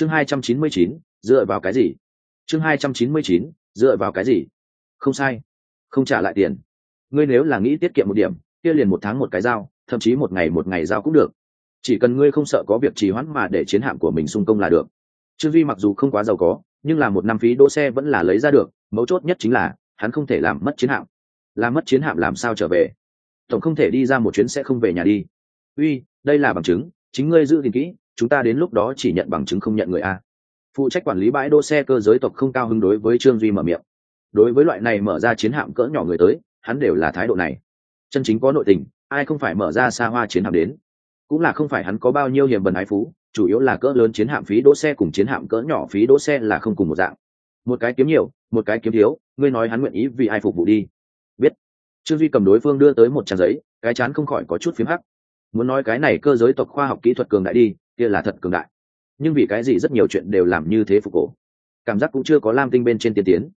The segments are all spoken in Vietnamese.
chương hai trăm chín mươi chín, dựa vào cái gì? Chương hai trăm chín mươi chín, dựa vào cái gì? Không sai. Không trả lại tiền. Ngươi nếu là nghĩ tiết kiệm một điểm, kia liền một tháng một cái dao thậm chí một ngày một ngày dao cũng được. Chỉ cần ngươi không sợ có việc trì hoãn mà để chiến hạm của mình xung công là được. Trương duy mặc dù không quá giàu có, nhưng là một năm phí đỗ xe vẫn là lấy ra được, mấu chốt nhất chính là, hắn không thể làm mất chiến hạm. Làm mất chiến hạm làm sao trở về? Tổng không thể đi ra một chuyến sẽ không về nhà đi. Uy, đây là bằng chứng, chính ngươi giữ gìn kỹ chúng ta đến lúc đó chỉ nhận bằng chứng không nhận người a. Phụ trách quản lý bãi đỗ xe cơ giới tộc không cao hứng đối với trương duy mở miệng. Đối với loại này mở ra chiến hạm cỡ nhỏ người tới, hắn đều là thái độ này. Chân chính có nội tình, ai không phải mở ra xa hoa chiến hạm đến? Cũng là không phải hắn có bao nhiêu hiểm bần ái phú, chủ yếu là cỡ lớn chiến hạm phí đỗ xe cùng chiến hạm cỡ nhỏ phí đỗ xe là không cùng một dạng. Một cái kiếm nhiều, một cái kiếm thiếu, ngươi nói hắn nguyện ý vì ai phục vụ đi? Biết. Trương duy cầm đối phương đưa tới một trang giấy, cái chán không khỏi có chút phiếm hắc. Muốn nói cái này cơ giới tộc khoa học kỹ thuật cường đại đi kia là thật cường đại. Nhưng vì cái gì rất nhiều chuyện đều làm như thế phục cổ? Cảm giác cũng chưa có lam tinh bên trên tiên tiến.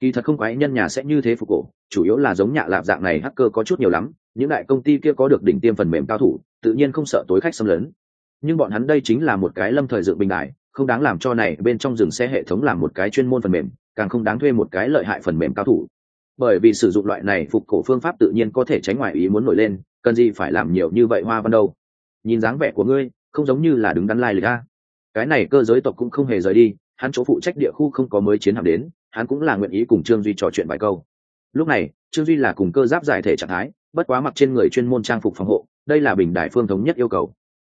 Kỳ thật không quái nhân nhà sẽ như thế phục cổ, chủ yếu là giống nhạ lạp dạng này hacker có chút nhiều lắm, những đại công ty kia có được đỉnh tiêm phần mềm cao thủ, tự nhiên không sợ tối khách xâm lấn. Nhưng bọn hắn đây chính là một cái lâm thời dựng bình đại không đáng làm cho này, bên trong dừng xe hệ thống làm một cái chuyên môn phần mềm, càng không đáng thuê một cái lợi hại phần mềm cao thủ. Bởi vì sử dụng loại này phục cổ phương pháp tự nhiên có thể tránh ngoài ý muốn nổi lên, cần gì phải làm nhiều như vậy hoa văn đâu? Nhìn dáng vẻ của ngươi không giống như là đứng đắn lai lịch a. Cái này cơ giới tộc cũng không hề rời đi, hắn chỗ phụ trách địa khu không có mới chiến hạm đến, hắn cũng là nguyện ý cùng trương duy trò chuyện vài câu. Lúc này, trương duy là cùng cơ giáp giải thể trạng thái, bất quá mặc trên người chuyên môn trang phục phòng hộ, đây là bình đài phương thống nhất yêu cầu.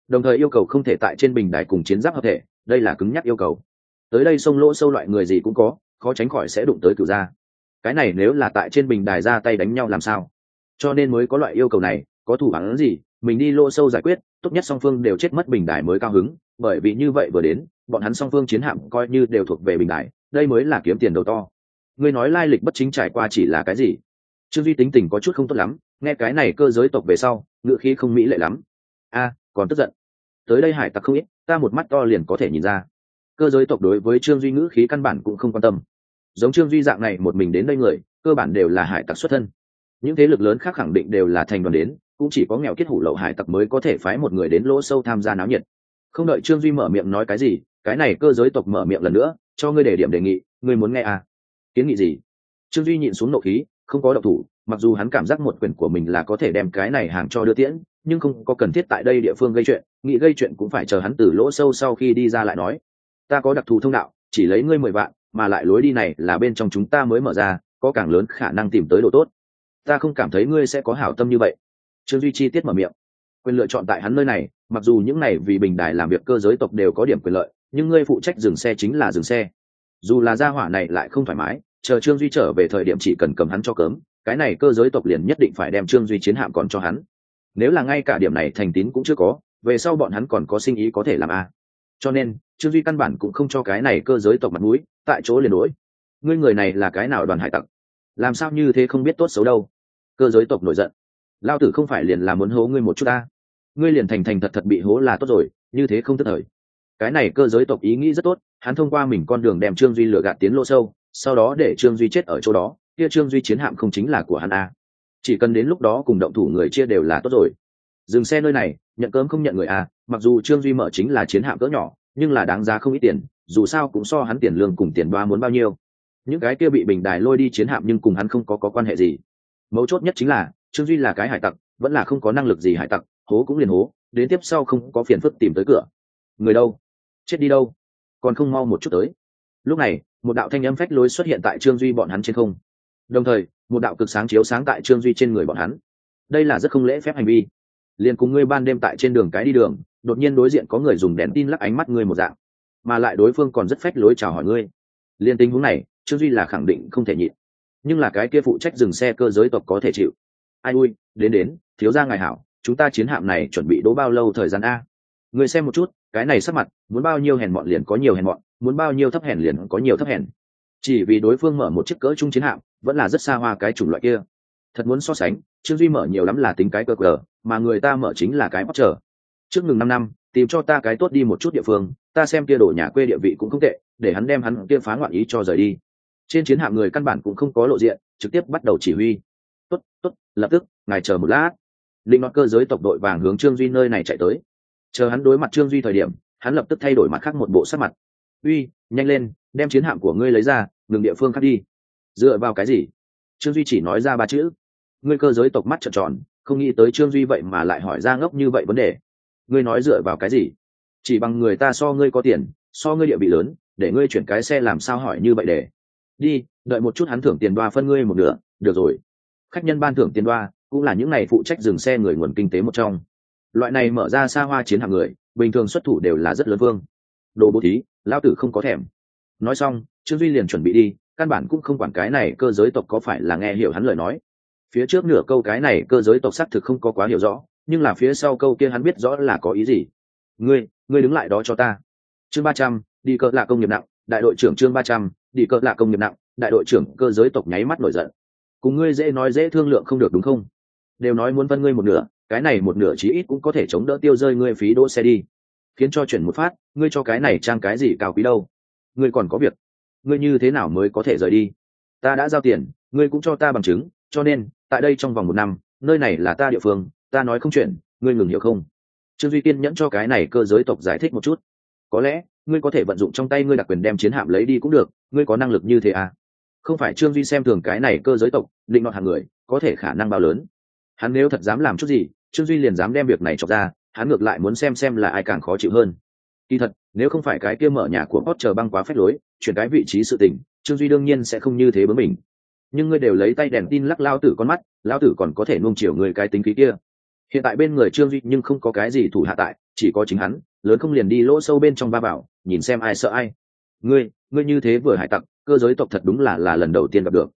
Đồng thời yêu cầu không thể tại trên bình đài cùng chiến giáp hợp thể, đây là cứng nhắc yêu cầu. Tới đây sông lỗ sâu loại người gì cũng có, khó tránh khỏi sẽ đụng tới cửu gia. Cái này nếu là tại trên bình đài ra tay đánh nhau làm sao? Cho nên mới có loại yêu cầu này, có thủ hắn gì, mình đi lỗ sâu giải quyết tốt nhất song phương đều chết mất bình đài mới cao hứng, bởi vì như vậy vừa đến, bọn hắn song phương chiến hạm coi như đều thuộc về bình đài, đây mới là kiếm tiền đầu to. Ngươi nói lai lịch bất chính trải qua chỉ là cái gì? Trương duy tính tình có chút không tốt lắm, nghe cái này cơ giới tộc về sau ngựa khí không mỹ lệ lắm. A, còn tức giận. Tới đây hải tặc không ít, ta một mắt to liền có thể nhìn ra. Cơ giới tộc đối với trương duy ngữ khí căn bản cũng không quan tâm. Giống trương duy dạng này một mình đến đây người, cơ bản đều là hải tặc xuất thân. Những thế lực lớn khác khẳng định đều là thành đoàn đến cũng chỉ có nghèo kết hủ lậu hải tặc mới có thể phái một người đến lỗ sâu tham gia náo nhiệt. Không đợi trương duy mở miệng nói cái gì, cái này cơ giới tộc mở miệng lần nữa, cho ngươi để điểm đề nghị, ngươi muốn nghe à? Kiến nghị gì? Trương duy nhịn xuống nộ khí, không có độc thủ, mặc dù hắn cảm giác một quyền của mình là có thể đem cái này hàng cho đưa tiễn, nhưng không có cần thiết tại đây địa phương gây chuyện, nghị gây chuyện cũng phải chờ hắn từ lỗ sâu sau khi đi ra lại nói. Ta có đặc thù thông đạo, chỉ lấy ngươi mười vạn, mà lại lối đi này là bên trong chúng ta mới mở ra, có càng lớn khả năng tìm tới độ tốt. Ta không cảm thấy ngươi sẽ có hảo tâm như vậy trương duy chi tiết mở miệng. Quyền lựa chọn tại hắn nơi này, mặc dù những này vì bình đài làm việc cơ giới tộc đều có điểm quyền lợi, nhưng ngươi phụ trách dừng xe chính là dừng xe. Dù là gia hỏa này lại không thoải mái, chờ trương duy trở về thời điểm chỉ cần cầm hắn cho cớm, cái này cơ giới tộc liền nhất định phải đem trương duy chiến hạm còn cho hắn. Nếu là ngay cả điểm này thành tín cũng chưa có, về sau bọn hắn còn có sinh ý có thể làm a à. cho nên, trương duy căn bản cũng không cho cái này cơ giới tộc mặt mũi, tại chỗ liền đỗi ngươi người này là cái nào đoàn hải tặc? Làm sao như thế không biết tốt xấu đâu? Cơ giới tộc nổi giận lao tử không phải liền là muốn hố ngươi một chút ta. Ngươi liền thành thành thật thật bị hố là tốt rồi như thế không tức thời. Cái này cơ giới tộc ý nghĩ rất tốt hắn thông qua mình con đường đem trương duy lừa gạt tiến lỗ sâu sau đó để trương duy chết ở chỗ đó kia trương duy chiến hạm không chính là của hắn a chỉ cần đến lúc đó cùng động thủ người chia đều là tốt rồi. Dừng xe nơi này nhận cơm không nhận người a mặc dù trương duy mở chính là chiến hạm cỡ nhỏ nhưng là đáng giá không ít tiền dù sao cũng so hắn tiền lương cùng tiền đoa muốn bao nhiêu. Những cái kia bị bình đài lôi đi chiến hạm nhưng cùng hắn không có, có quan hệ gì mấu chốt nhất chính là, trương duy là cái hải tặc, vẫn là không có năng lực gì hải tặc, hố cũng liền hố, đến tiếp sau không có phiền phức tìm tới cửa. Người đâu? Chết đi đâu? Còn không mau một chút tới. Lúc này, một đạo thanh âm phách lối xuất hiện tại trương duy bọn hắn trên không. Đồng thời, một đạo cực sáng chiếu sáng tại trương duy trên người bọn hắn. Đây là rất không lễ phép hành vi. Liền cùng ngươi ban đêm tại trên đường cái đi đường, đột nhiên đối diện có người dùng đèn tin lắc ánh mắt ngươi một dạng. Mà lại đối phương còn rất phách lối chào hỏi ngươi. Liên tình huống này, trương duy là khẳng định không thể nhịn nhưng là cái kia phụ trách dừng xe cơ giới tộc có thể chịu. Ai ui, đến đến, thiếu ra ngài hảo, chúng ta chiến hạm này chuẩn bị đỗ bao lâu thời gian a? Người xem một chút, cái này sắp mặt, muốn bao nhiêu hèn mọn liền có nhiều hèn mọn, muốn bao nhiêu thấp hèn liền có nhiều thấp hèn. Chỉ vì đối phương mở một chiếc cỡ trung chiến hạm, vẫn là rất xa hoa cái chủng loại kia. Thật muốn so sánh, trương duy mở nhiều lắm là tính cái cơ cờ, mà người ta mở chính là cái bóc trở trước ngừng năm năm, tìm cho ta cái tốt đi một chút địa phương, ta xem kia đổ nhà quê địa vị cũng không tệ, để hắn đem hắn kia phá ngoạn ý cho rời đi trên chiến hạm người căn bản cũng không có lộ diện, trực tiếp bắt đầu chỉ huy. Tốt tốt, lập tức, ngài chờ một lát. Linh mặt cơ giới tộc đội vàng hướng trương duy nơi này chạy tới. Chờ hắn đối mặt trương duy thời điểm, hắn lập tức thay đổi mặt khác một bộ sắc mặt. Uy, nhanh lên, đem chiến hạm của ngươi lấy ra, ngừng địa phương khác đi. Dựa vào cái gì? Trương duy chỉ nói ra ba chữ. Ngươi cơ giới tộc mắt trợn tròn, không nghĩ tới trương duy vậy mà lại hỏi ra ngốc như vậy vấn đề. Ngươi nói dựa vào cái gì? Chỉ bằng người ta so ngươi có tiền, so ngươi địa vị lớn, để ngươi chuyển cái xe làm sao hỏi như vậy để? Đi, đợi một chút hắn thưởng tiền đoa phân ngươi một nửa, được rồi. Khách nhân ban thưởng tiền đoa, cũng là những ngày phụ trách dừng xe người nguồn kinh tế một trong. Loại này mở ra xa hoa chiến hạng người, bình thường xuất thủ đều là rất lớn vương. Đồ bố thí, lão tử không có thèm. Nói xong, trương duy liền chuẩn bị đi, căn bản cũng không quản cái này cơ giới tộc có phải là nghe hiểu hắn lời nói. Phía trước nửa câu cái này cơ giới tộc xác thực không có quá hiểu rõ, nhưng là phía sau câu kia hắn biết rõ là có ý gì. Ngươi ngươi đứng lại đó cho ta. Chương ba trăm, đi cỡ là công nghiệp nặng, đại đội trưởng chương ba trăm đi cỡ lạ công nghiệp nặng, đại đội trưởng cơ giới tộc nháy mắt nổi giận. Cùng ngươi dễ nói dễ thương lượng không được đúng không? Đều nói muốn phân ngươi một nửa, cái này một nửa chí ít cũng có thể chống đỡ tiêu rơi ngươi phí đỗ xe đi. Khiến cho chuyển một phát, ngươi cho cái này trang cái gì cao quý đâu? Ngươi còn có việc. Ngươi như thế nào mới có thể rời đi? Ta đã giao tiền, ngươi cũng cho ta bằng chứng, cho nên, tại đây trong vòng một năm, nơi này là ta địa phương, ta nói không chuyện, ngươi ngừng hiểu không? Trương duy kiên nhẫn cho cái này cơ giới tộc giải thích một chút có lẽ, ngươi có thể vận dụng trong tay ngươi đặc quyền đem chiến hạm lấy đi cũng được, ngươi có năng lực như thế à? Không phải trương duy xem thường cái này cơ giới tộc, định nọt hàng người, có thể khả năng bao lớn. Hắn nếu thật dám làm chút gì, trương duy liền dám đem việc này chọc ra, hắn ngược lại muốn xem xem là ai càng khó chịu hơn. Kỳ thật, nếu không phải cái kia mở nhà của Potter băng quá phép lối, chuyển cái vị trí sự tình, trương duy đương nhiên sẽ không như thế với mình. Nhưng ngươi đều lấy tay đèn tin lắc lao tử con mắt, lao tử còn có thể nuông chiều người cái tính khí kia. Hiện tại bên người trương duy nhưng không có cái gì thủ hạ tại, chỉ có chính hắn lớn không liền đi lỗ sâu bên trong ba bảo, nhìn xem ai sợ ai. Ngươi ngươi như thế vừa hải tặc, cơ giới tộc thật đúng là là lần đầu tiên gặp được.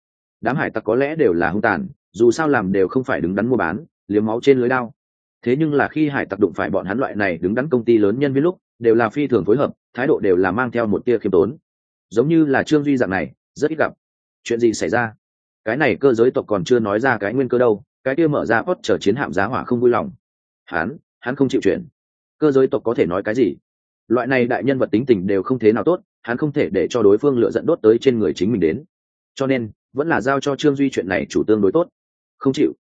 Đám hải tặc có lẽ đều là hung tàn, dù sao làm đều không phải đứng đắn mua bán, liếm máu trên lưới đao. Thế nhưng là khi hải tặc đụng phải bọn hắn loại này đứng đắn công ty lớn nhân viên lúc, đều là phi thường phối hợp, thái độ đều là mang theo một tia khiêm tốn. Giống như là trương duy dạng này, rất ít gặp. Chuyện gì xảy ra? Cái này cơ giới tộc còn chưa nói ra cái nguyên cơ đâu, cái kia mở ra hót chờ chiến hạm giá hỏa không vui lòng. Hắn hắn không chịu chuyển cơ giới tộc có thể nói cái gì? Loại này đại nhân vật tính tình đều không thế nào tốt, hắn không thể để cho đối phương lựa dẫn đốt tới trên người chính mình đến. Cho nên, vẫn là giao cho trương duy chuyện này chủ tương đối tốt. Không chịu.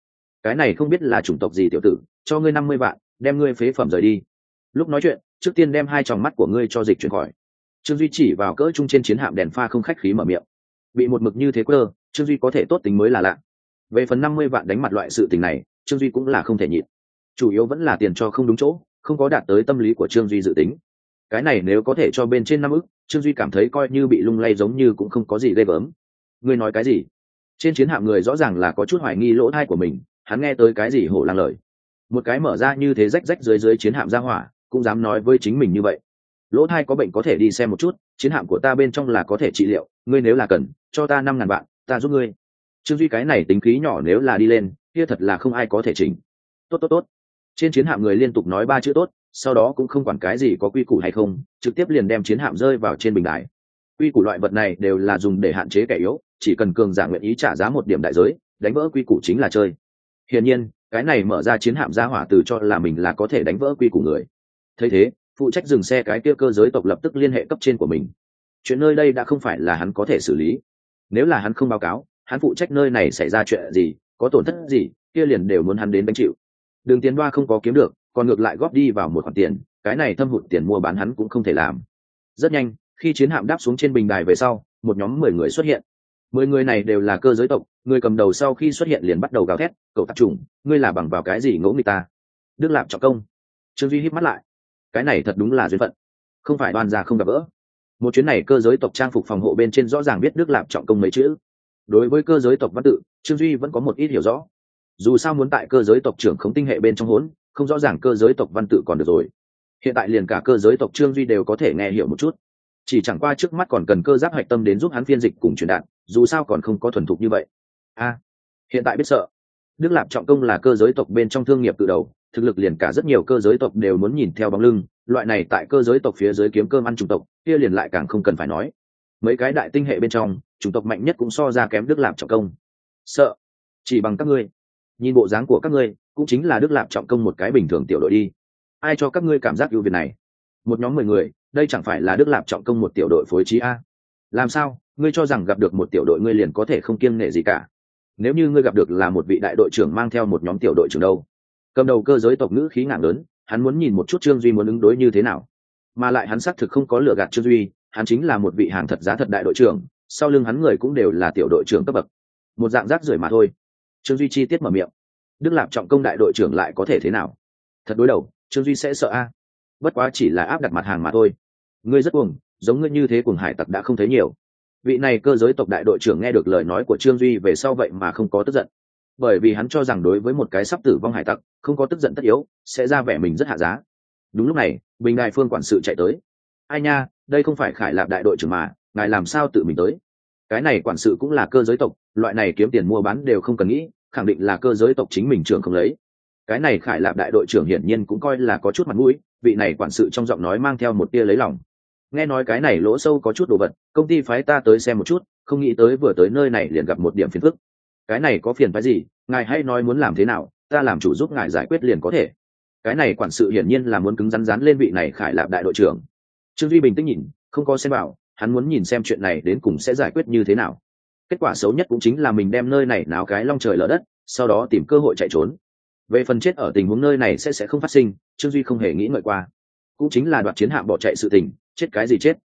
Cái này không biết là chủng tộc gì tiểu tử, cho ngươi năm mươi vạn, đem ngươi phế phẩm rời đi. Lúc nói chuyện, trước tiên đem hai tròng mắt của ngươi cho dịch chuyển khỏi. Trương duy chỉ vào cỡ chung trên chiến hạm đèn pha không khách khí mở miệng. Bị một mực như thế cơ trương duy có thể tốt tính mới là lạ. Về phần năm mươi vạn đánh mặt loại sự tình này, trương duy cũng là không thể nhịn. Chủ yếu vẫn là tiền cho không đúng chỗ không có đạt tới tâm lý của trương duy dự tính. Cái này nếu có thể cho bên trên năm ức, trương duy cảm thấy coi như bị lung lay giống như cũng không có gì ghê gớm. Ngươi nói cái gì? Trên chiến hạm người rõ ràng là có chút hoài nghi lỗ thai của mình, hắn nghe tới cái gì hổ lang lời. Một cái mở ra như thế rách rách dưới dưới chiến hạm ra hỏa, cũng dám nói với chính mình như vậy. Lỗ thai có bệnh có thể đi xem một chút, chiến hạm của ta bên trong là có thể trị liệu, ngươi nếu là cần, cho ta năm ngàn vạn, ta giúp ngươi. Trương duy cái này tính khí nhỏ nếu là đi lên, kia thật là không ai có thể chỉnh. Tốt tốt tốt trên chiến hạm người liên tục nói ba chữ tốt, sau đó cũng không quản cái gì có quy củ hay không, trực tiếp liền đem chiến hạm rơi vào trên bình đài. Quy củ loại vật này đều là dùng để hạn chế kẻ yếu, chỉ cần cường giả nguyện ý trả giá một điểm đại giới, đánh vỡ quy củ chính là chơi. Hiển nhiên, cái này mở ra chiến hạm ra hỏa từ cho là mình là có thể đánh vỡ quy củ người. Thấy thế, phụ trách dừng xe cái kia cơ giới tộc lập tức liên hệ cấp trên của mình. Chuyện nơi đây đã không phải là hắn có thể xử lý. Nếu là hắn không báo cáo, hắn phụ trách nơi này xảy ra chuyện gì, có tổn thất gì, kia liền đều muốn hắn đến đánh chịu đường tiến đoa không có kiếm được, còn ngược lại góp đi vào một khoản tiền, cái này thâm hụt tiền mua bán hắn cũng không thể làm. Rất nhanh, khi chiến hạm đáp xuống trên bình đài về sau, một nhóm mười người xuất hiện. Mười người này đều là cơ giới tộc, người cầm đầu sau khi xuất hiện liền bắt đầu gào thét, cậu tạp trùng ngươi là bằng vào cái gì ngỗ người ta? Đức lạp trọng công. Trương duy hít mắt lại. Cái này thật đúng là duyên phận. Không phải đoan ra không gặp gỡ. Một chuyến này cơ giới tộc trang phục phòng hộ bên trên rõ ràng biết đức lạp trọng công mấy chữ. Đối với cơ giới tộc văn tự, trương duy vẫn có một ít hiểu rõ dù sao muốn tại cơ giới tộc trưởng khống tinh hệ bên trong hỗn, không rõ ràng cơ giới tộc văn tự còn được rồi. Hiện tại liền cả cơ giới tộc trương duy đều có thể nghe hiểu một chút. Chỉ chẳng qua trước mắt còn cần cơ giáp hạch tâm đến giúp hắn phiên dịch cùng truyền đạt dù sao còn không có thuần thục như vậy. A, hiện tại biết sợ. Đức lạp trọng công là cơ giới tộc bên trong thương nghiệp tự đầu, thực lực liền cả rất nhiều cơ giới tộc đều muốn nhìn theo bóng lưng, loại này tại cơ giới tộc phía dưới kiếm cơm ăn chủng tộc, kia liền lại càng không cần phải nói. Mấy cái đại tinh hệ bên trong, chủng tộc mạnh nhất cũng so ra kém đức lạp trọng công. Sợ. Chỉ bằng các ngươi nhìn bộ dáng của các ngươi, cũng chính là đức lạp trọng công một cái bình thường tiểu đội đi. Ai cho các ngươi cảm giác ưu việt này? Một nhóm mười người, đây chẳng phải là đức lạp trọng công một tiểu đội phối trí a? Làm sao, ngươi cho rằng gặp được một tiểu đội ngươi liền có thể không kiêng nể gì cả? Nếu như ngươi gặp được là một vị đại đội trưởng mang theo một nhóm tiểu đội trưởng đâu? Cầm đầu cơ giới tộc ngữ khí ngạc lớn, hắn muốn nhìn một chút trương duy muốn ứng đối như thế nào. Mà lại hắn xác thực không có lựa gạt trương duy, hắn chính là một vị hàng thật giá thật đại đội trưởng, sau lưng hắn người cũng đều là tiểu đội trưởng cấp bậc. Một dạng rác rưởi mà thôi trương duy chi tiết mở miệng. Đức lạp trọng công đại đội trưởng lại có thể thế nào? Thật đối đầu, trương duy sẽ sợ a. Bất quá chỉ là áp đặt mặt hàng mà thôi. Ngươi rất cuồng, giống ngươi như thế cuồng hải tặc đã không thấy nhiều. Vị này cơ giới tộc đại đội trưởng nghe được lời nói của trương duy về sau vậy mà không có tức giận. Bởi vì hắn cho rằng đối với một cái sắp tử vong hải tặc, không có tức giận tất yếu, sẽ ra vẻ mình rất hạ giá. Đúng lúc này, bình đại phương quản sự chạy tới. Ai nha, đây không phải khải lạp đại đội trưởng mà, ngài làm sao tự mình tới? Cái này quản sự cũng là cơ giới tộc loại này kiếm tiền mua bán đều không cần nghĩ, khẳng định là cơ giới tộc chính mình trưởng không lấy. Cái này khải lạp đại đội trưởng hiển nhiên cũng coi là có chút mặt mũi, vị này quản sự trong giọng nói mang theo một tia lấy lòng. Nghe nói cái này lỗ sâu có chút đồ vật, công ty phái ta tới xem một chút, không nghĩ tới vừa tới nơi này liền gặp một điểm phiền phức. Cái này có phiền phái gì, ngài hay nói muốn làm thế nào, ta làm chủ giúp ngài giải quyết liền có thể. Cái này quản sự hiển nhiên là muốn cứng rắn rắn lên vị này khải lạp đại đội trưởng. Trương duy bình tĩnh nhìn, không có xem bảo hắn muốn nhìn xem chuyện này đến cùng sẽ giải quyết như thế nào kết quả xấu nhất cũng chính là mình đem nơi này náo cái long trời lở đất, sau đó tìm cơ hội chạy trốn. Về phần chết ở tình huống nơi này sẽ sẽ không phát sinh, trương duy không hề nghĩ ngợi qua. Cũng chính là đoạt chiến hạm bỏ chạy sự tình, chết cái gì chết.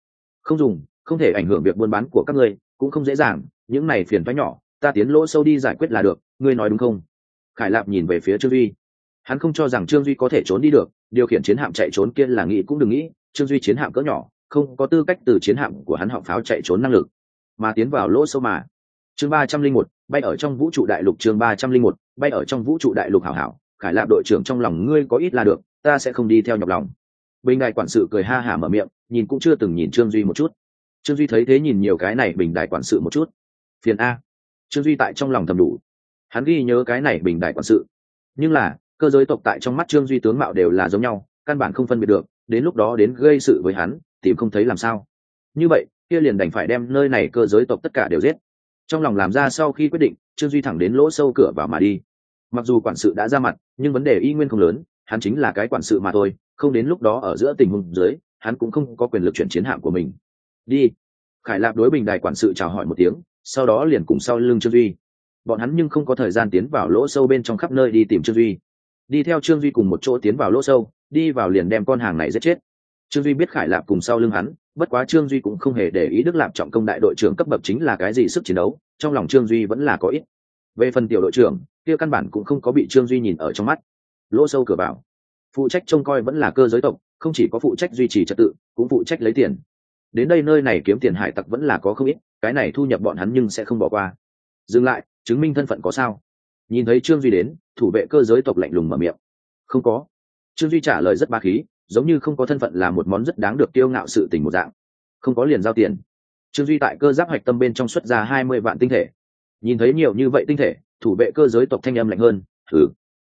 Không dùng, không thể ảnh hưởng việc buôn bán của các ngươi, cũng không dễ dàng, những này phiền toái nhỏ, ta tiến lỗ sâu đi giải quyết là được, ngươi nói đúng không? Khải lạp nhìn về phía trương duy. Hắn không cho rằng trương duy có thể trốn đi được, điều khiển chiến hạm chạy trốn kia là nghĩ cũng đừng nghĩ, trương duy chiến hạm cỡ nhỏ, không có tư cách từ chiến hạm của hắn họng pháo chạy trốn năng lực. Mà tiến vào lỗ sâu mà chương ba trăm linh một, bay ở trong vũ trụ đại lục chương ba trăm linh một, bay ở trong vũ trụ đại lục hảo hảo, khải lạp đội trưởng trong lòng ngươi có ít là được, ta sẽ không đi theo nhọc lòng. Bình đại quản sự cười ha hả mở miệng, nhìn cũng chưa từng nhìn trương duy một chút. Trương duy thấy thế nhìn nhiều cái này bình đại quản sự một chút. Phiền a. Trương duy tại trong lòng thầm đủ. Hắn ghi nhớ cái này bình đại quản sự. Nhưng là, cơ giới tộc tại trong mắt trương duy tướng mạo đều là giống nhau, căn bản không phân biệt được, đến lúc đó đến gây sự với hắn, tìm không thấy làm sao. Như vậy, kia liền đành phải đem nơi này cơ giới tộc tất cả đều giết trong lòng làm ra sau khi quyết định, trương duy thẳng đến lỗ sâu cửa vào mà đi. Mặc dù quản sự đã ra mặt, nhưng vấn đề y nguyên không lớn, hắn chính là cái quản sự mà thôi, không đến lúc đó ở giữa tình huống dưới, hắn cũng không có quyền lực chuyển chiến hạm của mình. Đi. Khải lạp đối bình đài quản sự chào hỏi một tiếng, sau đó liền cùng sau lưng trương duy. Bọn hắn nhưng không có thời gian tiến vào lỗ sâu bên trong khắp nơi đi tìm trương duy. Đi theo trương duy cùng một chỗ tiến vào lỗ sâu, đi vào liền đem con hàng này giết chết trương duy biết khải lạp cùng sau lưng hắn, bất quá trương duy cũng không hề để ý đức lạp trọng công đại đội trưởng cấp bậc chính là cái gì sức chiến đấu, trong lòng trương duy vẫn là có ít. Về phần tiểu đội trưởng, kia căn bản cũng không có bị trương duy nhìn ở trong mắt. Lỗ sâu cửa vào phụ trách trông coi vẫn là cơ giới tộc, không chỉ có phụ trách duy trì trật tự, cũng phụ trách lấy tiền. Đến đây nơi này kiếm tiền hải tặc vẫn là có không ít, cái này thu nhập bọn hắn nhưng sẽ không bỏ qua. Dừng lại, chứng minh thân phận có sao? Nhìn thấy trương duy đến, thủ vệ cơ giới tộc lạnh lùng mở miệng. Không có. Trương duy trả lời rất ba khí giống như không có thân phận là một món rất đáng được kiêu ngạo sự tình một dạng. Không có liền giao tiền. Trương duy tại cơ giáp hạch tâm bên trong xuất ra hai mươi vạn tinh thể. Nhìn thấy nhiều như vậy tinh thể, thủ vệ cơ giới tộc thanh âm lạnh hơn thử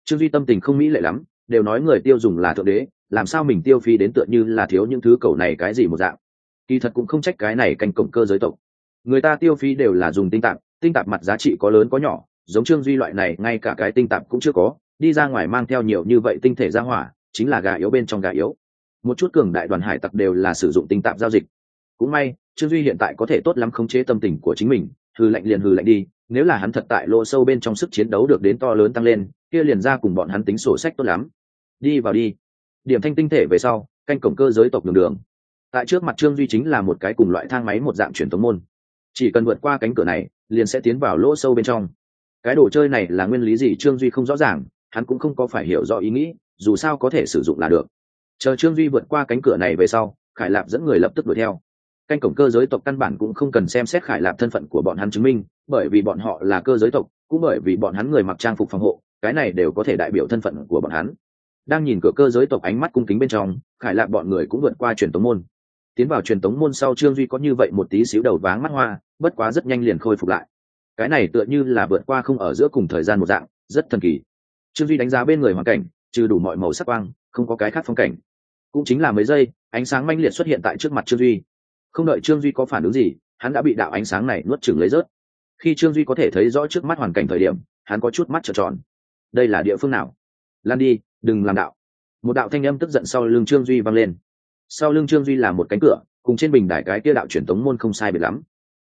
trương duy tâm tình không mỹ lệ lắm, đều nói người tiêu dùng là thượng đế, làm sao mình tiêu phí đến tựa như là thiếu những thứ cầu này cái gì một dạng. Kỳ thật cũng không trách cái này canh cổng cơ giới tộc. Người ta tiêu phí đều là dùng tinh tạp tinh tạp mặt giá trị có lớn có nhỏ, giống trương duy loại này, ngay cả cái tinh tạp cũng chưa có, đi ra ngoài mang theo nhiều như vậy tinh thể ra hỏa chính là gà yếu bên trong gà yếu. Một chút cường đại đoàn hải tặc đều là sử dụng tinh tạp giao dịch. Cũng may, trương duy hiện tại có thể tốt lắm khống chế tâm tình của chính mình hư lạnh liền hư lạnh đi, nếu là hắn thật tại lỗ sâu bên trong sức chiến đấu được đến to lớn tăng lên, kia liền ra cùng bọn hắn tính sổ sách tốt lắm. Đi vào đi. Điểm thanh tinh thể về sau, canh cổng cơ giới tộc đường đường. Tại trước mặt trương duy chính là một cái cùng loại thang máy một dạng truyền thống môn. Chỉ cần vượt qua cánh cửa này, liền sẽ tiến vào lỗ sâu bên trong. Cái đồ chơi này là nguyên lý gì trương duy không rõ ràng, hắn cũng không có phải hiểu rõ ý nghĩ dù sao có thể sử dụng là được. Chờ trương duy vượt qua cánh cửa này về sau, khải lạp dẫn người lập tức đuổi theo. Canh cổng cơ giới tộc căn bản cũng không cần xem xét khải lạp thân phận của bọn hắn chứng minh, bởi vì bọn họ là cơ giới tộc, cũng bởi vì bọn hắn người mặc trang phục phòng hộ, cái này đều có thể đại biểu thân phận của bọn hắn. Đang nhìn cửa cơ giới tộc ánh mắt cung kính bên trong, khải lạp bọn người cũng vượt qua truyền tống môn. Tiến vào truyền tống môn sau trương duy có như vậy một tí xíu đầu váng mắt hoa, bất quá rất nhanh liền khôi phục lại. Cái này tựa như là vượt qua không ở giữa cùng thời gian một dạng, rất thần kỳ. Trương duy đánh giá bên người hoàn cảnh trừ đủ mọi màu sắc quang, không có cái khác phong cảnh. Cũng chính là mấy giây, ánh sáng manh liệt xuất hiện tại trước mặt trương duy. Không đợi trương duy có phản ứng gì, hắn đã bị đạo ánh sáng này nuốt chừng lấy rớt. Khi trương duy có thể thấy rõ trước mắt hoàn cảnh thời điểm, hắn có chút mắt trợn tròn. Đây là địa phương nào? Lan đi, đừng làm đạo. Một đạo thanh âm tức giận sau lưng trương duy vang lên. Sau lưng trương duy là một cánh cửa, cùng trên bình đài cái kia đạo truyền tống môn không sai biệt lắm.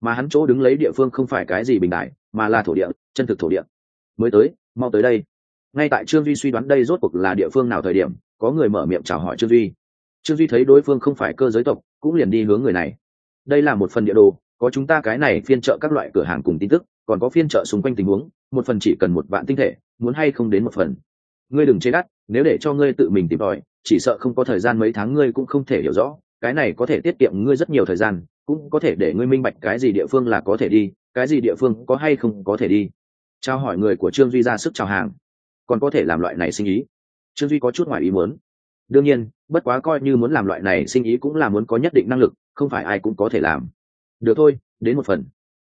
Mà hắn chỗ đứng lấy địa phương không phải cái gì bình đài, mà là thổ địa, chân thực thổ địa. Mới tới, mau tới đây ngay tại trương duy suy đoán đây rốt cuộc là địa phương nào thời điểm, có người mở miệng chào hỏi trương duy. Trương duy thấy đối phương không phải cơ giới tộc, cũng liền đi hướng người này. Đây là một phần địa đồ, có chúng ta cái này phiên trợ các loại cửa hàng cùng tin tức, còn có phiên trợ xung quanh tình huống, một phần chỉ cần một vạn tinh thể, muốn hay không đến một phần. Ngươi đừng chế đắt, nếu để cho ngươi tự mình tìm tòi, chỉ sợ không có thời gian mấy tháng ngươi cũng không thể hiểu rõ, cái này có thể tiết kiệm ngươi rất nhiều thời gian, cũng có thể để ngươi minh bạch cái gì địa phương là có thể đi, cái gì địa phương có hay không có thể đi. Trao hỏi người của trương duy ra sức chào hàng còn có thể làm loại này sinh ý. Trương duy có chút ngoài ý muốn. Đương nhiên, bất quá coi như muốn làm loại này sinh ý cũng là muốn có nhất định năng lực, không phải ai cũng có thể làm. Được thôi, đến một phần.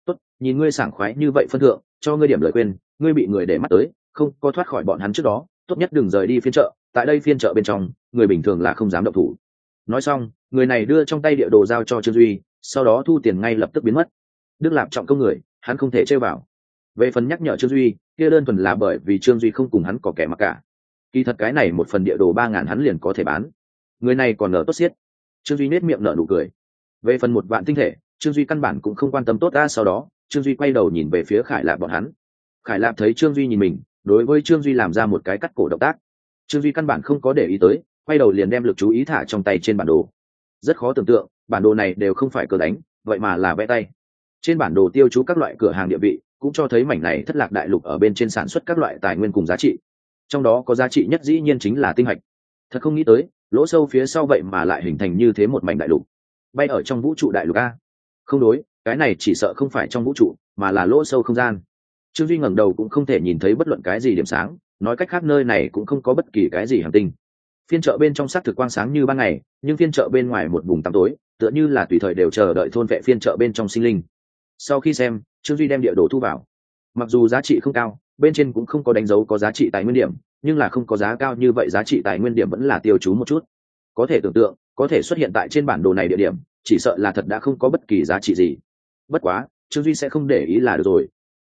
Tốt, nhìn ngươi sảng khoái như vậy phân thượng, cho ngươi điểm lời khuyên, ngươi bị người để mắt tới, không, có thoát khỏi bọn hắn trước đó, tốt nhất đừng rời đi phiên chợ, tại đây phiên chợ bên trong, người bình thường là không dám động thủ. Nói xong, người này đưa trong tay địa đồ giao cho trương duy, sau đó thu tiền ngay lập tức biến mất. Đức lạp trọng công người, hắn không thể chơi vào về phần nhắc nhở trương duy, kia đơn thuần là bởi vì trương duy không cùng hắn có kẻ mặc cả. Kỳ thật cái này một phần địa đồ ba ngàn hắn liền có thể bán. Người này còn nở tốt xiết. Trương duy nết miệng nở nụ cười. Về phần một vạn tinh thể, trương duy căn bản cũng không quan tâm tốt ra sau đó, trương duy quay đầu nhìn về phía khải lạp bọn hắn. Khải lạp thấy trương duy nhìn mình, đối với trương duy làm ra một cái cắt cổ động tác. Trương duy căn bản không có để ý tới, quay đầu liền đem l ự c chú ý thả trong tay trên bản đồ. Rất khó tưởng tượng, bản đồ này đều không phải cờ đánh, vậy mà là vẽ tay. Trên bản đồ tiêu chú các loại cửa hàng địa vị cũng cho thấy mảnh này thất lạc đại lục ở bên trên sản xuất các loại tài nguyên cùng giá trị. Trong đó có giá trị nhất dĩ nhiên chính là tinh hạch. Thật không nghĩ tới, lỗ sâu phía sau vậy mà lại hình thành như thế một mảnh đại lục. Bay ở trong vũ trụ đại lục a. Không đối, cái này chỉ sợ không phải trong vũ trụ, mà là lỗ sâu không gian. Trương duy ngẩng đầu cũng không thể nhìn thấy bất luận cái gì điểm sáng, nói cách khác nơi này cũng không có bất kỳ cái gì hành tinh. Phiên chợ bên trong s á c thực quang sáng như ban ngày, nhưng phiên chợ bên ngoài một vùng tăm tối, tựa như là tùy thời đều chờ đợi thôn vệ phiên chợ bên trong sinh linh. Sau khi xem trương duy đem địa đồ thu vào. Mặc dù giá trị không cao, bên trên cũng không có đánh dấu có giá trị tài nguyên điểm, nhưng là không có giá cao như vậy giá trị tài nguyên điểm vẫn là tiêu chú một chút. Có thể tưởng tượng, có thể xuất hiện tại trên bản đồ này địa điểm, chỉ sợ là thật đã không có bất kỳ giá trị gì. Bất quá, trương duy sẽ không để ý là được rồi.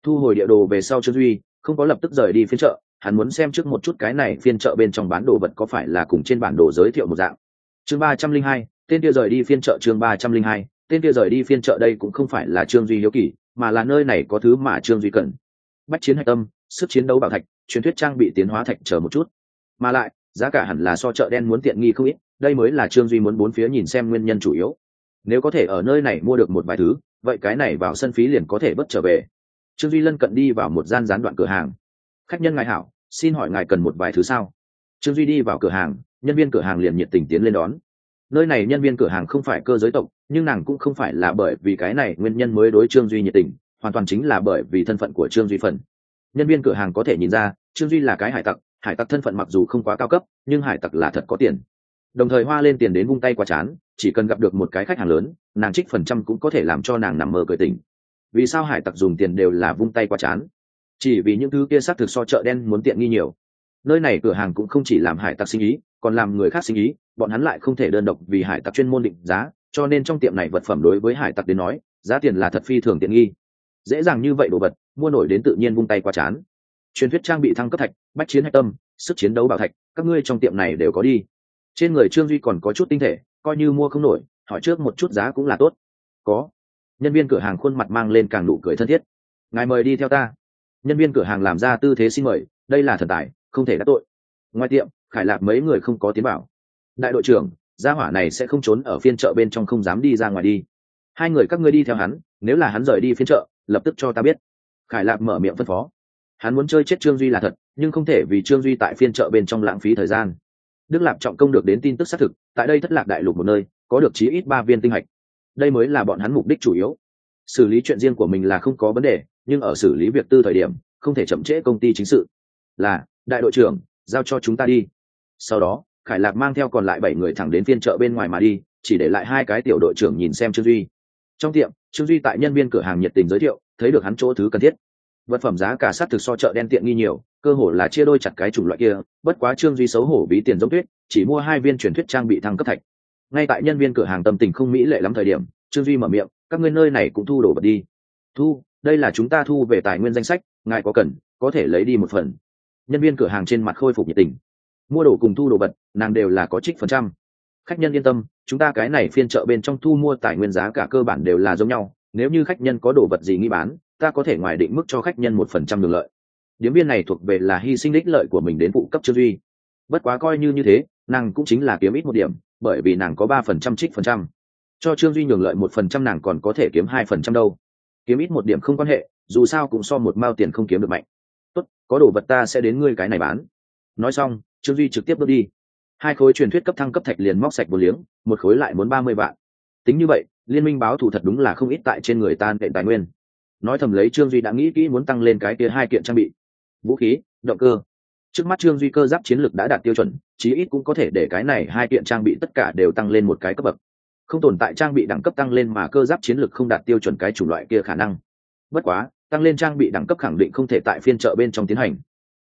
Thu hồi địa đồ về sau trương duy không có lập tức rời đi phiên chợ, hắn muốn xem trước một chút cái này phiên chợ bên trong bán đồ vật có phải là cùng trên bản đồ giới thiệu một dạng. Chương ba trăm linh hai, tên kia rời đi phiên chợ chương ba trăm linh hai, tên kia rời đi phiên chợ đây cũng không phải là trương duy hiếu kỳ mà là nơi này có thứ mà trương duy cần. Bách chiến hạch tâm, sức chiến đấu bảo thạch, truyền thuyết trang bị tiến hóa thạch chờ một chút. Mà lại, giá cả hẳn là so chợ đen muốn tiện nghi không ít, đây mới là trương duy muốn bốn phía nhìn xem nguyên nhân chủ yếu. Nếu có thể ở nơi này mua được một vài thứ, vậy cái này vào sân phí liền có thể bất trở về. Trương duy lân cận đi vào một gian gián đoạn cửa hàng. Khách nhân ngài hảo, xin hỏi ngài cần một vài thứ sao? Trương duy đi vào cửa hàng, nhân viên cửa hàng liền nhiệt tình tiến lên đón. Nơi này nhân viên cửa hàng không phải cơ giới tộc nhưng nàng cũng không phải là bởi vì cái này nguyên nhân mới đối trương duy nhiệt tình, hoàn toàn chính là bởi vì thân phận của trương duy phần. Nhân viên cửa hàng có thể nhìn ra, trương duy là cái hải tặc hải tặc thân phận mặc dù không quá cao cấp, nhưng hải tặc là thật có tiền. Đồng thời hoa lên tiền đến vung tay qua chán, chỉ cần gặp được một cái khách hàng lớn, nàng trích phần trăm cũng có thể làm cho nàng nằm mơ cười tình vì sao hải tặc dùng tiền đều là vung tay qua chán? Chỉ vì những thứ kia xác thực so chợ đen muốn tiện nghi nhiều. Nơi này cửa hàng cũng không chỉ làm hải tặc sinh ý, còn làm người khác sinh ý, bọn hắn lại không thể đơn độc vì hải tặc chuyên môn định giá cho nên trong tiệm này vật phẩm đối với hải tặc đến nói, giá tiền là thật phi thường tiện nghi. Dễ dàng như vậy đồ vật, mua nổi đến tự nhiên vung tay qua chán. Truyền thuyết trang bị thăng cấp thạch, bách chiến hạch tâm, sức chiến đấu bảo thạch, các ngươi trong tiệm này đều có đi. Trên người trương duy còn có chút tinh thể, coi như mua không nổi, hỏi trước một chút giá cũng là tốt. Có. Nhân viên cửa hàng khuôn mặt mang lên càng nụ cười thân thiết. Ngài mời đi theo ta. Nhân viên cửa hàng làm ra tư thế xin mời, đây là thần tài, không thể đắc tội. Ngoài tiệm, khải lạc mấy người không có tiến bảo. Đại đội trưởng gia hỏa này sẽ không trốn ở phiên chợ bên trong không dám đi ra ngoài đi. Hai người các ngươi đi theo hắn, nếu là hắn rời đi phiên chợ, lập tức cho ta biết. Khải lạc mở miệng phân phó. Hắn muốn chơi chết trương duy là thật, nhưng không thể vì trương duy tại phiên chợ bên trong lãng phí thời gian. Đức lạp trọng công được đến tin tức xác thực, tại đây thất lạc đại lục một nơi, có được chí ít ba viên tinh hạch. Đây mới là bọn hắn mục đích chủ yếu. Xử lý chuyện riêng của mình là không có vấn đề, nhưng ở xử lý việc tư thời điểm, không thể chậm trễ công ty chính sự. Là, đại đội trưởng, giao cho chúng ta đi. Sau đó khải lạc mang theo còn lại bảy người thẳng đến phiên chợ bên ngoài mà đi, chỉ để lại hai cái tiểu đội trưởng nhìn xem trương duy. Trong tiệm, trương duy tại nhân viên cửa hàng nhiệt tình giới thiệu, thấy được hắn chỗ thứ cần thiết. Vật phẩm giá cả sát thực so chợ đen tiện nghi nhiều, cơ hồ là chia đôi chặt cái chủng loại kia, bất quá trương duy xấu hổ ví tiền giống tuyết, chỉ mua hai viên truyền thuyết trang bị thăng cấp thạch. Ngay tại nhân viên cửa hàng tâm tình không mỹ lệ lắm thời điểm, trương duy mở miệng, các ngươi nơi này cũng thu đồ vật đi. Thu, đây là chúng ta thu về tài nguyên danh sách, ngài có cần, có thể lấy đi một phần. Nhân viên cửa hàng trên mặt khôi phục nhiệt tình mua đồ cùng thu đồ vật, nàng đều là có trích phần trăm. Khách nhân yên tâm, chúng ta cái này phiên chợ bên trong thu mua tài nguyên giá cả cơ bản đều là giống nhau, nếu như khách nhân có đồ vật gì nghi bán, ta có thể ngoài định mức cho khách nhân một phần trăm đường lợi. Điếm viên này thuộc về là hy sinh đích lợi của mình đến phụ cấp trương duy. Bất quá coi như như thế, nàng cũng chính là kiếm ít một điểm, bởi vì nàng có ba phần trăm trích phần trăm. Cho trương duy nhường lợi một phần trăm nàng còn có thể kiếm hai phần trăm đâu. Kiếm ít một điểm không quan hệ, dù sao cũng so một mao tiền không kiếm được mạnh. Tốt, có đồ vật ta sẽ đến ngươi cái này bán. Nói xong trương duy trực tiếp bước đi. Hai khối truyền thuyết cấp thăng cấp thạch liền móc sạch một liếng, một khối lại muốn ba mươi vạn. Tính như vậy, liên minh báo thù thật đúng là không ít tại trên người tan hệ tài nguyên. Nói thầm lấy trương duy đã nghĩ kỹ muốn tăng lên cái kia hai kiện trang bị. Vũ khí, động cơ. Trước mắt trương duy cơ giáp chiến lược đã đạt tiêu chuẩn, chí ít cũng có thể để cái này hai kiện trang bị tất cả đều tăng lên một cái cấp bậc. Không tồn tại trang bị đẳng cấp tăng lên mà cơ giáp chiến lược không đạt tiêu chuẩn cái chủng loại kia khả năng. Bất quá, tăng lên trang bị đẳng cấp khẳng định không thể tại phiên chợ bên trong tiến hành.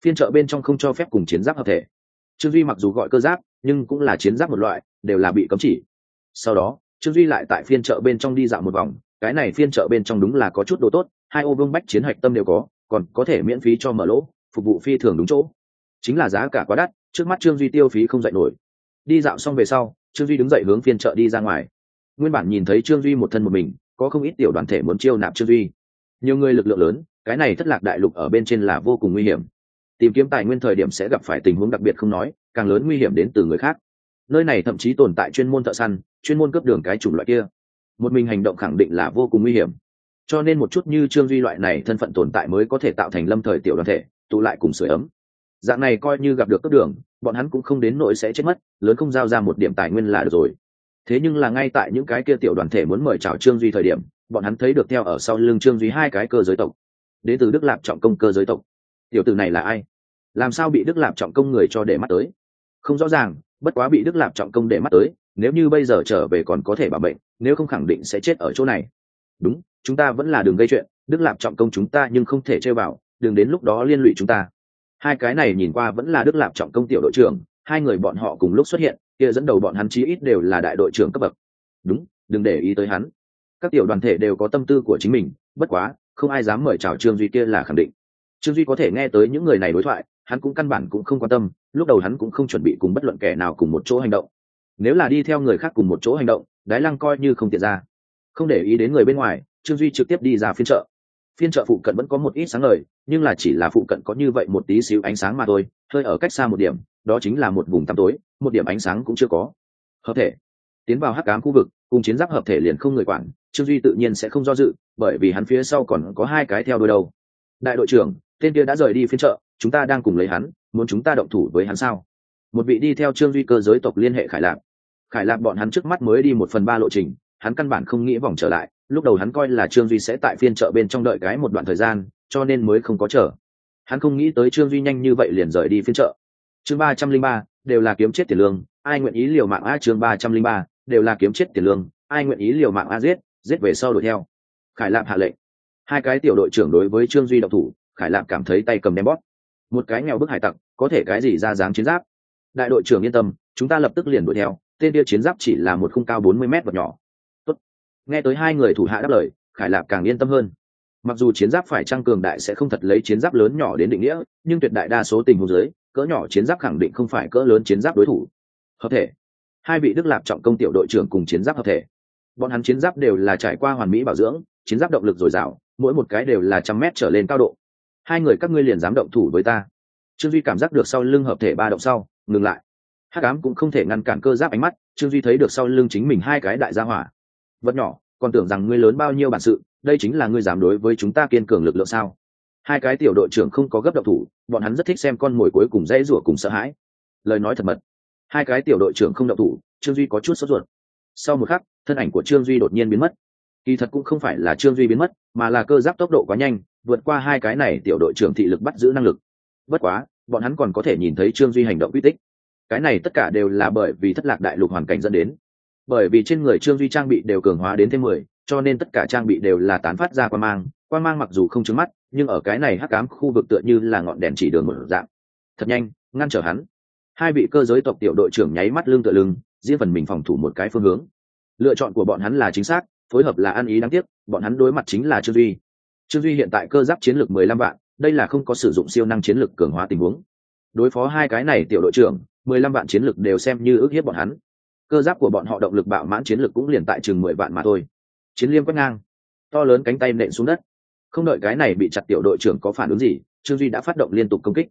Phiên chợ bên trong không cho phép cùng chiến giáp hợp thể trương duy mặc dù gọi cơ giáp, nhưng cũng là chiến giáp một loại, đều là bị cấm chỉ. Sau đó, trương duy lại tại phiên chợ bên trong đi dạo một vòng, cái này phiên chợ bên trong đúng là có chút đồ tốt, hai ô vương bách chiến hạch tâm đều có, còn có thể miễn phí cho mở lỗ, phục vụ phi thường đúng chỗ. Chính là giá cả quá đắt, trước mắt trương duy tiêu phí không dạy nổi. Đi dạo xong về sau, trương duy đứng dậy hướng phiên chợ đi ra ngoài. Nguyên bản nhìn thấy trương duy một thân một mình, có không ít tiểu đoàn thể muốn chiêu nạp trương duy. Nhiều người lực lượng lớn, cái này thất lạc đại lục ở bên trên là vô cùng nguy hiểm tìm kiếm tài nguyên thời điểm sẽ gặp phải tình huống đặc biệt không nói, càng lớn nguy hiểm đến từ người khác. Nơi này thậm chí tồn tại chuyên môn thợ săn, chuyên môn cướp đường cái chủng loại kia. Một mình hành động khẳng định là vô cùng nguy hiểm. Cho nên một chút như trương duy loại này thân phận tồn tại mới có thể tạo thành lâm thời tiểu đoàn thể, tụ lại cùng sửa ấm. Dạng này coi như gặp được cấp đường, bọn hắn cũng không đến nỗi sẽ chết mất, lớn không giao ra một điểm tài nguyên là được rồi. Thế nhưng là ngay tại những cái kia tiểu đoàn thể muốn mời chào trương duy thời điểm, bọn hắn thấy được theo ở sau lưng trương duy hai cái cơ giới tộc. Đến từ đức lạp trọng công cơ giới tộc tiểu tử này là ai? Làm sao bị đức lạp trọng công người cho để mắt tới? Không rõ ràng, bất quá bị đức lạp trọng công để mắt tới, nếu như bây giờ trở về còn có thể bảo bệnh nếu không khẳng định sẽ chết ở chỗ này. Đúng, chúng ta vẫn là đường gây chuyện, đức lạp trọng công chúng ta nhưng không thể chơi vào, đừng đến lúc đó liên lụy chúng ta. Hai cái này nhìn qua vẫn là đức lạp trọng công tiểu đội trưởng, hai người bọn họ cùng lúc xuất hiện, kia dẫn đầu bọn hắn chí ít đều là đại đội trưởng cấp bậc. Đúng, đừng để ý tới hắn. Các tiểu đoàn thể đều có tâm tư của chính mình, bất quá, không ai dám mời chào trương duy kia là khẳng định trương duy có thể nghe tới những người này đối thoại, hắn cũng căn bản cũng không quan tâm, lúc đầu hắn cũng không chuẩn bị cùng bất luận kẻ nào cùng một chỗ hành động. Nếu là đi theo người khác cùng một chỗ hành động, đái lăng coi như không tiện ra. Không để ý đến người bên ngoài, trương duy trực tiếp đi ra phiên chợ. Phiên chợ phụ cận vẫn có một ít sáng lời nhưng là chỉ là phụ cận có như vậy một tí xíu ánh sáng mà thôi, hơi ở cách xa một điểm, đó chính là một vùng tăm tối, một điểm ánh sáng cũng chưa có. Hợp thể. Tiến vào hắc ám khu vực, cùng chiến giáp hợp thể liền không người quản, trương duy tự nhiên sẽ không do dự, bởi vì hắn phía sau còn có hai cái theo đôi đầu. Đại đội trưởng tên kia đã rời đi phiên chợ, chúng ta đang cùng lấy hắn, muốn chúng ta động thủ với hắn sao? Một vị đi theo trương duy cơ giới tộc liên hệ khải lạc khải lạc bọn hắn trước mắt mới đi một phần ba lộ trình, hắn căn bản không nghĩ vòng trở lại, lúc đầu hắn coi là trương duy sẽ tại phiên chợ bên trong đợi cái một đoạn thời gian, cho nên mới không có chờ. Hắn không nghĩ tới trương duy nhanh như vậy liền rời đi phiên chợ. Chương ba trăm linh ba, đều là kiếm chết tiền lương, ai nguyện ý liều mạng a chương ba trăm linh ba, đều là kiếm chết tiền lương, ai nguyện ý liều mạng a giết giết về sau đuổi theo. Khải lạp hạ lệnh. Hai cái tiểu đội trưởng đối với trương duy độc thủ khải lạp cảm thấy tay cầm đem bóp. Một cái nghèo bức hải tặc, có thể cái gì ra dáng chiến giáp? Đại đội trưởng yên tâm, chúng ta lập tức liền đuổi theo, tên kia chiến giáp chỉ là một khung cao bốn mươi mét vật nhỏ. Tốt. nghe tới hai người thủ hạ đáp lời, khải lạp càng yên tâm hơn. Mặc dù chiến giáp phải trăng cường đại sẽ không thật lấy chiến giáp lớn nhỏ đến định nghĩa, nhưng tuyệt đại đa số tình huống giới cỡ nhỏ chiến giáp khẳng định không phải cỡ lớn chiến giáp đối thủ. Hợp thể. Hai vị đức lạp trọng công tiểu đội trưởng cùng chiến giáp hợp thể. Bọn hắn chiến giáp đều là trải qua hoàn mỹ bảo dưỡng, chiến giáp động lực dồi dào, mỗi một cái đều là trăm mét trở lên cao độ hai người các ngươi liền dám động thủ với ta. Trương duy cảm giác được sau lưng hợp thể ba động sau, ngừng lại. Hắc ám cũng không thể ngăn cản cơ giáp ánh mắt, trương duy thấy được sau lưng chính mình hai cái đại gia hỏa. Vật nhỏ, còn tưởng rằng ngươi lớn bao nhiêu bản sự, đây chính là ngươi dám đối với chúng ta kiên cường lực lượng sao? Hai cái tiểu đội trưởng không có gấp động thủ, bọn hắn rất thích xem con mồi cuối cùng dễ rủa cùng sợ hãi. Lời nói thật mật. Hai cái tiểu đội trưởng không động thủ, trương duy có chút sốt ruột. Sau một khắc, thân ảnh của trương duy đột nhiên biến mất. Kỳ thật cũng không phải là trương duy biến mất, mà là cơ giáp tốc độ quá nhanh vượt qua hai cái này tiểu đội trưởng thị lực bắt giữ năng lực. Bất quá, bọn hắn còn có thể nhìn thấy trương duy hành động uy tích. Cái này tất cả đều là bởi vì thất lạc đại lục hoàn cảnh dẫn đến. Bởi vì trên người trương duy trang bị đều cường hóa đến thêm mười, cho nên tất cả trang bị đều là tán phát ra quan mang. Quan mang mặc dù không trứng mắt, nhưng ở cái này hắc cám khu vực tựa như là ngọn đèn chỉ đường một dạng. Thật nhanh, ngăn trở hắn. Hai vị cơ giới tộc tiểu đội trưởng nháy mắt lưng tựa lưng, riêng phần mình phòng thủ một cái phương hướng. Lựa chọn của bọn hắn là chính xác, phối hợp là ăn ý đáng tiếc, bọn hắn đối mặt chính là trương duy trương duy hiện tại cơ giáp chiến lược mười lăm vạn, đây là không có sử dụng siêu năng chiến lược cường hóa tình huống. Đối phó hai cái này tiểu đội trưởng, mười lăm vạn chiến lược đều xem như ước hiếp bọn hắn. Cơ giáp của bọn họ động lực bạo mãn chiến lược cũng liền tại chừng mười vạn mà thôi. Chiến liêm quét ngang, to lớn cánh tay nện xuống đất. Không đợi cái này bị chặt tiểu đội trưởng có phản ứng gì, trương duy đã phát động liên tục công kích.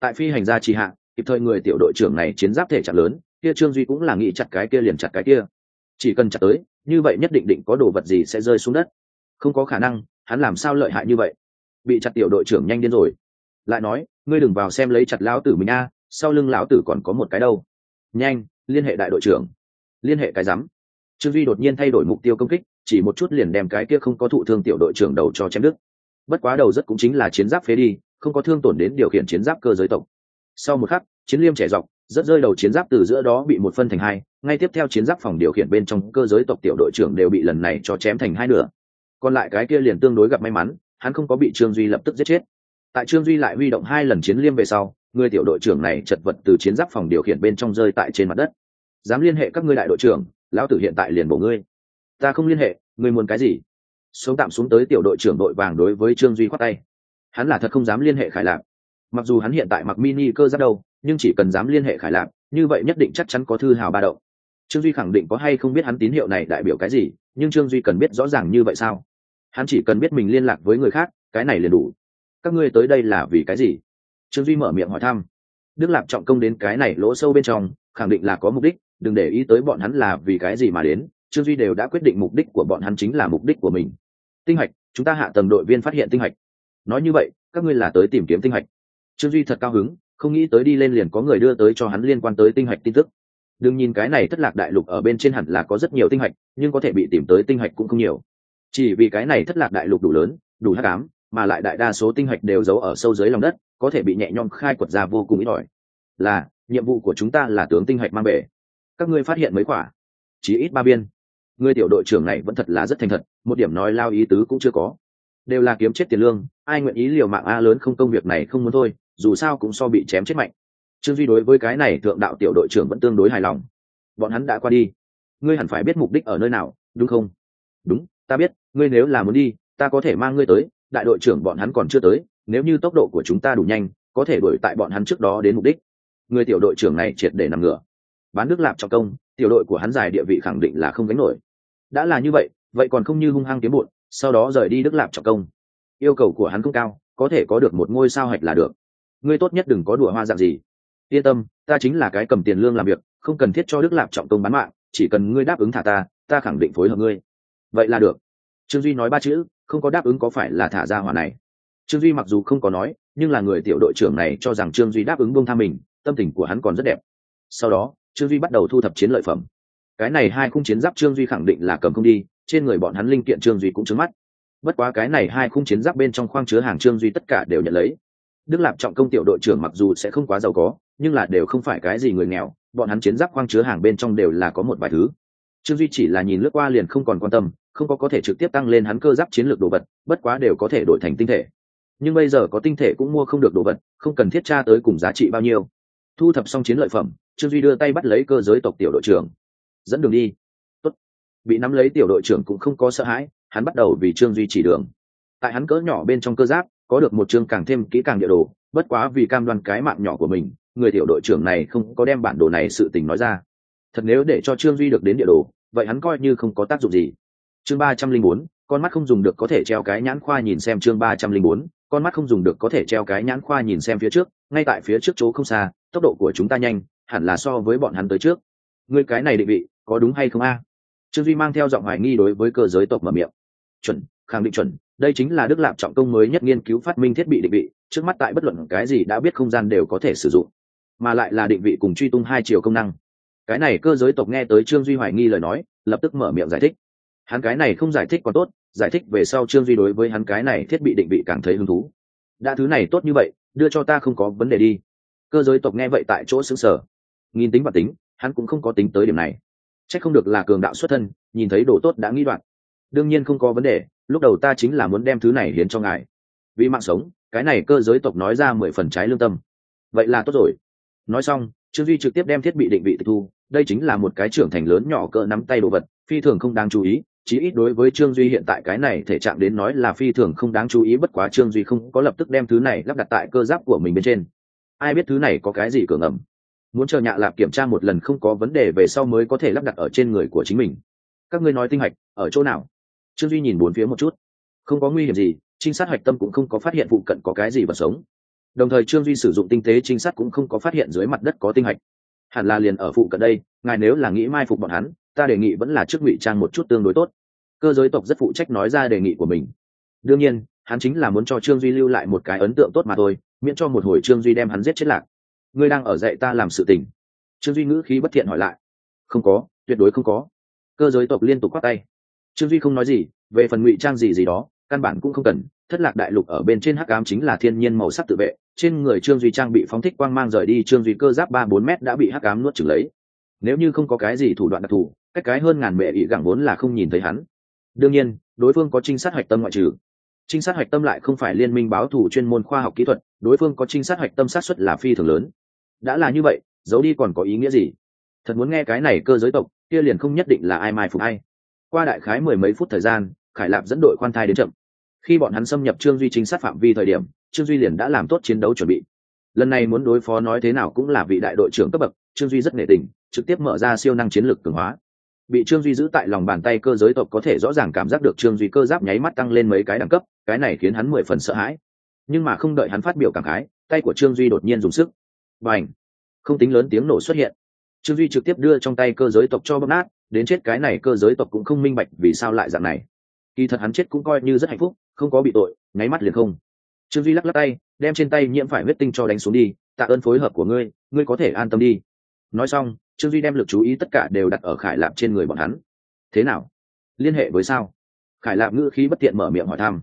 Tại phi hành gia trì hạ, kịp thời người tiểu đội trưởng này chiến giáp thể chặt lớn, kia trương duy cũng là nghĩ chặt cái kia liền chặt cái kia. Chỉ cần chặt tới, như vậy nhất định định có đồ vật gì sẽ rơi xuống đất. Không có khả năng hắn làm sao lợi hại như vậy? Bị chặt tiểu đội trưởng nhanh điên rồi. Lại nói, ngươi đừng vào xem lấy chặt lão tử mình a, sau lưng lão tử còn có một cái đâu. Nhanh, liên hệ đại đội trưởng. Liên hệ cái rắm. Trương duy đột nhiên thay đổi mục tiêu công kích, chỉ một chút liền đem cái kia không có thụ thương tiểu đội trưởng đầu cho chém đức bất quá đầu rất cũng chính là chiến giáp phế đi, không có thương tổn đến điều khiển chiến giáp cơ giới tộc. Sau một khắc, chiến liêm trẻ dọc, rất rơi đầu chiến giáp từ giữa đó bị một phân thành hai, ngay tiếp theo chiến giáp phòng điều khiển bên trong cơ giới tộc tiểu đội trưởng đều bị lần này cho chém thành hai nửa còn lại cái kia liền tương đối gặp may mắn, hắn không có bị trương duy lập tức giết chết. Tại trương duy lại huy động hai lần chiến liêm về sau, người tiểu đội trưởng này chật vật từ chiến giáp phòng điều khiển bên trong rơi tại trên mặt đất. Dám liên hệ các ngươi đại đội trưởng, lão tử hiện tại liền bổ ngươi. Ta không liên hệ, ngươi muốn cái gì? Sống tạm xuống tới tiểu đội trưởng đội vàng đối với trương duy khoát tay. Hắn là thật không dám liên hệ khải lạc mặc dù hắn hiện tại mặc mini cơ giáp đâu, nhưng chỉ cần dám liên hệ khải lạc như vậy nhất định chắc chắn có thư hào ba động trương duy khẳng định có hay không biết hắn tín hiệu này đại biểu cái gì, nhưng trương duy cần biết rõ ràng như vậy sao? Hắn chỉ cần biết mình liên lạc với người khác, cái này liền đủ. Các ngươi tới đây là vì cái gì? Trương duy mở miệng hỏi thăm. Đức lạp trọng công đến cái này lỗ sâu bên trong, khẳng định là có mục đích, đừng để ý tới bọn hắn là vì cái gì mà đến, trương duy đều đã quyết định mục đích của bọn hắn chính là mục đích của mình. Tinh hạch, chúng ta hạ tầng đội viên phát hiện tinh hạch. Nói như vậy, các ngươi là tới tìm kiếm tinh hạch. Trương duy thật cao hứng, không nghĩ tới đi lên liền có người đưa tới cho hắn liên quan tới tinh hạch tin tức đừng nhìn cái này thất lạc đại lục ở bên trên hẳn là có rất nhiều tinh hạch, nhưng có thể bị tìm tới tinh hạch cũng không nhiều. Chỉ vì cái này thất lạc đại lục đủ lớn, đủ hắc ám, mà lại đại đa số tinh hạch đều giấu ở sâu dưới lòng đất, có thể bị nhẹ nhõm khai quật ra vô cùng ít ỏi. Là, nhiệm vụ của chúng ta là tướng tinh hạch mang bể các ngươi phát hiện mấy quả? Chỉ ít ba viên. Người tiểu đội trưởng này vẫn thật là rất thành thật, một điểm nói lao ý tứ cũng chưa có. Đều là kiếm chết tiền lương, ai nguyện ý liều mạng a lớn không công việc này không muốn thôi, dù sao cũng so bị chém chết mạnh trương duy đối với cái này thượng đạo tiểu đội trưởng vẫn tương đối hài lòng. Bọn hắn đã qua đi. Ngươi hẳn phải biết mục đích ở nơi nào, đúng không? Đúng, ta biết, ngươi nếu là muốn đi, ta có thể mang ngươi tới, đại đội trưởng bọn hắn còn chưa tới, nếu như tốc độ của chúng ta đủ nhanh, có thể đuổi tại bọn hắn trước đó đến mục đích. Người tiểu đội trưởng này triệt để nằm ngửa. Bán nước lạp cho công, tiểu đội của hắn dài địa vị khẳng định là không gánh nổi. Đã là như vậy vậy còn không như hung hăng kiếm bộ sau đó rời đi đức lạp trọng công. Yêu cầu của hắn không cao, có thể có được một ngôi sao hạch là được. Ngươi tốt nhất đừng có đùa hoa dạng gì yên tâm, ta chính là cái cầm tiền lương làm việc, không cần thiết cho đức lạp trọng công bán mạng, chỉ cần ngươi đáp ứng thả ta ta khẳng định phối hợp ngươi. Vậy là được. Trương duy nói ba chữ, không có đáp ứng có phải là thả ra hỏa này. Trương duy mặc dù không có nói, nhưng là người tiểu đội trưởng này cho rằng trương duy đáp ứng buông tha mình, tâm tình của hắn còn rất đẹp. Sau đó, trương duy bắt đầu thu thập chiến lợi phẩm. Cái này hai khung chiến giáp trương duy khẳng định là cầm không đi, trên người bọn hắn linh kiện trương duy cũng trứng mắt. Bất quá cái này hai khung chiến giáp bên trong khoang chứa hàng trương duy tất cả đều nhận lấy. Đức lạp trọng công tiểu đội trưởng mặc dù sẽ không quá giàu có nhưng là đều không phải cái gì người nghèo, bọn hắn chiến giáp khoang chứa hàng bên trong đều là có một vài thứ. Trương duy chỉ là nhìn lướt qua liền không còn quan tâm, không có có thể trực tiếp tăng lên hắn cơ giáp chiến lược đồ vật, bất quá đều có thể đổi thành tinh thể. Nhưng bây giờ có tinh thể cũng mua không được đồ vật, không cần thiết tra tới cùng giá trị bao nhiêu. Thu thập xong chiến lợi phẩm, trương duy đưa tay bắt lấy cơ giới tộc tiểu đội trưởng. Dẫn đường đi. Tốt. bị nắm lấy tiểu đội trưởng cũng không có sợ hãi, hắn bắt đầu vì trương duy chỉ đường. Tại hắn cỡ nhỏ bên trong cơ giáp, có được một chương càng thêm kỹ càng địa đồ, bất quá vì cam đoan cái mạng nhỏ của mình người tiểu đội trưởng này không có đem bản đồ này sự tình nói ra. Thật nếu để cho trương duy được đến địa đồ, vậy hắn coi như không có tác dụng gì. Chương ba trăm linh bốn, con mắt không dùng được có thể treo cái nhãn khoa nhìn xem chương ba trăm linh bốn, con mắt không dùng được có thể treo cái nhãn khoa nhìn xem phía trước, ngay tại phía trước chỗ không xa, tốc độ của chúng ta nhanh, hẳn là so với bọn hắn tới trước. Người cái này định vị, có đúng hay không a? Trương duy mang theo giọng hoài nghi đối với cơ giới tộc mở miệng. Chuẩn, khẳng định chuẩn, đây chính là đức lạp trọng công mới nhất nghiên cứu phát minh thiết bị định vị, trước mắt tại bất luận cái gì đã biết không gian đều có thể sử dụng mà lại là định vị cùng truy tung hai chiều công năng. Cái này cơ giới tộc nghe tới trương duy hoài nghi lời nói, lập tức mở miệng giải thích. Hắn cái này không giải thích còn tốt, giải thích về sau trương duy đối với hắn cái này thiết bị định vị càng thấy hứng thú. Đã thứ này tốt như vậy, đưa cho ta không có vấn đề đi. Cơ giới tộc nghe vậy tại chỗ xứng sở nghìn tính và tính, hắn cũng không có tính tới điểm này. C h ắ c không được là cường đạo xuất thân, nhìn thấy đồ tốt đã nghĩ đoạn. Đương nhiên không có vấn đề, lúc đầu ta chính là muốn đem thứ này hiến cho ngài. Vì mạng sống, cái này cơ giới tộc nói ra mười phần trái lương tâm. Vậy là tốt rồi nói xong, trương duy trực tiếp đem thiết bị định vị tịch thu. Đây chính là một cái trưởng thành lớn nhỏ cỡ nắm tay đồ vật, phi thường không đáng chú ý, chí ít đối với trương duy hiện tại cái này thể chạm đến nói là phi thường không đáng chú ý, bất quá trương duy không có lập tức đem thứ này lắp đặt tại cơ giáp của mình bên trên. Ai biết thứ này có cái gì cường ẩm muốn chờ nhạ lạp kiểm tra một lần không có vấn đề về sau mới có thể lắp đặt ở trên người của chính mình. Các ngươi nói tinh hạch, ở chỗ nào? Trương duy nhìn bốn phía một chút. Không có nguy hiểm gì, trinh sát hạch tâm cũng không có phát hiện vụ cận có cái gì vật sống đồng thời trương duy sử dụng tinh tế trinh sát cũng không có phát hiện dưới mặt đất có tinh hạch. Hẳn là liền ở phụ cận đây, ngài nếu là nghĩ mai phục bọn hắn, ta đề nghị vẫn là trước ngụy trang một chút tương đối tốt. Cơ giới tộc rất phụ trách nói ra đề nghị của mình. Đương nhiên, hắn chính là muốn cho trương duy lưu lại một cái ấn tượng tốt mà thôi, miễn cho một hồi trương duy đem hắn giết chết lạc. Ngươi đang ở dạy ta làm sự tình. Trương duy ngữ khí bất thiện hỏi lại. Không có, tuyệt đối không có. Cơ giới tộc liên tục quát tay. Trương duy không nói gì, về phần ngụy trang gì gì đó, căn bản cũng không cần thất lạc đại lục ở bên trên hắc ám chính là thiên nhiên màu sắc tự vệ, trên người trương duy trang bị phóng thích quang mang rời đi, trương duy cơ giáp ba bốn m đã bị hắc ám nuốt chửng lấy. Nếu như không có cái gì thủ đoạn đặc thù, cách cái hơn ngàn mẹ ỵ gẳng vốn là không nhìn thấy hắn. Đương nhiên, đối phương có trinh sát hoạch tâm ngoại trừ. Trinh sát hoạch tâm lại không phải liên minh báo thủ chuyên môn khoa học kỹ thuật, đối phương có trinh sát hoạch tâm sát xuất là phi thường lớn. Đã là như vậy, giấu đi còn có ý nghĩa gì? Thật muốn nghe cái này cơ giới tộc, kia liền không nhất định là ai mai phục ai. Qua đại khái mười mấy phút thời gian, khải lạp dẫn đội khoan thai đến chậm khi bọn hắn xâm nhập trương duy chính sát phạm vi thời điểm, trương duy liền đã làm tốt chiến đấu chuẩn bị. Lần này muốn đối phó nói thế nào cũng là vị đại đội trưởng cấp bậc, trương duy rất nể tình, trực tiếp mở ra siêu năng chiến lược cường hóa. Bị trương duy giữ tại lòng bàn tay cơ giới tộc có thể rõ ràng cảm giác được trương duy cơ giáp nháy mắt tăng lên mấy cái đẳng cấp, cái này khiến hắn mười phần sợ hãi. Nhưng mà không đợi hắn phát biểu cảm khái, tay của trương duy đột nhiên dùng sức. Và ảnh không tính lớn tiếng nổ xuất hiện. Trương duy trực tiếp đưa trong tay cơ giới tộc cho bóp nát, đến chết cái này cơ giới tộc cũng không minh bạch vì sao lại dạng này kỳ thật hắn chết cũng coi như rất hạnh phúc, không có bị tội, nháy mắt liền không. Trương duy lắc lắc tay, đem trên tay nhiễm phải huyết tinh cho đánh xuống đi, tạ ơn phối hợp của ngươi ngươi có thể an tâm đi. Nói xong, trương duy đem l ự c chú ý tất cả đều đặt ở khải lạp trên người bọn hắn. Thế nào? Liên hệ với sao? Khải lạp ngữ khí bất tiện mở miệng hỏi thăm.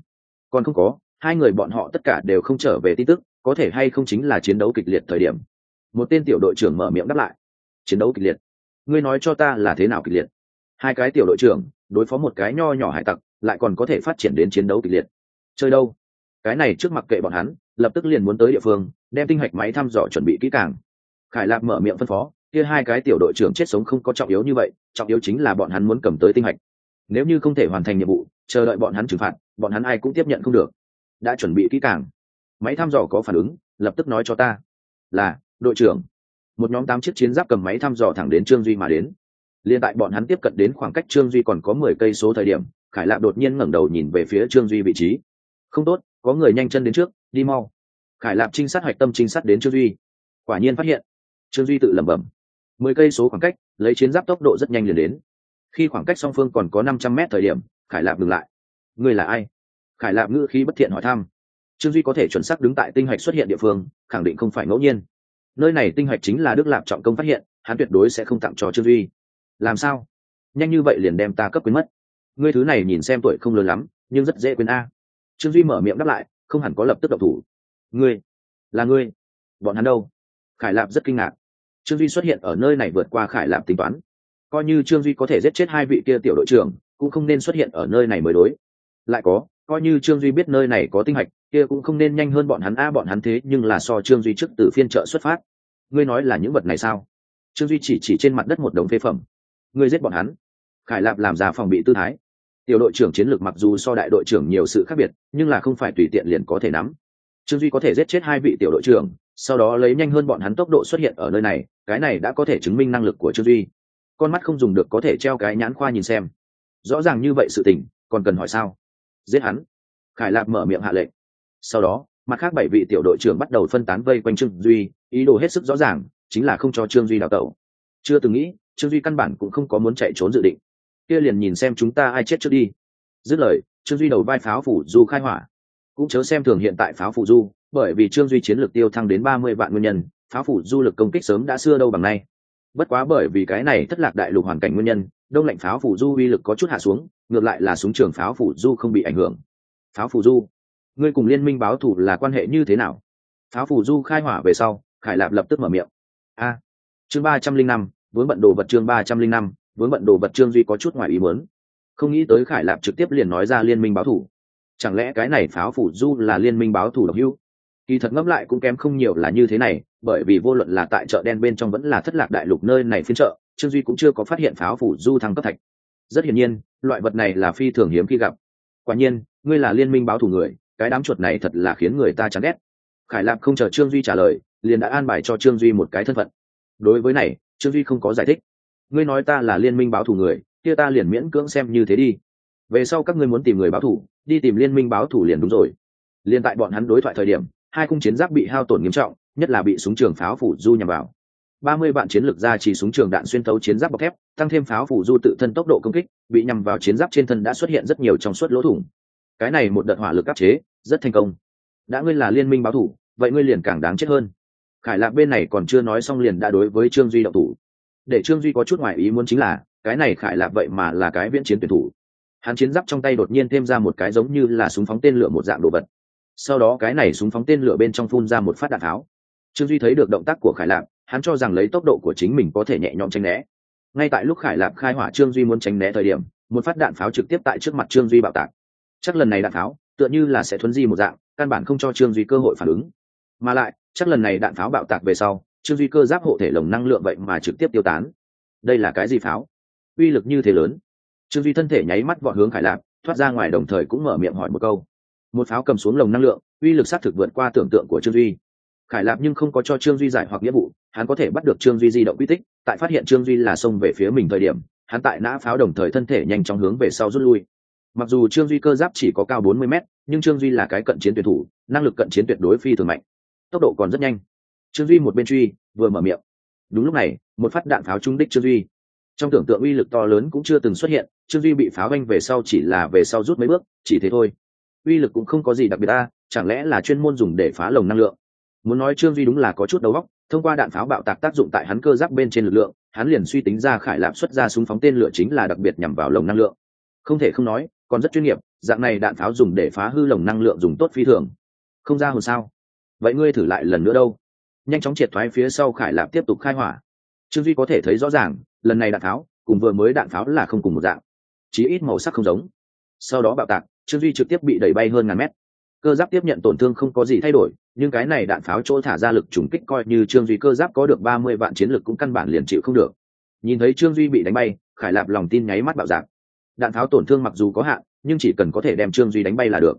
Còn không có, hai người bọn họ tất cả đều không trở về tin tức, có thể hay không chính là chiến đấu kịch liệt thời điểm. Một tên tiểu đội trưởng mở miệng đáp lại. Chiến đấu kịch liệt? Ngươi nói cho ta là thế nào kịch liệt? Hai cái tiểu đội trưởng đối phó một cái nho nhỏ hải tặc lại còn có thể phát triển đến chiến đấu kịch liệt. Chơi đâu? Cái này trước mặt kệ bọn hắn, lập tức liền muốn tới địa phương, đem tinh hạch máy thăm dò chuẩn bị kỹ càng. Khải lạc mở miệng phân phó, kia hai cái tiểu đội trưởng chết sống không có trọng yếu như vậy, trọng yếu chính là bọn hắn muốn cầm tới tinh hạch. Nếu như không thể hoàn thành nhiệm vụ, chờ đợi bọn hắn trừng phạt, bọn hắn ai cũng tiếp nhận không được. Đã chuẩn bị kỹ càng. Máy thăm dò có phản ứng, lập tức nói cho ta. Là, đội trưởng. Một nhóm tám chiếc chiến giáp cầm máy thăm dò thẳng đến trương duy mà đến. Liên tại bọn hắn tiếp cận đến khoảng cách trương duy còn có mười cây số thời điểm khải lạp đột nhiên ngẩng đầu nhìn về phía trương duy vị trí. Không tốt, có người nhanh chân đến trước, đi mau. Khải lạp trinh sát hoạch tâm trinh sát đến trương duy. Quả nhiên phát hiện. Trương duy tự lẩm bẩm. Mười cây số khoảng cách, lấy chiến giáp tốc độ rất nhanh liền đến. Khi khoảng cách song phương còn có năm trăm mét thời điểm, khải lạp dừng lại. Người là ai? Khải lạp ngữ khí bất thiện hỏi thăm. Trương duy có thể chuẩn xác đứng tại tinh hạch xuất hiện địa phương, khẳng định không phải ngẫu nhiên. Nơi này tinh hạch chính là đức lạp trọng công phát hiện, hắn tuyệt đối sẽ không tặng cho trương duy. Làm sao? Nhanh như vậy liền đem ta cấp quyến mất ngươi thứ này nhìn xem tuổi không lớn lắm, nhưng rất dễ quên a. Trương duy mở miệng đáp lại, không hẳn có lập tức độc thủ. Ngươi? Là ngươi. Bọn hắn đâu? Khải lạp rất kinh ngạc. Trương duy xuất hiện ở nơi này vượt qua khải lạp tính toán. Coi như trương duy có thể giết chết hai vị kia tiểu đội trưởng, cũng không nên xuất hiện ở nơi này mới đối. Lại có, coi như trương duy biết nơi này có tinh hạch, kia cũng không nên nhanh hơn bọn hắn a, bọn hắn thế nhưng là so trương duy trước từ phiên trợ xuất phát. Ngươi nói là những vật này sao? Trương duy chỉ chỉ trên mặt đất một đống phế phẩm. Ngươi giết bọn hắn. Khải lạp làm ra phòng bị tư thái tiểu đội trưởng chiến lược mặc dù so đại đội trưởng nhiều sự khác biệt, nhưng là không phải tùy tiện liền có thể nắm. Trương duy có thể giết chết hai vị tiểu đội trưởng, sau đó lấy nhanh hơn bọn hắn tốc độ xuất hiện ở nơi này, cái này đã có thể chứng minh năng lực của trương duy. Con mắt không dùng được có thể treo cái nhãn khoa nhìn xem. Rõ ràng như vậy sự tình, còn cần hỏi sao? Giết hắn. Khải lạp mở miệng hạ lệnh. Sau đó, mặt khác bảy vị tiểu đội trưởng bắt đầu phân tán vây quanh trương duy, ý đồ hết sức rõ ràng, chính là không cho trương duy đào tẩu. Chưa từng nghĩ, trương duy căn bản cũng không có muốn chạy trốn dự định kia liền nhìn xem chúng ta ai chết trước đi. Dứt lời, trương duy đầu vai pháo phủ du khai hỏa. Cũng chớ xem thường hiện tại pháo phủ du, bởi vì trương duy chiến lược tiêu thăng đến ba mươi vạn nguyên nhân, pháo phủ du lực công kích sớm đã xưa đâu bằng nay. Bất quá bởi vì cái này thất lạc đại lục hoàn cảnh nguyên nhân, đông lạnh pháo phủ du uy lực có chút hạ xuống, ngược lại là súng trường pháo phủ du không bị ảnh hưởng. Pháo phủ du, ngươi cùng liên minh báo thủ là quan hệ như thế nào? Pháo phủ du khai hỏa về sau, khải lạp lập tức mở miệng. A, chương ba trăm linh năm, vướng bận đồ vật chương ba trăm linh năm vướng bận đồ vật trương duy có chút ngoài ý muốn. Không nghĩ tới khải lạp trực tiếp liền nói ra liên minh báo thủ. Chẳng lẽ cái này pháo phủ du là liên minh báo thủ độc hưu kỳ thật ngẫm lại cũng kém không nhiều là như thế này, bởi vì vô luận là tại chợ đen bên trong vẫn là thất lạc đại lục nơi này phiên chợ, trương duy cũng chưa có phát hiện pháo phủ du thăng cấp thạch. Rất hiển nhiên, loại vật này là phi thường hiếm khi gặp. Quả nhiên, ngươi là liên minh báo thủ người, cái đám chuột này thật là khiến người ta chán ghét. Khải lạp không chờ trương duy trả lời, liền đã an bài cho trương duy một cái thân phận. Đối với này, trương duy không có giải thích ngươi nói ta là liên minh báo thủ người, kia ta liền miễn cưỡng xem như thế đi. Về sau các ngươi muốn tìm người báo thủ, đi tìm liên minh báo thủ liền đúng rồi. Liền tại bọn hắn đối thoại thời điểm, hai cung chiến giáp bị hao tổn nghiêm trọng, nhất là bị súng trường pháo phủ du nhằm vào. Ba mươi vạn chiến lược ra chỉ súng trường đạn xuyên thấu chiến giáp bọc thép, tăng thêm pháo phủ du tự thân tốc độ công kích, bị nhằm vào chiến giáp trên thân đã xuất hiện rất nhiều trong suốt lỗ thủng. Cái này một đợt hỏa lực áp chế, rất thành công. Đã ngươi là liên minh báo thủ, vậy ngươi liền càng đáng chết hơn. Khải lạc bên này còn chưa nói xong liền đã đối với trương duy động thủ để trương duy có chút ngoại ý muốn chính là, cái này khải lạc vậy mà là cái viễn chiến tuyển thủ. Hắn chiến giáp trong tay đột nhiên thêm ra một cái giống như là súng phóng tên lửa một dạng đồ vật. Sau đó cái này súng phóng tên lửa bên trong phun ra một phát đạn tháo. Trương duy thấy được động tác của khải lạc hắn cho rằng lấy tốc độ của chính mình có thể nhẹ nhõm tránh né. Ngay tại lúc khải lạc khai hỏa trương duy muốn tránh né thời điểm, một phát đạn pháo trực tiếp tại trước mặt trương duy bạo tạc. Chắc lần này đạn pháo, tựa như là sẽ thuấn di một dạng, căn bản không cho trương duy cơ hội phản ứng. Mà lại, chắc lần này đạn pháo bạo tạc về sau trương duy cơ giáp hộ thể lồng năng lượng vậy mà trực tiếp tiêu tán. Đây là cái gì pháo? Uy lực như thế lớn. Trương duy thân thể nháy mắt vọt hướng khải lạc thoát ra ngoài đồng thời cũng mở miệng hỏi một câu. Một pháo cầm xuống lồng năng lượng, uy lực xác thực vượt qua tưởng tượng của trương duy. Khải lạp nhưng không có cho trương duy giải hoặc nghĩa vụ, hắn có thể bắt được trương duy di động quy tích, tại phát hiện trương duy là xông về phía mình thời điểm, hắn tại nã pháo đồng thời thân thể nhanh chóng hướng về sau rút lui. Mặc dù trương duy cơ giáp chỉ có cao 40 m nhưng trương duy là cái cận chiến tuyển thủ, năng lực cận chiến tuyệt đối phi thường mạnh. Tốc độ còn rất nhanh trương duy một bên truy, vừa mở miệng. Đúng lúc này, một phát đạn pháo trúng đích trương duy. Trong tưởng tượng uy lực to lớn cũng chưa từng xuất hiện, trương duy bị pháo vanh về sau chỉ là về sau rút mấy bước, chỉ thế thôi. Uy lực cũng không có gì đặc biệt ta chẳng lẽ là chuyên môn dùng để phá lồng năng lượng? Muốn nói trương duy đúng là có chút đầu óc, thông qua đạn pháo bạo tạc tác dụng tại hắn cơ giáp bên trên lực lượng, hắn liền suy tính ra khải lạp xuất ra súng phóng tên lửa chính là đặc biệt nhằm vào lồng năng lượng. Không thể không nói, còn rất chuyên nghiệp, dạng này đạn pháo dùng để phá hư lồng năng lượng dùng tốt phi thường. Không ra hồn sao? Vậy ngươi thử lại lần nữa đâu nhanh chóng triệt thoái phía sau khải lạp tiếp tục khai hỏa. Trương duy có thể thấy rõ ràng, lần này đạn pháo, cùng vừa mới đạn pháo là không cùng một dạng. Chí ít màu sắc không giống. Sau đó bạo tạc, trương duy trực tiếp bị đẩy bay hơn ngàn mét. Cơ giáp tiếp nhận tổn thương không có gì thay đổi, nhưng cái này đạn pháo chỗ thả ra lực trùng kích coi như trương duy cơ giáp có được ba mươi vạn chiến lực cũng căn bản liền chịu không được. Nhìn thấy trương duy bị đánh bay, khải lạp lòng tin nháy mắt bạo dạp đạn pháo tổn thương mặc dù có hạn, nhưng chỉ cần có thể đem trương duy đánh bay là được.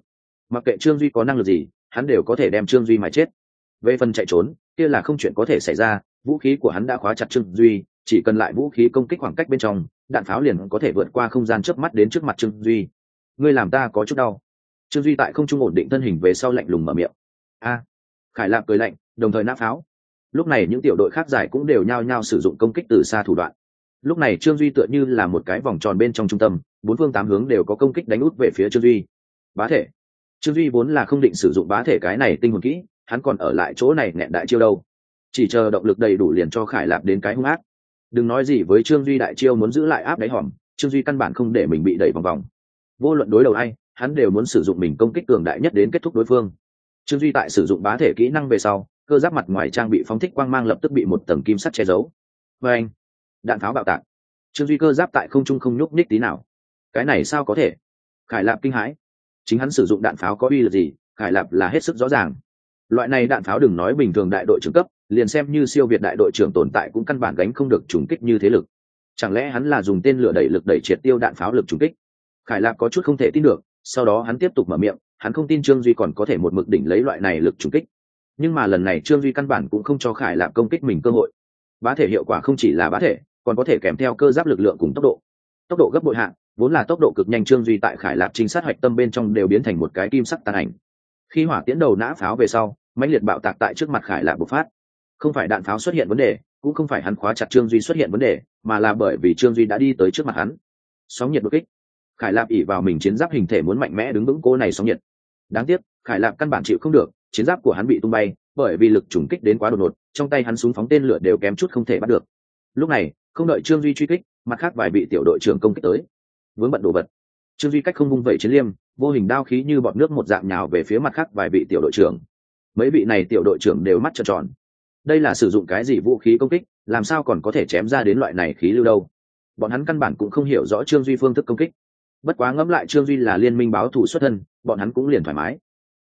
Mặc kệ trương duy có năng lực gì, hắn đều có thể đem trương duy mà chết. Về phần chạy trốn kia là không chuyện có thể xảy ra, vũ khí của hắn đã khóa chặt trương duy, chỉ cần lại vũ khí công kích khoảng cách bên trong, đạn pháo liền có thể vượt qua không gian trước mắt đến trước mặt trương duy. Ngươi làm ta có chút đau. Trương duy tại không trung ổn định thân hình về sau lạnh lùng mở miệng. A, khải lạc cười lạnh, đồng thời nã pháo. Lúc này những tiểu đội khác giải cũng đều nhao nhao sử dụng công kích từ xa thủ đoạn. Lúc này trương duy tựa như là một cái vòng tròn bên trong trung tâm, bốn phương tám hướng đều có công kích đánh út về phía trương duy. Bá thể. Trương duy vốn là không định sử dụng bá thể cái này tinh hồn kỹ hắn còn ở lại chỗ này nẹn đại chiêu đâu. Chỉ chờ động lực đầy đủ liền cho khải lạp đến cái hung ác. Đừng nói gì với trương duy đại chiêu muốn giữ lại áp đáy hòm, trương duy căn bản không để mình bị đẩy vòng vòng. Vô luận đối đầu ai, hắn đều muốn sử dụng mình công kích cường đại nhất đến kết thúc đối phương. Trương duy tại sử dụng bá thể kỹ năng về sau, cơ giáp mặt ngoài trang bị phóng thích quang mang lập tức bị một tầng kim sắt che giấu. Và anh, đạn pháo bạo tạc. Trương duy cơ giáp tại không trung không nhúc nhích tí nào. Cái này sao có thể? Khải lạp kinh hãi. Chính hắn sử dụng đạn pháo có uy lực gì? Khải lạp là hết sức rõ ràng loại này đạn pháo đừng nói bình thường đại đội trưởng cấp, liền xem như siêu việt đại đội trưởng tồn tại cũng căn bản gánh không được trùng kích như thế lực. Chẳng lẽ hắn là dùng tên lửa đẩy lực đẩy triệt tiêu đạn pháo lực trùng kích? Khải lạp có chút không thể tin được, sau đó hắn tiếp tục mở miệng, hắn không tin trương duy còn có thể một mực đỉnh lấy loại này lực trùng kích. Nhưng mà lần này trương duy căn bản cũng không cho khải lạp công kích mình cơ hội. Bá thể hiệu quả không chỉ là bá thể, còn có thể kèm theo cơ giáp lực lượng cùng tốc độ. Tốc độ gấp bội hạng vốn là tốc độ cực nhanh trương duy tại khải lạp trinh sát hoạch tâm bên trong đều biến thành một cái kim sắc tàn ảnh khi hỏa tiễn đầu nã pháo về sau, mãnh liệt bạo tạc tại trước mặt khải lạp bộc phát. Không phải đạn pháo xuất hiện vấn đề, cũng không phải hắn khóa chặt trương duy xuất hiện vấn đề, mà là bởi vì trương duy đã đi tới trước mặt hắn. Sóng nhiệt đột kích. Khải lạp ỉ vào mình chiến giáp hình thể muốn mạnh mẽ đứng vững cô này sóng nhiệt. Đáng tiếc, khải lạp căn bản chịu không được, chiến giáp của hắn bị tung bay, bởi vì lực trùng kích đến quá đột ngột, trong tay hắn súng phóng tên lửa đều kém chút không thể bắt được. Lúc này, không đợi trương duy truy kích, mặt khác vài vị tiểu đội trưởng công kích tới. Vướng bận đồ vật trương duy cách không vung vẩy chiến liêm, vô hình đao khí như bọt nước một dạng nhào về phía mặt khác vài vị tiểu đội trưởng. Mấy vị này tiểu đội trưởng đều mắt trợn tròn. Đây là sử dụng cái gì vũ khí công kích, làm sao còn có thể chém ra đến loại này khí lưu đâu? Bọn hắn căn bản cũng không hiểu rõ trương duy phương thức công kích. Bất quá ngẫm lại trương duy là liên minh báo thù xuất thân, bọn hắn cũng liền thoải mái.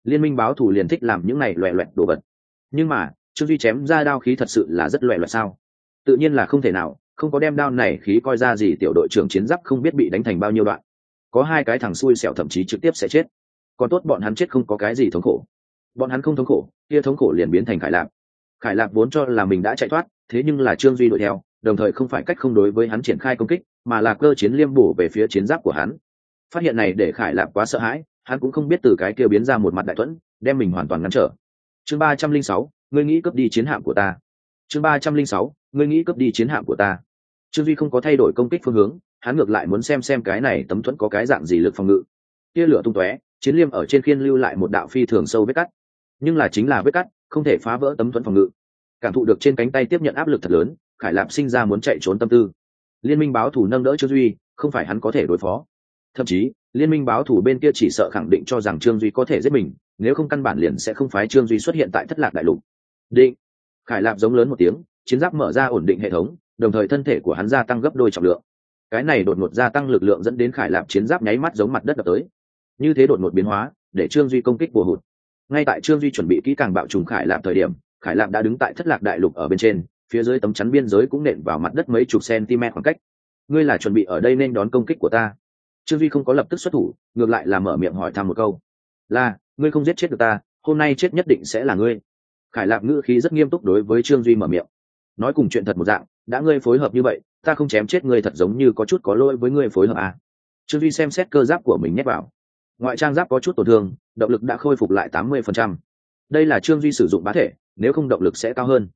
Liên minh báo thù liền thích làm những này loẹ loẹt đồ vật. Nhưng mà, trương duy chém ra đao khí thật sự là rất loẹ loẹt sao? Tự nhiên là không thể nào, không có đem đao này khí coi ra gì tiểu đội trưởng chiến giáp không biết bị đánh thành bao nhiêu đoạn có hai cái thằng xui xẻo thậm chí trực tiếp sẽ chết. Còn tốt bọn hắn chết không có cái gì thống khổ. Bọn hắn không thống khổ, kia thống khổ liền biến thành khải lạc khải lạc vốn cho là mình đã chạy thoát, thế nhưng là trương duy đuổi theo, đồng thời không phải cách không đối với hắn triển khai công kích, mà là cơ chiến liêm bổ về phía chiến giáp của hắn. Phát hiện này để khải lạc quá sợ hãi, hắn cũng không biết từ cái kia biến ra một mặt đại thuẫn đem mình hoàn toàn ngăn trở. Chương ba trăm linh sáu, ngươi nghĩ cướp đi chiến hạm của ta. Chương ba trăm linh sáu, ngươi nghĩ cướp đi chiến hạm của ta. Trương duy không có thay đổi công kích phương hướng hắn ngược lại muốn xem xem cái này tấm thuẫn có cái dạng gì lực phòng ngự. Tia lửa tung tóe, chiến liêm ở trên khiên lưu lại một đạo phi thường sâu vết cắt. Nhưng là chính là vết cắt, không thể phá vỡ tấm thuẫn phòng ngự. Cảm thụ được trên cánh tay tiếp nhận áp lực thật lớn, khải lạp sinh ra muốn chạy trốn tâm tư. Liên minh báo thủ nâng đỡ trương duy, không phải hắn có thể đối phó. Thậm chí, liên minh báo thủ bên kia chỉ sợ khẳng định cho rằng trương duy có thể giết mình, nếu không căn bản liền sẽ không phái trương duy xuất hiện tại thất lạc đại lục. Định. Khải lạp giống lớn một tiếng, chiến giáp mở ra ổn định hệ thống, đồng thời thân thể của hắn gia tăng gấp đôi trọng lượng cái này đột ngột gia tăng lực lượng dẫn đến khải lạp chiến giáp nháy mắt giống mặt đất đập tới. Như thế đột ngột biến hóa, để trương duy công kích bùa hụt. Ngay tại trương duy chuẩn bị kỹ càng bạo trùng khải lạp thời điểm, khải lạp đã đứng tại thất lạc đại lục ở bên trên, phía dưới tấm chắn biên giới cũng nện vào mặt đất mấy chục cm khoảng cách. Ngươi là chuẩn bị ở đây nên đón công kích của ta. Trương duy không có lập tức xuất thủ, ngược lại là mở miệng hỏi thăm một câu. Là, ngươi không giết chết được ta, hôm nay chết nhất định sẽ là ngươi. Khải lạp ngữ khí rất nghiêm túc đối với trương duy mở miệng. Nói cùng chuyện thật một dạng, đã ngươi phối hợp như vậy ta không chém chết ngươi thật giống như có chút có lỗi với ngươi phối hợp à. trương duy xem xét cơ giáp của mình nhét vào. Ngoại trang giáp có chút tổn thương, động lực đã khôi phục lại tám mươi phần trăm. Đây là trương duy sử dụng bá thể, nếu không động lực sẽ cao hơn.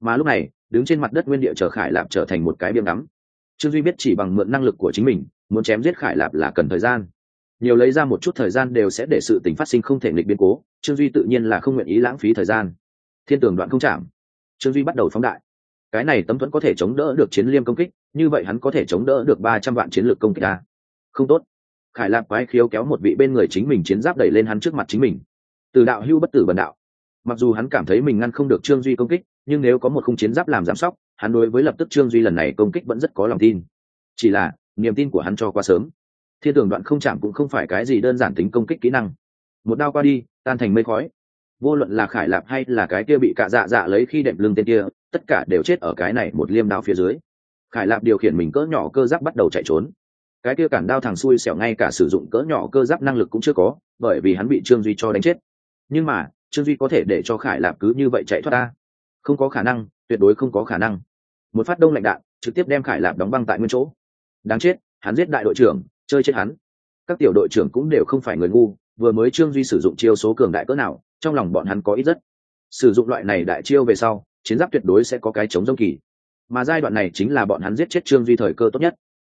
Mà lúc này, đứng trên mặt đất nguyên địa chờ khải lạp trở thành một cái biếm ngắm. Trương duy biết chỉ bằng mượn năng lực của chính mình, muốn chém giết khải lạp là cần thời gian. Nhiều lấy ra một chút thời gian đều sẽ để sự tình phát sinh không thể nghịch biến cố, trương duy tự nhiên là không nguyện ý lãng phí thời gian. Thiên tường đoạn không chạm. Trương duy bắt đầu phóng đại cái này tấm thuẫn có thể chống đỡ được chiến liêm công kích, như vậy hắn có thể chống đỡ được ba trăm vạn chiến lược công kích ta không tốt. Khải lạp quái khiếu kéo một vị bên người chính mình chiến giáp đẩy lên hắn trước mặt chính mình. Từ đạo hưu bất tử bần đạo. Mặc dù hắn cảm thấy mình ngăn không được trương duy công kích, nhưng nếu có một khung chiến giáp làm giám sóc, hắn đối với lập tức trương duy lần này công kích vẫn rất có lòng tin. Chỉ là, niềm tin của hắn cho quá sớm. Thiên tưởng đoạn không chạm cũng không phải cái gì đơn giản tính công kích kỹ năng. Một đao qua đi, tan thành mây khói. Vô luận là khải lạp hay là cái kia bị cạ dạ dạ lấy khi đệm lưng tên kia tất cả đều chết ở cái này một liêm đao phía dưới. Khải lạp điều khiển mình cỡ nhỏ cơ giáp bắt đầu chạy trốn. Cái kia cản đao thằng xui xẻo ngay cả sử dụng cỡ nhỏ cơ giáp năng lực cũng chưa có, bởi vì hắn bị trương duy cho đánh chết. Nhưng mà, trương duy có thể để cho khải lạp cứ như vậy chạy thoát ta? Không có khả năng, tuyệt đối không có khả năng. Một phát đông lạnh đạn, trực tiếp đem khải lạp đóng băng tại nguyên chỗ. Đáng chết, hắn giết đại đội trưởng, chơi chết hắn. Các tiểu đội trưởng cũng đều không phải người ngu, vừa mới trương duy sử dụng chiêu số cường đại cỡ nào, trong lòng bọn hắn có ít rất. Sử dụng loại này đại chiêu về sau chiến giáp tuyệt đối sẽ có cái chống dông kỳ. Mà giai đoạn này chính là bọn hắn giết chết trương duy thời cơ tốt nhất.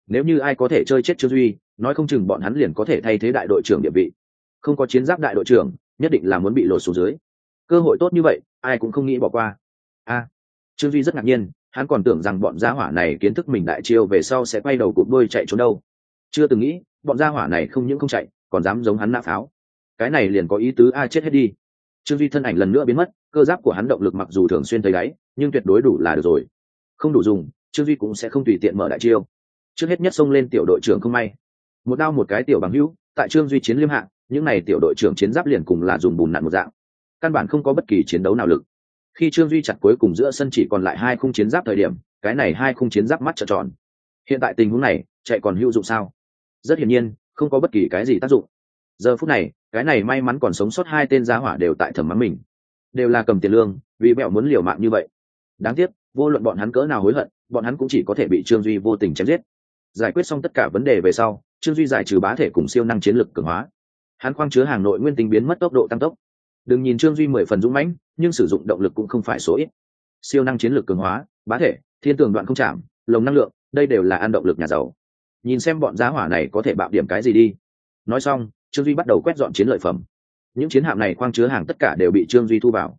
Nếu như ai có thể chơi chết trương duy, nói không chừng bọn hắn liền có thể thay thế đại đội trưởng địa vị. Không có chiến giáp đại đội trưởng, nhất định là muốn bị lột xuống dưới. Cơ hội tốt như vậy, ai cũng không nghĩ bỏ qua. A. Trương duy rất ngạc nhiên, hắn còn tưởng rằng bọn gia hỏa này kiến thức mình đại chiêu về sau sẽ quay đầu cụp đôi chạy trốn đâu. Chưa từng nghĩ, bọn gia hỏa này không những không chạy, còn dám giống hắn nã pháo. Cái này liền có ý tứ, a, chết hết đi trương duy thân ảnh lần nữa biến mất, cơ giáp của hắn động lực mặc dù thường xuyên thấy đáy, nhưng tuyệt đối đủ là được rồi. Không đủ dùng, trương duy cũng sẽ không tùy tiện mở đại chiêu. Trước hết nhất xông lên tiểu đội trưởng không may. Một đao một cái tiểu bằng hữu, tại trương duy chiến liêm hạng những n à y tiểu đội trưởng chiến giáp liền cùng là dùng bùn nặn một dạng. Căn bản không có bất kỳ chiến đấu nào lực. Khi trương duy chặt cuối cùng giữa sân chỉ còn lại hai khung chiến giáp thời điểm, cái này hai khung chiến giáp mắt trợn tròn. Hiện tại tình huống này, chạy còn hữu dụng sao? Rất hiển nhiên, không có bất kỳ cái gì tác dụng. Giờ phút này cái này may mắn còn sống sót hai tên giá hỏa đều tại thẩm mắng mình. Đều là cầm tiền lương, vì mẹo muốn liều mạng như vậy. Đáng tiếc, vô luận bọn hắn cỡ nào hối hận, bọn hắn cũng chỉ có thể bị trương duy vô tình chém giết. Giải quyết xong tất cả vấn đề về sau, trương duy giải trừ bá thể cùng siêu năng chiến lược cường hóa. Hắn khoang chứa hàng nội nguyên tinh biến mất tốc độ tăng tốc. Đừng nhìn trương duy mười phần dũng mãnh, nhưng sử dụng động lực cũng không phải số ít. Siêu năng chiến lược cường hóa, bá thể, thiên tường đoạn không chạm, lồng năng lượng, đây đều là ăn động lực nhà giàu. Nhìn xem bọn giá hỏa này có thể bạo điểm cái gì đi. Nói xong trương duy bắt đầu quét dọn chiến lợi phẩm. Những chiến hạm này khoang chứa hàng tất cả đều bị trương duy thu vào.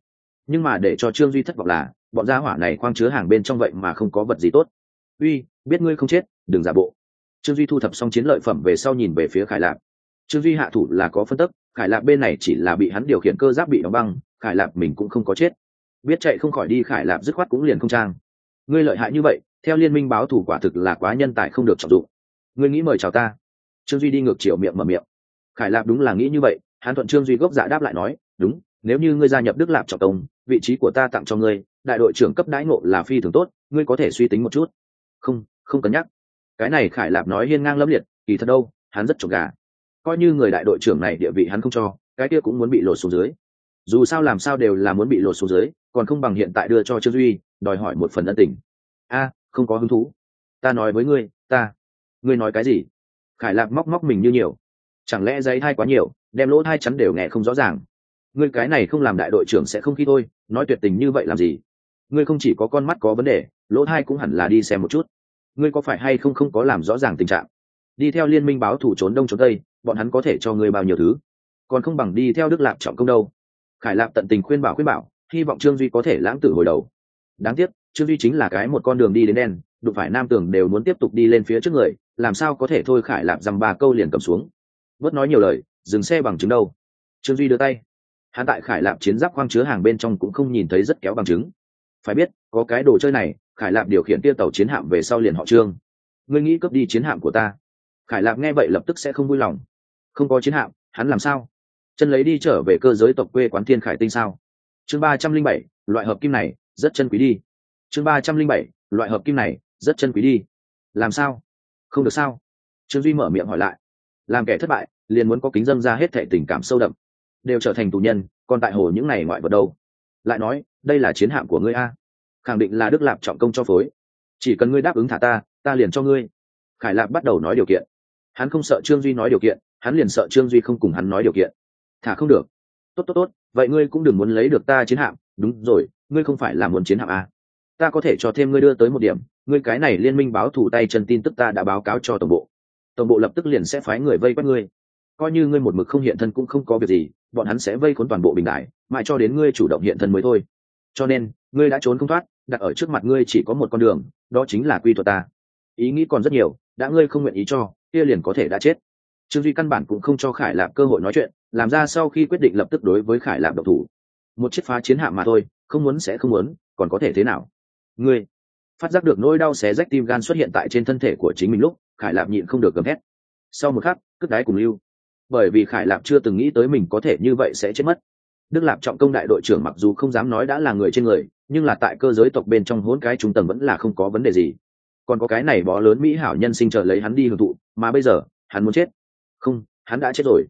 Nhưng mà để cho trương duy thất vọng là, bọn gia hỏa này khoang chứa hàng bên trong vậy mà không có vật gì tốt. Uy, biết ngươi không chết, đừng giả bộ. Trương duy thu thập xong chiến lợi phẩm về sau nhìn về phía khải lạc trương duy hạ thủ là có phân tức, khải lạc bên này chỉ là bị hắn điều khiển cơ giáp bị đóng băng, khải lạc mình cũng không có chết. Biết chạy không khỏi đi, khải lạc dứt khoát cũng liền không trang. Ngươi lợi hại như vậy, theo liên minh báo thủ quả thực là quá nhân tài không được trọng dụng. Ngươi nghĩ mời chào ta. Trương duy đi ngược chiều miệng mở miệng khải lạp đúng là nghĩ như vậy Hán thuận trương duy gốc dạ đáp lại nói, đúng, nếu như ngươi gia nhập đức lạp trọng công vị trí của ta tặng cho ngươi, đại đội trưởng cấp đãi ngộ là phi thường tốt, ngươi có thể suy tính một chút. Không không cân nhắc. Cái này khải lạp nói hiên ngang lâm liệt, kỳ thật đâu, hắn rất trộm gà. Coi như người đại đội trưởng này địa vị hắn không cho, cái kia cũng muốn bị lột xuống dưới. Dù sao làm sao đều là muốn bị lột xuống dưới, còn không bằng hiện tại đưa cho trương duy, đòi hỏi một phần ân tình. A, không có hứng thú. Ta nói với ngươi, ta. Ngươi nói cái gì? Khải lạc móc móc mình như nhiều chẳng lẽ giấy thai quá nhiều, đem lỗ thai chắn đều nghe không rõ ràng? Ngươi cái này không làm đại đội trưởng sẽ không khi thôi, nói tuyệt tình như vậy làm gì? Ngươi không chỉ có con mắt có vấn đề, lỗ thai cũng hẳn là đi xem một chút. Ngươi có phải hay không không có làm rõ ràng tình trạng? Đi theo liên minh báo thủ trốn đông trốn tây, bọn hắn có thể cho ngươi bao nhiêu thứ? Còn không bằng đi theo đức lạp trọng công đâu. Khải lạp tận tình khuyên bảo khuyên bảo, hy vọng trương duy có thể lãng tử hồi đầu. Đáng tiếc, trương duy chính là cái một con đường đi đến đen, đụng phải nam tường đều muốn tiếp tục đi lên phía trước người, làm sao có thể thôi khải lạp dăm ba câu liền cầm xuống? Bớt nói nhiều lời, dừng xe bằng chứng đâu. Trương duy đưa tay. Hắn tại khải lạp chiến giáp khoang chứa hàng bên trong cũng không nhìn thấy rất kéo bằng chứng. Phải biết, có cái đồ chơi này, khải lạp điều khiển tiêu tàu chiến hạm về sau liền họ trương. Ngươi nghĩ cướp đi chiến hạm của ta. Khải lạp nghe vậy lập tức sẽ không vui lòng. Không có chiến hạm, hắn làm sao? Chân lấy đi trở về cơ giới tộc quê quán thiên khải tinh sao? Chương ba trăm linh bảy, loại hợp kim này, rất chân quý đi. Chương ba trăm linh bảy, loại hợp kim này, rất chân quý đi. Làm sao? Không được sao? Trương duy mở miệng hỏi lại làm kẻ thất bại, liền muốn có kính dâm ra hết thệ tình cảm sâu đậm. Đều trở thành tù nhân, còn tại hồ những này ngoại vật đâu? Lại nói, đây là chiến hạm của ngươi a. Khẳng định là đức lạp trọng công cho phối. Chỉ cần ngươi đáp ứng thả ta ta liền cho ngươi. Khải lạp bắt đầu nói điều kiện. Hắn không sợ trương duy nói điều kiện, hắn liền sợ trương duy không cùng hắn nói điều kiện. Thả không được. Tốt tốt tốt, vậy ngươi cũng đừng muốn lấy được ta chiến hạm. Đúng rồi, ngươi không phải là muốn chiến hạm à? ta có thể cho thêm ngươi đưa tới một điểm. Ngươi cái này liên minh báo thủ tay chân tin tức ta đã báo cáo cho tổng bộ tổng bộ lập tức liền sẽ phái người vây quét ngươi. Coi như ngươi một mực không hiện thân cũng không có việc gì, bọn hắn sẽ vây khốn toàn bộ bình đại, mãi cho đến ngươi chủ động hiện thân mới thôi. Cho nên, ngươi đã trốn không thoát, đặt ở trước mặt ngươi chỉ có một con đường, đó chính là quy thuật ta. Ý nghĩ còn rất nhiều, đã ngươi không nguyện ý cho, kia liền có thể đã chết. Trương duy căn bản cũng không cho khải lạp cơ hội nói chuyện, làm ra sau khi quyết định lập tức đối với khải lạp độc thủ. Một chiếc phá chiến hạm mà thôi, không muốn sẽ không muốn, còn có thể thế nào? Ngươi phát giác được nỗi đau xé rách tim gan xuất hiện tại trên thân thể của chính mình lúc khải lạp nhịn không được gầm hét sau một khắc cất đáy cùng lưu. Bởi vì khải lạp chưa từng nghĩ tới mình có thể như vậy sẽ chết mất. Đức lạp trọng công đại đội trưởng mặc dù không dám nói đã là người trên người, nhưng là tại cơ giới tộc bên trong hỗn cái trung tầng vẫn là không có vấn đề gì. Còn có cái này bó lớn mỹ hảo nhân sinh chờ lấy hắn đi hưởng thụ, mà bây giờ, hắn muốn chết. Không, hắn đã chết rồi.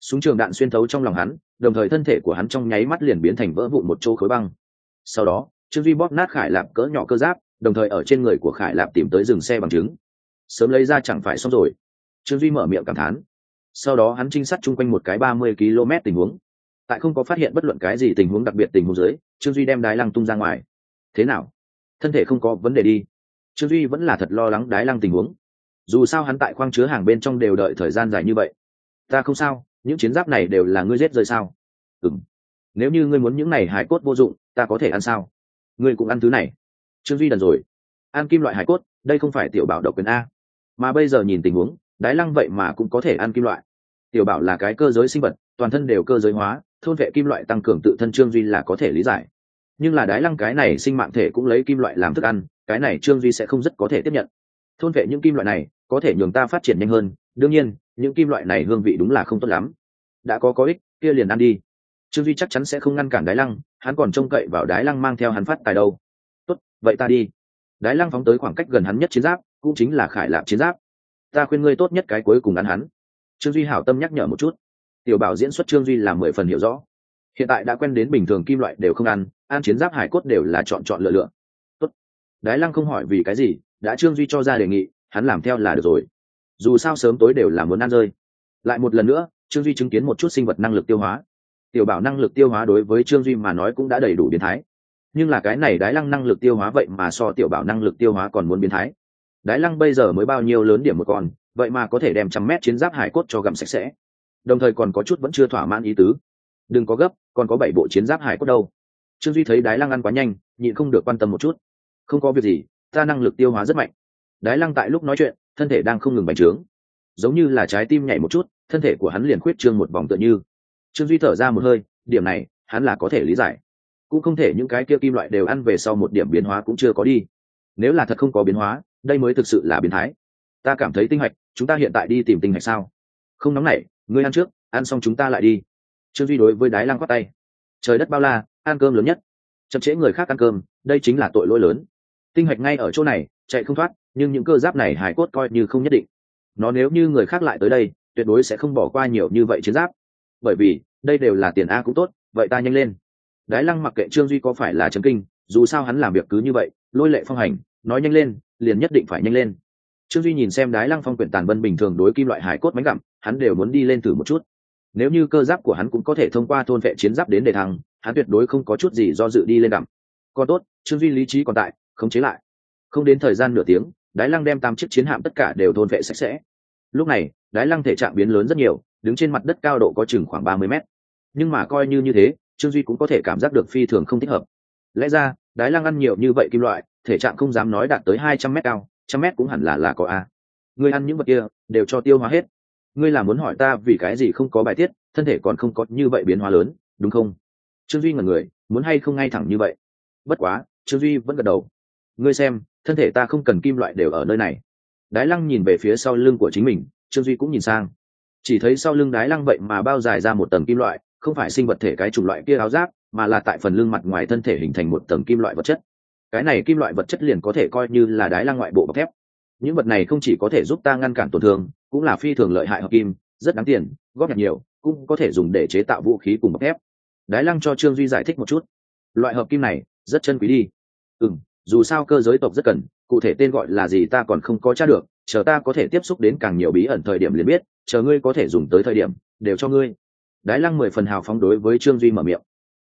Súng trường đạn xuyên thấu trong lòng hắn, đồng thời thân thể của hắn trong nháy mắt liền biến thành vỡ vụn một chỗ khối băng. Sau đó trương duy bóp nát khải lạp cỡ nhỏ cơ giáp, đồng thời ở trên người của khải lạp tìm tới dừng xe bằng chứng sớm lấy ra chẳng phải xong rồi. Trương duy mở miệng cảm thán. Sau đó hắn trinh sát chung quanh một cái ba mươi km tình huống. Tại không có phát hiện bất luận cái gì tình huống đặc biệt tình huống dưới, trương duy đem đái lăng tung ra ngoài. Thế nào? Thân thể không có vấn đề đi. Trương duy vẫn là thật lo lắng đái lăng tình huống. Dù sao hắn tại khoang chứa hàng bên trong đều đợi thời gian dài như vậy. Ta không sao, những chiến giáp này đều là ngươi giết rơi sao? Ừ m nếu như ngươi muốn những này hải cốt vô dụng, ta có thể ăn sao? Ngươi cũng ăn thứ này. Trương duy đần rồi. Ăn kim loại hải cốt, đây không phải tiểu bảo độc quyền a mà bây giờ nhìn tình huống, đái lăng vậy mà cũng có thể ăn kim loại. Tiểu bảo là cái cơ giới sinh vật, toàn thân đều cơ giới hóa, thôn vệ kim loại tăng cường tự thân trương duy là có thể lý giải. Nhưng là đái lăng cái này sinh mạng thể cũng lấy kim loại làm thức ăn, cái này trương duy sẽ không rất có thể tiếp nhận. Thôn vệ những kim loại này, có thể nhường ta phát triển nhanh hơn, đương nhiên, những kim loại này hương vị đúng là không tốt lắm. Đã có có ích, kia liền ăn đi. Trương duy chắc chắn sẽ không ngăn cản đái lăng, hắn còn trông cậy vào đái lăng mang theo hắn phát tài đâu. Tốt, vậy ta đi. Đái lăng phóng tới khoảng cách gần hắn nhất chiến giáp cũng chính là khải lạp chiến giáp. Ta khuyên ngươi tốt nhất cái cuối cùng ăn hắn. Trương duy hảo tâm nhắc nhở một chút. Tiểu bảo diễn xuất trương duy là mười phần hiểu rõ. Hiện tại đã quen đến bình thường kim loại đều không ăn ăn chiến giáp hải cốt đều là chọn chọn lựa lựa. Tốt. đái lăng không hỏi vì cái gì, đã trương duy cho ra đề nghị, hắn làm theo là được rồi. Dù sao sớm tối đều là muốn ăn rơi. Lại một lần nữa, trương duy chứng kiến một chút sinh vật năng lực tiêu hóa. Tiểu bảo năng lực tiêu hóa đối với trương duy mà nói cũng đã đầy đủ biến thái. Nhưng là cái này đái lăng năng lực tiêu hóa vậy mà so tiểu bảo năng lực tiêu hóa còn muốn biến thái đái lăng bây giờ mới bao nhiêu lớn điểm một con, vậy mà có thể đem trăm mét chiến giáp hải cốt cho gặm sạch sẽ. Đồng thời còn có chút vẫn chưa thỏa mãn ý tứ. Đừng có gấp, còn có bảy bộ chiến giáp hải cốt đâu. Trương duy thấy đái lăng ăn quá nhanh, nhịn không được quan tâm một chút. Không có việc gì, ta năng lực tiêu hóa rất mạnh. Đái lăng tại lúc nói chuyện, thân thể đang không ngừng bành trướng. Giống như là trái tim nhảy một chút, thân thể của hắn liền khuyết trương một vòng tựa như. Trương duy thở ra một hơi, điểm này, hắn là có thể lý giải. Cũng không thể những cái kia kim loại đều ăn về sau một điểm biến hóa cũng chưa có đi nếu là thật không có biến hóa, đây mới thực sự là biến thái. Ta cảm thấy tinh hạch, chúng ta hiện tại đi tìm tinh hạch sao? Không nóng nảy, ngươi ăn trước, ăn xong chúng ta lại đi. Trương duy đối với đái lăng quát tay. Trời đất bao la, ăn cơm lớn nhất. Chậm trễ người khác ăn cơm, đây chính là tội lỗi lớn. Tinh hạch ngay ở chỗ này, chạy không thoát, nhưng những cơ giáp này hải cốt coi như không nhất định. Nó nếu như người khác lại tới đây, tuyệt đối sẽ không bỏ qua nhiều như vậy chiến giáp. Bởi vì, đây đều là tiền a cũng tốt, vậy ta nhanh lên. Đái lăng mặc kệ trương duy có phải là chấn kinh, dù sao hắn làm việc cứ như vậy, lôi lệ phong hành nói nhanh lên, liền nhất định phải nhanh lên. Trương duy nhìn xem đái lăng phong quyển tàn vân bình thường đối kim loại hải cốt mánh gặm, hắn đều muốn đi lên thử một chút. Nếu như cơ giáp của hắn cũng có thể thông qua thôn vệ chiến giáp đến đề thăng, hắn tuyệt đối không có chút gì do dự đi lên gặm. Còn tốt, trương duy lý trí còn tại, khống chế lại. Không đến thời gian nửa tiếng, đái lăng đem tám chiếc chiến hạm tất cả đều thôn vệ sạch sẽ. Lúc này, đái lăng thể trạng biến lớn rất nhiều, đứng trên mặt đất cao độ có chừng khoảng ba mươi mét. Nhưng mà coi như như thế, trương duy cũng có thể cảm giác được phi thường không thích hợp. Lẽ ra đái lăng ăn nhiều như vậy kim loại, thể trạng không dám nói đạt tới hai trăm mét cao, trăm mét cũng hẳn là là có a. Ngươi ăn những vật kia, đều cho tiêu hóa hết. Ngươi là muốn hỏi ta vì cái gì không có bài tiết, thân thể còn không có như vậy biến hóa lớn, đúng không? Trương duy ngần người, muốn hay không ngay thẳng như vậy? Bất quá, trương duy vẫn gật đầu. Ngươi xem, thân thể ta không cần kim loại đều ở nơi này. Đái lăng nhìn về phía sau lưng của chính mình, trương duy cũng nhìn sang. Chỉ thấy sau lưng đái lăng vậy mà bao dài ra một tầng kim loại, không phải sinh vật thể cái chủng loại kia áo giáp mà là tại phần lưng mặt ngoài thân thể hình thành một tầng kim loại vật chất. Cái này kim loại vật chất liền có thể coi như là đái lăng ngoại bộ bọc thép. Những vật này không chỉ có thể giúp ta ngăn cản tổn thương, cũng là phi thường lợi hại hợp kim, rất đáng tiền, góp nhặt nhiều, cũng có thể dùng để chế tạo vũ khí cùng bọc thép. Đái lăng cho trương duy giải thích một chút. Loại hợp kim này, rất chân quý đi. Ừ dù sao cơ giới tộc rất cần, cụ thể tên gọi là gì ta còn không có t r a được, chờ ta có thể tiếp xúc đến càng nhiều bí ẩn thời điểm liền biết, chờ ngươi có thể dùng tới thời điểm, đều cho ngươi. Đái lăng mười phần hào phóng đối với trương duy mở miệng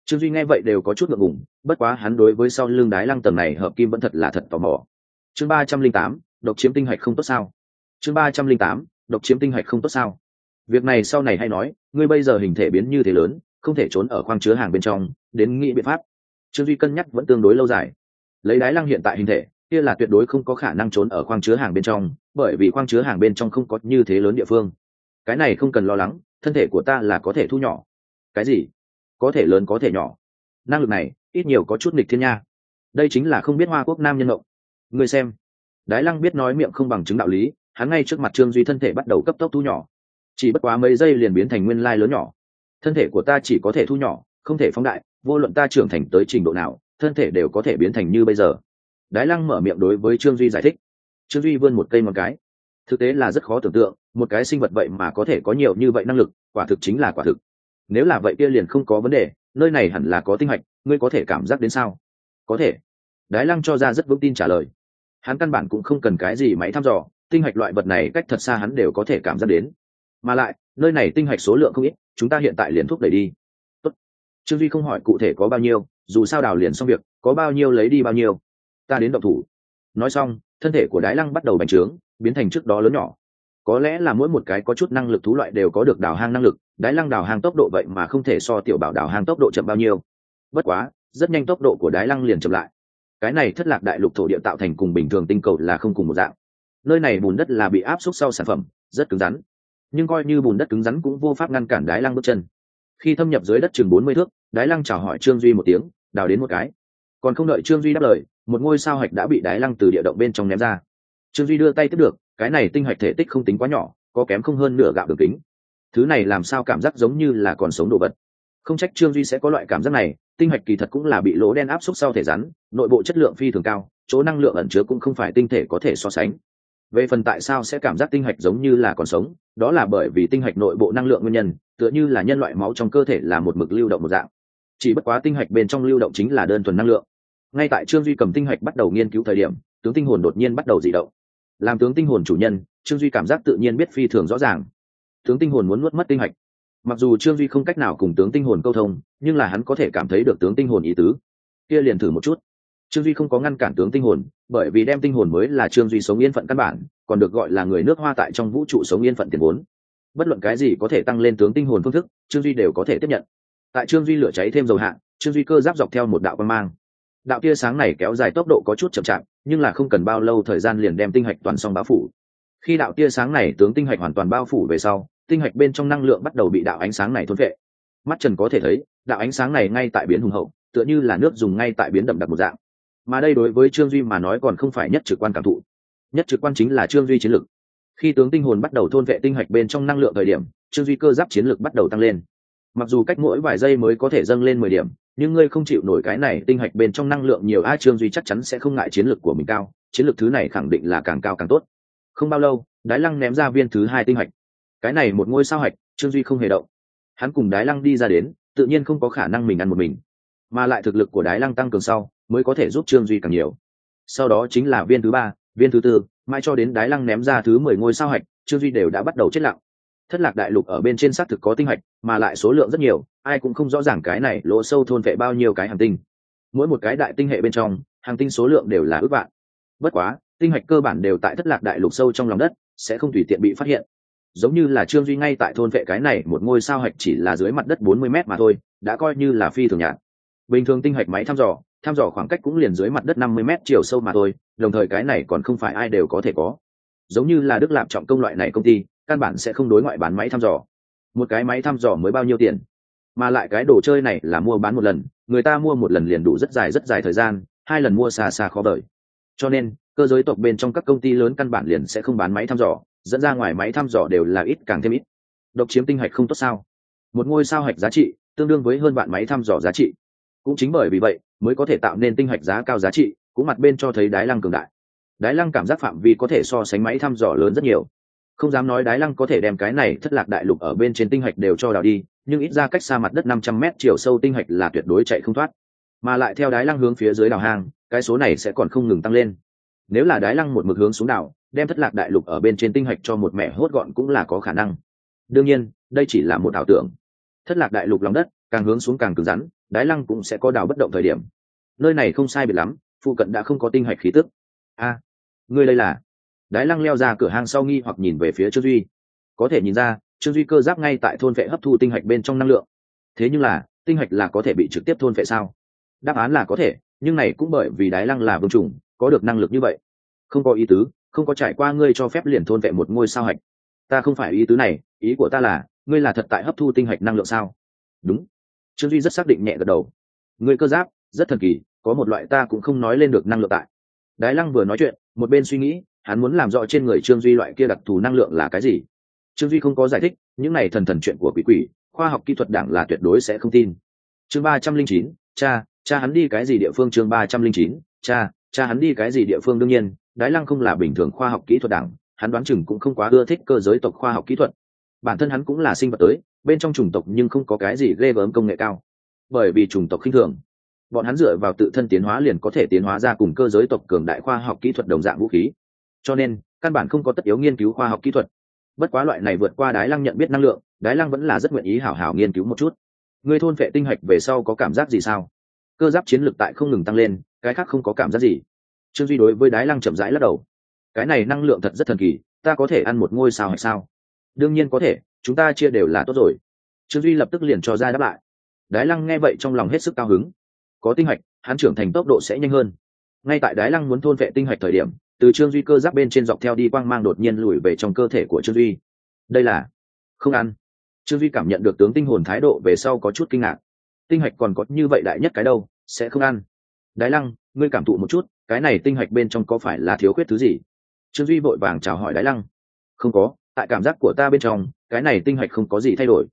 trương duy nghe vậy đều có chút ngượng ngùng, bất quá hắn đối với sau lưng đái lăng tầng này hợp kim vẫn thật là thật tò mò. Chương ba trăm linh tám, độc chiếm tinh hạch không tốt sao? Chương ba trăm linh tám, độc chiếm tinh hạch không tốt sao? Việc này sau này hay nói, ngươi bây giờ hình thể biến như thế lớn, không thể trốn ở khoang chứa hàng bên trong, đến nghĩ biện pháp. Trương duy cân nhắc vẫn tương đối lâu dài. Lấy đái lăng hiện tại hình thể, kia là tuyệt đối không có khả năng trốn ở khoang chứa hàng bên trong, bởi vì khoang chứa hàng bên trong không có như thế lớn địa phương. Cái này không cần lo lắng, thân thể của ta là có thể thu nhỏ. Cái gì? Có thể lớn có thể nhỏ. Năng lực này, ít nhiều có chút nghịch thiên nha. Đây chính là không biết hoa quốc nam nhân động người xem. Đái lăng biết nói miệng không bằng chứng đạo lý, hắn ngay trước mặt trương duy thân thể bắt đầu cấp tốc thu nhỏ. Chỉ bất quá mấy giây liền biến thành nguyên lai lớn nhỏ. Thân thể của ta chỉ có thể thu nhỏ, không thể phóng đại, vô luận ta trưởng thành tới trình độ nào, thân thể đều có thể biến thành như bây giờ. Đái lăng mở miệng đối với trương duy giải thích. Trương duy vươn một cây một cái. Thực tế là rất khó tưởng tượng, một cái sinh vật vậy mà có thể có nhiều như vậy năng lực, quả thực chính là quả thực nếu là vậy kia liền không có vấn đề, nơi này hẳn là có tinh hạch ngươi có thể cảm giác đến sao? Có thể. Đái lăng cho ra rất vững tin trả lời. Hắn căn bản cũng không cần cái gì máy thăm dò, tinh hạch loại vật này cách thật xa hắn đều có thể cảm giác đến. Mà lại, nơi này tinh hạch số lượng không ít, chúng ta hiện tại liền thúc đẩy đi. Tốt. trương duy không hỏi cụ thể có bao nhiêu, dù sao đào liền xong việc, có bao nhiêu lấy đi bao nhiêu. Ta đến động thủ. Nói xong, thân thể của đái lăng bắt đầu bành trướng, biến thành trước đó lớn nhỏ. Có lẽ là mỗi một cái có chút năng lực thú loại đều có được đào hang năng lực đái lăng đào hang tốc độ vậy mà không thể so tiểu bảo đào hang tốc độ chậm bao nhiêu. Bất quá, rất nhanh tốc độ của đái lăng liền chậm lại. Cái này thất lạc đại lục thổ địa tạo thành cùng bình thường tinh cầu là không cùng một dạng. Nơi này bùn đất là bị áp suất sau sản phẩm, rất cứng rắn. Nhưng coi như bùn đất cứng rắn cũng vô pháp ngăn cản đái lăng bước chân. Khi thâm nhập dưới đất chừng bốn mươi thước, đái lăng chào hỏi trương duy một tiếng, đào đến một cái. Còn không đợi trương duy đáp lời, một ngôi sao hạch đã bị đái lăng từ địa động bên trong ném ra. Trương duy đưa tay tiếp được, cái này tinh hạch thể tích không tính quá nhỏ, có kém không hơn nửa gạo đường kính thứ này làm sao cảm giác giống như là còn sống đồ vật? Không trách trương duy sẽ có loại cảm giác này, tinh hạch kỳ thật cũng là bị lỗ đen áp suất sau thể rắn, nội bộ chất lượng phi thường cao, chỗ năng lượng ẩn chứa cũng không phải tinh thể có thể so sánh. Về phần tại sao sẽ cảm giác tinh hạch giống như là còn sống, đó là bởi vì tinh hạch nội bộ năng lượng nguyên nhân, tựa như là nhân loại máu trong cơ thể là một mực lưu động một dạng. Chỉ bất quá tinh hạch bên trong lưu động chính là đơn thuần năng lượng. Ngay tại trương duy cầm tinh hạch bắt đầu nghiên cứu thời điểm, tướng tinh hồn đột nhiên bắt đầu dị động. Làm tướng tinh hồn chủ nhân, trương duy cảm giác tự nhiên biết phi thường rõ ràng tướng tinh hồn muốn nuốt mất tinh hạch. Mặc dù trương duy không cách nào cùng tướng tinh hồn câu thông, nhưng là hắn có thể cảm thấy được tướng tinh hồn ý tứ. Kia liền thử một chút. Trương duy không có ngăn cản tướng tinh hồn, bởi vì đem tinh hồn mới là trương duy sống yên phận căn bản, còn được gọi là người nước hoa tại trong vũ trụ sống yên phận tiền vốn. Bất luận cái gì có thể tăng lên tướng tinh hồn phương thức, trương duy đều có thể tiếp nhận. Tại trương duy lửa cháy thêm dầu hạn trương duy cơ giáp dọc theo một đạo quan mang. Đạo tia sáng này kéo dài tốc độ có chút chậm chạp, nhưng là không cần bao lâu thời gian liền đem tinh hạch toàn xong bá phủ khi đạo tia sáng này tướng tinh hạch hoàn toàn bao phủ về sau, tinh hạch bên trong năng lượng bắt đầu bị đạo ánh sáng này thôn vệ. Mắt trần có thể thấy, đạo ánh sáng này ngay tại biến hùng hậu, tựa như là nước dùng ngay tại biến đậm đặc một dạng. Mà đây đối với trương duy mà nói còn không phải nhất trực quan cảm thụ. Nhất trực quan chính là trương duy chiến lược. khi tướng tinh hồn bắt đầu thôn vệ tinh hạch bên trong năng lượng thời điểm, trương duy cơ giáp chiến lược bắt đầu tăng lên. Mặc dù cách mỗi vài giây mới có thể dâng lên mười điểm, nhưng ngươi không chịu nổi cái này tinh hạch bên trong năng lượng nhiều, a, trương duy chắc chắn sẽ không ngại chiến lược của mình cao. Chiến lược thứ này khẳng định là càng cao càng tốt không bao lâu, đái lăng ném ra viên thứ hai tinh hạch. Cái này một ngôi sao hạch, trương duy không hề động. Hắn cùng đái lăng đi ra đến, tự nhiên không có khả năng mình ăn một mình. Mà lại thực lực của đái lăng tăng cường sau, mới có thể giúp trương duy càng nhiều. Sau đó chính là viên thứ ba, viên thứ tư mai cho đến đái lăng ném ra thứ mười ngôi sao hạch, trương duy đều đã bắt đầu chết lặng. Thất lạc đại lục ở bên trên xác thực có tinh hạch, mà lại số lượng rất nhiều, ai cũng không rõ ràng cái này lỗ sâu thôn vệ bao nhiêu cái hành tinh. Mỗi một cái đại tinh hệ bên trong hàng tinh số lượng đều là ước vạn. Bất quá tinh hạch cơ bản đều tại thất lạc đại lục sâu trong lòng đất, sẽ không tùy tiện bị phát hiện. Giống như là trương duy ngay tại thôn vệ cái này, một ngôi sao hạch chỉ là dưới mặt đất bốn mươi m mà thôi, đã coi như là phi thường nhạt. Bình thường tinh hạch máy thăm dò thăm dò khoảng cách cũng liền dưới mặt đất năm mươi m chiều sâu mà thôi, đồng thời cái này còn không phải ai đều có thể có. Giống như là đức lạp trọng công loại này công ty, căn bản sẽ không đối ngoại bán máy thăm dò. Một cái máy thăm dò mới bao nhiêu tiền? Mà lại cái đồ chơi này là mua bán một lần, người ta mua một lần liền đủ rất dài rất dài thời gian, hai lần mua xa xa khó đợi cho nên cơ giới tộc bên trong các công ty lớn căn bản liền sẽ không bán máy thăm dò, dẫn ra ngoài máy thăm dò đều là ít càng thêm ít. Độc chiếm tinh hạch không tốt sao? Một ngôi sao hạch giá trị, tương đương với hơn vạn máy thăm dò giá trị. Cũng chính bởi vì vậy, mới có thể tạo nên tinh hạch giá cao giá trị, cũng mặt bên cho thấy đái lăng cường đại. Đái lăng cảm giác phạm vi có thể so sánh máy thăm dò lớn rất nhiều. Không dám nói đái lăng có thể đem cái này thất lạc đại lục ở bên trên tinh hạch đều cho đào đi, nhưng ít ra cách xa mặt đất năm trăm mét chiều sâu tinh hạch là tuyệt đối chạy không thoát. Mà lại theo đái lăng hướng phía dưới đào hang, cái số này sẽ còn không ngừng tăng lên nếu là đái lăng một mực hướng xuống đảo đem thất lạc đại lục ở bên trên tinh hạch cho một mẻ hốt gọn cũng là có khả năng. Đương nhiên đây chỉ là một ảo tưởng. Thất lạc đại lục lòng đất càng hướng xuống càng cứng rắn đái lăng cũng sẽ có đảo bất động thời điểm. Nơi này không sai biệt lắm phụ cận đã không có tinh hạch khí tức. A à, ngươi đây là? Đái lăng leo ra cửa hang sau nghi hoặc nhìn về phía trương duy. Có thể nhìn ra trương duy cơ giáp ngay tại thôn vệ hấp thu tinh hạch bên trong năng lượng. Thế nhưng là tinh hạch là có thể bị trực tiếp thôn vệ sao? Đáp án là có thể nhưng này cũng bởi vì đái lăng là vương trùng có được năng lực như vậy. Không có ý tứ, không có trải qua ngươi cho phép liền thôn vệ một ngôi sao hạch. Ta không phải ý tứ này, ý của ta là, ngươi là thật tại hấp thu tinh hạch năng lượng sao? Đúng. Trương duy rất xác định nhẹ gật đầu. Ngươi cơ giáp, rất thần kỳ, có một loại ta cũng không nói lên được năng lượng tại. Đái lăng vừa nói chuyện, một bên suy nghĩ, hắn muốn làm rõ trên người trương duy loại kia đặc thù năng lượng là cái gì. Trương duy không có giải thích, những này thần thần chuyện của quỷ quỷ, khoa học kỹ thuật đảng là tuyệt đối sẽ không tin. Chương ba trăm linh chín, cha cha hắn đi cái gì địa phương chương ba trăm linh chín? Cha cha hắn đi cái gì địa phương đương nhiên, đái lăng không là bình thường khoa học kỹ thuật đảng, hắn đoán chừng cũng không quá ưa thích cơ giới tộc khoa học kỹ thuật. Bản thân hắn cũng là sinh vật tới, bên trong chủng tộc nhưng không có cái gì ghê gớm công nghệ cao. Bởi vì chủng tộc khinh thường, bọn hắn dựa vào tự thân tiến hóa liền có thể tiến hóa ra cùng cơ giới tộc cường đại khoa học kỹ thuật đồng dạng vũ khí. Cho nên, căn bản không có tất yếu nghiên cứu khoa học kỹ thuật. Bất quá loại này vượt qua đái lăng nhận biết năng lượng, đái lăng vẫn là rất nguyện ý hảo hảo nghiên cứu một chút. Người thôn vệ tinh hạch về sau có cảm giác gì sao? Cơ giáp chiến lược tại không ngừng tăng lên, cái khác không có cảm giác gì. Trương duy đối với đái lăng chậm rãi lắc đầu. Cái này năng lượng thật rất thần kỳ, ta có thể ăn một ngôi sao hay sao? Đương nhiên có thể, chúng ta chia đều là tốt rồi. Trương duy lập tức liền cho ra đáp lại. Đái lăng nghe vậy trong lòng hết sức cao hứng. Có tinh hạch hắn trưởng thành tốc độ sẽ nhanh hơn. Ngay tại đái lăng muốn thôn vệ tinh hạch thời điểm, từ trương duy cơ giáp bên trên dọc theo đi quang mang đột nhiên lùi về trong cơ thể của trương duy. Đây là không ăn. Trương duy cảm nhận được tướng tinh hồn thái độ về sau có chút kinh ngạc tinh hạch còn có như vậy đại nhất cái đâu, sẽ không ăn. Đái lăng, ngươi cảm thụ một chút, cái này tinh hạch bên trong có phải là thiếu khuyết thứ gì? Trương duy vội vàng chào hỏi đái lăng. Không có, tại cảm giác của ta bên trong, cái này tinh hạch không có gì thay đổi.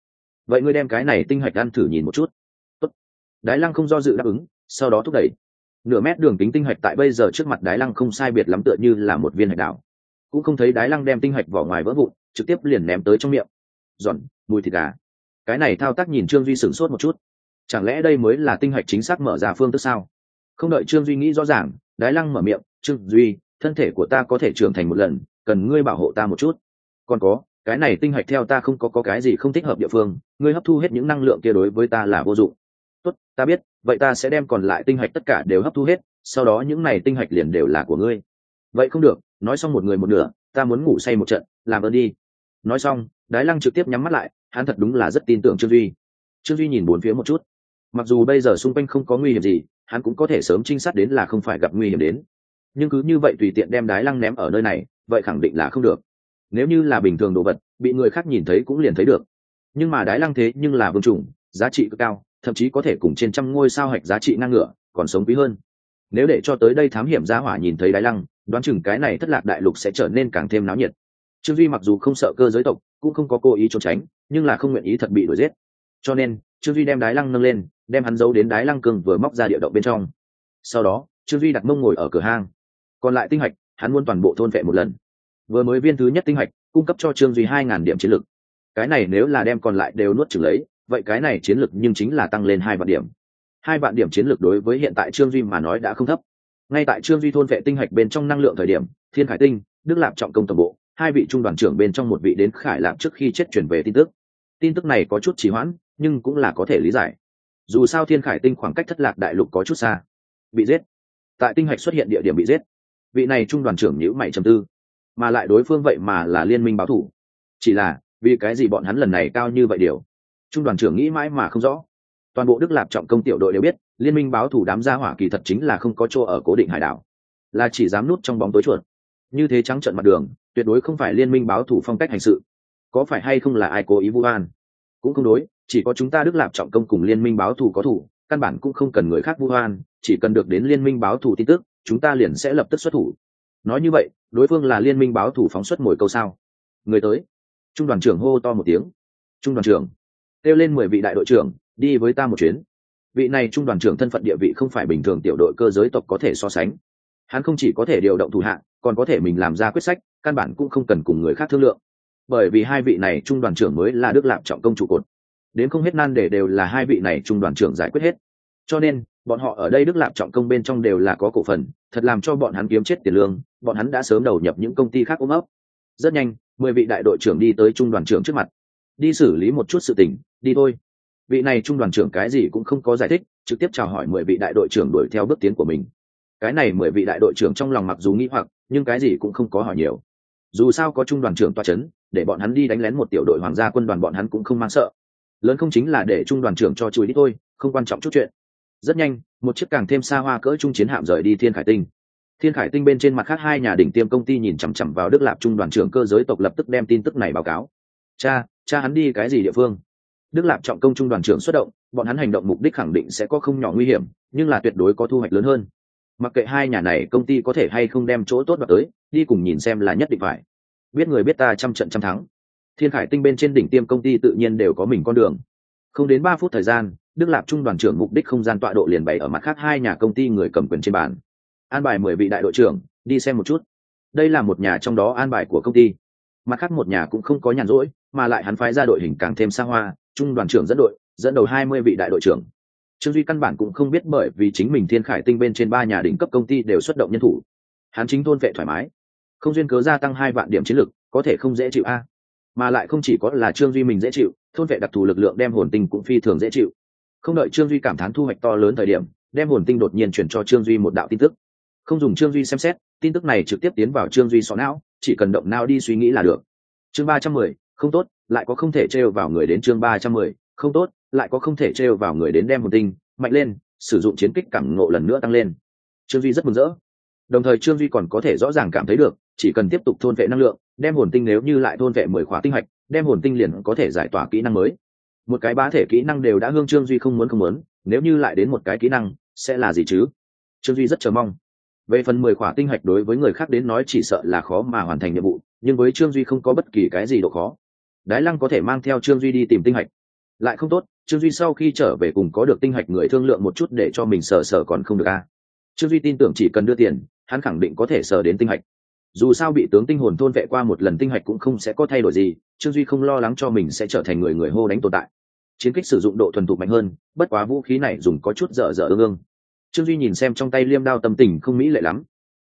Vậy ngươi đem cái này tinh hạch ăn thử nhìn một chút. Tốt. đái lăng không do dự đáp ứng, sau đó thúc đẩy. Nửa mét đường kính tinh hạch tại bây giờ trước mặt đái lăng không sai biệt lắm tựa như là một viên hạch đảo. Cũng không thấy đái lăng đem tinh hạch vỏ ngoài vỡ vụn, trực tiếp liền ném tới trong miệng. Giòn, mùi thịt gà. Cái này thao tác nhìn trương duy sửng sốt một chút chẳng lẽ đây mới là tinh hạch chính xác mở ra phương tức sao? Không đợi trương duy nghĩ rõ ràng đái lăng mở miệng trương duy thân thể của ta có thể trưởng thành một lần cần ngươi bảo hộ ta một chút. Còn có cái này tinh hạch theo ta không có, có cái gì không thích hợp địa phương ngươi hấp thu hết những năng lượng kia đối với ta là vô dụng. Tốt ta biết vậy ta sẽ đem còn lại tinh hạch tất cả đều hấp thu hết sau đó những này tinh hạch liền đều là của ngươi. Vậy không được nói xong một người một nửa ta muốn ngủ say một trận làm ơn đi. Nói xong đái lăng trực tiếp nhắm mắt lại hắn thật đúng là rất tin tưởng trương duy. Trương duy nhìn bốn phía một chút mặc dù bây giờ xung quanh không có nguy hiểm gì, hắn cũng có thể sớm trinh sát đến là không phải gặp nguy hiểm đến. Nhưng cứ như vậy tùy tiện đem đái lăng ném ở nơi này, vậy khẳng định là không được. Nếu như là bình thường đồ vật, bị người khác nhìn thấy cũng liền thấy được. Nhưng mà đái lăng thế nhưng là vương trùng, giá trị cực cao, thậm chí có thể cùng trên trăm ngôi sao hạch giá trị ngang ngửa, còn sống quý hơn. Nếu để cho tới đây thám hiểm gia hỏa nhìn thấy đái lăng, đoán chừng cái này thất lạc đại lục sẽ trở nên càng thêm náo nhiệt. Trương duy mặc dù không sợ cơ giới tộc, cũng không có cố ý trốn tránh, nhưng là không nguyện ý thật bị đuổi giết. Cho nên, trương duy đem đái lăng nâng lên đem hắn giấu đến đái lăng cường vừa móc ra địa động bên trong. Sau đó, trương duy đặt mông ngồi ở cửa hang. Còn lại tinh hạch, hắn muốn toàn bộ thôn vệ một lần. Vừa mới viên thứ nhất tinh hạch, cung cấp cho trương duy hai ngàn điểm chiến lược cái này nếu là đem còn lại đều nuốt trừng lấy, vậy cái này chiến lược nhưng chính là tăng lên hai vạn điểm. Hai vạn điểm chiến lược đối với hiện tại trương duy mà nói đã không thấp. Ngay tại trương duy thôn vệ tinh hạch bên trong năng lượng thời điểm, thiên khải tinh, đức lạp trọng công tổng bộ, hai vị trung đoàn trưởng bên trong một vị đến khải lạp trước khi chết chuyển về tin tức. Tin tức này có chút trì hoãn, nhưng cũng là có thể lý giải dù sao thiên khải tinh khoảng cách thất lạc đại lục có chút xa. Bị giết. Tại tinh hạch xuất hiện địa điểm bị giết. Vị này trung đoàn trưởng nhữ mày trầm tư. Mà lại đối phương vậy mà là liên minh báo thủ. Chỉ là, vì cái gì bọn hắn lần này cao như vậy điều? Trung đoàn trưởng nghĩ mãi mà không rõ. Toàn bộ đức lạp trọng công tiểu đội đều biết, liên minh báo thủ đám gia hỏa kỳ thật chính là không có chỗ ở cố định hải đảo. Là chỉ dám nút trong bóng tối chuột. Như thế trắng trận mặt đường, tuyệt đối không phải liên minh báo thủ phong cách hành sự. Có phải hay không là ai cố ý vu oan? Cũng không đối chỉ có chúng ta đức lạp trọng công cùng liên minh báo thù có thủ căn bản cũng không cần người khác vu oan chỉ cần được đến liên minh báo thù tin tức chúng ta liền sẽ lập tức xuất thủ. Nói như vậy đối phương là liên minh báo thủ phóng xuất mồi câu sao? Người tới. Trung đoàn trưởng hô to một tiếng. Trung đoàn trưởng. Kêu lên mười vị đại đội trưởng đi với ta một chuyến. Vị này trung đoàn trưởng thân phận địa vị không phải bình thường tiểu đội cơ giới tộc có thể so sánh. Hắn không chỉ có thể điều động thủ hạ, còn có thể mình làm ra quyết sách căn bản cũng không cần cùng người khác thương lượng. Bởi vì hai vị này trung đoàn trưởng mới là đức lạp trọng công trụ cột đến không hết nan để đều là hai vị này trung đoàn trưởng giải quyết hết. Cho nên, bọn họ ở đây đức lạp trọng công bên trong đều là có cổ phần, thật làm cho bọn hắn kiếm chết tiền lương, bọn hắn đã sớm đầu nhập những công ty khác ôm ấp. Rất nhanh, mười vị đại đội trưởng đi tới trung đoàn trưởng trước mặt. Đi xử lý một chút sự tình, đi thôi. Vị này trung đoàn trưởng cái gì cũng không có giải thích, trực tiếp chào hỏi mười vị đại đội trưởng đuổi theo bước tiến của mình. Cái này mười vị đại đội trưởng trong lòng mặc dù nghĩ hoặc, nhưng cái gì cũng không có hỏi nhiều. Dù sao có trung đoàn trưởng toa c h ấ n để bọn hắn đi đánh lén một tiểu đội hoàng gia quân đoàn bọn hắn cũng không mang sợ lớn không chính là để trung đoàn trưởng cho chùi đi thôi, không quan trọng chút chuyện. Rất nhanh, một chiếc càng thêm xa hoa cỡ trung chiến hạm rời đi thiên khải tinh. Thiên khải tinh bên trên mặt khác hai nhà đỉnh tiêm công ty nhìn chằm chằm vào đức lạp trung đoàn trưởng cơ giới tộc lập tức đem tin tức này báo cáo. Cha cha hắn đi cái gì địa phương? Đức lạp trọng công trung đoàn trưởng xuất động, bọn hắn hành động mục đích khẳng định sẽ có không nhỏ nguy hiểm, nhưng là tuyệt đối có thu hoạch lớn hơn. Mặc kệ hai nhà này công ty có thể hay không đem chỗ tốt vào tới, đi cùng nhìn xem là nhất định phải. Biết người biết ta trăm trận trăm thắng thiên khải tinh bên trên đỉnh tiêm công ty tự nhiên đều có mình con đường. Không đến ba phút thời gian đức lạp trung đoàn trưởng mục đích không gian tọa độ liền bày ở mặt khác hai nhà công ty người cầm quyền trên bàn. An bài mười vị đại đội trưởng đi xem một chút. Đây là một nhà trong đó an bài của công ty. Mặt khác một nhà cũng không có nhàn rỗi mà lại hắn phái ra đội hình càng thêm xa hoa trung đoàn trưởng dẫn đội dẫn đầu hai mươi vị đại đội trưởng. Trương duy căn bản cũng không biết bởi vì chính mình thiên khải tinh bên trên ba nhà đỉnh cấp công ty đều xuất động nhân thủ. Hắn chính thôn vệ thoải mái. Không duyên cớ gia tăng hai vạn điểm chiến lược, có thể không dễ chịu a mà lại không chỉ có là trương duy mình dễ chịu, thôn vệ đặc thù lực lượng đem hồn tinh cũng phi thường dễ chịu. Không đợi trương duy cảm thán thu hoạch to lớn thời điểm, đem hồn tinh đột nhiên chuyển cho trương duy một đạo tin tức. Không dùng trương duy xem xét, tin tức này trực tiếp tiến vào trương duy sọ não, chỉ cần động não đi suy nghĩ là được. Chương ba trăm mười, không tốt, lại có không thể trêu vào người đến chương ba trăm mười, không tốt, lại có không thể trêu vào người đến đem hồn tinh mạnh lên, sử dụng chiến kích cảm ngộ lần nữa tăng lên. Trương duy rất mừng rỡ đồng thời trương duy còn có thể rõ ràng cảm thấy được, chỉ cần tiếp tục thôn vệ năng lượng, đem hồn tinh nếu như lại thôn vệ mười khóa tinh hạch, đem hồn tinh liền có thể giải tỏa kỹ năng mới. Một cái bá thể kỹ năng đều đã hương trương duy không muốn không muốn, nếu như lại đến một cái kỹ năng, sẽ là gì chứ? Trương duy rất chờ mong. Về phần mười khỏa tinh hạch đối với người khác đến nói chỉ sợ là khó mà hoàn thành nhiệm vụ, nhưng với trương duy không có bất kỳ cái gì độ khó. Đái lăng có thể mang theo trương duy đi tìm tinh hạch. Lại không tốt, trương duy sau khi trở về cùng có được tinh hạch người thương lượng một chút để cho mình sờ sờ còn không được a trương duy tin tưởng chỉ cần đưa tiền hắn khẳng định có thể sờ đến tinh hạch. Dù sao bị tướng tinh hồn thôn vệ qua một lần tinh hạch cũng không sẽ có thay đổi gì, trương duy không lo lắng cho mình sẽ trở thành người người hô đánh tồn tại. Chiến kích sử dụng độ thuần thục mạnh hơn, bất quá vũ khí này dùng có chút dở dở ương ương. Trương duy nhìn xem trong tay liêm đao tâm tình không mỹ lệ lắm.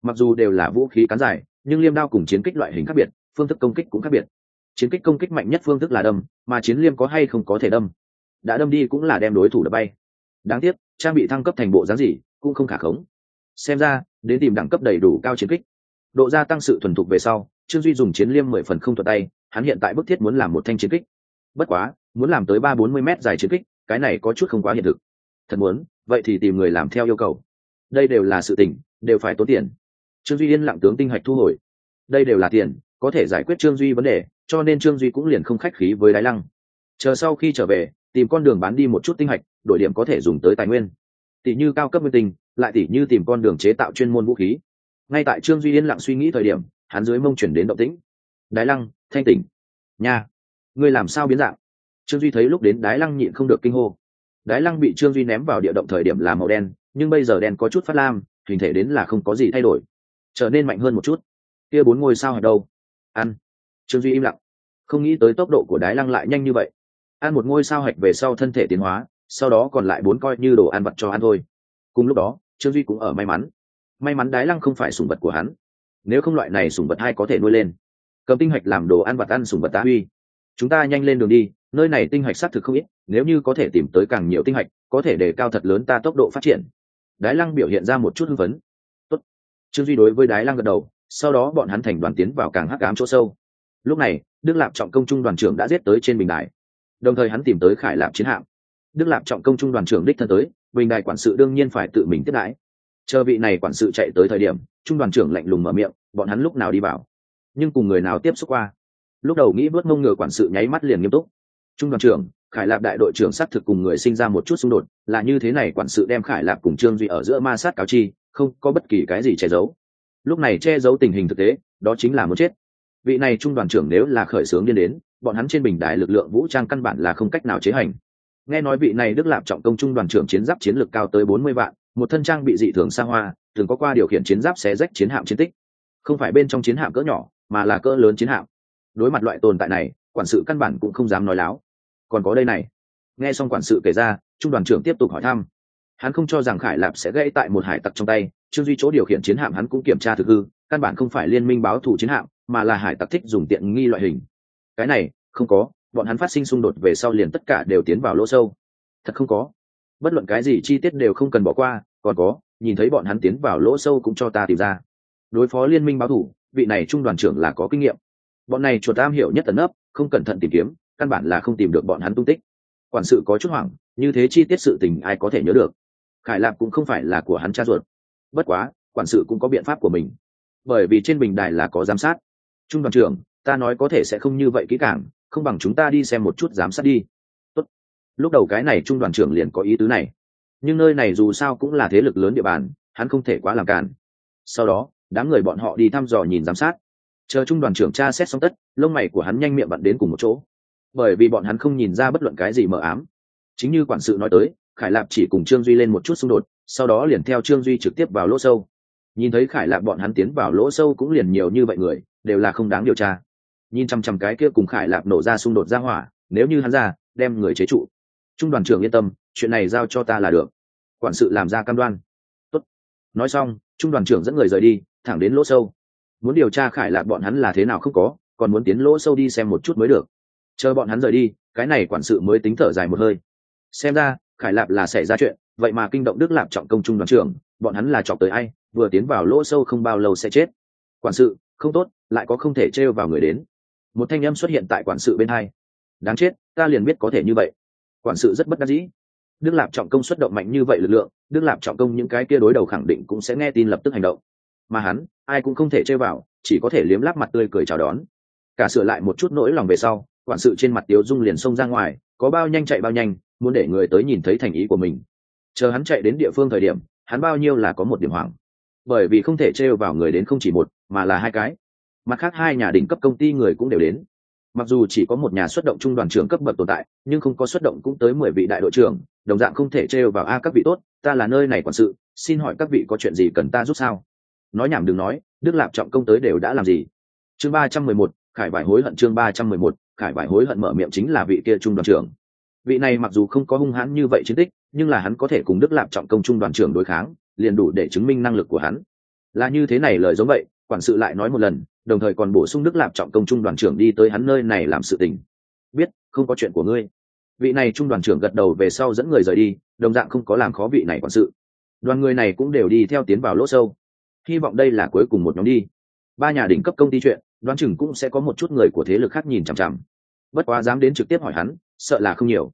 Mặc dù đều là vũ khí cán dài, nhưng liêm đao cùng chiến kích loại hình khác biệt, phương thức công kích cũng khác biệt. Chiến kích công kích mạnh nhất phương thức là đâm, mà chiến liêm có hay không có thể đâm. Đã đâm đi cũng là đem đối thủ đập bay. Đáng tiếc, trang bị thăng cấp thành bộ dáng gì cũng không khả khống. Xem ra đến tìm đẳng cấp đầy đủ cao chiến kích. Độ gia tăng sự thuần thục về sau, trương duy dùng chiến liêm mười phần không thuật tay, hắn hiện tại bức thiết muốn làm một thanh chiến kích. Bất quá, muốn làm tới ba bốn mươi m dài chiến kích, cái này có chút không quá hiện thực. Thật muốn, vậy thì tìm người làm theo yêu cầu. Đây đều là sự tình, đều phải tốn tiền. Trương duy yên lặng tướng tinh hạch thu hồi. Đây đều là tiền, có thể giải quyết trương duy vấn đề, cho nên trương duy cũng liền không khách khí với đái lăng. Chờ sau khi trở về, tìm con đường bán đi một chút tinh hạch, đổi điểm có thể dùng tới tài nguyên. Tỷ như cao cấp nguyên tinh lại tỷ như tìm con đường chế tạo chuyên môn vũ khí. Ngay tại trương duy yên lặng suy nghĩ thời điểm, hắn dưới mông chuyển đến động tĩnh. Đái lăng, thanh tỉnh. Nha, ngươi làm sao biến dạng? Trương duy thấy lúc đến đái lăng nhịn không được kinh hô. Đái lăng bị trương duy ném vào địa động thời điểm là màu đen, nhưng bây giờ đen có chút phát lam, hình thể đến là không có gì thay đổi. Trở nên mạnh hơn một chút. Kia bốn ngôi sao ở đâu? Ăn. Trương duy im lặng. Không nghĩ tới tốc độ của đái lăng lại nhanh như vậy. Ăn một ngôi sao hạch về sau thân thể tiến hóa, sau đó còn lại bốn coi như đồ ăn vặt cho ăn thôi. Cùng lúc đó trương duy cũng ở may mắn. May mắn đái lăng không phải sùng vật của hắn. Nếu không loại này sùng vật hay có thể nuôi lên? Cầm tinh hạch làm đồ ăn vật ăn sùng vật tá huy. Chúng ta nhanh lên đường đi, nơi này tinh hạch xác thực không ít, nếu như có thể tìm tới càng nhiều tinh hạch, có thể đề cao thật lớn ta tốc độ phát triển. Đái lăng biểu hiện ra một chút hưng phấn. Tốt. trương duy đối với đái lăng gật đầu, sau đó bọn hắn thành đoàn tiến vào càng hắc ám chỗ sâu. Lúc này, đức lạp trọng công trung đoàn trưởng đã giết tới trên bình đài. Đồng thời hắn tìm tới khải lạp chiến hạm. Đức lạp trọng công trung đoàn trưởng đích thân tới bình đài quản sự đương nhiên phải tự mình tiếp đãi. Chờ vị này quản sự chạy tới thời điểm, trung đoàn trưởng lạnh lùng mở miệng, bọn hắn lúc nào đi vào? Nhưng cùng người nào tiếp xúc qua? Lúc đầu nghĩ bước mông ngừa quản sự nháy mắt liền nghiêm túc. Trung đoàn trưởng, khải lạp đại đội trưởng xác thực cùng người sinh ra một chút xung đột, là như thế này quản sự đem khải lạp cùng trương duy ở giữa ma sát cáo chi, không có bất kỳ cái gì che giấu. Lúc này che giấu tình hình thực tế, đó chính là muốn chết. Vị này trung đoàn trưởng nếu là khởi xướng điên đến, bọn hắn trên bình đài lực lượng vũ trang căn bản là không cách nào chế hành nghe nói vị này đức lạp trọng công trung đoàn trưởng chiến giáp chiến lược cao tới bốn mươi vạn, một thân trang bị dị thường xa hoa thường có qua điều khiển chiến giáp xé rách chiến hạm chiến tích. Không phải bên trong chiến hạm cỡ nhỏ, mà là cỡ lớn chiến hạm. Đối mặt loại tồn tại này, quản sự căn bản cũng không dám nói láo. Còn có đây này. Nghe xong quản sự kể ra, trung đoàn trưởng tiếp tục hỏi thăm. Hắn không cho rằng khải lạp sẽ gãy tại một hải tặc trong tay, trương duy chỗ điều khiển chiến hạm hắn cũng kiểm tra thực hư, căn bản không phải liên minh báo thủ chiến hạm, mà là hải tặc thích dùng tiện nghi loại hình. Cái này, không có bọn hắn phát sinh xung đột về sau liền tất cả đều tiến vào lỗ sâu. Thật không có. Bất luận cái gì chi tiết đều không cần bỏ qua, còn có, nhìn thấy bọn hắn tiến vào lỗ sâu cũng cho ta tìm ra. Đối phó liên minh báo thủ, vị này trung đoàn trưởng là có kinh nghiệm. Bọn này chuột am hiểu nhất tấn ấp không cẩn thận tìm kiếm, căn bản là không tìm được bọn hắn tung tích. Quản sự có chút hoảng, như thế chi tiết sự tình ai có thể nhớ được? Khải lạp cũng không phải là của hắn cha ruột. Bất quá, quản sự cũng có biện pháp của mình. Bởi vì trên bình đài là có giám sát. Trung đoàn trưởng, ta nói có thể sẽ không như vậy kỹ càng không bằng chúng ta đi xem một chút giám sát đi. Tốt. lúc đầu cái này trung đoàn trưởng liền có ý tứ này. Nhưng nơi này dù sao cũng là thế lực lớn địa bàn, hắn không thể quá làm cản sau đó, đám người bọn họ đi thăm dò nhìn giám sát. Chờ trung đoàn trưởng tra xét xong tất, lông mày của hắn nhanh miệng bận đến cùng một chỗ. Bởi vì bọn hắn không nhìn ra bất luận cái gì mờ ám. Chính như quản sự nói tới, khải lạp chỉ cùng trương duy lên một chút xung đột, sau đó liền theo trương duy trực tiếp vào lỗ sâu. Nhìn thấy khải lạp bọn hắn tiến vào lỗ sâu cũng liền nhiều như vậy người, đều là không đáng điều tra nhìn chằm chằm cái kia cùng khải lạp nổ ra xung đột ra hỏa, nếu như hắn ra, đem người chế trụ. Trung đoàn trưởng yên tâm, chuyện này giao cho ta là được. Quản sự làm ra cam đoan. Tốt. nói xong, trung đoàn trưởng dẫn người rời đi, thẳng đến lỗ sâu. Muốn điều tra khải lạp bọn hắn là thế nào không có, còn muốn tiến lỗ sâu đi xem một chút mới được. Chờ bọn hắn rời đi, cái này quản sự mới tính thở dài một hơi. Xem ra, khải lạp là xảy ra chuyện, vậy mà kinh động đức lạp trọng công trung đoàn trưởng, bọn hắn là chọc tới ai, vừa tiến vào lỗ sâu không bao lâu sẽ chết. Quản sự, không tốt, lại có không thể trêu vào người đến một thanh âm xuất hiện tại quản sự bên hai. Đáng chết, ta liền biết có thể như vậy. Quản sự rất bất đắc dĩ. Đức lạp trọng công xuất động mạnh như vậy lực lượng, đức lạp trọng công những cái kia đối đầu khẳng định cũng sẽ nghe tin lập tức hành động. Mà hắn, ai cũng không thể chơi vào, chỉ có thể liếm láp mặt tươi cười chào đón. Cả sửa lại một chút nỗi lòng về sau, quản sự trên mặt tiếu dung liền xông ra ngoài, có bao nhanh chạy bao nhanh, muốn để người tới nhìn thấy thành ý của mình. Chờ hắn chạy đến địa phương thời điểm, hắn bao nhiêu là có một điểm hoảng. Bởi vì không thể trêu vào người đến không chỉ một, mà là hai cái mặt khác hai nhà đỉnh cấp công ty người cũng đều đến. Mặc dù chỉ có một nhà xuất động trung đoàn trưởng cấp bậc tồn tại, nhưng không có xuất động cũng tới mười vị đại đội trưởng, đồng dạng không thể trêu vào, a, các vị tốt, ta là nơi này quản sự, xin hỏi các vị có chuyện gì cần ta giúp sao? Nói nhảm đừng nói, đức lạp trọng công tới đều đã làm gì? Chương ba trăm mười một, khải vải hối hận chương ba trăm mười một, khải vải hối hận mở miệng chính là vị kia trung đoàn trưởng. Vị này mặc dù không có hung hãn như vậy chiến tích, nhưng là hắn có thể cùng đức lạp trọng công trung đoàn trưởng đối kháng, liền đủ để chứng minh năng lực của hắn. Là như thế này lời giống vậy quản sự lại nói một lần, đồng thời còn bổ sung đức lạp trọng công trung đoàn trưởng đi tới hắn nơi này làm sự tình. Biết, không có chuyện của ngươi. Vị này trung đoàn trưởng gật đầu về sau dẫn người rời đi, đồng dạng không có làm khó vị này quản sự. Đoàn người này cũng đều đi theo tiến vào lỗ sâu. Hy vọng đây là cuối cùng một nhóm đi. Ba nhà đỉnh cấp công ty chuyện, đoán chừng cũng sẽ có một chút người của thế lực khác nhìn chằm chằm. Bất quá dám đến trực tiếp hỏi hắn, sợ là không nhiều.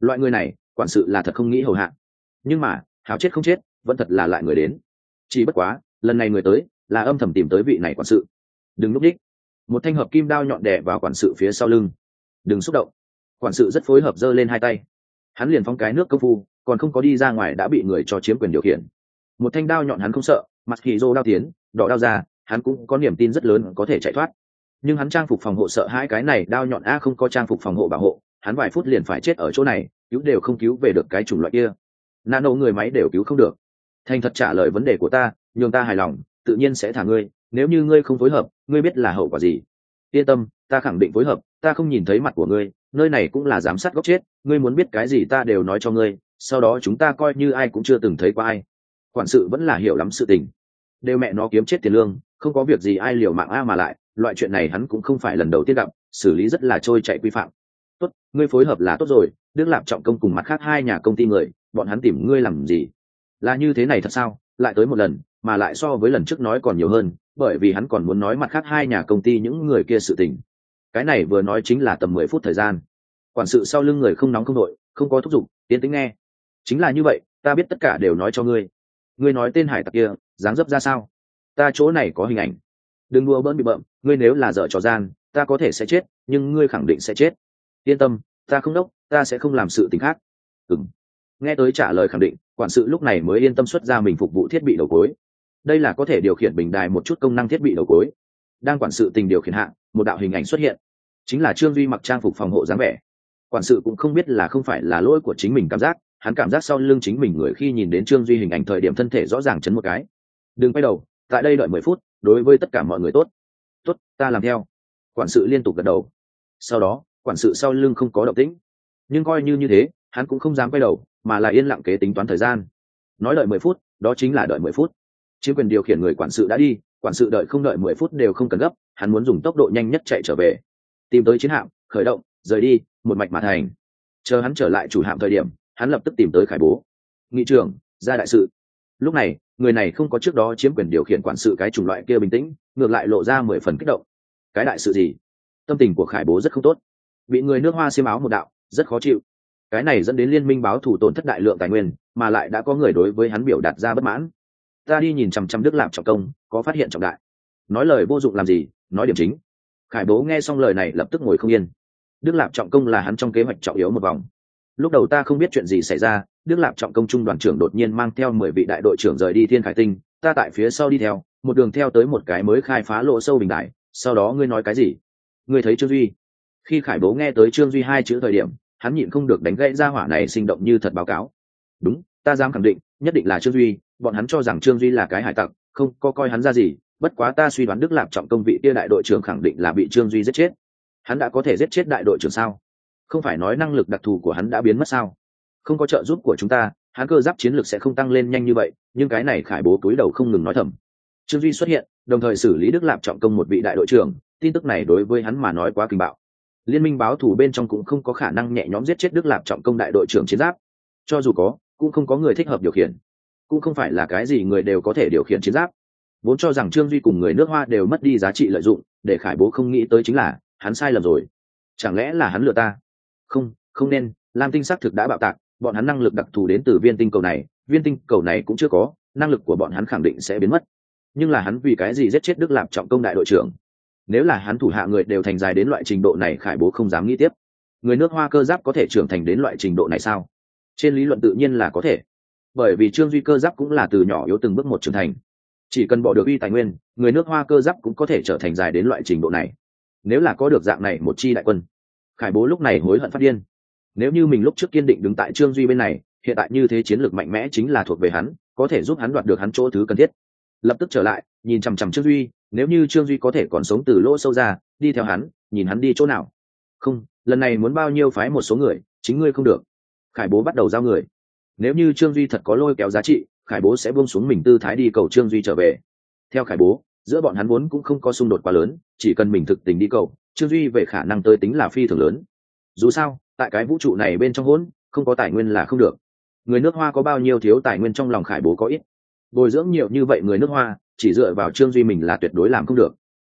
Loại người này, quản sự là thật không nghĩ hầu hạ. Nhưng mà, hào chết không chết, vẫn thật là lại người đến. Chỉ bất quá, lần này người tới là âm thầm tìm tới vị này quản sự. Đừng núp đích. Một thanh hợp kim đao nhọn đẻ vào quản sự phía sau lưng. Đừng xúc động. Quản sự rất phối hợp giơ lên hai tay. Hắn liền phong cái nước công phu, còn không có đi ra ngoài đã bị người cho chiếm quyền điều khiển. Một thanh đao nhọn hắn không sợ, mặt khi dô đao tiến, đỏ đao ra, hắn cũng có niềm tin rất lớn có thể chạy thoát. Nhưng hắn trang phục phòng hộ sợ hai cái này, đao nhọn a không có trang phục phòng hộ bảo hộ, hắn vài phút liền phải chết ở chỗ này, cứu đều không cứu về được cái chủng loại kia. Nano người máy đều cứu không được. Thành thật trả lời vấn đề của ta, nhường ta hài lòng tự nhiên sẽ thả ngươi, nếu như ngươi không phối hợp, ngươi biết là hậu quả gì. Yên tâm, ta khẳng định phối hợp, ta không nhìn thấy mặt của ngươi, nơi này cũng là giám sát góc chết, ngươi muốn biết cái gì ta đều nói cho ngươi, sau đó chúng ta coi như ai cũng chưa từng thấy qua ai. Quản sự vẫn là hiểu lắm sự tình. Đều mẹ nó kiếm chết tiền lương, không có việc gì ai liều mạng a mà lại, loại chuyện này hắn cũng không phải lần đầu tiên gặp, xử lý rất là trôi chạy quy phạm. Tốt, ngươi phối hợp là tốt rồi, đức lạp trọng công cùng mặt khác hai nhà công ty người, bọn hắn tìm ngươi làm gì? Là như thế này thật sao? Lại tới một lần mà lại so với lần trước nói còn nhiều hơn, bởi vì hắn còn muốn nói mặt khác hai nhà công ty những người kia sự tình. Cái này vừa nói chính là tầm mười phút thời gian. Quản sự sau lưng người không nóng không đội, không có thúc giục, tiến tính nghe. Chính là như vậy, ta biết tất cả đều nói cho ngươi. Ngươi nói tên hải tặc kia, dáng dấp ra sao? Ta chỗ này có hình ảnh. Đừng đua bỡn bị bợm, ngươi nếu là dở trò gian, ta có thể sẽ chết, nhưng ngươi khẳng định sẽ chết. Yên tâm, ta không đốc, ta sẽ không làm sự t ì n h khác. Ừng nghe tới trả lời khẳng định, quản sự lúc này mới yên tâm xuất ra mình phục vụ thiết bị đầu cối đây là có thể điều khiển bình đài một chút công năng thiết bị đầu cối. Đang quản sự tình điều khiển hạ một đạo hình ảnh xuất hiện. Chính là trương duy mặc trang phục phòng hộ dáng vẻ. Quản sự cũng không biết là không phải là lỗi của chính mình cảm giác, hắn cảm giác sau lưng chính mình người khi nhìn đến trương duy hình ảnh thời điểm thân thể rõ ràng chấn một cái. Đừng quay đầu, tại đây đợi mười phút, đối với tất cả mọi người tốt. Tốt, ta làm theo. Quản sự liên tục gật đầu. Sau đó, quản sự sau lưng không có động tĩnh. Nhưng coi như như thế, hắn cũng không dám quay đầu, mà là yên lặng kế tính toán thời gian. Nói đợi mười phút, đó chính là đợi mười phút chiếm quyền điều khiển người quản sự đã đi, quản sự đợi không đợi mười phút đều không cần gấp, hắn muốn dùng tốc độ nhanh nhất chạy trở về. Tìm tới chiến hạm, khởi động, rời đi, một mạch mà thành. Chờ hắn trở lại chủ hạm thời điểm, hắn lập tức tìm tới khải bố. Nghị trưởng, ra đại sự. Lúc này, người này không có trước đó chiếm quyền điều khiển quản sự cái chủng loại kia bình tĩnh, ngược lại lộ ra mười phần kích động. Cái đại sự gì? Tâm tình của khải bố rất không tốt. Bị người nước hoa xiêm áo một đạo, rất khó chịu. Cái này dẫn đến liên minh báo thủ tổn thất đại lượng tài nguyên, mà lại đã có người đối với hắn biểu đạt ra bất mãn ta đi nhìn chằm chằm đức lạp trọng công, có phát hiện trọng đại. Nói lời vô dụng làm gì, nói điểm chính. Khải bố nghe xong lời này lập tức ngồi không yên. Đức lạp trọng công là hắn trong kế hoạch trọng yếu một vòng. Lúc đầu ta không biết chuyện gì xảy ra, đức lạp trọng công trung đoàn trưởng đột nhiên mang theo mười vị đại đội trưởng rời đi thiên khải tinh, ta tại phía sau đi theo, một đường theo tới một cái mới khai phá lộ sâu bình đại, sau đó ngươi nói cái gì? Ngươi thấy trương duy? Khi khải bố nghe tới trương duy hai chữ thời điểm, hắn nhịn không được đánh gãy ra hỏa này sinh động như thật báo cáo. Đúng, ta dám khẳng định, nhất định là trương duy bọn hắn cho rằng trương duy là cái hải tặc, không, có coi hắn ra gì, bất quá ta suy đoán đức lạp trọng công vị kia đại đội trưởng khẳng định là bị trương duy giết chết. Hắn đã có thể giết chết đại đội trưởng sao? Không phải nói năng lực đặc thù của hắn đã biến mất sao? Không có trợ giúp của chúng ta, hắn cơ giáp chiến lược sẽ không tăng lên nhanh như vậy, nhưng cái này khải bố túi đầu không ngừng nói thầm. Trương duy xuất hiện, đồng thời xử lý đức lạp trọng công một vị đại đội trưởng, tin tức này đối với hắn mà nói quá kinh bạo. Liên minh báo thù bên trong cũng không có khả năng nhẹ nhõm giết chết đức lạp trọng công đại đội trưởng chiến giáp. Cho dù có, cũng không có người thích hợp điều khiển cũng không phải là cái gì người đều có thể điều khiển chiến giáp. Vốn cho rằng trương duy cùng người nước hoa đều mất đi giá trị lợi dụng, để khải bố không nghĩ tới chính là, hắn sai lầm rồi. Chẳng lẽ là hắn lừa ta? Không không nên, lam tinh xác thực đã bạo tạc, bọn hắn năng lực đặc thù đến từ viên tinh cầu này, viên tinh cầu này cũng chưa có, năng lực của bọn hắn khẳng định sẽ biến mất. Nhưng là hắn vì cái gì giết chết đức lạp trọng công đại đội trưởng? Nếu là hắn thủ hạ người đều thành dài đến loại trình độ này, khải bố không dám nghĩ tiếp. Người nước hoa cơ giáp có thể trưởng thành đến loại trình độ này sao? Trên lý luận tự nhiên là có thể bởi vì trương duy cơ giáp cũng là từ nhỏ yếu từng bước một trưởng thành. Chỉ cần bỏ được uy tài nguyên, người nước hoa cơ giáp cũng có thể trở thành dài đến loại trình độ này. Nếu là có được dạng này một chi đại quân, khải bố lúc này hối hận phát điên. Nếu như mình lúc trước kiên định đứng tại trương duy bên này, hiện tại như thế chiến lược mạnh mẽ chính là thuộc về hắn, có thể giúp hắn đoạt được hắn chỗ thứ cần thiết. Lập tức trở lại, nhìn chằm chằm trương duy, nếu như trương duy có thể còn sống từ lỗ sâu ra, đi theo hắn, nhìn hắn đi chỗ nào. Không, lần này muốn bao nhiêu phái một số người, chính ngươi không được. Khải bố bắt đầu giao người nếu như trương duy thật có lôi kéo giá trị, khải bố sẽ buông xuống mình tư thái đi cầu trương duy trở về. Theo khải bố, giữa bọn hắn vốn cũng không có xung đột quá lớn, chỉ cần mình thực tình đi cầu, trương duy về khả năng tới tính là phi thường lớn. Dù sao, tại cái vũ trụ này bên trong hỗn không có tài nguyên là không được. Người nước hoa có bao nhiêu thiếu tài nguyên trong lòng khải bố có ít. Bồi dưỡng nhiều như vậy người nước hoa, chỉ dựa vào trương duy mình là tuyệt đối làm không được.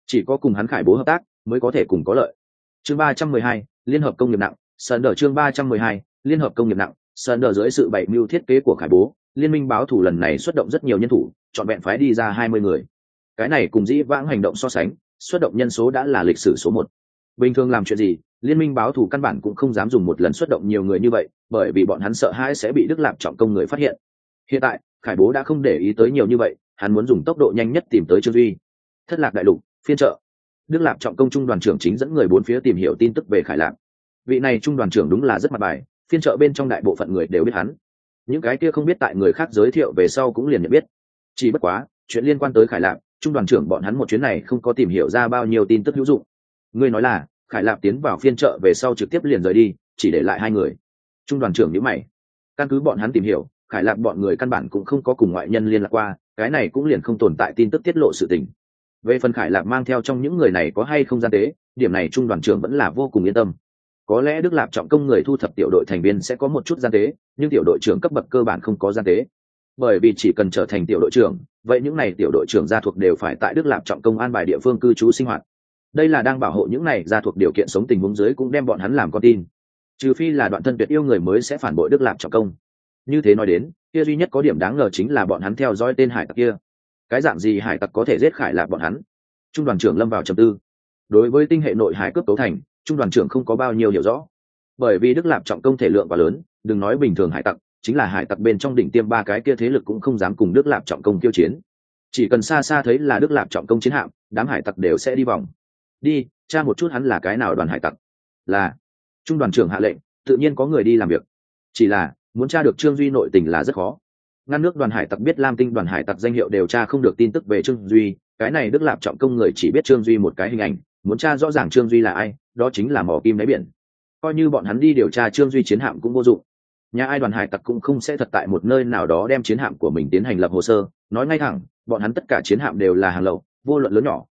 Chỉ có cùng hắn khải bố hợp tác, mới có thể cùng có lợi. Chương ba trăm mười hai, liên hợp công nghiệp nặng. Sân ở chương ba trăm mười hai, liên hợp công nghiệp nặng sơn đờ dưới sự bảy mưu thiết kế của khải bố, liên minh báo thủ lần này xuất động rất nhiều nhân thủ chọn vẹn phái đi ra hai mươi người. Cái này cùng dĩ vãng hành động so sánh, xuất động nhân số đã là lịch sử số một. Bình thường làm chuyện gì, liên minh báo thủ căn bản cũng không dám dùng một lần xuất động nhiều người như vậy, bởi vì bọn hắn sợ hãi sẽ bị đức lạp trọng công người phát hiện. Hiện tại, khải bố đã không để ý tới nhiều như vậy, hắn muốn dùng tốc độ nhanh nhất tìm tới trương duy. Thất lạc đại lục, phiên trợ đức lạp trọng công trung đoàn trưởng chính dẫn người bốn phía tìm hiểu tin tức về khải lạc. Vị này trung đoàn trưởng đúng là rất mặt bài phiên trợ bên trong đại bộ phận người đều biết hắn. Những cái kia không biết tại người khác giới thiệu về sau cũng liền nhận biết. Chỉ bất quá, chuyện liên quan tới khải lạc trung đoàn trưởng bọn hắn một chuyến này không có tìm hiểu ra bao nhiêu tin tức hữu dụng. Ngươi nói là, khải lạp tiến vào phiên trợ về sau trực tiếp liền rời đi, chỉ để lại hai người. Trung đoàn trưởng nhữ mày. Căn cứ bọn hắn tìm hiểu, khải lạp bọn người căn bản cũng không có cùng ngoại nhân liên lạc qua, cái này cũng liền không tồn tại tin tức tiết lộ sự tình. Về phần khải lạp mang theo trong những người này có hay không gian tế, điểm này trung đoàn trưởng vẫn là vô cùng yên tâm có lẽ đức lạp trọng công người thu thập tiểu đội thành viên sẽ có một chút gian tế, nhưng tiểu đội trưởng cấp bậc cơ bản không có gian tế. Bởi vì chỉ cần trở thành tiểu đội trưởng, vậy những n à y tiểu đội trưởng gia thuộc đều phải tại đức lạp trọng công an bài địa phương cư trú sinh hoạt. Đây là đang bảo hộ những này gia thuộc điều kiện sống tình huống dưới cũng đem bọn hắn làm con tin. Trừ phi là đoạn thân tuyệt yêu người mới sẽ phản bội đức lạp trọng công. Như thế nói đến, kia duy nhất có điểm đáng ngờ chính là bọn hắn theo dõi tên hải tặc kia. Cái dạng gì hải tặc có thể giết khải lạc bọn hắn? Trung đoàn trưởng lâm vào trầm tư. Đối với tinh hệ nội hải cướp cấu thành trung đoàn trưởng không có bao nhiêu hiểu rõ. Bởi vì đức lạp trọng công thể lượng quá lớn, đừng nói bình thường hải tặc, chính là hải tặc bên trong đỉnh tiêm ba cái kia thế lực cũng không dám cùng đức lạp trọng công tiêu chiến. Chỉ cần xa xa thấy là đức lạp trọng công chiến hạm, đám hải tặc đều sẽ đi vòng. Đi, tra một chút hắn là cái nào đoàn hải tặc. Là, trung đoàn trưởng hạ lệnh, tự nhiên có người đi làm việc. Chỉ là, muốn tra được trương duy nội tình là rất khó. Ngăn nước đoàn hải tặc biết lam tinh đoàn hải tặc danh hiệu đều tra không được tin tức về trương duy, cái này đức lạp trọng công người chỉ biết trương duy một cái hình ảnh muốn tra rõ ràng trương duy là ai, đó chính là mỏ kim đáy biển. Coi như bọn hắn đi điều tra trương duy chiến hạm cũng vô dụng. Nhà ai đoàn hải tặc cũng không sẽ thật tại một nơi nào đó đem chiến hạm của mình tiến hành lập hồ sơ. Nói ngay thẳng, bọn hắn tất cả chiến hạm đều là hàng lậu, vô luận lớn nhỏ.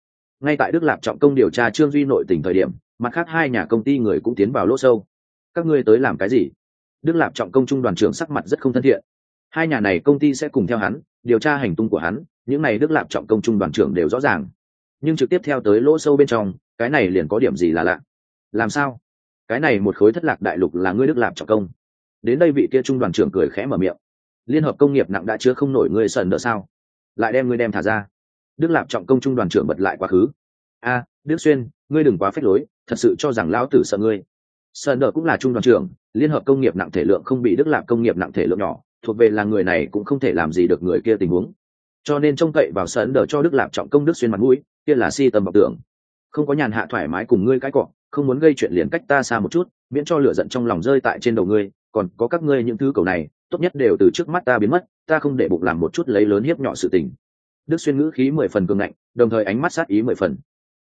Ngay tại đức lạp trọng công điều tra trương duy nội tỉnh thời điểm, mặt khác hai nhà công ty người cũng tiến vào lỗ sâu. Các ngươi tới làm cái gì? Đức lạp trọng công trung đoàn trưởng sắc mặt rất không thân thiện. Hai nhà này công ty sẽ cùng theo hắn, điều tra hành tung của hắn, những này đức lạp trọng công trung đoàn trưởng đều rõ ràng nhưng trực tiếp theo tới lỗ sâu bên trong, cái này liền có điểm gì là lạ? Làm sao? Cái này một khối thất lạc đại lục là ngươi đức lạp trọng công. Đến đây vị kia trung đoàn trưởng cười khẽ mở miệng. Liên hợp công nghiệp nặng đã chứa không nổi ngươi sần đỡ sao? Lại đem ngươi đem thả ra. Đức lạp trọng công trung đoàn trưởng bật lại quá khứ. A, đức xuyên, ngươi đừng quá phép lối, thật sự cho rằng lão tử sợ ngươi. Sơn đỡ cũng là trung đoàn trưởng, liên hợp công nghiệp nặng thể lượng không bị đức lạp công nghiệp nặng thể lượng nhỏ, thuộc về là người này cũng không thể làm gì được người kia tình huống. Cho nên trông cậy vào sơn đỡ cho đức lạp trọng công đức xuyên mặt mũi kia là si tầm vọng tưởng. Không có nhàn hạ thoải mái cùng ngươi cái cọ, không muốn gây chuyện liền cách ta xa một chút, miễn cho lửa giận trong lòng rơi tại trên đầu ngươi, còn có các ngươi những thứ cầu này, tốt nhất đều từ trước mắt ta biến mất, ta không để bụng làm một chút lấy lớn hiếp nhỏ sự tình. Đức xuyên ngữ khí mười phần cường ngạnh, đồng thời ánh mắt sát ý mười phần.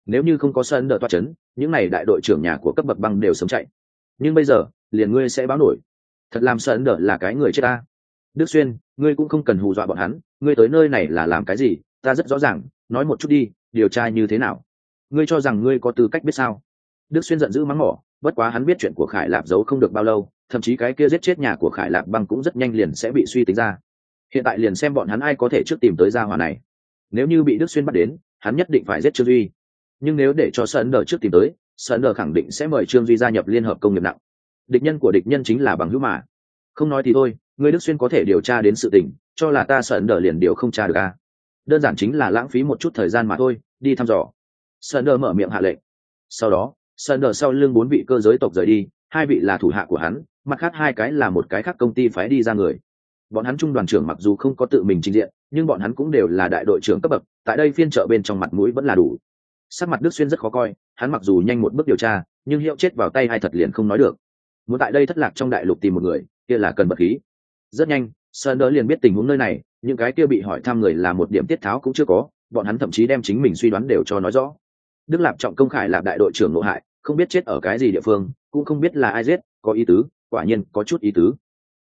Nếu như không có sân đỡ toa c h ấ n những n à y đại đội trưởng nhà của cấp bậc băng đều sống chạy. Nhưng bây giờ, liền ngươi sẽ báo nổi. Thật làm sân đỡ là cái người chết ta. Đức xuyên, ngươi cũng không cần hù dọa bọn hắn, ngươi tới nơi này là làm cái gì, ta rất rõ ràng nói một chút đi, điều tra như thế nào? Ngươi cho rằng ngươi có tư cách biết sao? Đức xuyên giận dữ mắng mỏ, bất quá hắn biết chuyện của khải lạp giấu không được bao lâu, thậm chí cái kia giết chết nhà của khải lạp băng cũng rất nhanh liền sẽ bị suy tính ra. Hiện tại liền xem bọn hắn ai có thể trước tìm tới gia hòa này. Nếu như bị đức xuyên bắt đến, hắn nhất định phải giết trương duy. Nhưng nếu để cho sơn đờ trước tìm tới, sơn đờ khẳng định sẽ mời trương duy gia nhập liên hợp công nghiệp nặng. Địch nhân của địch nhân chính là bằng hữu mà. Không nói thì thôi người đức xuyên có thể điều tra đến sự tình, cho là ta sơn đờ liền điều không tra được à đơn giản chính là lãng phí một chút thời gian mà thôi, đi thăm dò. Sơn đờ mở miệng hạ lệnh. Sau đó sơn đờ sau lưng bốn vị cơ giới tộc rời đi, hai vị là thủ hạ của hắn, mặt khác hai cái là một cái khác công ty phái đi ra người. Bọn hắn trung đoàn trưởng mặc dù không có tự mình trình diện, nhưng bọn hắn cũng đều là đại đội trưởng cấp bậc, tại đây phiên trợ bên trong mặt mũi vẫn là đủ. Sắc mặt đức xuyên rất khó coi, hắn mặc dù nhanh một bước điều tra, nhưng hiệu chết vào tay hai thật liền không nói được. Muốn tại đây thất lạc trong đại lục tìm một người, kia là cần bật khí. Rất nhanh sơn đỡ liền biết tình huống nơi này, những cái kia bị hỏi thăm người là một điểm tiết tháo cũng chưa có, bọn hắn thậm chí đem chính mình suy đoán đều cho nói rõ. Đức lạp trọng công khải là đại đội trưởng nội hại, không biết chết ở cái gì địa phương, cũng không biết là ai giết, có ý tứ, quả nhiên có chút ý tứ.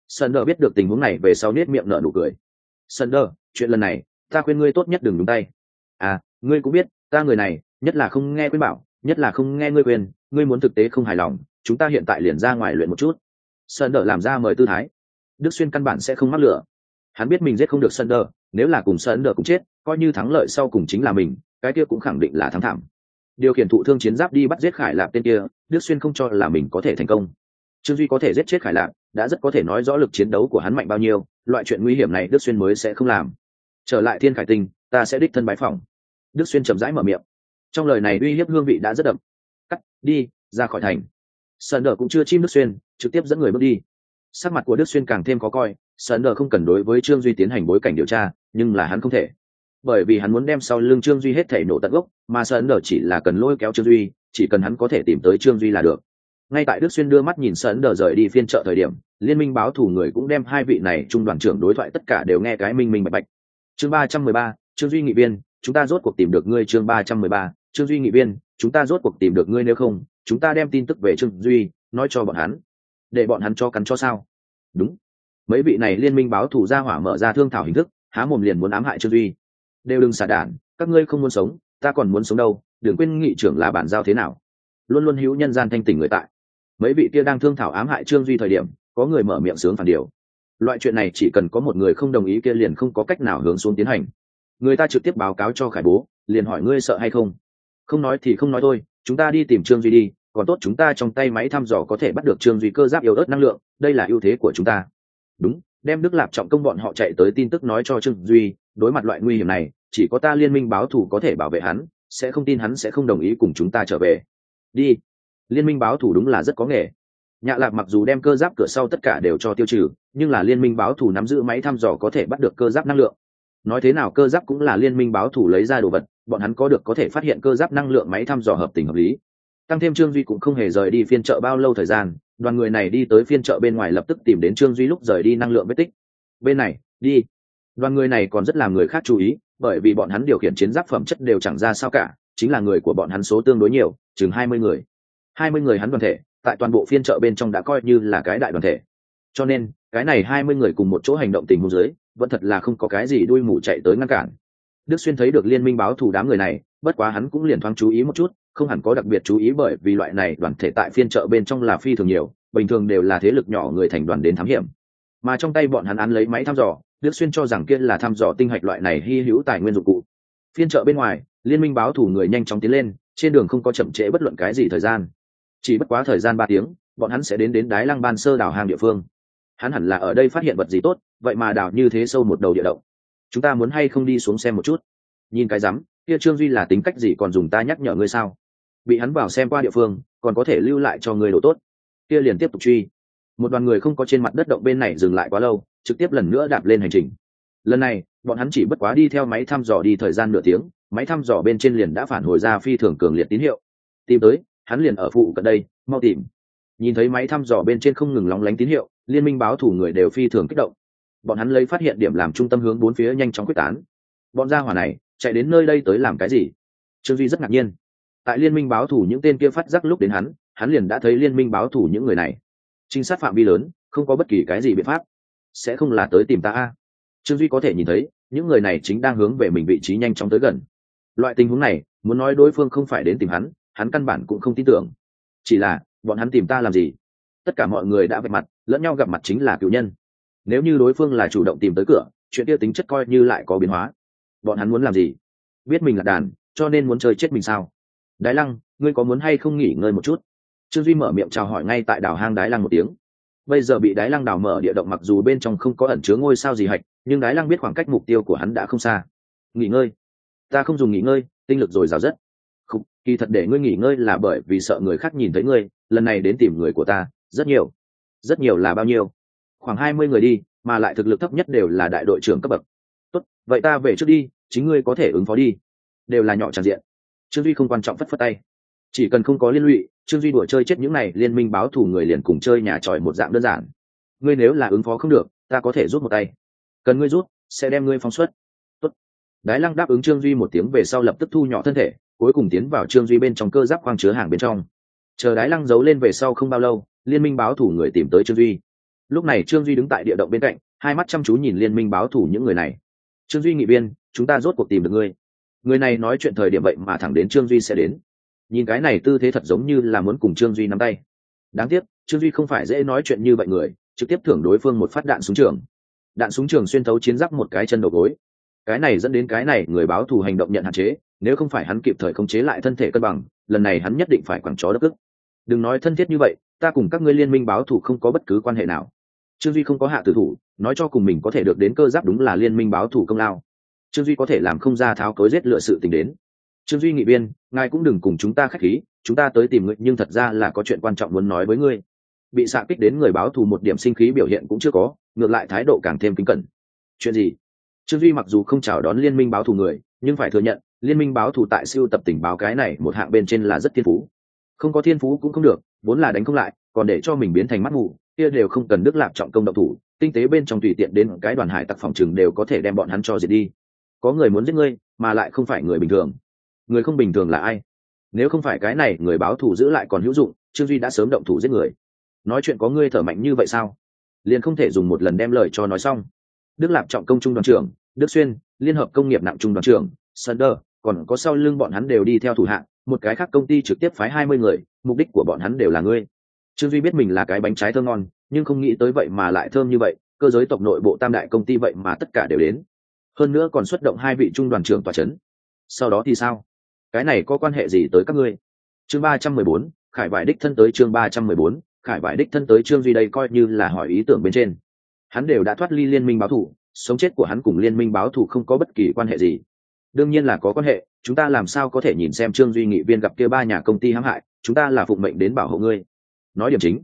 Sơn đỡ biết được tình huống này về sau nết miệng nở nụ cười. Sơn đỡ, chuyện lần này, ta khuyên ngươi tốt nhất đừng đúng tay. À ngươi cũng biết, ta người này, nhất là không nghe khuyên bảo, nhất là không nghe ngươi quyền ngươi muốn thực tế không hài lòng, chúng ta hiện tại liền ra ngoài luyện một chút. Sơn đỡ làm ra mời tư thái đức xuyên căn bản sẽ không mắc lửa. Hắn biết mình giết không được sơn đỡ nếu là cùng sơn đỡ cũng chết, coi như thắng lợi sau cùng chính là mình, cái kia cũng khẳng định là thắng thảm. Điều khiển thụ thương chiến giáp đi bắt giết khải lạp tên kia, đức xuyên không cho là mình có thể thành công. Trương duy có thể giết chết khải lạp, đã rất có thể nói rõ lực chiến đấu của hắn mạnh bao nhiêu, loại chuyện nguy hiểm này đức xuyên mới sẽ không làm. Trở lại thiên khải tinh, ta sẽ đích thân bái phòng đức xuyên chậm rãi mở miệng. Trong lời này uy hiếp hương vị đã rất đậm. Cắt, đi, ra khỏi thành. Sơn đờ cũng chưa chim đức xuyên, trực tiếp dẫn người bước đi sắc mặt của đức xuyên càng thêm khó coi, sơn đờ không cần đối với trương duy tiến hành bối cảnh điều tra, nhưng là hắn không thể. Bởi vì hắn muốn đem sau lưng trương duy hết thể nổ tận gốc, mà sơn đờ chỉ là cần lôi kéo trương duy, chỉ cần hắn có thể tìm tới trương duy là được. Ngay tại đức xuyên đưa mắt nhìn sơn đờ rời đi phiên chợ thời điểm, liên minh báo thù người cũng đem hai vị này trung đoàn trưởng đối thoại tất cả đều nghe cái minh minh bạch bạch. Chương ba trăm mười ba, trương duy nghị viên, chúng ta rốt cuộc tìm được ngươi chương ba trăm mười ba, trương duy nghị viên, chúng ta rốt cuộc tìm được ngươi nếu không, chúng ta đem tin tức về trương duy, nói cho bọn hắn để bọn hắn cho cắn cho sao? Đúng. Mấy vị này liên minh báo thù ra hỏa mở ra thương thảo hình thức, há mồm liền muốn ám hại trương duy. Đều đừng xả đản các ngươi không muốn sống, ta còn muốn sống đâu, đừng quên nghị trưởng là bản giao thế nào. Luôn luôn hữu nhân gian thanh tỉnh người tại. Mấy vị kia đang thương thảo ám hại trương duy thời điểm, có người mở miệng sướng phản điều. Loại chuyện này chỉ cần có một người không đồng ý kia liền không có cách nào hướng xuống tiến hành. Người ta trực tiếp báo cáo cho khải bố, liền hỏi ngươi sợ hay không? Không nói thì không nói thôi, chúng ta đi tìm trương duy đi còn tốt chúng ta trong tay máy thăm dò có thể bắt được trương duy cơ giáp yếu ớt năng lượng, đây là ưu thế của chúng ta. Đúng, đem đức lạp trọng công bọn họ chạy tới tin tức nói cho trương duy, đối mặt loại nguy hiểm này, chỉ có ta liên minh báo thù có thể bảo vệ hắn, sẽ không tin hắn sẽ không đồng ý cùng chúng ta trở về. Đi. Liên minh báo thù đúng là rất có nghề. Nhạ lạp mặc dù đem cơ giáp cửa sau tất cả đều cho tiêu trừ, nhưng là liên minh báo thù nắm giữ máy thăm dò có thể bắt được cơ giáp năng lượng. Nói thế nào, cơ giáp cũng là liên minh báo thù lấy ra đồ vật, bọn hắn có được có thể phát hiện cơ giáp năng lượng máy thăm dò hợp tình hợp lý tăng thêm trương duy cũng không hề rời đi phiên chợ bao lâu thời gian, đoàn người này đi tới phiên chợ bên ngoài lập tức tìm đến trương duy lúc rời đi năng lượng vết tích. Bên này, đi. Đoàn người này còn rất làm người khác chú ý, bởi vì bọn hắn điều khiển chiến giáp phẩm chất đều chẳng ra sao cả, chính là người của bọn hắn số tương đối nhiều, chừng hai mươi người. hai mươi người hắn đoàn thể, tại toàn bộ phiên chợ bên trong đã coi như là cái đại đoàn thể. Cho nên, cái này hai mươi người cùng một chỗ hành động tình huống dưới, vẫn thật là không có cái gì đuôi mù chạy tới ngăn cản đức xuyên thấy được liên minh báo thù đám người này, bất quá hắn cũng liền thoáng chú ý một chút, không hẳn có đặc biệt chú ý bởi vì loại này đoàn thể tại phiên chợ bên trong là phi thường nhiều, bình thường đều là thế lực nhỏ người thành đoàn đến thám hiểm. Mà trong tay bọn hắn án lấy máy thăm dò, đức xuyên cho rằng kia là thăm dò tinh hạch loại này hy hữu tài nguyên dụng cụ. Phiên chợ bên ngoài, liên minh báo thủ người nhanh chóng tiến lên, trên đường không có chậm trễ bất luận cái gì thời gian. Chỉ bất quá thời gian ba tiếng, bọn hắn sẽ đến đến đái lăng ban sơ đảo hàng địa phương. Hắn hẳn là ở đây phát hiện vật gì tốt, vậy mà đào như thế sâu một đầu địa động chúng ta muốn hay không đi xuống xem một chút? Nhìn cái rắm, kia trương duy là tính cách gì còn dùng ta nhắc nhở ngươi sao? Bị hắn vào xem qua địa phương, còn có thể lưu lại cho người đồ tốt. Kia liền tiếp tục truy. Một đoàn người không có trên mặt đất động bên này dừng lại quá lâu, trực tiếp lần nữa đạp lên hành trình. Lần này, bọn hắn chỉ bất quá đi theo máy thăm dò đi thời gian nửa tiếng, máy thăm dò bên trên liền đã phản hồi ra phi thường cường liệt tín hiệu. Tìm tới, hắn liền ở phụ cận đây, mau tìm. Nhìn thấy máy thăm dò bên trên không ngừng lóng lánh tín hiệu, liên minh báo thủ người đều phi thường kích động bọn hắn lấy phát hiện điểm làm trung tâm hướng bốn phía nhanh chóng quyết tán. Bọn gia hỏa này, chạy đến nơi đây tới làm cái gì? Trương duy rất ngạc nhiên. Tại liên minh báo thủ những tên kia phát giác lúc đến hắn hắn liền đã thấy liên minh báo thủ những người này. Trinh sát phạm vi lớn, không có bất kỳ cái gì biện pháp. Sẽ không là tới tìm ta a? Trương duy có thể nhìn thấy, những người này chính đang hướng về mình vị trí nhanh chóng tới gần. Loại tình huống này, muốn nói đối phương không phải đến tìm hắn hắn căn bản cũng không tin tưởng. Chỉ là, bọn hắn tìm ta làm gì? Tất cả mọi người đã vạch mặt, lẫn nhau gặp mặt chính là cựu nhân nếu như đối phương là chủ động tìm tới cửa chuyện kia tính chất coi như lại có biến hóa. Bọn hắn muốn làm gì? Biết mình là đàn cho nên muốn chơi chết mình sao? Đái lăng ngươi có muốn hay không nghỉ ngơi một chút? Trương duy mở miệng chào hỏi ngay tại đảo hang đái lăng một tiếng. Bây giờ bị đái lăng đào mở địa động mặc dù bên trong không có ẩn chứa ngôi sao gì hạch nhưng đái lăng biết khoảng cách mục tiêu của hắn đã không xa. Nghỉ ngơi. Ta không dùng nghỉ ngơi tinh lực rồi rào rất không, kỳ thật để ngươi nghỉ ngơi là bởi vì sợ người khác nhìn thấy ngươi lần này đến tìm người của ta rất nhiều. Rất nhiều là bao nhiêu? Khoảng hai mươi người đi, mà lại thực lực thấp nhất đều là đại đội trưởng cấp bậc. Tốt, vậy ta về trước đi, chính ngươi có thể ứng phó đi. Đều là nhỏ tràn diện. Trương duy không quan trọng phất phất tay. Chỉ cần không có liên lụy, trương duy đùa chơi chết những này liên minh báo Thủ người liền cùng chơi nhà tròi một dạng đơn giản. Ngươi nếu là ứng phó không được, ta có thể rút một tay. Cần ngươi rút, sẽ đem ngươi phóng xuất. Tốt. đái lăng đáp ứng trương duy một tiếng về sau lập tức thu nhỏ thân thể, cuối cùng tiến vào trương duy bên trong cơ giáp khoang chứa hàng bên trong. Chờ đái lăng giấu lên về sau không bao lâu, liên minh báo thủ người tìm tới trương duy lúc này trương duy đứng tại địa động bên cạnh, hai mắt chăm chú nhìn liên minh báo thủ những người này. Trương duy nghị viên, chúng ta rốt cuộc tìm được ngươi. Người này nói chuyện thời điểm vậy mà thẳng đến trương duy sẽ đến. Nhìn cái này tư thế thật giống như là muốn cùng trương duy nắm tay. Đáng tiếc, trương duy không phải dễ nói chuyện như vậy người, trực tiếp thưởng đối phương một phát đạn súng trường. Đạn súng trường xuyên thấu chiến giáp một cái chân đầu gối. Cái này dẫn đến cái này người báo thù hành động nhận hạn chế, nếu không phải hắn kịp thời khống chế lại thân thể cân bằng, lần này hắn nhất định phải quẳng chó đất ức đừng nói thân thiết như vậy, ta cùng các ngươi liên minh báo thù không có bất cứ quan hệ nào trương duy không có hạ tử thủ, nói cho cùng mình có thể được đến cơ giáp đúng là liên minh báo thù công lao. Trương duy có thể làm không ra tháo cối giết lựa sự tình đến. Trương duy nghị viên, ngài cũng đừng cùng chúng ta khách khí, chúng ta tới tìm ngươi, nhưng thật ra là có chuyện quan trọng muốn nói với ngươi. Bị xạ kích đến người báo thù một điểm sinh khí biểu hiện cũng chưa có, ngược lại thái độ càng thêm kính cẩn. Chuyện gì? Trương duy mặc dù không chào đón liên minh báo thù người, nhưng phải thừa nhận, liên minh báo thù tại siêu tập tình báo cái này một hạng bên trên là rất thiên phú. Không có thiên phú cũng không được, vốn là đánh không lại, còn để cho mình biến thành mắt mù kia đều không cần đức lạc trọng công động thủ, tinh tế bên trong tùy tiện đến cái đoàn hải tặc phòng chừng đều có thể đem bọn hắn cho diệt đi. Có người muốn giết ngươi, mà lại không phải người bình thường. Người không bình thường là ai? Nếu không phải cái này, người báo thù giữ lại còn hữu dụng, trương duy đã sớm động thủ giết người. Nói chuyện có ngươi thở mạnh như vậy sao? Liền không thể dùng một lần đem lời cho nói xong. Đức lạp trọng công trung đoàn trưởng, đức xuyên, liên hợp công nghiệp nặng trung đoàn trưởng sunder còn có sau lưng bọn hắn đều đi theo thủ hạng một cái khác công ty trực tiếp phái hai mươi người, mục đích của bọn hắn đều là ngươi trương duy biết mình là cái bánh trái thơm ngon, nhưng không nghĩ tới vậy mà lại thơm như vậy, cơ giới tộc nội bộ tam đại công ty vậy mà tất cả đều đến. Hơn nữa còn xuất động hai vị trung đoàn trưởng tòa c h ấ n sau đó thì sao? Cái này có quan hệ gì tới các ngươi? Chương ba trăm mười bốn, khải vải đích thân tới chương ba trăm mười bốn, khải vải đích thân tới trương duy đây coi như là hỏi ý tưởng bên trên. Hắn đều đã thoát ly liên minh báo thù sống chết của hắn cùng liên minh báo thù không có bất kỳ quan hệ gì. Đương nhiên là có quan hệ, chúng ta làm sao có thể nhìn xem trương duy nghị viên gặp kia ba nhà công ty hãm hại, chúng ta là phụng mệnh đến bảo hộ ngươi nói điểm chính.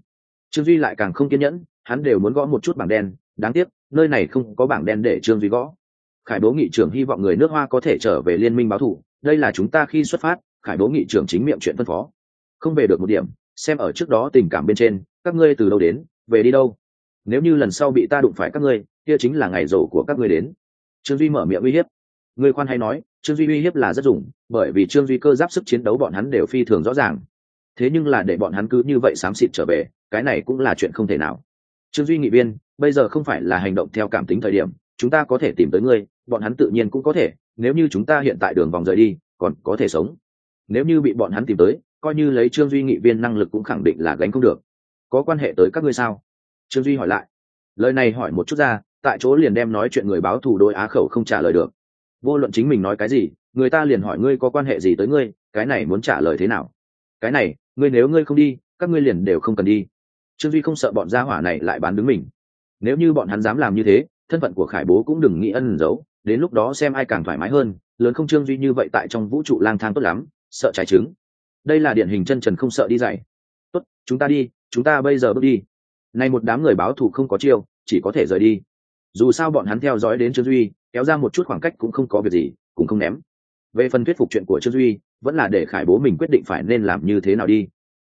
Trương duy lại càng không kiên nhẫn, hắn đều muốn gõ một chút bảng đen, đáng tiếc, nơi này không có bảng đen để trương duy gõ. Khải bố nghị trưởng hy vọng người nước hoa có thể trở về liên minh báo thủ, đây là chúng ta khi xuất phát, khải bố nghị trưởng chính miệng chuyện phân phó. Không về được một điểm, xem ở trước đó tình cảm bên trên, các ngươi từ đâu đến, về đi đâu. Nếu như lần sau bị ta đụng phải các ngươi, kia chính là ngày rổ của các ngươi đến. Trương duy mở miệng uy hiếp. Người khoan hay nói, trương duy uy hiếp là rất dùng, bởi vì trương duy cơ giáp sức chiến đấu bọn hắn đều phi thường rõ ràng thế nhưng là để bọn hắn cứ như vậy xám xịt trở về, cái này cũng là chuyện không thể nào. Trương duy nghị viên, bây giờ không phải là hành động theo cảm tính thời điểm, chúng ta có thể tìm tới ngươi, bọn hắn tự nhiên cũng có thể, nếu như chúng ta hiện tại đường vòng rời đi, còn có thể sống. Nếu như bị bọn hắn tìm tới, coi như lấy trương duy nghị viên năng lực cũng khẳng định là gánh không được. Có quan hệ tới các ngươi sao? Trương duy hỏi lại. Lời này hỏi một chút ra, tại chỗ liền đem nói chuyện người báo thù đôi á khẩu không trả lời được. Vô luận chính mình nói cái gì, người ta liền hỏi ngươi có quan hệ gì tới ngươi, cái này muốn trả lời thế nào? Cái này ngươi nếu ngươi không đi, các ngươi liền đều không cần đi. Trương duy không sợ bọn gia hỏa này lại bán đứng mình. Nếu như bọn hắn dám làm như thế, thân phận của khải bố cũng đừng nghĩ ân giấu, đến lúc đó xem ai càng thoải mái hơn, lớn không trương duy như vậy tại trong vũ trụ lang thang tốt lắm, sợ trái trứng. Đây là điển hình chân trần không sợ đi dạy. Tốt, chúng ta đi, chúng ta bây giờ bước đi. Nay một đám người báo thù không có chiêu, chỉ có thể rời đi. Dù sao bọn hắn theo dõi đến trương duy, kéo ra một chút khoảng cách cũng không có việc gì, cũng không ném. Về phần thuyết phục chuyện của trương duy vẫn là để khải bố mình quyết định phải nên làm như thế nào đi.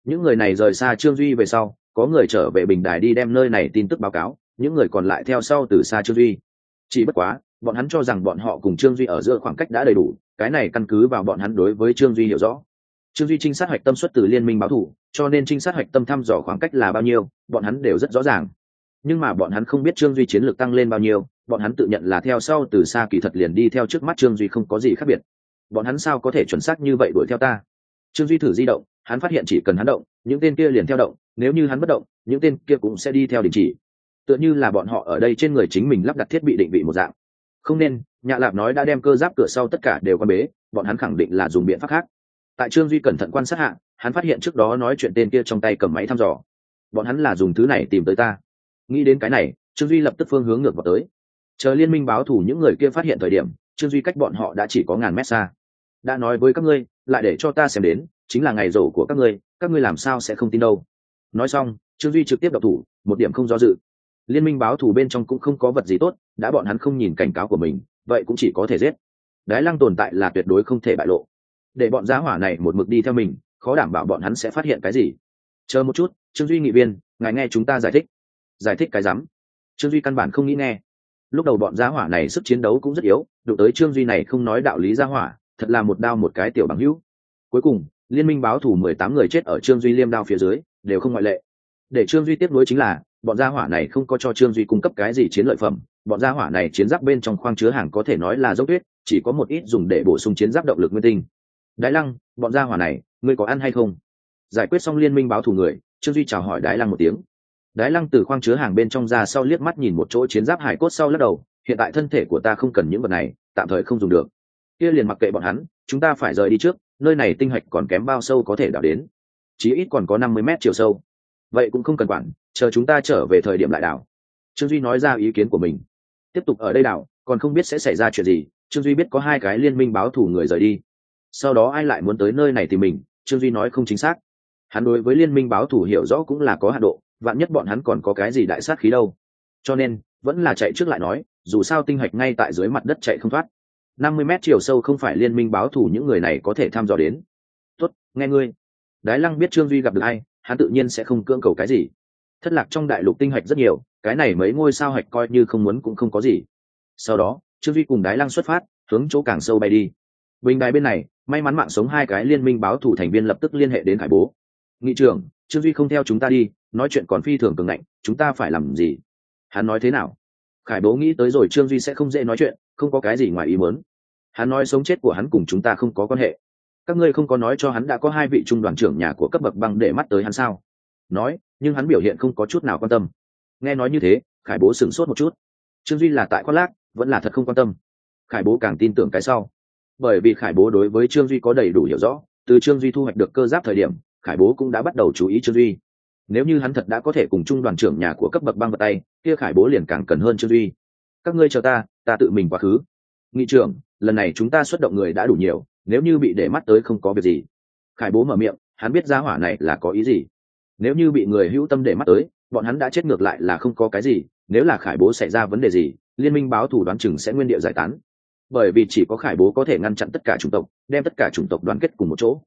Những người này rời xa trương duy về sau, có người trở về bình đài đi đem nơi này tin tức báo cáo, những người còn lại theo sau từ xa trương duy. Chỉ bất quá, bọn hắn cho rằng bọn họ cùng trương duy ở giữa khoảng cách đã đầy đủ, cái này căn cứ vào bọn hắn đối với trương duy hiểu rõ. Trương duy trinh sát hoạch tâm xuất từ liên minh báo thủ, cho nên trinh sát hoạch tâm thăm dò khoảng cách là bao nhiêu, bọn hắn đều rất rõ ràng. Nhưng mà bọn hắn không biết trương duy chiến lược tăng lên bao nhiêu, bọn hắn tự nhận là theo sau từ xa kỳ thật liền đi theo trước mắt trương duy không có gì khác biệt bọn hắn sao có thể chuẩn xác như vậy đuổi theo ta? Trương duy thử di động, hắn phát hiện chỉ cần hắn động, những tên kia liền theo động, nếu như hắn bất động, những tên kia cũng sẽ đi theo đình chỉ. Tựa như là bọn họ ở đây trên người chính mình lắp đặt thiết bị định vị một dạng. Không nên nhạ lạp nói đã đem cơ giáp cửa sau tất cả đều quan bế, bọn hắn khẳng định là dùng biện pháp khác. Tại trương duy cẩn thận quan sát hạ, hắn phát hiện trước đó nói chuyện tên kia trong tay cầm máy thăm dò. Bọn hắn là dùng thứ này tìm tới ta. Nghĩ đến cái này, trương duy lập tức phương hướng ngược vào tới. Chờ liên minh báo thủ những người kia phát hiện thời điểm trương duy cách bọn họ đã chỉ có ngàn mét xa. Đã nói với các ngươi, lại để cho ta xem đến, chính là ngày rổ của các ngươi các ngươi làm sao sẽ không tin đâu. Nói xong, trương duy trực tiếp đọc thủ, một điểm không do dự. Liên minh báo thù bên trong cũng không có vật gì tốt, đã bọn hắn không nhìn cảnh cáo của mình, vậy cũng chỉ có thể giết. Đái lăng tồn tại là tuyệt đối không thể bại lộ. Để bọn giá hỏa này một mực đi theo mình, khó đảm bảo bọn hắn sẽ phát hiện cái gì. Chờ một chút, trương duy nghị viên, ngài nghe chúng ta giải thích. Giải thích cái rắm. Trương duy căn bản không nghĩ nghe lúc đầu bọn gia hỏa này sức chiến đấu cũng rất yếu, đụng tới trương duy này không nói đạo lý gia hỏa, thật là một đao một cái tiểu bằng hữu. Cuối cùng, liên minh báo thủ mười tám người chết ở trương duy liêm đao phía dưới, đều không ngoại lệ. Để trương duy tiếp nối chính là, bọn gia hỏa này không có cho trương duy cung cấp cái gì chiến lợi phẩm, bọn gia hỏa này chiến giáp bên trong khoang chứa hàng có thể nói là dốc tuyết, chỉ có một ít dùng để bổ sung chiến giáp động lực nguyên tinh. Đái lăng, bọn gia hỏa này, ngươi có ăn hay không? Giải quyết xong liên minh báo thù người, trương duy chào hỏi đái lăng một tiếng đái lăng từ khoang chứa hàng bên trong ra sau liếc mắt nhìn một chỗ chiến giáp hải cốt sau lắc đầu, hiện tại thân thể của ta không cần những vật này, tạm thời không dùng được. Kia liền mặc kệ bọn hắn, chúng ta phải rời đi trước, nơi này tinh hạch còn kém bao sâu có thể đào đến. Chí ít còn có năm mươi mét chiều sâu. Vậy cũng không cần quản, chờ chúng ta trở về thời điểm lại đảo trương duy nói ra ý kiến của mình. Tiếp tục ở đây đảo còn không biết sẽ xảy ra chuyện gì, trương duy biết có hai cái liên minh báo thủ người rời đi. Sau đó ai lại muốn tới nơi này thì mình, trương duy nói không chính xác. Hắn đối với liên minh báo thủ hiểu rõ cũng là có hạ độ vạn nhất bọn hắn còn có cái gì đại sát khí đâu. Cho nên, vẫn là chạy trước lại nói, dù sao tinh hạch ngay tại dưới mặt đất chạy không thoát. năm mươi mét chiều sâu không phải liên minh báo thù những người này có thể thăm dò đến. Tốt, nghe ngươi. Đái lăng biết trương duy gặp được ai, hắn tự nhiên sẽ không cưỡng cầu cái gì. Thất lạc trong đại lục tinh hạch rất nhiều, cái này mấy ngôi sao hạch coi như không muốn cũng không có gì. Sau đó, trương duy cùng đái lăng xuất phát, hướng chỗ càng sâu bay đi. Bình đài bên này, may mắn mạng sống hai cái liên minh báo thủ thành viên lập tức liên hệ đến khải bố. Nghị trưởng trương duy không theo chúng ta đi, nói chuyện còn phi thường cường ngạnh, chúng ta phải làm gì? Hắn nói thế nào? Khải bố nghĩ tới rồi, trương duy sẽ không dễ nói chuyện, không có cái gì ngoài ý muốn. Hắn nói sống chết của hắn cùng chúng ta không có quan hệ. Các ngươi không có nói cho hắn đã có hai vị trung đoàn trưởng nhà của cấp bậc băng để mắt tới hắn sao? Nói, nhưng hắn biểu hiện không có chút nào quan tâm. Nghe nói như thế, khải bố sửng sốt một chút. Trương duy là tại khoác lác, vẫn là thật không quan tâm. Khải bố càng tin tưởng cái sau. Bởi vì khải bố đối với trương duy có đầy đủ hiểu rõ, từ trương duy thu hoạch được cơ giáp thời điểm khải bố cũng đã bắt đầu chú ý trương duy. Nếu như hắn thật đã có thể cùng chung đoàn trưởng nhà của cấp bậc băng vật tay, kia khải bố liền càng cần hơn trương duy. Các ngươi chờ ta ta tự mình quá khứ. Nghị trưởng, lần này chúng ta xuất động người đã đủ nhiều, nếu như bị để mắt tới không có việc gì. Khải bố mở miệng, hắn biết giá hỏa này là có ý gì. Nếu như bị người hữu tâm để mắt tới, bọn hắn đã chết ngược lại là không có cái gì, nếu là khải bố xảy ra vấn đề gì, liên minh báo thủ đoán chừng sẽ nguyên địa giải tán. Bởi vì chỉ có khải bố có thể ngăn chặn tất cả chủng tộc, đem tất cả chủng tộc đoàn kết cùng một chỗ.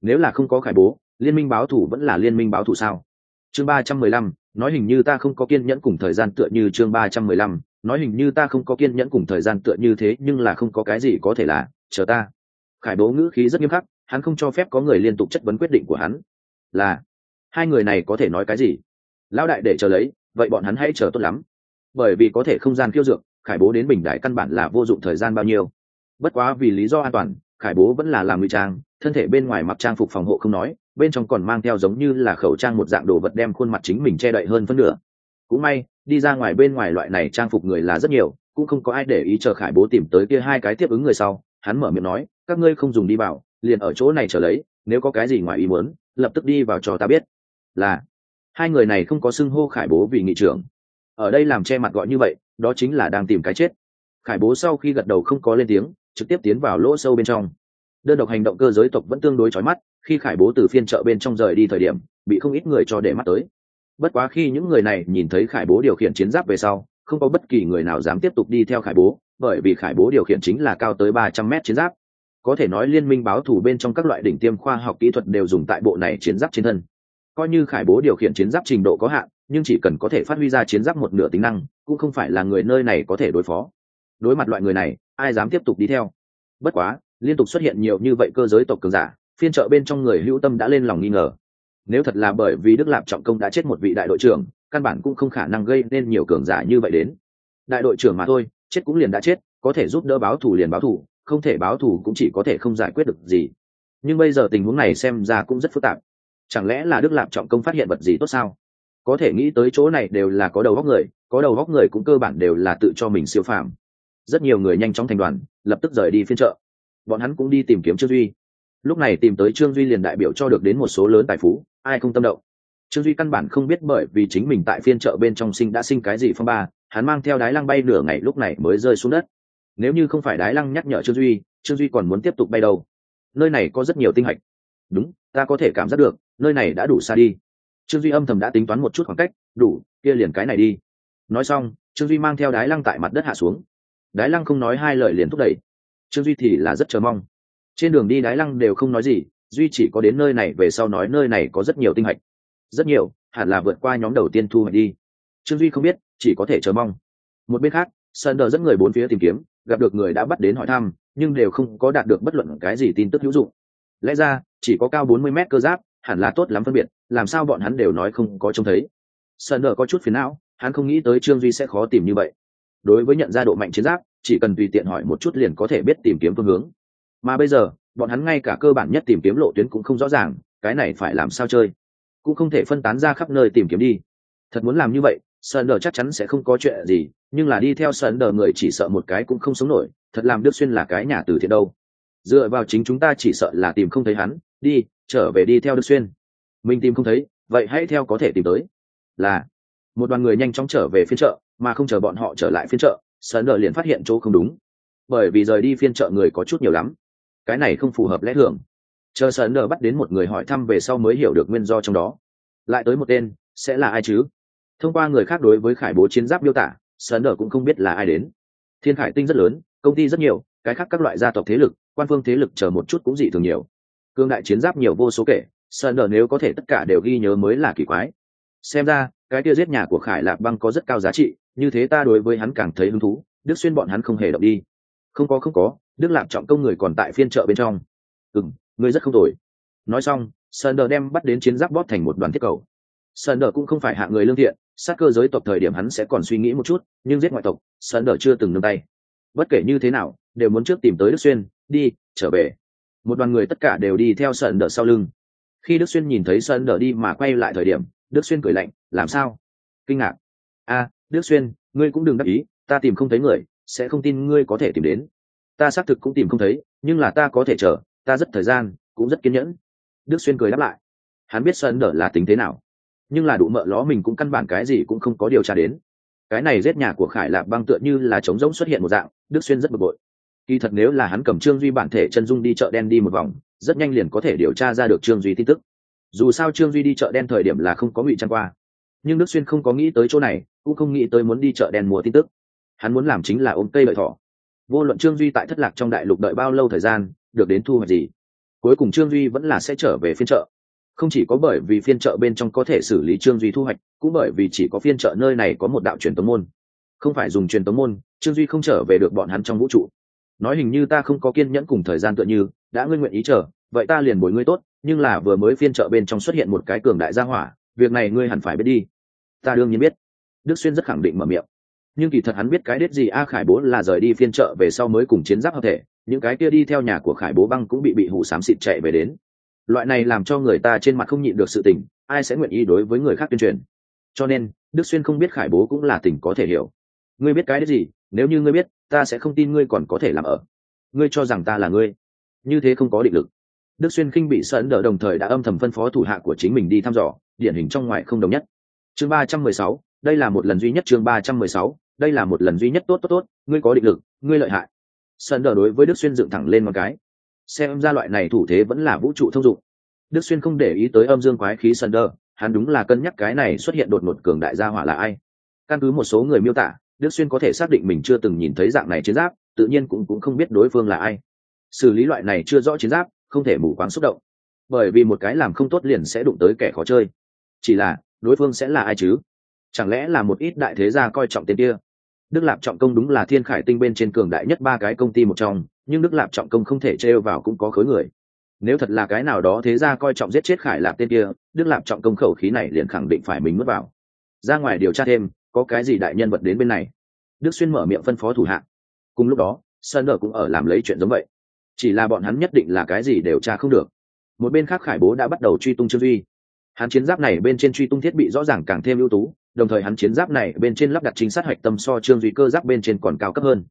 Nếu là không có khải bố liên minh báo thủ vẫn là liên minh báo thủ sao? Chương ba trăm mười lăm, nói hình như ta không có kiên nhẫn cùng thời gian tựa như chương ba trăm mười lăm, nói hình như ta không có kiên nhẫn cùng thời gian tựa như thế, nhưng là không có cái gì có thể là, chờ ta. Khải bố ngữ khí rất nghiêm khắc, hắn không cho phép có người liên tục chất vấn quyết định của hắn. Là, hai người này có thể nói cái gì? Lão đại để chờ lấy, vậy bọn hắn hãy chờ tốt lắm. Bởi vì có thể không gian kiêu dược, khải bố đến bình đại căn bản là vô dụng thời gian bao nhiêu. Bất quá vì lý do an toàn, khải bố vẫn là làm ngụy trang, thân thể bên ngoài mặc trang phục phòng hộ không nói bên trong còn mang theo giống như là khẩu trang một dạng đồ vật đem khuôn mặt chính mình che đậy hơn phân nửa. Cũng may, đi ra ngoài bên ngoài loại này trang phục người là rất nhiều, cũng không có ai để ý chờ khải bố tìm tới kia hai cái tiếp ứng người sau, hắn mở miệng nói, các ngươi không dùng đi vào liền ở chỗ này trở lấy, nếu có cái gì ngoài ý muốn, lập tức đi vào cho ta biết. Là, hai người này không có xưng hô khải bố vì nghị trưởng. Ở đây làm che mặt gọi như vậy, đó chính là đang tìm cái chết. Khải bố sau khi gật đầu không có lên tiếng, trực tiếp tiến vào lỗ sâu bên trong. Đơn độc hành động cơ giới tộc vẫn tương đối trói mắt khi khải bố từ phiên chợ bên trong rời đi thời điểm, bị không ít người cho để mắt tới. Bất quá khi những người này nhìn thấy khải bố điều khiển chiến giáp về sau, không có bất kỳ người nào dám tiếp tục đi theo khải bố, bởi vì khải bố điều khiển chính là cao tới ba trăm mét chiến giáp. Có thể nói liên minh báo thủ bên trong các loại đỉnh tiêm khoa học kỹ thuật đều dùng tại bộ này chiến giáp trên thân. Coi như khải bố điều khiển chiến giáp trình độ có hạn, nhưng chỉ cần có thể phát huy ra chiến giáp một nửa tính năng, cũng không phải là người nơi này có thể đối phó. Đối mặt loại người này, ai dám tiếp tục đi theo? Bất quá, liên tục xuất hiện nhiều như vậy cơ giới tộc cường giả phiên trợ bên trong người hữu tâm đã lên lòng nghi ngờ. Nếu thật là bởi vì đức lạp trọng công đã chết một vị đại đội trưởng, căn bản cũng không khả năng gây nên nhiều cường giả như vậy đến. Đại đội trưởng mà thôi, chết cũng liền đã chết, có thể giúp đỡ báo thù liền báo thù, không thể báo thù cũng chỉ có thể không giải quyết được gì. Nhưng bây giờ tình huống này xem ra cũng rất phức tạp. Chẳng lẽ là đức lạp trọng công phát hiện vật gì tốt sao? Có thể nghĩ tới chỗ này đều là có đầu góc người, có đầu góc người cũng cơ bản đều là tự cho mình siêu phàm. Rất nhiều người nhanh chóng thành đoàn, lập tức rời đi phiên chợ. Bọn hắn cũng đi tìm kiếm trương duy lúc này tìm tới trương duy liền đại biểu cho được đến một số lớn tài phú, ai không tâm động. Trương duy căn bản không biết bởi vì chính mình tại phiên chợ bên trong sinh đã sinh cái gì phong ba, hắn mang theo đái lăng bay nửa ngày lúc này mới rơi xuống đất. Nếu như không phải đái lăng nhắc nhở trương duy trương duy còn muốn tiếp tục bay đâu? Nơi này có rất nhiều tinh hạch. Đúng, ta có thể cảm giác được, nơi này đã đủ xa đi. Trương duy âm thầm đã tính toán một chút khoảng cách, đủ, kia liền cái này đi. Nói xong, trương duy mang theo đái lăng tại mặt đất hạ xuống. Đái lăng không nói hai lời liền thúc đẩy. Trương duy thì là rất chờ mong trên đường đi đái lăng đều không nói gì, duy chỉ có đến nơi này về sau nói nơi này có rất nhiều tinh hạch rất nhiều, hẳn là vượt qua nhóm đầu tiên thu hoạch đi. Trương duy không biết, chỉ có thể chờ mong. Một bên khác, sơn đờ dẫn người bốn phía tìm kiếm, gặp được người đã bắt đến hỏi thăm, nhưng đều không có đạt được bất luận cái gì tin tức hữu dụng. Lẽ ra, chỉ có cao bốn mươi mét cơ giáp, hẳn là tốt lắm phân biệt, làm sao bọn hắn đều nói không có trông thấy. Sơn đờ có chút phiền não, hắn không nghĩ tới trương duy sẽ khó tìm như vậy. Đối với nhận ra độ mạnh chiến giáp, chỉ cần tùy tiện hỏi một chút liền có thể biết tìm kiếm phương hướng mà bây giờ, bọn hắn ngay cả cơ bản nhất tìm kiếm lộ tuyến cũng không rõ ràng, cái này phải làm sao chơi? Cũng không thể phân tán ra khắp nơi tìm kiếm đi. Thật muốn làm như vậy sơn đờ chắc chắn sẽ không có chuyện gì, nhưng là đi theo sơn đờ người chỉ sợ một cái cũng không sống nổi, thật làm đức xuyên là cái nhà từ thiện đâu. Dựa vào chính chúng ta chỉ sợ là tìm không thấy hắn, đi, trở về đi theo đức xuyên. Mình tìm không thấy, vậy hãy theo có thể tìm tới. Là, một đoàn người nhanh chóng trở về phiên chợ, mà không chờ bọn họ trở lại phiên chợ sơn đờ liền phát hiện chỗ không đúng. Bởi vì rời đi phiên chợ người có chút nhiều lắm cái này không phù hợp lẽ thường. Chờ sơn nở bắt đến một người hỏi thăm về sau mới hiểu được nguyên do trong đó. Lại tới một tên, sẽ là ai chứ? Thông qua người khác đối với khải bố chiến giáp miêu tả, sơn nở cũng không biết là ai đến. Thiên khải tinh rất lớn, công ty rất nhiều, cái khác các loại gia tộc thế lực, quan phương thế lực chờ một chút cũng dị thường nhiều. Cương đại chiến giáp nhiều vô số kể, sơn nở nếu có thể tất cả đều ghi nhớ mới là kỳ quái. Xem ra, cái kia giết nhà của khải lạc băng có rất cao giá trị, như thế ta đối với hắn càng thấy hứng thú, đức xuyên bọn hắn không hề động đi. Không có không có đức lạp trọng công người còn tại phiên chợ bên trong. Ừ m ngươi rất không tồi. Nói xong sơn đờ đem bắt đến chiến giáp bóp thành một đoàn thiết cầu. Sơn đờ cũng không phải hạ người lương thiện, sát cơ giới tộc thời điểm hắn sẽ còn suy nghĩ một chút, nhưng giết ngoại tộc sơn đờ chưa từng nương tay. Bất kể như thế nào, đều muốn trước tìm tới đức xuyên, đi, trở về. Một đoàn người tất cả đều đi theo sơn đờ sau lưng. Khi đức xuyên nhìn thấy sơn đờ đi mà quay lại thời điểm, đức xuyên cười lạnh, làm sao? Kinh ngạc. A, đức xuyên, ngươi cũng đừng đắc ý, ta tìm không thấy người, sẽ không tin ngươi có thể tìm đến ta xác thực cũng tìm không thấy, nhưng là ta có thể chờ, ta rất thời gian, cũng rất kiên nhẫn. Đức xuyên cười đáp lại. Hắn biết sơn đỡ là tính thế nào, nhưng là đủ mợ ló mình cũng căn bản cái gì cũng không có điều tra đến. Cái này giết nhà của khải lạp băng tựa như là trống rỗng xuất hiện một dạng, đức xuyên rất bực bội. Kỳ thật nếu là hắn cầm trương duy bản thể chân dung đi chợ đen đi một vòng, rất nhanh liền có thể điều tra ra được trương duy tin tức. Dù sao trương duy đi chợ đen thời điểm là không có ngụy trang qua. Nhưng đức xuyên không có nghĩ tới chỗ này, cũng không nghĩ tới muốn đi chợ đen mua tin tức. Hắn muốn làm chính là ôm cây lợi thỏ vô luận trương duy tại thất lạc trong đại lục đợi bao lâu thời gian, được đến thu hoạch gì, cuối cùng trương duy vẫn là sẽ trở về phiên chợ. Không chỉ có bởi vì phiên chợ bên trong có thể xử lý trương duy thu hoạch, cũng bởi vì chỉ có phiên chợ nơi này có một đạo truyền tống môn. Không phải dùng truyền tống môn, trương duy không trở về được bọn hắn trong vũ trụ. Nói hình như ta không có kiên nhẫn cùng thời gian tựa như, đã ngươi nguyện ý chờ, vậy ta liền bồi ngươi tốt, nhưng là vừa mới phiên chợ bên trong xuất hiện một cái cường đại gia hỏa, việc này ngươi hẳn phải biết đi. Ta đương nhiên biết. Đức xuyên rất khẳng định mở miệng nhưng kỳ thật hắn biết cái đết gì a khải bố là rời đi phiên chợ về sau mới cùng chiến giáp hợp thể, những cái kia đi theo nhà của khải bố băng cũng bị bị hủ xám xịt chạy về đến. Loại này làm cho người ta trên mặt không nhịn được sự tình ai sẽ nguyện ý đối với người khác tuyên truyền. Cho nên, đức xuyên không biết khải bố cũng là tình có thể hiểu. Ngươi biết cái đết gì, nếu như ngươi biết, ta sẽ không tin ngươi còn có thể làm ở. Ngươi cho rằng ta là ngươi. Như thế không có định lực. Đức xuyên khinh bị sẫn đỡ đồng thời đã âm thầm phân phó thủ hạ của chính mình đi thăm dò, điển hình trong ngoài không đồng nhất. Chương ba trăm mười sáu, đây là một lần duy nhất chương ba trăm mười sáu đây là một lần duy nhất tốt tốt tốt, ngươi có định lực, ngươi lợi hại. Sẫn đờ đối với đức xuyên dựng thẳng lên một cái. Xem ra loại này thủ thế vẫn là vũ trụ thông dụng. Đức xuyên không để ý tới âm dương quái khí sân đờ, hắn đúng là cân nhắc cái này xuất hiện đột ngột cường đại gia hỏa là ai. Căn cứ một số người miêu tả, đức xuyên có thể xác định mình chưa từng nhìn thấy dạng này chiến giáp, tự nhiên cũng cũng không biết đối phương là ai. Xử lý loại này chưa rõ chiến giáp, không thể mù quáng xúc động. Bởi vì một cái làm không tốt liền sẽ đụng tới kẻ khó chơi. Chỉ là, đối phương sẽ là ai chứ? Chẳng lẽ là một ít đại thế gia coi trọng tên kia? Đức lạp trọng công đúng là thiên khải tinh bên trên cường đại nhất ba cái công ty một trong, nhưng đức lạp trọng công không thể trêu vào cũng có khối người. Nếu thật là cái nào đó thế ra coi trọng giết chết khải lạp tên kia, đức lạp trọng công khẩu khí này liền khẳng định phải mình mất vào. Ra ngoài điều tra thêm, có cái gì đại nhân vật đến bên này? Đức xuyên mở miệng phân phó thủ hạ. Cùng lúc đó, sơn nở cũng ở làm lấy chuyện giống vậy. Chỉ là bọn hắn nhất định là cái gì đều tra không được. Một bên khác khải bố đã bắt đầu truy tung trương duy. Hắn chiến giáp này bên trên truy tung thiết bị rõ ràng càng thêm ưu tú đồng thời hắn chiến giáp này bên trên lắp đặt chính sát hạch tâm so trương duy cơ giáp bên trên còn cao cấp hơn.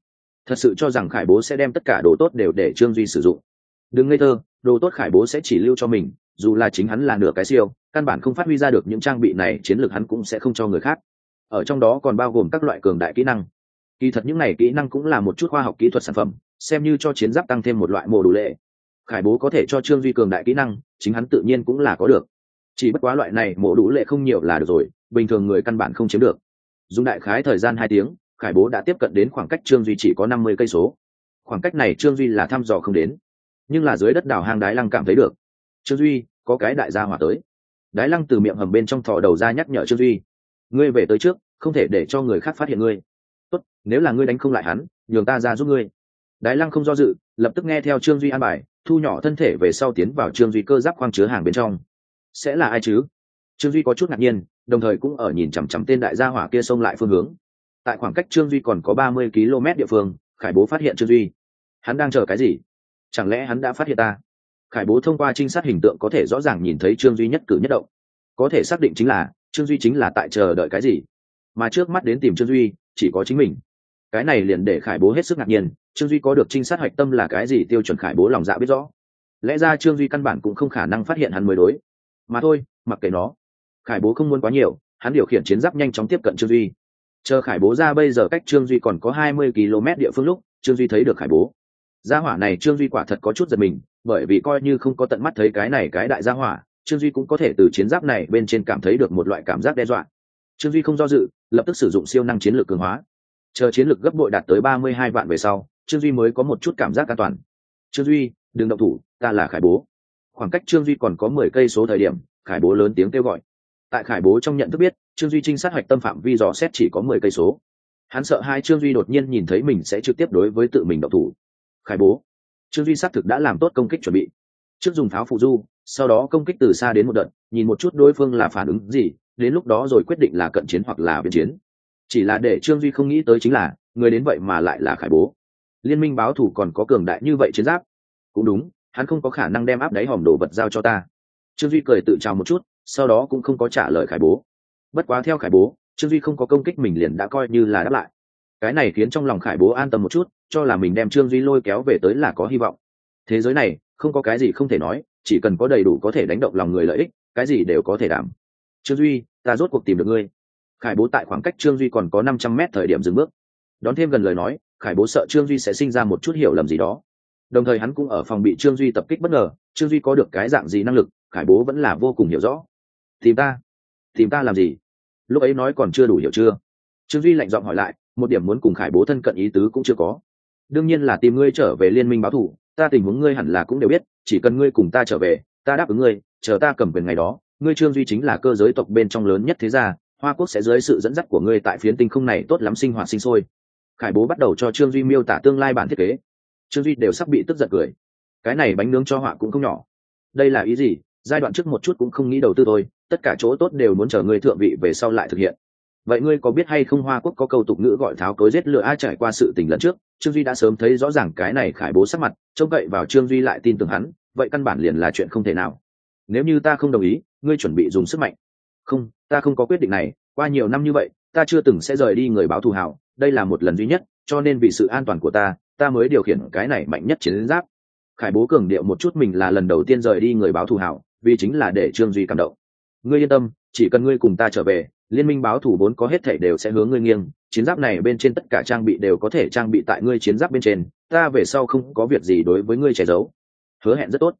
Thật sự cho rằng khải bố sẽ đem tất cả đồ tốt đều để trương duy sử dụng. Đừng ngây thơ, đồ tốt khải bố sẽ chỉ lưu cho mình, dù là chính hắn là nửa cái siêu, căn bản không phát huy ra được những trang bị này, chiến lược hắn cũng sẽ không cho người khác. Ở trong đó còn bao gồm các loại cường đại kỹ năng. Kỳ thật những này kỹ năng cũng là một chút khoa học kỹ thuật sản phẩm, xem như cho chiến giáp tăng thêm một loại mộ đủ lệ. Khải bố có thể cho trương duy cường đại kỹ năng, chính hắn tự nhiên cũng là có được. Chỉ bất quá loại này mổ đủ lệ không nhiều là được rồi bình thường người căn bản không chiếm được. Dùng đại khái thời gian hai tiếng, khải bố đã tiếp cận đến khoảng cách trương duy chỉ có năm mươi cây số. Khoảng cách này trương duy là thăm dò không đến, nhưng là dưới đất đảo hang đái lăng cảm thấy được. Trương duy, có cái đại gia hỏa tới. Đái lăng từ miệng hầm bên trong thò đầu ra nhắc nhở trương duy, ngươi về tới trước, không thể để cho người khác phát hiện ngươi. Tốt, nếu là ngươi đánh không lại hắn, nhường ta ra giúp ngươi. Đái lăng không do dự, lập tức nghe theo trương duy an bài, thu nhỏ thân thể về sau tiến vào trương duy cơ giáp khoang chứa hàng bên trong. Sẽ là ai chứ? Trương duy có chút ngạc nhiên, đồng thời cũng ở nhìn chằm chằm tên đại gia hỏa kia xông lại phương hướng. Tại khoảng cách trương duy còn có ba mươi km địa phương, khải bố phát hiện trương duy. Hắn đang chờ cái gì? Chẳng lẽ hắn đã phát hiện ta? Khải bố thông qua trinh sát hình tượng có thể rõ ràng nhìn thấy trương duy nhất cử nhất động. Có thể xác định chính là, trương duy chính là tại chờ đợi cái gì? Mà trước mắt đến tìm trương duy, chỉ có chính mình. Cái này liền để khải bố hết sức ngạc nhiên, trương duy có được trinh sát hạch tâm là cái gì tiêu chuẩn khải bố lòng dạ biết rõ. Lẽ ra trương duy căn bản cũng không khả năng phát hiện hắn mới đối. Mà thôi, mặc kệ nó khải bố không muốn quá nhiều, hắn điều khiển chiến giáp nhanh chóng tiếp cận trương duy. Chờ khải bố ra bây giờ cách trương duy còn có hai mươi km địa phương lúc, trương duy thấy được khải bố. Gia hỏa này trương duy quả thật có chút giật mình, bởi vì coi như không có tận mắt thấy cái này cái đại gia hỏa, trương duy cũng có thể từ chiến giáp này bên trên cảm thấy được một loại cảm giác đe dọa. Trương duy không do dự, lập tức sử dụng siêu năng chiến lược cường hóa. Chờ chiến lược gấp bội đạt tới ba mươi hai vạn về sau, trương duy mới có một chút cảm giác an toàn. Trương duy, đừng động thủ, ta là khải bố. Khoảng cách trương duy còn có mười cây số thời điểm, khải bố lớn tiếng kêu gọi tại khải bố trong nhận thức biết, trương duy trinh sát hoạch tâm phạm vi dò xét chỉ có mười cây số. Hắn sợ hai trương duy đột nhiên nhìn thấy mình sẽ trực tiếp đối với tự mình độc thủ. Khải bố, trương duy xác thực đã làm tốt công kích chuẩn bị. Trước dùng pháo phụ du, sau đó công kích từ xa đến một đợt, nhìn một chút đối phương là phản ứng gì, đến lúc đó rồi quyết định là cận chiến hoặc là biên chiến. Chỉ là để trương duy không nghĩ tới chính là, người đến vậy mà lại là khải bố. Liên minh báo thủ còn có cường đại như vậy chiến giáp. Cũng đúng, hắn không có khả năng đem áp đáy hòm đồ vật giao cho ta. Trương duy cười tự trào một chút sau đó cũng không có trả lời khải bố. Bất quá theo khải bố, trương duy không có công kích mình liền đã coi như là đáp lại. Cái này khiến trong lòng khải bố an tâm một chút, cho là mình đem trương duy lôi kéo về tới là có hy vọng. Thế giới này, không có cái gì không thể nói, chỉ cần có đầy đủ có thể đánh động lòng người lợi ích, cái gì đều có thể đảm. Trương duy, ta rốt cuộc tìm được ngươi. Khải bố tại khoảng cách trương duy còn có năm trăm mét thời điểm dừng bước. Đón thêm gần lời nói, khải bố sợ trương duy sẽ sinh ra một chút hiểu lầm gì đó. Đồng thời hắn cũng ở phòng bị trương duy tập kích bất ngờ, trương duy có được cái dạng gì năng lực, khải bố vẫn là vô cùng hiểu rõ tìm ta. Tìm ta làm gì? Lúc ấy nói còn chưa đủ hiểu chưa? Trương duy lạnh giọng hỏi lại một điểm muốn cùng khải bố thân cận ý tứ cũng chưa có. Đương nhiên là tìm ngươi trở về liên minh báo thù, ta tình huống ngươi hẳn là cũng đều biết chỉ cần ngươi cùng ta trở về ta đáp ứng ngươi chờ ta cầm quyền ngày đó ngươi trương duy chính là cơ giới tộc bên trong lớn nhất thế gia hoa quốc sẽ dưới sự dẫn dắt của ngươi tại phiến tinh không này tốt lắm sinh hoạt sinh sôi. Khải bố bắt đầu cho trương duy miêu tả tương lai bản thiết kế. Trương duy đều sắp bị tức giận cười. Cái này bánh nướng cho họa cũng không nhỏ. Đây là ý gì? Giai đoạn trước một chút cũng không nghĩ đầu tư thôi tất cả chỗ tốt đều muốn chờ ngươi thượng vị về sau lại thực hiện. Vậy ngươi có biết hay không hoa quốc có câu tục ngữ gọi tháo cối giết lửa ai trải qua sự tình lần trước? Trương duy đã sớm thấy rõ ràng cái này khải bố sắc mặt, trông cậy vào trương duy lại tin tưởng hắn, vậy căn bản liền là chuyện không thể nào. Nếu như ta không đồng ý, ngươi chuẩn bị dùng sức mạnh. Không, ta không có quyết định này, qua nhiều năm như vậy, ta chưa từng sẽ rời đi người báo thù hào, đây là một lần duy nhất, cho nên vì sự an toàn của ta ta mới điều khiển cái này mạnh nhất chiến giáp. Khải bố cường điệu một chút mình là lần đầu tiên rời đi người báo thù hảo vì chính là để trương duy cảm động ngươi yên tâm, chỉ cần ngươi cùng ta trở về, liên minh báo thủ vốn có hết thể đều sẽ hướng ngươi nghiêng, chiến giáp này bên trên tất cả trang bị đều có thể trang bị tại ngươi chiến giáp bên trên, ta về sau không có việc gì đối với ngươi che giấu. Hứa hẹn rất tốt.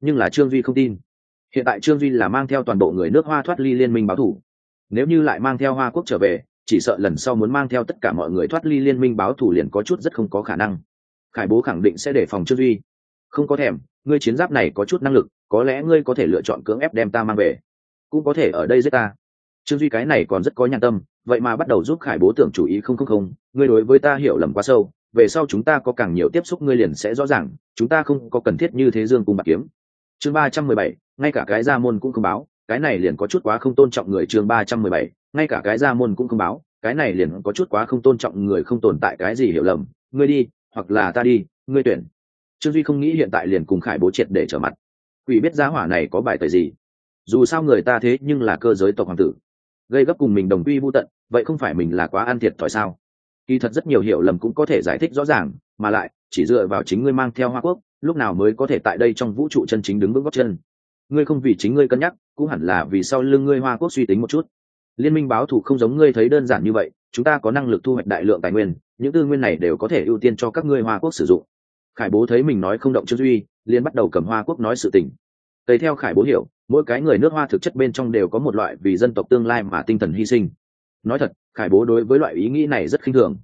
Nhưng là trương duy không tin. Hiện tại trương duy là mang theo toàn bộ người nước hoa thoát ly liên minh báo thủ. Nếu như lại mang theo hoa quốc trở về, chỉ sợ lần sau muốn mang theo tất cả mọi người thoát ly liên minh báo thủ liền có chút rất không có khả năng. Khải bố khẳng định sẽ đề phòng trương duy. Không có thèm, ngươi chiến giáp này có chút năng lực, có lẽ ngươi có thể lựa chọn cưỡng ép đem ta mang về cũng có thể ở đây giết ta. Trương duy cái này còn rất có nhàn tâm, vậy mà bắt đầu giúp khải bố tưởng chủ ý không không không, ngươi đối với ta hiểu lầm quá sâu, về sau chúng ta có càng nhiều tiếp xúc ngươi liền sẽ rõ ràng, chúng ta không có cần thiết như thế dương cùng bạc kiếm. Chương ba trăm mười bảy, ngay cả cái gia môn cũng không báo, cái này liền có chút quá không tôn trọng người chương ba trăm mười bảy, ngay cả cái gia môn cũng không báo, cái này liền có chút quá không tôn trọng người không tồn tại cái gì hiểu lầm, ngươi đi, hoặc là ta đi, ngươi tuyển. Trương duy không nghĩ hiện tại liền cùng khải bố triệt để trở mặt. Quỷ biết giá hỏa này có bài tời gì? Dù sao người ta thế nhưng là cơ giới tộc hoàng tử. Gây gấp cùng mình đồng quy vô tận, vậy không phải mình là quá ăn thiệt thòi sao? Kỳ thật rất nhiều hiểu lầm cũng có thể giải thích rõ ràng, mà lại, chỉ dựa vào chính ngươi mang theo hoa quốc, lúc nào mới có thể tại đây trong vũ trụ chân chính đứng vững góc chân? Ngươi không vì chính ngươi cân nhắc, cũng hẳn là vì sau lưng ngươi hoa quốc suy tính một chút. Liên minh báo thù không giống ngươi thấy đơn giản như vậy, chúng ta có năng lực thu hoạch đại lượng tài nguyên, những tư nguyên này đều có thể ưu tiên cho các ngươi hoa quốc sử dụng. Khải bố thấy mình nói không động trương duy liên bắt đầu cầm hoa quốc nói sự tình. Tây theo khải bố hiểu mỗi cái người nước hoa thực chất bên trong đều có một loại vì dân tộc tương lai mà tinh thần hy sinh. Nói thật, khải bố đối với loại ý nghĩ này rất khinh thường.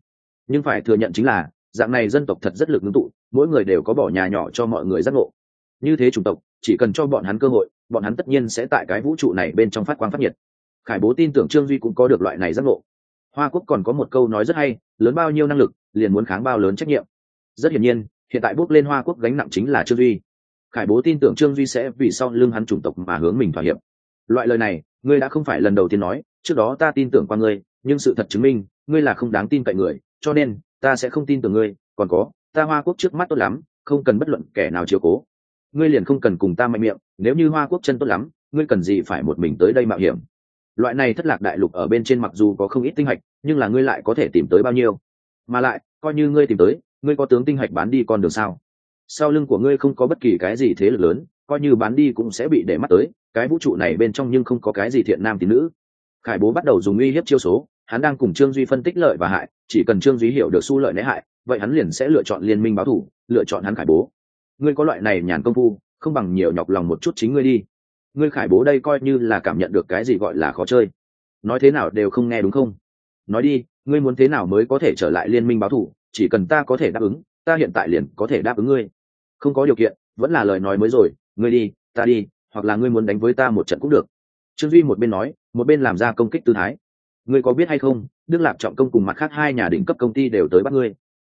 Nhưng phải thừa nhận chính là, dạng này dân tộc thật rất lực ngưng tụ, mỗi người đều có bỏ nhà nhỏ cho mọi người giác ngộ. Như thế chủng tộc, chỉ cần cho bọn hắn cơ hội, bọn hắn tất nhiên sẽ tại cái vũ trụ này bên trong phát quang phát nhiệt. Khải bố tin tưởng trương duy cũng có được loại này giác ngộ. Hoa quốc còn có một câu nói rất hay, lớn bao nhiêu năng lực, liền muốn kháng bao lớn trách nhiệm. Rất hiển nhiên, hiện tại bước lên hoa quốc gánh nặng chính là trương duy khải bố tin tưởng trương duy sẽ vì sau lưng hắn chủng tộc mà hướng mình thỏa hiệp. Loại lời này, ngươi đã không phải lần đầu tiên nói, trước đó ta tin tưởng qua ngươi, nhưng sự thật chứng minh, ngươi là không đáng tin cậy người, cho nên, ta sẽ không tin tưởng ngươi, còn có, ta hoa quốc trước mắt tốt lắm, không cần bất luận kẻ nào chiều cố. Ngươi liền không cần cùng ta mạnh miệng, nếu như hoa quốc chân tốt lắm, ngươi cần gì phải một mình tới đây mạo hiểm? Loại này thất lạc đại lục ở bên trên mặc dù có không ít tinh hạch, nhưng là ngươi lại có thể tìm tới bao nhiêu? Mà lại, coi như ngươi tìm tới, ngươi có tướng tinh hạch bán đi con đường sao? Sau lưng của ngươi không có bất kỳ cái gì thế lực lớn, coi như bán đi cũng sẽ bị để mắt tới, cái vũ trụ này bên trong nhưng không có cái gì thiện nam tín nữ. Khải bố bắt đầu dùng uy hiếp chiêu số, hắn đang cùng trương duy phân tích lợi và hại, chỉ cần trương duy hiểu được su lợi né hại, vậy hắn liền sẽ lựa chọn liên minh báo thủ, lựa chọn hắn khải bố. Ngươi có loại này nhàn công phu, không bằng nhiều nhọc lòng một chút chính ngươi đi. Ngươi khải bố đây coi như là cảm nhận được cái gì gọi là khó chơi. Nói thế nào đều không nghe đúng không? Nói đi, ngươi muốn thế nào mới có thể trở lại liên minh báo thủ, chỉ cần ta có thể đáp ứng ta hiện tại liền có thể đáp ứng ngươi. Không có điều kiện, vẫn là lời nói mới rồi, ngươi đi, ta đi, hoặc là ngươi muốn đánh với ta một trận cũng được. Trương duy một bên nói, một bên làm ra công kích tư thái. Ngươi có biết hay không, đức lạp trọng công cùng mặt khác hai nhà đỉnh cấp công ty đều tới bắt ngươi.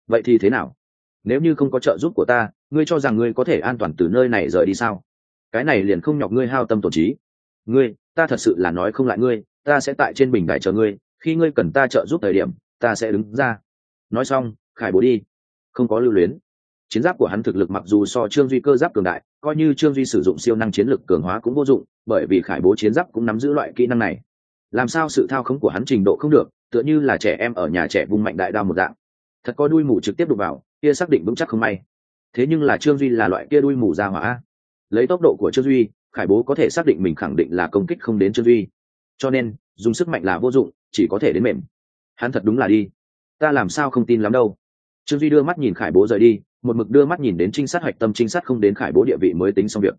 Vậy thì thế nào? Nếu như không có trợ giúp của ta, ngươi cho rằng ngươi có thể an toàn từ nơi này rời đi sao? Cái này liền không nhọc ngươi hao tâm tổn trí. Ngươi, ta thật sự là nói không lại ngươi, ta sẽ tại trên bình đài chờ ngươi, khi ngươi cần ta trợ giúp thời điểm, ta sẽ đứng ra. Nói xong, khải bố đi không có lưu luyến. Chiến giáp của hắn thực lực mặc dù so trương duy cơ giáp cường đại, coi như trương duy sử dụng siêu năng chiến lực cường hóa cũng vô dụng, bởi vì khải bố chiến giáp cũng nắm giữ loại kỹ năng này. Làm sao sự thao khống của hắn trình độ không được, tựa như là trẻ em ở nhà trẻ vùng mạnh đại đao một dạng. Thật có đuôi mù trực tiếp đụng vào, kia xác định vững chắc không may. Thế nhưng là trương duy là loại kia đuôi mù ra hỏa. Lấy tốc độ của trương duy, khải bố có thể xác định mình khẳng định là công kích không đến trương duy. Cho nên, dùng sức mạnh là vô dụng, chỉ có thể đến mềm. Hắn thật đúng là đi. Ta làm sao không tin lắm đâu trương duy đưa mắt nhìn khải bố rời đi, một mực đưa mắt nhìn đến trinh sát hoạch tâm trinh sát không đến khải bố địa vị mới tính xong việc.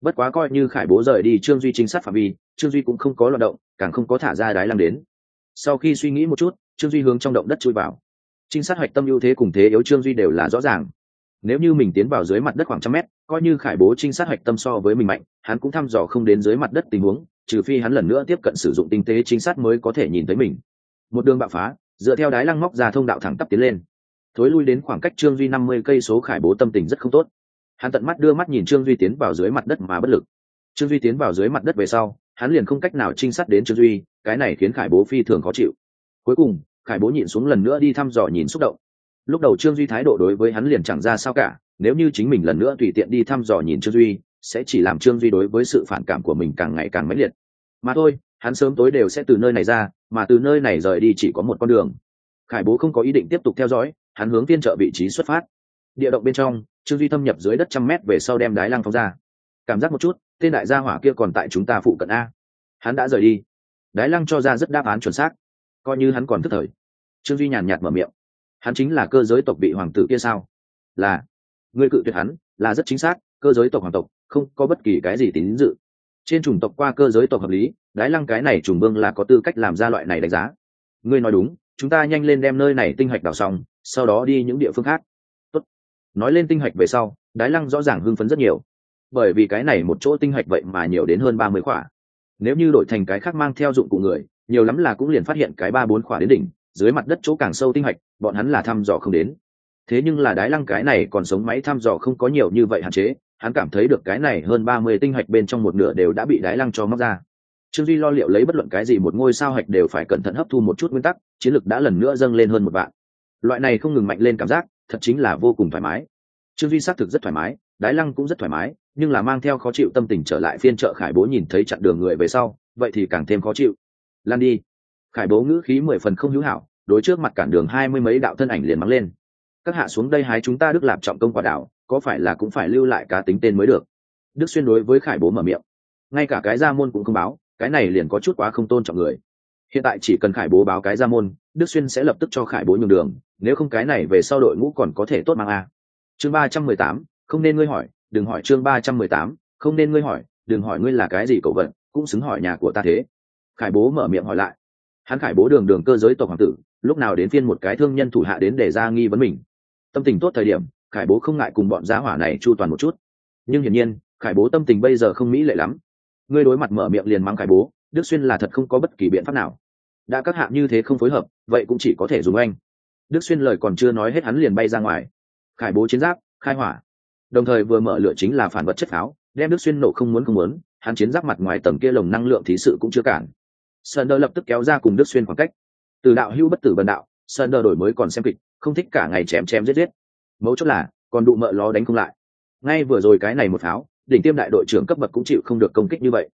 Bất quá coi như khải bố rời đi trương duy trinh sát phạm vi, trương duy cũng không có loạt động, càng không có thả ra đái lăng đến. Sau khi suy nghĩ một chút, trương duy hướng trong động đất chui vào. Trinh sát hoạch tâm ưu thế cùng thế yếu trương duy đều là rõ ràng. Nếu như mình tiến vào dưới mặt đất khoảng trăm mét, coi như khải bố trinh sát hoạch tâm so với mình mạnh, hắn cũng thăm dò không đến dưới mặt đất tình huống, trừ phi hắn lần nữa tiếp cận sử dụng tinh tế trinh sát mới có thể nhìn thấy mình. Một đường bạo phá, dựa theo đái lăng móc ra thông đạo thẳng tắp tiến lên thối lui đến khoảng cách trương duy năm mươi cây số khải bố tâm tình rất không tốt. Hắn tận mắt đưa mắt nhìn trương duy tiến vào dưới mặt đất mà bất lực. Trương duy tiến vào dưới mặt đất về sau, hắn liền không cách nào trinh sát đến trương duy, cái này khiến khải bố phi thường khó chịu. Cuối cùng, khải bố nhịn xuống lần nữa đi thăm dò nhìn xúc động. Lúc đầu trương duy thái độ đối với hắn liền chẳng ra sao cả, nếu như chính mình lần nữa tùy tiện đi thăm dò nhìn trương duy, sẽ chỉ làm trương duy đối với sự phản cảm của mình càng ngày càng mãnh liệt. Mà thôi, hắn sớm tối đều sẽ từ nơi này ra, mà từ nơi này rời đi chỉ có một con đường. Khải bố không có ý định tiếp tục theo dõi hắn hướng phiên trợ vị trí xuất phát. Địa động bên trong, trương duy thâm nhập dưới đất trăm mét về sau đem đái lăng phóng ra. Cảm giác một chút, tên đại gia hỏa kia còn tại chúng ta phụ cận a. Hắn đã rời đi. Đái lăng cho ra rất đáp án chuẩn xác. Coi như hắn còn thức thời. Trương duy nhàn nhạt mở miệng. Hắn chính là cơ giới tộc vị hoàng tử kia sao? Là. Người cự tuyệt hắn, là rất chính xác, cơ giới tộc hoàng tộc, không có bất kỳ cái gì tín dự. Trên chủng tộc qua cơ giới tộc hợp lý đái lăng cái này trùng vương là có tư cách làm ra loại này đánh giá. Ngươi nói đúng, chúng ta nhanh lên đem nơi này tinh hạch đào xong sau đó đi những địa phương khác. Tốt. nói lên tinh hạch về sau, đái lăng rõ ràng hưng phấn rất nhiều. Bởi vì cái này một chỗ tinh hạch vậy mà nhiều đến hơn ba mươi khỏa. Nếu như đổi thành cái khác mang theo dụng cụ người, nhiều lắm là cũng liền phát hiện cái ba bốn khỏa đến đỉnh, dưới mặt đất chỗ càng sâu tinh hạch, bọn hắn là thăm dò không đến. Thế nhưng là đái lăng cái này còn sống máy thăm dò không có nhiều như vậy hạn chế, hắn cảm thấy được cái này hơn ba mươi tinh hạch bên trong một nửa đều đã bị đái lăng cho móc ra. Trương duy lo liệu lấy bất luận cái gì một ngôi sao hạch đều phải cẩn thận hấp thu một chút nguyên tắc, chiến lược đã lần nữa dâng lên hơn một vạn loại này không ngừng mạnh lên cảm giác, thật chính là vô cùng thoải mái. Trương duy xác thực rất thoải mái, đái lăng cũng rất thoải mái, nhưng là mang theo khó chịu tâm tình trở lại phiên chợ khải bố nhìn thấy chặn đường người về sau, vậy thì càng thêm khó chịu. Lan đi. Khải bố ngữ khí mười phần không hữu hảo, đối trước mặt cản đường hai mươi mấy đạo thân ảnh liền mắng lên. Các hạ xuống đây hái chúng ta đức lạp trọng công quả đảo, có phải là cũng phải lưu lại cá tính tên mới được? Đức xuyên đối với khải bố mở miệng. Ngay cả cái gia môn cũng không báo, cái này liền có chút quá không tôn trọng người. Hiện tại chỉ cần khải bố báo cái gia môn đức xuyên sẽ lập tức cho khải bố nhường đường, nếu không cái này về sau đội ngũ còn có thể tốt mang a. Chương ba trăm mười tám, không nên ngươi hỏi, đừng hỏi chương ba trăm mười tám, không nên ngươi hỏi, đừng hỏi ngươi là cái gì cậu vận, cũng xứng hỏi nhà của ta thế. Khải bố mở miệng hỏi lại. Hắn khải bố đường đường cơ giới tộc hoàng tử, lúc nào đến phiên một cái thương nhân thủ hạ đến để ra nghi vấn mình. Tâm tình tốt thời điểm, khải bố không ngại cùng bọn giá hỏa này chu toàn một chút. Nhưng hiển nhiên, khải bố tâm tình bây giờ không mỹ lệ lắm. Ngươi đối mặt mở miệng liền mắng khải bố, đức xuyên là thật không có bất kỳ biện pháp nào đã các hạ như thế không phối hợp, vậy cũng chỉ có thể dùng anh. Đức xuyên lời còn chưa nói hết hắn liền bay ra ngoài. Khải bố chiến giáp, khai hỏa. Đồng thời vừa mở lửa chính là phản vật chất pháo, đem đức xuyên nổ không muốn không muốn, hắn chiến giáp mặt ngoài tầng kia lồng năng lượng thí sự cũng chưa cản. Sơn đơ lập tức kéo ra cùng đức xuyên khoảng cách. Từ đạo hưu bất tử bần đạo sơn đơ đổi mới còn xem kịch, không thích cả ngày chém chém giết giết. Mấu chốt là, còn đụ mợ ló đánh không lại. Ngay vừa rồi cái này một pháo, đỉnh tiêm đại đội trưởng cấp bậc cũng chịu không được công kích như vậy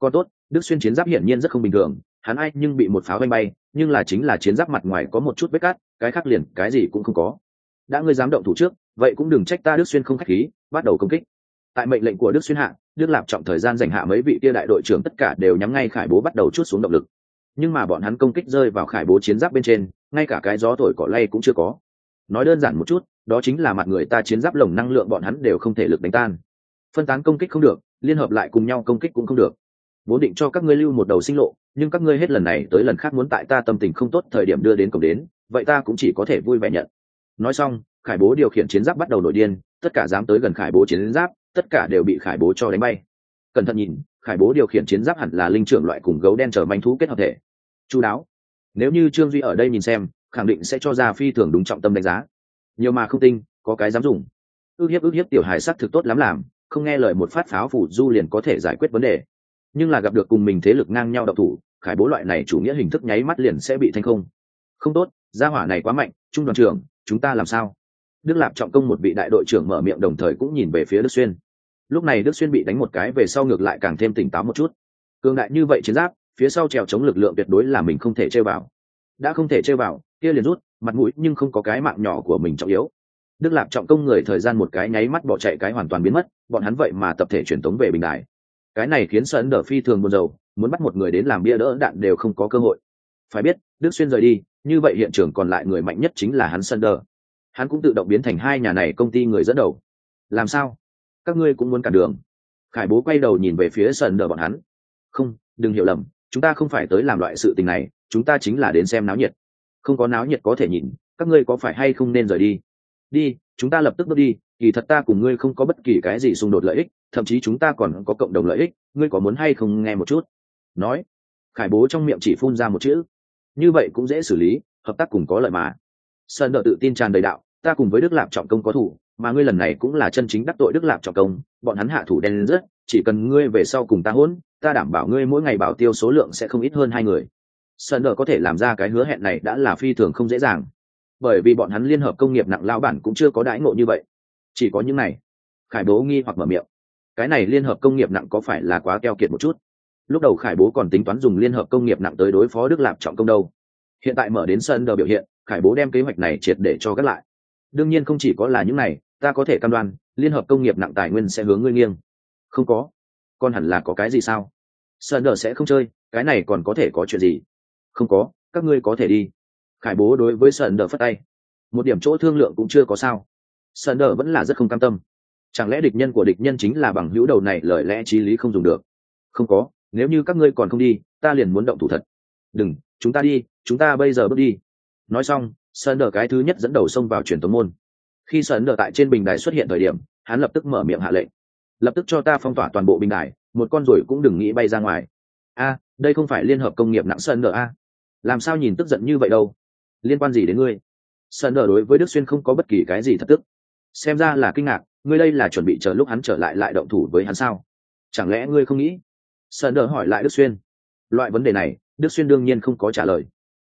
còn tốt, đức xuyên chiến giáp hiển nhiên rất không bình thường, hắn ai nhưng bị một pháo bay bay, nhưng là chính là chiến giáp mặt ngoài có một chút vết cát, cái khác liền cái gì cũng không có. Đã ngươi dám động thủ trước, vậy cũng đừng trách ta đức xuyên không khách khí, bắt đầu công kích. Tại mệnh lệnh của đức xuyên hạ, đức lạp trọng thời gian dành hạ mấy vị kia đại đội trưởng tất cả đều nhắm ngay khải bố bắt đầu chút xuống động lực. Nhưng mà bọn hắn công kích rơi vào khải bố chiến giáp bên trên, ngay cả cái gió thổi cỏ lay cũng chưa có. Nói đơn giản một chút, đó chính là mặt người ta chiến giáp lồng năng lượng bọn hắn đều không thể lực đánh tan. Phân tán công kích không được, liên hợp lại cùng nhau công kích cũng không được vốn định cho các ngươi lưu một đầu sinh lộ, nhưng các ngươi hết lần này tới lần khác muốn tại ta tâm tình không tốt thời điểm đưa đến cổng đến, vậy ta cũng chỉ có thể vui vẻ nhận. Nói xong, khải bố điều khiển chiến giáp bắt đầu nổi điên, tất cả dám tới gần khải bố chiến giáp, tất cả đều bị khải bố cho đánh bay. Cẩn thận nhìn, khải bố điều khiển chiến giáp hẳn là linh trưởng loại cùng gấu đen trở manh thú kết hợp thể. Chú đáo. Nếu như trương duy ở đây nhìn xem, khẳng định sẽ cho ra phi thường đúng trọng tâm đánh giá. Nhiều mà không tinh, có cái dám dùng. Ước hiếp ước hiếp tiểu hài sắc thực tốt lắm làm, không nghe lời một phát pháo phủ du liền có thể giải quyết vấn đề nhưng là gặp được cùng mình thế lực ngang nhau độc thủ, khải bố loại này chủ nghĩa hình thức nháy mắt liền sẽ bị thành không. Không tốt, gia hỏa này quá mạnh, trung đoàn trưởng, chúng ta làm sao? Đức lạp trọng công một vị đại đội trưởng mở miệng đồng thời cũng nhìn về phía đức xuyên. Lúc này đức xuyên bị đánh một cái về sau ngược lại càng thêm tỉnh táo một chút. Cường đại như vậy chiến giáp, phía sau trèo chống lực lượng tuyệt đối là mình không thể chơi vào. Đã không thể chơi vào, kia liền rút, mặt mũi nhưng không có cái mạng nhỏ của mình trọng yếu. Đức lạp trọng công người thời gian một cái nháy mắt bỏ chạy cái hoàn toàn biến mất, bọn hắn vậy mà tập thể truyền tống về bình đài cái này khiến sơn đờ phi thường buồn rầu, muốn bắt một người đến làm bia đỡ đạn đều không có cơ hội. Phải biết, đức xuyên rời đi, như vậy hiện trường còn lại người mạnh nhất chính là hắn sơn đờ hắn cũng tự động biến thành hai nhà này công ty người dẫn đầu. Làm sao? Các ngươi cũng muốn cản đường. Khải bố quay đầu nhìn về phía sơn đờ bọn hắn. Không, đừng hiểu lầm, chúng ta không phải tới làm loại sự tình này, chúng ta chính là đến xem náo nhiệt. Không có náo nhiệt có thể nhìn, các ngươi có phải hay không nên rời đi? Đi chúng ta lập tức bước đi, kỳ thật ta cùng ngươi không có bất kỳ cái gì xung đột lợi ích, thậm chí chúng ta còn có cộng đồng lợi ích, ngươi có muốn hay không nghe một chút? Nói, khải bố trong miệng chỉ phun ra một chữ. Như vậy cũng dễ xử lý, hợp tác cùng có lợi mà. Sơn đợi tự tin tràn đầy đạo, ta cùng với đức lạp trọng công có thủ, mà ngươi lần này cũng là chân chính đắc tội đức lạp trọng công, bọn hắn hạ thủ đen rất, chỉ cần ngươi về sau cùng ta hỗn, ta đảm bảo ngươi mỗi ngày bảo tiêu số lượng sẽ không ít hơn hai người. Sơn đợi có thể làm ra cái hứa hẹn này đã là phi thường không dễ dàng bởi vì bọn hắn liên hợp công nghiệp nặng lao bản cũng chưa có đãi ngộ như vậy. Chỉ có những này. Khải bố nghi hoặc mở miệng. Cái này liên hợp công nghiệp nặng có phải là quá keo kiệt một chút? Lúc đầu khải bố còn tính toán dùng liên hợp công nghiệp nặng tới đối phó đức lạp trọng công đâu. Hiện tại mở đến sân đờ biểu hiện, khải bố đem kế hoạch này triệt để cho gác lại. Đương nhiên không chỉ có là những này, ta có thể cam đoan, liên hợp công nghiệp nặng tài nguyên sẽ hướng ngươi nghiêng. Không có. Còn hẳn là có cái gì sao? Sân đờ sẽ không chơi, cái này còn có thể có chuyện gì? Không có, các ngươi có thể đi khải bố đối với sơn đờ phất tay. Một điểm chỗ thương lượng cũng chưa có sao. Sơn đờ vẫn là rất không cam tâm. Chẳng lẽ địch nhân của địch nhân chính là bằng hữu đầu này lời lẽ t r í lý không dùng được? Không có, nếu như các ngươi còn không đi, ta liền muốn động thủ thật. Đừng, chúng ta đi, chúng ta bây giờ bước đi. Nói xong sơn đờ cái thứ nhất dẫn đầu xông vào truyền tống môn. Khi sơn đờ tại trên bình đài xuất hiện thời điểm, hắn lập tức mở miệng hạ lệnh. Lập tức cho ta phong tỏa toàn bộ bình đài, một con ruồi cũng đừng nghĩ bay ra ngoài. A, đây không phải liên hợp công nghiệp nặng sơn đờ a. Làm sao nhìn tức giận như vậy đâu? Liên quan gì đến ngươi? Sơn đờ đối với đức xuyên không có bất kỳ cái gì thật tức. Xem ra là kinh ngạc, ngươi đây là chuẩn bị chờ lúc hắn trở lại lại động thủ với hắn sao? Chẳng lẽ ngươi không nghĩ? Sơn đờ hỏi lại đức xuyên. Loại vấn đề này, đức xuyên đương nhiên không có trả lời.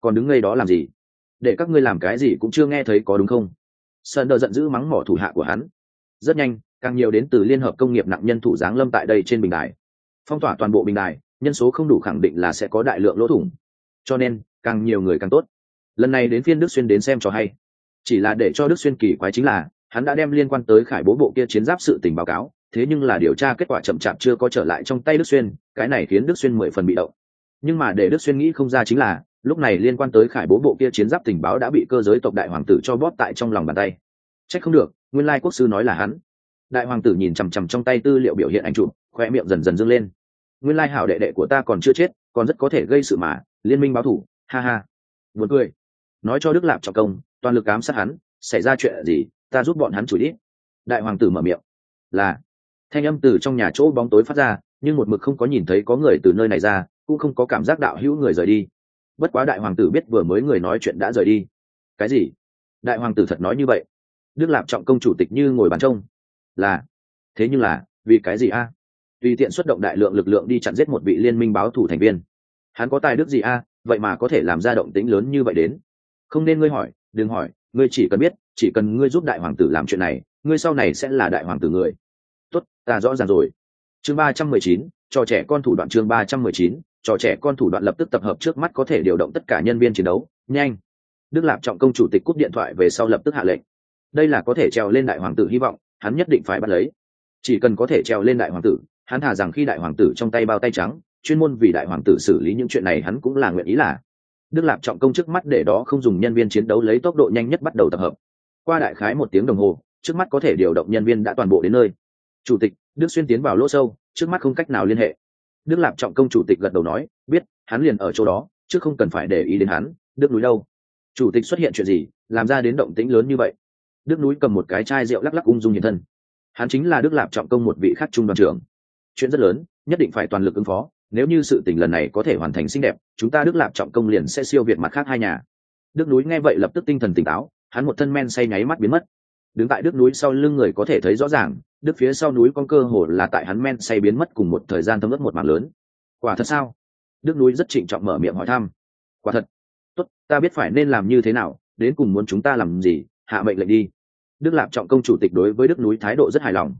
Còn đứng ngay đó làm gì? Để các ngươi làm cái gì cũng chưa nghe thấy có đúng không? Sơn đờ giận dữ mắng mỏ thủ hạ của hắn. Rất nhanh, càng nhiều đến từ liên hợp công nghiệp nặng nhân thủ giáng lâm tại đây trên bình đài. Phong tỏa toàn bộ bình đài, nhân số không đủ khẳng định là sẽ có đại lượng lỗ thủng. Cho nên, càng nhiều người càng tốt lần này đến phiên đức xuyên đến xem cho hay. Chỉ là để cho đức xuyên kỳ quái chính là, hắn đã đem liên quan tới khải bố bộ kia chiến giáp sự tình báo cáo, thế nhưng là điều tra kết quả chậm chạp chưa có trở lại trong tay đức xuyên, cái này khiến đức xuyên mười phần bị động. Nhưng mà để đức xuyên nghĩ không ra chính là, lúc này liên quan tới khải bố bộ kia chiến giáp tình báo đã bị cơ giới tộc đại hoàng tử cho bóp tại trong lòng bàn tay. C h ắ c không được, nguyên lai quốc sư nói là hắn. Đại hoàng tử nhìn chằm chằm trong tay tư liệu biểu hiện anh chụp khoe miệng dần dần dâng lên. Nguyên lai hảo đệ đệ của ta còn chưa chết, còn rất có thể gây sự mà, liên minh báo thủ, ha ha. Buồn cười nói cho đức lạp trọng công, toàn lực ám sát hắn, xảy ra chuyện gì, ta giúp bọn hắn chủ ít đại hoàng tử mở miệng, là, thanh âm từ trong nhà chỗ bóng tối phát ra, nhưng một mực không có nhìn thấy có người từ nơi này ra, cũng không có cảm giác đạo hữu người rời đi. Bất quá đại hoàng tử biết vừa mới người nói chuyện đã rời đi. Cái gì? Đại hoàng tử thật nói như vậy? Đức lạp trọng công chủ tịch như ngồi bàn trông. Là, thế nhưng là, vì cái gì a? Tùy tiện xuất động đại lượng lực lượng đi chặn giết một vị liên minh báo thủ thành viên. Hắn có tài đức gì a? Vậy mà có thể làm ra động tĩnh lớn như vậy đến không nên ngươi hỏi, đừng hỏi, ngươi chỉ cần biết, chỉ cần ngươi giúp đại hoàng tử làm chuyện này, ngươi sau này sẽ là đại hoàng tử người. Tốt, ta rõ ràng rồi. Chương ba trăm mười chín trò trẻ con thủ đoạn chương ba trăm mười chín trò trẻ con thủ đoạn lập tức tập hợp trước mắt có thể điều động tất cả nhân viên chiến đấu. Nhanh. Đức lạp trọng công chủ tịch cúp điện thoại về sau lập tức hạ lệnh. Đây là có thể treo lên đại hoàng tử hy vọng, hắn nhất định phải bắt lấy. Chỉ cần có thể treo lên đại hoàng tử, hắn thả rằng khi đại hoàng tử trong tay bao tay trắng, chuyên môn vì đại hoàng tử xử lý những chuyện này hắn cũng là nguyện ý là đức lạp trọng công trước mắt để đó không dùng nhân viên chiến đấu lấy tốc độ nhanh nhất bắt đầu tập hợp. Qua đại khái một tiếng đồng hồ, trước mắt có thể điều động nhân viên đã toàn bộ đến nơi. Chủ tịch, đức xuyên tiến vào lỗ sâu, trước mắt không cách nào liên hệ. Đức lạp trọng công chủ tịch gật đầu nói, biết, hắn liền ở chỗ đó, chứ không cần phải để ý đến hắn, đức núi đâu? Chủ tịch xuất hiện chuyện gì, làm ra đến động tĩnh lớn như vậy? Đức núi cầm một cái chai rượu lắc lắc ung dung nhiệt thân. Hắn chính là đức lạp trọng công một vị khắc trung đoàn trưởng. Chuyện rất lớn, nhất định phải toàn lực ứng phó nếu như sự tình lần này có thể hoàn thành xinh đẹp, chúng ta đức lạp trọng công liền sẽ siêu việt mặt khác hai nhà. Đức núi nghe vậy lập tức tinh thần tỉnh táo, hắn một thân men say nháy mắt biến mất. Đứng tại đức núi sau lưng người có thể thấy rõ ràng, đức phía sau núi con cơ hồ là tại hắn men say biến mất cùng một thời gian thấm ướt một mảng lớn. Quả thật sao? Đức núi rất trịnh trọng mở miệng hỏi thăm. Quả thật. Tốt, ta biết phải nên làm như thế nào, đến cùng muốn chúng ta làm gì, hạ mệnh lệnh đi. Đức lạp trọng công chủ tịch đối với đức núi thái độ rất hài lòng.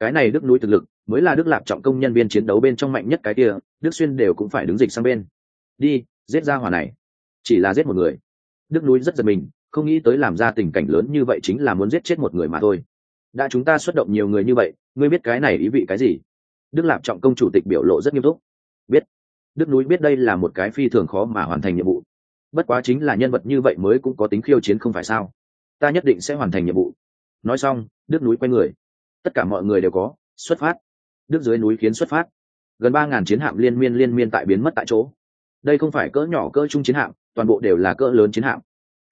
Cái này đức núi thực lực mới là đức lạp trọng công nhân viên chiến đấu bên trong mạnh nhất cái kia, đức xuyên đều cũng phải đứng dịch sang bên. Đi, giết ra hòa này. Chỉ là giết một người. Đức núi rất giật mình, không nghĩ tới làm ra tình cảnh lớn như vậy chính là muốn giết chết một người mà thôi. Đã chúng ta xuất động nhiều người như vậy, ngươi biết cái này ý vị cái gì? Đức lạp trọng công chủ tịch biểu lộ rất nghiêm túc. Biết. Đức núi biết đây là một cái phi thường khó mà hoàn thành nhiệm vụ. Bất quá chính là nhân vật như vậy mới cũng có tính khiêu chiến không phải sao? Ta nhất định sẽ hoàn thành nhiệm vụ. Nói xong, đức núi quay người. Tất cả mọi người đều có xuất phát đức dưới núi khiến xuất phát. Gần ba ngàn chiến hạm liên miên liên miên tại biến mất tại chỗ. Đây không phải cỡ nhỏ cỡ trung chiến hạm, toàn bộ đều là cỡ lớn chiến hạm.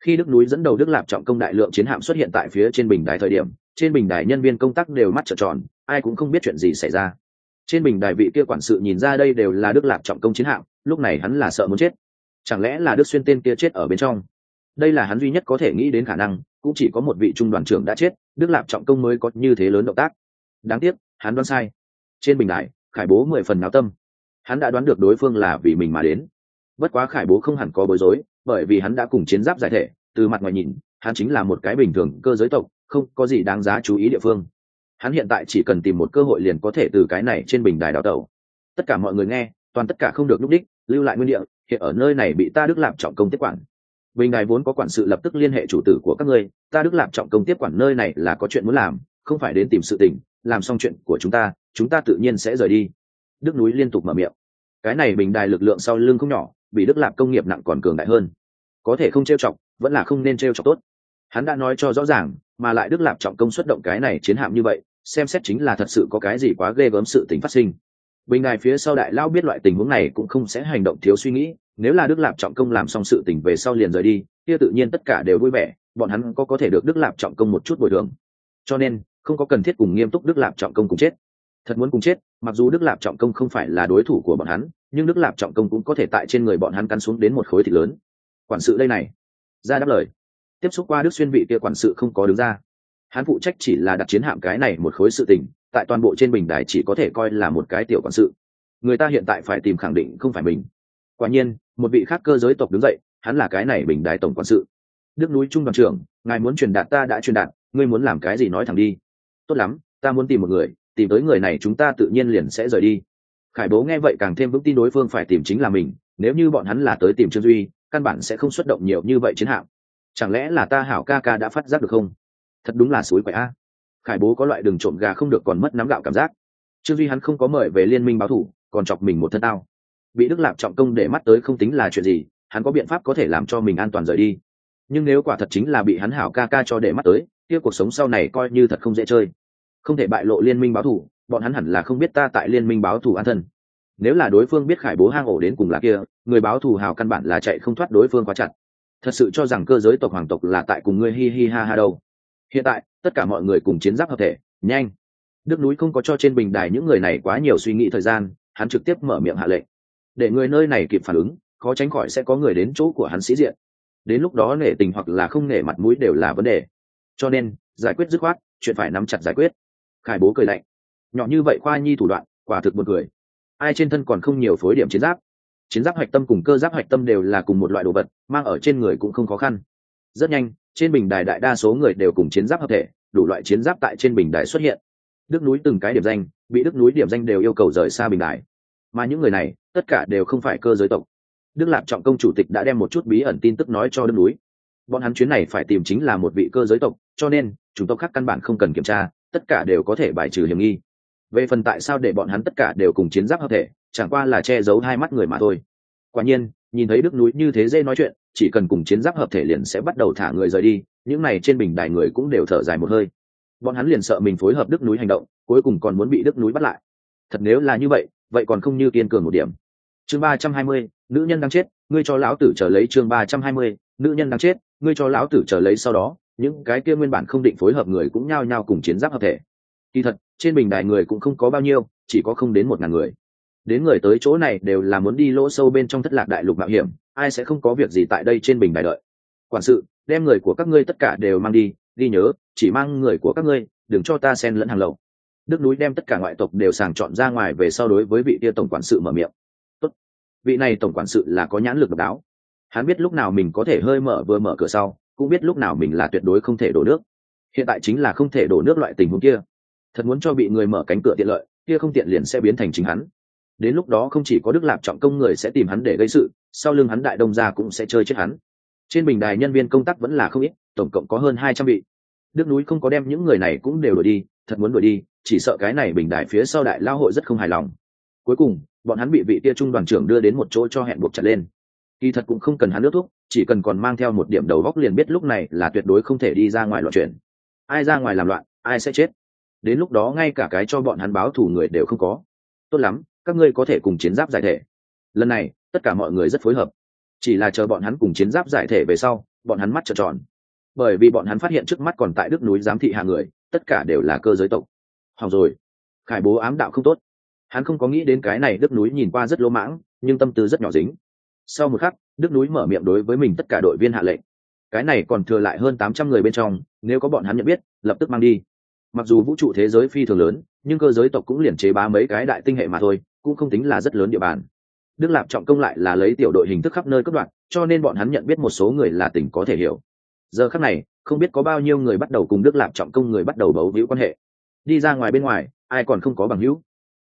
Khi đức núi dẫn đầu đức lạp trọng công đại lượng chiến hạm xuất hiện tại phía trên bình đài thời điểm, trên bình đài nhân viên công tác đều mắt trợn tròn, ai cũng không biết chuyện gì xảy ra. Trên bình đài vị kia quản sự nhìn ra đây đều là đức lạp trọng công chiến hạm, lúc này hắn là sợ muốn chết. Chẳng lẽ là đức xuyên tên kia chết ở bên trong? Đây là hắn duy nhất có thể nghĩ đến khả năng, cũng chỉ có một vị trung đoàn trưởng đã chết, đức lạp trọng công mới có như thế lớn động tác. Đáng tiếc, hắn đoán sai trên bình đại khải bố mười phần náo tâm. Hắn đã đoán được đối phương là vì mình mà đến. Bất quá khải bố không hẳn có bối rối, bởi vì hắn đã cùng chiến giáp giải thể, từ mặt ngoài nhìn, hắn chính là một cái bình thường cơ giới tộc, không có gì đáng giá chú ý địa phương. Hắn hiện tại chỉ cần tìm một cơ hội liền có thể từ cái này trên bình đài đào tẩu. Tất cả mọi người nghe, toàn tất cả không được núp đích, lưu lại nguyên địa, hiện ở nơi này bị ta đức lạp trọng công tiếp quản. Bình đài vốn có quản sự lập tức liên hệ chủ tử của các ngươi, ta đức lạp trọng công tiếp quản nơi này là có chuyện muốn làm không phải đến tìm sự tình, làm xong chuyện của chúng ta chúng ta tự nhiên sẽ rời đi. Đức núi liên tục mở miệng. Cái này bình đài lực lượng sau lưng không nhỏ bị đức lạp công nghiệp nặng còn cường đại hơn. Có thể không trêu chọc, vẫn là không nên trêu chọc tốt. Hắn đã nói cho rõ ràng, mà lại đức lạp trọng công xuất động cái này chiến hạm như vậy, xem xét chính là thật sự có cái gì quá ghê gớm sự tình phát sinh. Bình đài phía sau đại lao biết loại tình huống này cũng không sẽ hành động thiếu suy nghĩ, nếu là đức lạp trọng công làm xong sự tình về sau liền rời đi, kia tự nhiên tất cả đều vui vẻ, bọn hắn có có thể được đức lạp trọng công một chút bồi thường. Cho nên không có cần thiết cùng nghiêm túc đức lạp trọng công cùng chết. Thật muốn cùng chết, mặc dù đức lạp trọng công không phải là đối thủ của bọn hắn, nhưng đức lạp trọng công cũng có thể tại trên người bọn hắn cắn xuống đến một khối thịt lớn. Quản sự đây này. Ra đáp lời. Tiếp xúc qua đức xuyên vị kia quản sự không có đứng ra. Hắn phụ trách chỉ là đặt chiến hạm cái này một khối sự tình, tại toàn bộ trên bình đài chỉ có thể coi là một cái tiểu quản sự. Người ta hiện tại phải tìm khẳng định không phải mình. Quả nhiên, một vị khác cơ giới tộc đứng dậy, hắn là cái này bình đài tổng quản sự. Đức núi trung đoàn trưởng, ngài muốn truyền đạt ta đã truyền đạt, ngươi muốn làm cái gì nói thẳng đi tốt lắm, ta muốn tìm một người, tìm tới người này chúng ta tự nhiên liền sẽ rời đi. Khải bố nghe vậy càng thêm vững tin đối phương phải tìm chính là mình, nếu như bọn hắn là tới tìm trương duy, căn bản sẽ không xuất động nhiều như vậy chiến hạm. Chẳng lẽ là ta hảo ca ca đã phát giác được không? Thật đúng là suối quậy a. Khải bố có loại đường trộm gà không được còn mất nắm gạo cảm giác. Trương duy hắn không có mời về liên minh báo thủ, còn chọc mình một thân tao. Bị đức lạp trọng công để mắt tới không tính là chuyện gì, hắn có biện pháp có thể làm cho mình an toàn rời đi. Nhưng nếu quả thật chính là bị hắn hảo ca ca cho để mắt tới, kia cuộc sống sau này coi như thật không dễ chơi không thể bại lộ liên minh báo thủ, bọn hắn hẳn là không biết ta tại liên minh báo thủ an thân. Nếu là đối phương biết khải bố hang ổ đến cùng là kia, người báo thù hào căn bản là chạy không thoát đối phương quá chặt. Thật sự cho rằng cơ giới tộc hoàng tộc là tại cùng ngươi hi hi ha ha đâu. Hiện tại, tất cả mọi người cùng chiến giáp hợp thể, nhanh. Đức núi không có cho trên bình đài những người này quá nhiều suy nghĩ thời gian, hắn trực tiếp mở miệng hạ lệnh. Để người nơi này kịp phản ứng, khó tránh khỏi sẽ có người đến chỗ của hắn sĩ diện. Đến lúc đó nể tình hoặc là không nể mặt mũi đều là vấn đề. Cho nên, giải quyết dứt khoát, chuyện phải nắm chặt giải quyết khải bố cười lạnh. Nhỏ như vậy khoa nhi thủ đoạn, quả thực một cười. Ai trên thân còn không nhiều phối điểm chiến giáp? Chiến giáp hạch tâm cùng cơ giáp hạch tâm đều là cùng một loại đồ vật, mang ở trên người cũng không khó khăn. Rất nhanh, trên bình đài đại đa số người đều cùng chiến giáp hợp thể, đủ loại chiến giáp tại trên bình đài xuất hiện. Đức núi từng cái điểm danh, bị đức núi điểm danh đều yêu cầu rời xa bình đài. Mà những người này, tất cả đều không phải cơ giới tộc. Đức lạp trọng công chủ tịch đã đem một chút bí ẩn tin tức nói cho đức núi. Bọn hắn chuyến này phải tìm chính là một vị cơ giới tộc, cho nên chúng tộc khác căn bản không cần kiểm tra tất cả đều có thể bài trừ hiểm nghi. Về phần tại sao để bọn hắn tất cả đều cùng chiến giáp hợp thể, chẳng qua là che giấu hai mắt người mà thôi. Quả nhiên, nhìn thấy đức núi như thế dê nói chuyện, chỉ cần cùng chiến giáp hợp thể liền sẽ bắt đầu thả người rời đi, những này trên bình đài người cũng đều thở dài một hơi. Bọn hắn liền sợ mình phối hợp đức núi hành động, cuối cùng còn muốn bị đức núi bắt lại. Thật nếu là như vậy vậy còn không như kiên cường một điểm. Chương ba trăm hai mươi, nữ nhân đang chết, ngươi cho lão tử trở lấy chương ba trăm hai mươi, nữ nhân đang chết, ngươi cho lão tử trở lấy sau đó những cái kia nguyên bản không định phối hợp người cũng nhao nhao cùng chiến giáp hợp thể. Kỳ thật, trên bình đài người cũng không có bao nhiêu, chỉ có không đến một ngàn người. Đến người tới chỗ này đều là muốn đi lỗ sâu bên trong thất lạc đại lục mạo hiểm, ai sẽ không có việc gì tại đây trên bình đài đợi. Quản sự, đem người của các ngươi tất cả đều mang đi, ghi nhớ, chỉ mang người của các ngươi, đừng cho ta xen lẫn hàng lậu. Đức núi đem tất cả ngoại tộc đều sàng chọn ra ngoài về sau đối với vị tia tổng quản sự mở miệng. Tốt. vị này tổng quản sự là có nhãn lực độc đáo. Hắn biết lúc nào mình có thể hơi mở vừa mở cửa sau cũng biết lúc nào mình là tuyệt đối không thể đổ nước. Hiện tại chính là không thể đổ nước loại tình huống kia. Thật muốn cho bị người mở cánh cửa tiện lợi, kia không tiện liền sẽ biến thành chính hắn. Đến lúc đó không chỉ có đức lạp trọng công người sẽ tìm hắn để gây sự, sau lưng hắn đại đông gia cũng sẽ chơi chết hắn. Trên bình đài nhân viên công tác vẫn là không ít, tổng cộng có hơn hai trăm vị. Đức núi không có đem những người này cũng đều đuổi đi, thật muốn đuổi đi, chỉ sợ cái này bình đài phía sau đại lao hội rất không hài lòng. Cuối cùng, bọn hắn bị vị tia trung đoàn trưởng đưa đến một chỗ cho hẹn buộc chặt lên kỳ thật cũng không cần hắn nước thuốc, chỉ cần còn mang theo một điểm đầu góc liền biết lúc này là tuyệt đối không thể đi ra ngoài loạn chuyển. ai ra ngoài làm loạn, ai sẽ chết? Đến lúc đó ngay cả cái cho bọn hắn báo thù người đều không có. Tốt lắm, các ngươi có thể cùng chiến giáp giải thể. Lần này, tất cả mọi người rất phối hợp. Chỉ là chờ bọn hắn cùng chiến giáp giải thể về sau, bọn hắn mắt trợn tròn. Bởi vì bọn hắn phát hiện trước mắt còn tại đức núi giám thị hạ người, tất cả đều là cơ giới tộc. Hỏng rồi. Khải bố ám đạo không tốt. Hắn không có nghĩ đến cái này đức núi nhìn qua rất lỗ mãng, nhưng tâm tư rất nhỏ dính sau một khắc, đức núi mở miệng đối với mình tất cả đội viên hạ lệnh. Cái này còn thừa lại hơn tám trăm người bên trong, nếu có bọn hắn nhận biết, lập tức mang đi. Mặc dù vũ trụ thế giới phi thường lớn, nhưng cơ giới tộc cũng liền chế bá mấy cái đại tinh hệ mà thôi, cũng không tính là rất lớn địa bàn. Đức lạp trọng công lại là lấy tiểu đội hình thức khắp nơi cấp đoạn cho nên bọn hắn nhận biết một số người là tỉnh có thể hiểu. Giờ khắc này, không biết có bao nhiêu người bắt đầu cùng đức lạp trọng công người bắt đầu bấu víu quan hệ. Đi ra ngoài bên ngoài, ai còn không có bằng hữu?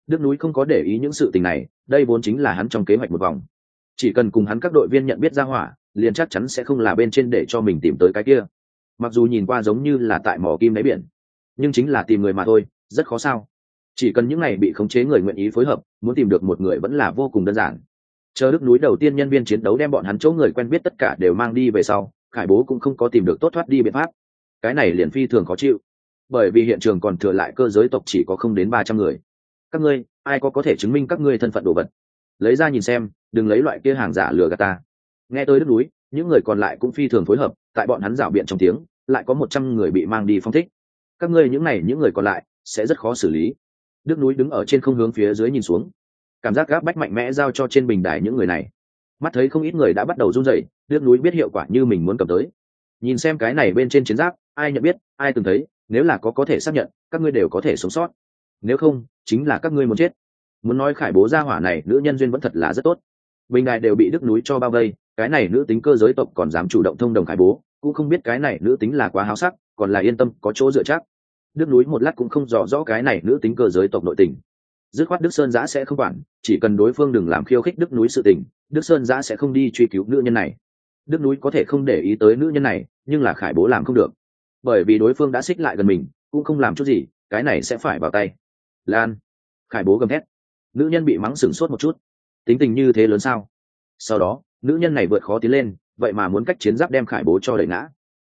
Đức núi không có để ý những sự tình này, đây vốn chính là hắn trong kế hoạch một vòng chỉ cần cùng hắn các đội viên nhận biết ra hỏa, liền chắc chắn sẽ không là bên trên để cho mình tìm tới cái kia. Mặc dù nhìn qua giống như là tại mỏ kim đáy biển, nhưng chính là tìm người mà thôi, rất khó sao. Chỉ cần những ngày bị khống chế người nguyện ý phối hợp, muốn tìm được một người vẫn là vô cùng đơn giản. Chờ đức núi đầu tiên nhân viên chiến đấu đem bọn hắn chỗ người quen biết tất cả đều mang đi về sau, khải bố cũng không có tìm được tốt thoát đi biện pháp. Cái này liền phi thường khó chịu. Bởi vì hiện trường còn thừa lại cơ giới tộc chỉ có không đến ba trăm người. Các ngươi, ai có có thể chứng minh các ngươi thân phận đồ vật? Lấy ra nhìn xem, đừng lấy loại kia hàng giả lừa gạt ta. Nghe tới đức núi, những người còn lại cũng phi thường phối hợp, tại bọn hắn rảo biện trong tiếng, lại có một trăm người bị mang đi phong thích. Các ngươi những này, những người còn lại, sẽ rất khó xử lý. Đức núi đứng ở trên không hướng phía dưới nhìn xuống. Cảm giác gác bách mạnh mẽ giao cho trên bình đài những người này. Mắt thấy không ít người đã bắt đầu run rẩy đức núi biết hiệu quả như mình muốn cầm tới. Nhìn xem cái này bên trên chiến giáp, ai nhận biết, ai từng thấy, nếu là có có thể xác nhận, các ngươi đều có thể sống sót. Nếu không, chính là các ngươi muốn chết muốn nói khải bố gia hỏa này, nữ nhân duyên vẫn thật là rất tốt. Bình đài đều bị đức núi cho bao vây, cái này nữ tính cơ giới tộc còn dám chủ động thông đồng khải bố, cũng không biết cái này nữ tính là quá háo sắc, còn là yên tâm, có chỗ dựa chắc. Đức núi một lát cũng không rõ rõ cái này nữ tính cơ giới tộc nội tình. Dứt khoát đức sơn giã sẽ không quản, chỉ cần đối phương đừng làm khiêu khích đức núi sự tình, đức sơn giã sẽ không đi truy cứu nữ nhân này. Đức núi có thể không để ý tới nữ nhân này, nhưng là khải bố làm không được. Bởi vì đối phương đã xích lại gần mình, cũng không làm chút gì, cái này sẽ phải vào tay. Lan. Khải bố gầm thét nữ nhân bị mắng sửng sốt một chút. Tính tình như thế lớn sao? Sau đó, nữ nhân này vượt khó tiến lên, vậy mà muốn cách chiến giáp đem khải bố cho đẩy ngã.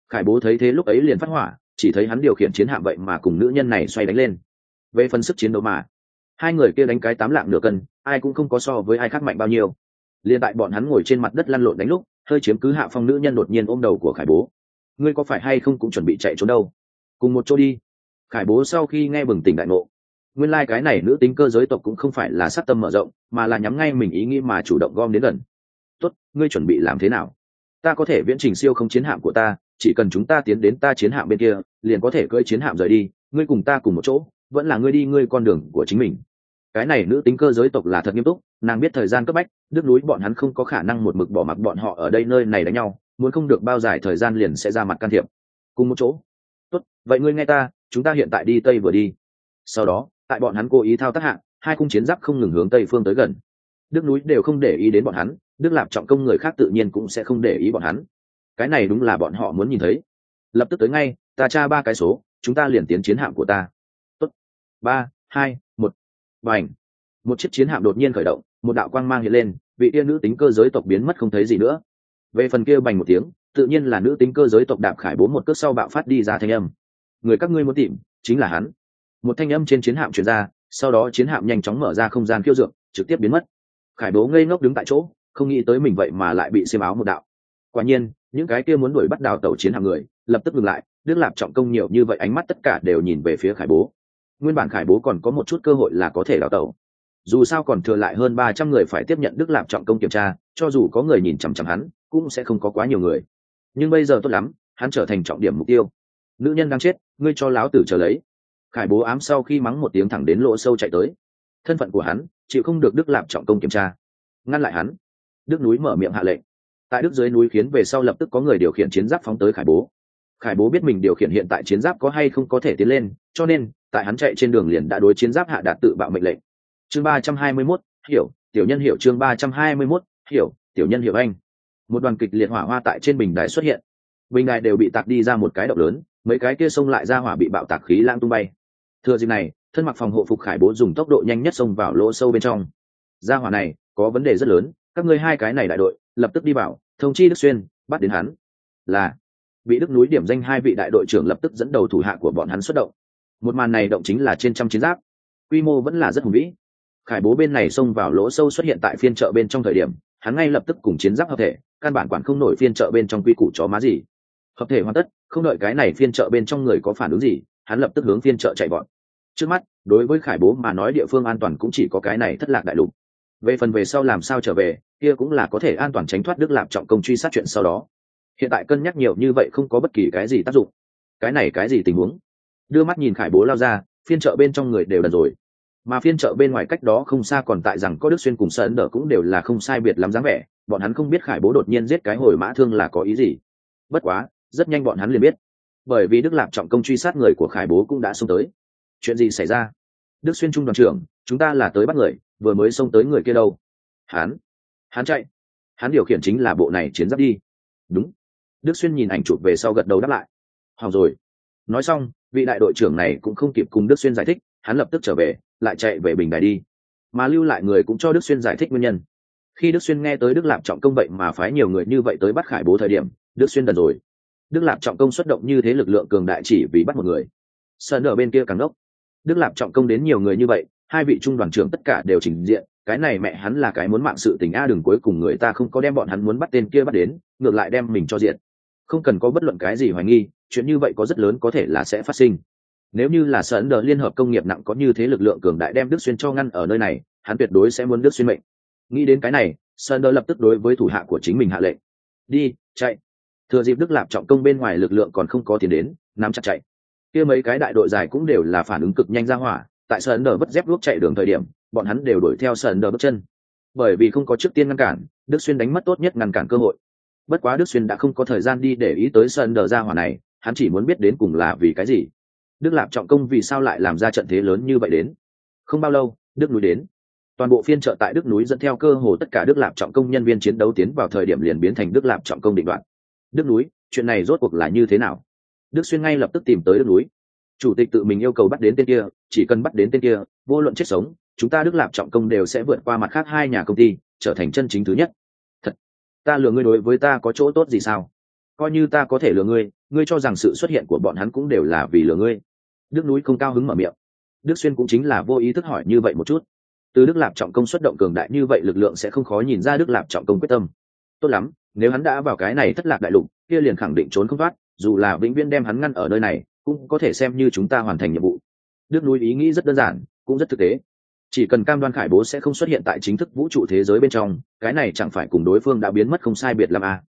Khải bố thấy thế lúc ấy liền phát hỏa, chỉ thấy hắn điều khiển chiến hạm vậy mà cùng nữ nhân này xoay đánh lên. Về phần sức chiến đấu mà, hai người kia đánh cái tám lạng nửa cân, ai cũng không có so với ai khác mạnh bao nhiêu. Liền tại bọn hắn ngồi trên mặt đất lăn lộn đánh lúc, hơi chiếm cứ hạ phong nữ nhân đột nhiên ôm đầu của khải bố. Ngươi có phải hay không cũng chuẩn bị chạy trốn đâu? Cùng một chỗ đi. Khải bố sau khi nghe bừng tỉnh đại ngộ nguyên lai cái này nữ tính cơ giới tộc cũng không phải là sát tâm mở rộng, mà là nhắm ngay mình ý nghĩ mà chủ động gom đến gần. Tốt, ngươi chuẩn bị làm thế nào? Ta có thể viễn trình siêu không chiến hạm của ta, chỉ cần chúng ta tiến đến ta chiến hạm bên kia, liền có thể cưỡi chiến hạm rời đi, ngươi cùng ta cùng một chỗ, vẫn là ngươi đi ngươi con đường của chính mình. Cái này nữ tính cơ giới tộc là thật nghiêm túc, nàng biết thời gian cấp bách đứt núi bọn hắn không có khả năng một mực bỏ mặc bọn họ ở đây nơi này đánh nhau, muốn không được bao dài thời gian liền sẽ ra mặt can thiệp. Cùng một chỗ. Tốt, vậy ngươi nghe ta, chúng ta hiện tại đi tây vừa đi. Sau đó tại bọn hắn cố ý thao tác hạng hai cung chiến giáp không ngừng hướng tây phương tới gần. Đức núi đều không để ý đến bọn hắn, đức lạp trọng công người khác tự nhiên cũng sẽ không để ý bọn hắn. Cái này đúng là bọn họ muốn nhìn thấy. Lập tức tới ngay, ta tra ba cái số, chúng ta liền tiến chiến hạm của ta. Tốt. ba, hai, một. Và ảnh một chiếc chiến hạm đột nhiên khởi động, một đạo quang mang hiện lên, vị tiên nữ tính cơ giới tộc biến mất không thấy gì nữa. Về phần kia bành một tiếng, tự nhiên là nữ tính cơ giới tộc đạp khải bốn một cước sau bạo phát đi ra thanh âm. Người các ngươi muốn tìm, chính là hắn một thanh âm trên chiến hạm chuyển ra, sau đó chiến hạm nhanh chóng mở ra không gian khiêu dược, trực tiếp biến mất. Khải bố ngây ngốc đứng tại chỗ, không nghĩ tới mình vậy mà lại bị xiêm áo một đạo. Quả nhiên, những cái kia muốn đuổi bắt đào tàu chiến hạm người, lập tức ngừng lại, đức lạp trọng công nhiều như vậy ánh mắt tất cả đều nhìn về phía khải bố. Nguyên bản khải bố còn có một chút cơ hội là có thể đào tàu dù sao còn thừa lại hơn ba trăm người phải tiếp nhận đức lạp trọng công kiểm tra, cho dù có người nhìn chằm chằm hắn, cũng sẽ không có quá nhiều người. Nhưng bây giờ tốt lắm, hắn trở thành trọng điểm mục tiêu. Nữ nhân đang chết, ngươi cho láo tử trở lấy khải bố ám sau khi mắng một tiếng thẳng đến lỗ sâu chạy tới. Thân phận của hắn, chịu không được đức lạp trọng công kiểm tra. Ngăn lại hắn. Đức núi mở miệng hạ lệnh. Tại đức dưới núi khiến về sau lập tức có người điều khiển chiến giáp phóng tới khải bố. Khải bố biết mình điều khiển hiện tại chiến giáp có hay không có thể tiến lên, cho nên, tại hắn chạy trên đường liền đã đối chiến giáp hạ đạt tự bạo mệnh lệnh. Chương ba trăm hai mươi mốt, hiểu, tiểu nhân hiểu chương ba trăm hai mươi mốt, hiểu, tiểu nhân hiểu anh. Một đoàn kịch liệt hỏa hoa tại trên bình đài xuất hiện. Bình đài đều bị tạc đi ra một cái động lớn, mấy cái kia xông lại ra hỏa bị bạo tạc khí lang tung bay thừa dịp này, thân mặc phòng hộ phục khải bố dùng tốc độ nhanh nhất xông vào lỗ sâu bên trong. Ra hỏa này, có vấn đề rất lớn, các ngươi hai cái này đại đội, lập tức đi vào, thông chi đức xuyên, bắt đến hắn. Là bị đức núi điểm danh hai vị đại đội trưởng lập tức dẫn đầu thủ hạ của bọn hắn xuất động. Một màn này động chính là trên trăm chiến giáp. Quy mô vẫn là rất hùng vĩ. Khải bố bên này xông vào lỗ sâu xuất hiện tại phiên chợ bên trong thời điểm, hắn ngay lập tức cùng chiến giáp hợp thể, căn bản quản không nổi phiên chợ bên trong quy củ chó má gì. Hợp thể hoàn tất, không đợi cái này phiên chợ bên trong người có phản ứng gì hắn lập tức hướng phiên chợ chạy vọt. Trước mắt, đối với khải bố mà nói địa phương an toàn cũng chỉ có cái này thất lạc đại lục. Về phần về sau làm sao trở về, kia cũng là có thể an toàn tránh thoát đức lạp trọng công truy sát chuyện sau đó. Hiện tại cân nhắc nhiều như vậy không có bất kỳ cái gì tác dụng. Cái này cái gì tình huống? Đưa mắt nhìn khải bố lao ra, phiên chợ bên trong người đều đần rồi. Mà phiên chợ bên ngoài cách đó không xa còn tại rằng có đức xuyên cùng sơn đỡ cũng đều là không sai biệt lắm dáng vẻ, bọn hắn không biết khải bố đột nhiên giết cái hồi mã thương là có ý gì. Bất quá, rất nhanh bọn hắn liền biết bởi vì đức lạp trọng công truy sát người của khải bố cũng đã xông tới. Chuyện gì xảy ra? Đức xuyên trung đoàn trưởng, chúng ta là tới bắt người, vừa mới xông tới người kia đâu? Hắn hắn chạy. Hắn điều khiển chính là bộ này chiến giáp đi. Đúng. Đức xuyên nhìn ảnh chụp về sau gật đầu đáp lại. Hỏng rồi. Nói xong, vị đại đội trưởng này cũng không kịp cùng đức xuyên giải thích, hắn lập tức trở về, lại chạy về bình đài đi. Mà lưu lại người cũng cho đức xuyên giải thích nguyên nhân. Khi đức xuyên nghe tới đức lạp trọng công vậy mà phái nhiều người như vậy tới bắt khải bố thời điểm, đức xuyên đần rồi đức lạp trọng công xuất động như thế lực lượng cường đại chỉ vì bắt một người. Sơn ở bên kia càng đốc. Đức lạp trọng công đến nhiều người như vậy, hai vị trung đoàn trưởng tất cả đều trình diện, cái này mẹ hắn là cái muốn mạng sự tình a đừng cuối cùng người ta không có đem bọn hắn muốn bắt tên kia bắt đến, ngược lại đem mình cho diện. Không cần có bất luận cái gì hoài nghi, chuyện như vậy có rất lớn có thể là sẽ phát sinh. Nếu như là sở ấn đờ liên hợp công nghiệp nặng có như thế lực lượng cường đại đem đức xuyên cho ngăn ở nơi này, hắn tuyệt đối sẽ muốn đức xuyên mệnh. Nghĩ đến cái này, sơn đờ lập tức đối với thủ hạ của chính mình hạ lệnh. Đi, chạy thừa dịp đức lạp trọng công bên ngoài lực lượng còn không có tiền đến, nắm chặt chạy. Kia mấy cái đại đội dài cũng đều là phản ứng cực nhanh ra hỏa, tại sơn đờ bất dép luốc chạy đường thời điểm, bọn hắn đều đuổi theo sơn đờ bước chân. Bởi vì không có trước tiên ngăn cản, đức xuyên đánh mất tốt nhất ngăn cản cơ hội. Bất quá đức xuyên đã không có thời gian đi để ý tới sơn đờ ra hỏa này, hắn chỉ muốn biết đến cùng là vì cái gì. Đức lạp trọng công vì sao lại làm ra trận thế lớn như vậy đến? Không bao lâu, đức núi đến. Toàn bộ phiên trợ tại đức núi dẫn theo cơ hồ tất cả đức lạp trọng công nhân viên chiến đấu tiến vào thời điểm liền biến thành đức lạp trọng công định đoạn đức núi, chuyện này rốt cuộc là như thế nào? Đức xuyên ngay lập tức tìm tới đức núi. Chủ tịch tự mình yêu cầu bắt đến tên kia, chỉ cần bắt đến tên kia, vô luận chết sống, chúng ta đức lạp trọng công đều sẽ vượt qua mặt khác hai nhà công ty, trở thành chân chính thứ nhất. Thật, ta lừa ngươi đối với ta có chỗ tốt gì sao? Coi như ta có thể lừa ngươi ngươi cho rằng sự xuất hiện của bọn hắn cũng đều là vì lừa ngươi. Đức núi không cao hứng mở miệng. Đức xuyên cũng chính là vô ý thức hỏi như vậy một chút. Từ đức lạp trọng công xuất động cường đại như vậy lực lượng sẽ không khó nhìn ra đức lạp trọng công quyết tâm. Tốt lắm nếu hắn đã vào cái này thất lạc đại lục, kia liền khẳng định trốn không thoát, dù là vĩnh viễn đem hắn ngăn ở nơi này, cũng có thể xem như chúng ta hoàn thành nhiệm vụ. Đức núi ý nghĩ rất đơn giản, cũng rất thực tế. Chỉ cần cam đoan khải bố sẽ không xuất hiện tại chính thức vũ trụ thế giới bên trong, cái này chẳng phải cùng đối phương đã biến mất không sai biệt làm à.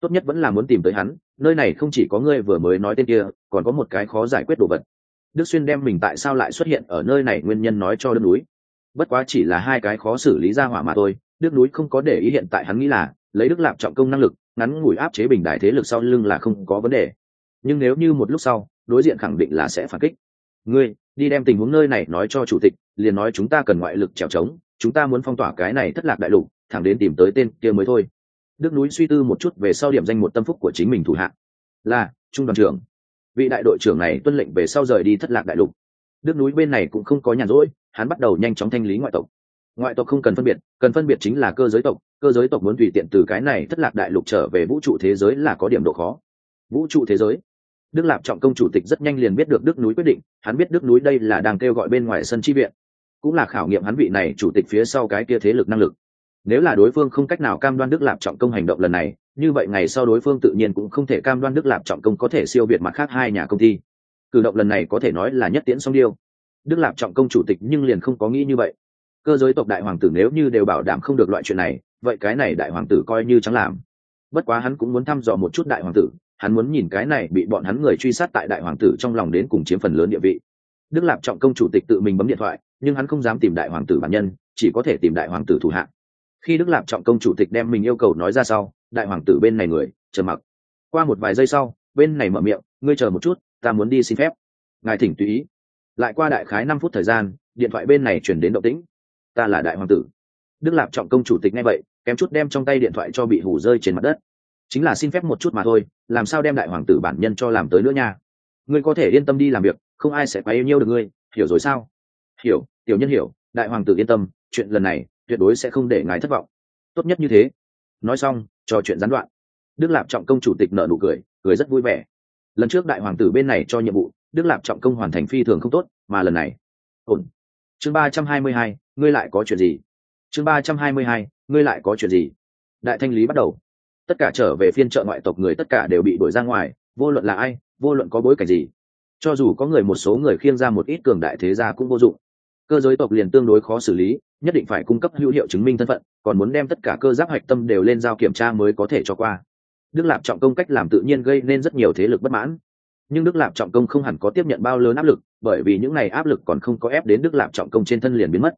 tốt nhất vẫn là muốn tìm tới hắn, nơi này không chỉ có ngươi vừa mới nói tên kia, còn có một cái khó giải quyết đồ vật. Đức xuyên đem mình tại sao lại xuất hiện ở nơi này nguyên nhân nói cho đức núi. Bất quá chỉ là hai cái khó xử lý ra hỏa mà thôi, đức núi không có để ý hiện tại hắn nghĩ là lấy đức lạp trọng công năng lực ngắn ngủi áp chế bình đại thế lực sau lưng là không có vấn đề. Nhưng nếu như một lúc sau đối diện khẳng định là sẽ phản kích. Ngươi đi đem tình huống nơi này nói cho chủ tịch liền nói chúng ta cần ngoại lực trèo trống chúng ta muốn phong tỏa cái này thất lạc đại lục thẳng đến tìm tới tên kia mới thôi. Đức núi suy tư một chút về sau điểm danh một tâm phúc của chính mình thủ hạ, là trung đoàn trưởng. Vị đại đội trưởng này tuân lệnh về sau rời đi thất lạc đại lục. Đức núi bên này cũng không có nhàn rỗi hắn bắt đầu nhanh chóng thanh lý ngoại tộc. Ngoại tộc không cần phân biệt cần phân biệt chính là cơ giới tộc cơ giới tộc muốn tùy tiện từ cái này thất lạc đại lục trở về vũ trụ thế giới là có điểm độ khó. Vũ trụ thế giới. Đức lạp trọng công chủ tịch rất nhanh liền biết được đức núi quyết định, hắn biết đức núi đây là đang kêu gọi bên ngoài sân tri viện. Cũng là khảo nghiệm hắn vị này chủ tịch phía sau cái kia thế lực năng lực. Nếu là đối phương không cách nào cam đoan đức lạp trọng công hành động lần này, như vậy ngày sau đối phương tự nhiên cũng không thể cam đoan đức lạp trọng công có thể siêu việt mặt khác hai nhà công ty. Cử động lần này có thể nói là nhất tiễn song điêu. Đức lạp trọng công chủ tịch nhưng liền không có nghĩ như vậy. Cơ giới tộc đại hoàng tử nếu như đều bảo đảm không được loại chuyện này vậy cái này đại hoàng tử coi như chẳng làm. Bất quá hắn cũng muốn thăm dò một chút đại hoàng tử, hắn muốn nhìn cái này bị bọn hắn người truy sát tại đại hoàng tử trong lòng đến cùng chiếm phần lớn địa vị. Đức lạp trọng công chủ tịch tự mình bấm điện thoại, nhưng hắn không dám tìm đại hoàng tử bản nhân, chỉ có thể tìm đại hoàng tử thủ hạng khi đức lạp trọng công chủ tịch đem mình yêu cầu nói ra sau, đại hoàng tử bên này người, trầm mặc. Qua một vài giây sau, bên này mở miệng, ngươi chờ một chút, ta muốn đi xin phép. Ngài thỉnh tùy ý. Lại qua đại khái năm phút thời gian, điện thoại bên này chuyển đến động tĩnh. Ta là đại hoàng tử. Đức lạp trọng công chủ tịch nghe vậy kém chút đem trong tay điện thoại cho bị hủ rơi trên mặt đất. Chính là xin phép một chút mà thôi, làm sao đem đại hoàng tử bản nhân cho làm tới nữa nha. Ngươi có thể yên tâm đi làm việc, không ai sẽ quá yêu nhiêu được ngươi, hiểu rồi sao? Hiểu, tiểu nhân hiểu, đại hoàng tử yên tâm, chuyện lần này, tuyệt đối sẽ không để ngài thất vọng. Tốt nhất như thế. Nói xong, trò chuyện gián đoạn. Đức lạp trọng công chủ tịch nợ nụ cười cười rất vui vẻ. Lần trước đại hoàng tử bên này cho nhiệm vụ, đức lạp trọng công hoàn thành phi thường không tốt, mà lần này, ổn. Chương ba trăm hai mươi hai, ngươi lại có chuyện gì? Chương ba trăm hai mươi hai ngươi lại có chuyện gì? Đại thanh lý bắt đầu. Tất cả trở về phiên trợ ngoại tộc người tất cả đều bị đuổi ra ngoài, vô luận là ai, vô luận có bối cảnh gì. Cho dù có người một số người khiêng ra một ít cường đại thế gia cũng vô dụng. Cơ giới tộc liền tương đối khó xử lý, nhất định phải cung cấp hữu hiệu chứng minh thân phận, còn muốn đem tất cả cơ giáp hạch tâm đều lên giao kiểm tra mới có thể cho qua. Đức lạp trọng công cách làm tự nhiên gây nên rất nhiều thế lực bất mãn. Nhưng đức lạp trọng công không hẳn có tiếp nhận bao lớn áp lực, bởi vì những n à y áp lực còn không có ép đến đức lạp trọng công trên thân liền biến mất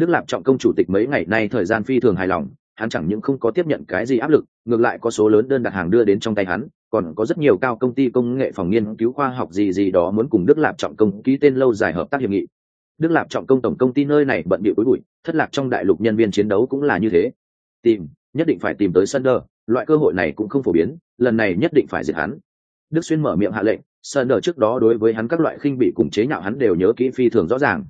đức lạp trọng công chủ tịch mấy ngày nay thời gian phi thường hài lòng hắn chẳng những không có tiếp nhận cái gì áp lực ngược lại có số lớn đơn đặt hàng đưa đến trong tay hắn còn có rất nhiều cao công ty công nghệ phòng nghiên cứu khoa học gì gì đó muốn cùng đức lạp trọng công ký tên lâu dài hợp tác hiệp nghị đức lạp trọng công tổng công ty nơi này bận bịu bối bụi thất lạc trong đại lục nhân viên chiến đấu cũng là như thế tìm nhất định phải tìm tới Sunder, loại cơ hội này cũng không phổ biến, lần này nhất định phải diệt hắn. Đức Xuyên mở miệng hạ lệnh, Sunder trước đó đối với hắn các loại khinh bị cùng chế nhạo hắn đều nhớ kỹ phi thường rõ ràng.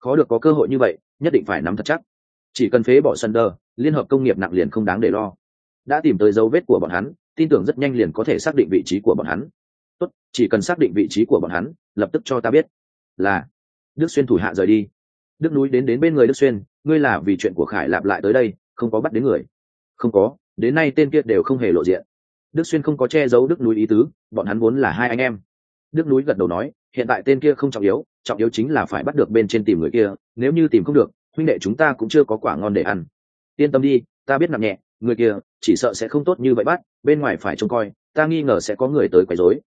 Khó được có cơ hội như vậy, nhất định phải nắm thật chắc. Chỉ cần phế bỏ Sunder, liên hợp công nghiệp nặng liền không đáng để lo. Đã tìm tới dấu vết của bọn hắn, tin tưởng rất nhanh liền có thể xác định vị trí của bọn hắn. Tốt, chỉ cần xác định vị trí của bọn hắn, lập tức cho ta biết. Là. Đức Xuyên thủ hạ rời đi. Đức núi đến đến bên người Đức Xuyên, ngươi là vì chuyện của Khải lặp lại tới đây, không có bắt đến người không có đến nay tên kia đều không hề lộ diện đức xuyên không có che giấu đức núi ý tứ bọn hắn vốn là hai anh em đức núi gật đầu nói hiện tại tên kia không trọng yếu trọng yếu chính là phải bắt được bên trên tìm người kia, nếu như tìm không được, huynh đệ chúng ta cũng chưa có quả ngon để ăn. Yên tâm đi, ta biết nặng nhẹ, người kia chỉ sợ sẽ không tốt như vậy bắt, bên ngoài phải trông coi, ta nghi ngờ sẽ có người tới quấy rối.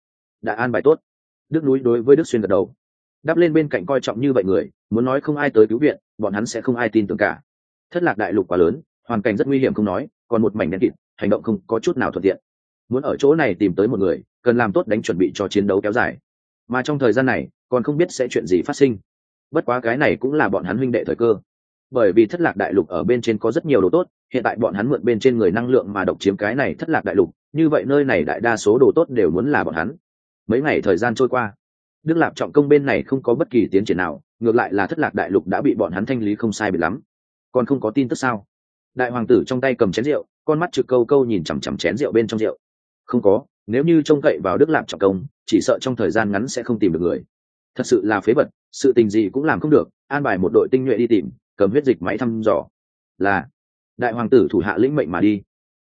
Đã an bài tốt. Đức núi đối với đức xuyên gật đầu. Đắp lên bên cạnh coi trọng như vậy người, muốn nói không ai tới cứu viện, bọn hắn sẽ không ai tin tưởng cả. Thất lạc đại lục quá lớn, hoàn cảnh rất nguy hiểm không nói, còn một mảnh đen kịt, hành động không có chút nào thuận tiện. Muốn ở chỗ này tìm tới một người, cần làm tốt đánh chuẩn bị cho chiến đấu kéo dài. Mà trong thời gian này còn không biết sẽ chuyện gì phát sinh. Bất quá cái này cũng là bọn hắn huynh đệ thời cơ. Bởi vì thất lạc đại lục ở bên trên có rất nhiều đồ tốt, hiện tại bọn hắn mượn bên trên người năng lượng mà độc chiếm cái này thất lạc đại lục, như vậy nơi này đại đa số đồ tốt đều muốn là bọn hắn. Mấy ngày thời gian trôi qua, đức lạp trọng công bên này không có bất kỳ tiến triển nào, ngược lại là thất lạc đại lục đã bị bọn hắn thanh lý không sai biệt lắm. Còn không có tin tức sao? Đại hoàng tử trong tay cầm chén rượu, con mắt trực câu câu nhìn chằm chằm chén rượu bên trong rượu. Không có, nếu như trông cậy vào đức lạp trọng công, chỉ sợ trong thời gian ngắn sẽ không tìm được người thật sự là phế vật, sự tình gì cũng làm không được, an bài một đội tinh nhuệ đi tìm, cầm huyết dịch máy thăm dò. Là, đại hoàng tử thủ hạ lĩnh mệnh mà đi.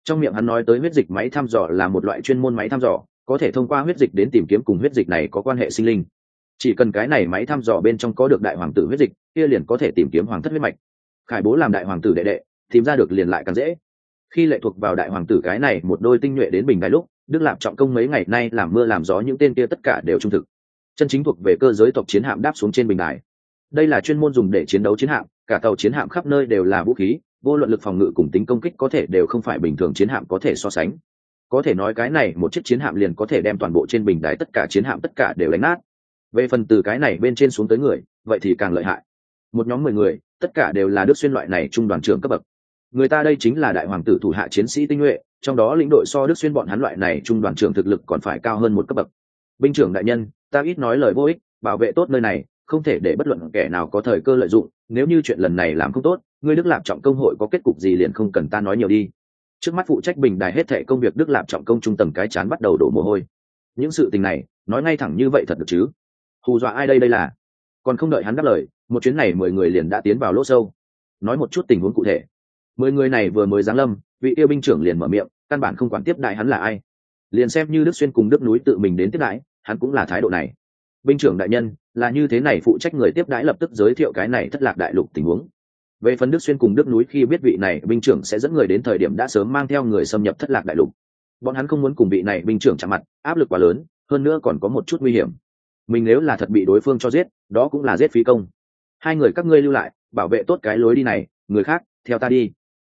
Trong miệng hắn nói tới huyết dịch máy thăm dò là một loại chuyên môn máy thăm dò, có thể thông qua huyết dịch đến tìm kiếm cùng huyết dịch này có quan hệ sinh linh. Chỉ cần cái này máy thăm dò bên trong có được đại hoàng tử huyết dịch, kia liền có thể tìm kiếm hoàng thất huyết mạch. Khải bố làm đại hoàng tử đệ đệ, tìm ra được liền lại càng dễ. Khi lệ thuộc vào đại hoàng tử cái này một đôi tinh nhuệ đến bình đại lúc, đức lạp trọng công mấy ngày nay làm mưa làm gió những tên kia tất cả đều trung thực chân chính thuộc về cơ giới tộc chiến hạm đáp xuống trên bình đài. Đây là chuyên môn dùng để chiến đấu chiến hạm, cả tàu chiến hạm khắp nơi đều là vũ khí, vô luận lực phòng ngự cùng tính công kích có thể đều không phải bình thường chiến hạm có thể so sánh. Có thể nói cái này, một chiếc chiến hạm liền có thể đem toàn bộ trên bình đài tất cả chiến hạm tất cả đều đánh nát. Về phần từ cái này bên trên xuống tới người, vậy thì càng lợi hại. Một nhóm mười người, tất cả đều là đức xuyên loại này trung đoàn trưởng cấp bậc. Người ta đây chính là đại hoàng tử thủ hạ chiến sĩ tinh nhuệ, trong đó lĩnh đội so đức xuyên bọn hắn loại này trung đoàn trưởng thực lực còn phải cao hơn một cấp bậc. Binh trưởng đại nhân ta ít nói lời vô ích, bảo vệ tốt nơi này, không thể để bất luận kẻ nào có thời cơ lợi dụng, nếu như chuyện lần này làm không tốt, ngươi đức lạp trọng công hội có kết cục gì liền không cần ta nói nhiều đi. Trước mắt phụ trách bình đài hết thệ công việc đức lạp trọng công trung tầng cái chán bắt đầu đổ mồ hôi. Những sự tình này, nói ngay thẳng như vậy thật được chứ? Hù dọa ai đây đây là? Còn không đợi hắn đáp lời, một chuyến này mười người liền đã tiến vào lỗ sâu. Nói một chút tình huống cụ thể. Mười người này vừa mới giáng lâm, vị yêu binh trưởng liền mở miệng, căn bản không quản tiếp đại hắn là ai. Liền xem như đức xuyên cùng đức núi tự mình đến tiếp đại hắn cũng là thái độ này. Binh trưởng đại nhân, là như thế này phụ trách người tiếp đãi lập tức giới thiệu cái này thất lạc đại lục tình huống. Về phần đức xuyên cùng đức núi khi biết vị này binh trưởng sẽ dẫn người đến thời điểm đã sớm mang theo người xâm nhập thất lạc đại lục. Bọn hắn không muốn cùng vị này binh trưởng chạm mặt, áp lực quá lớn, hơn nữa còn có một chút nguy hiểm. Mình nếu là thật bị đối phương cho giết, đó cũng là giết phí công. Hai người các ngươi lưu lại, bảo vệ tốt cái lối đi này, người khác, theo ta đi.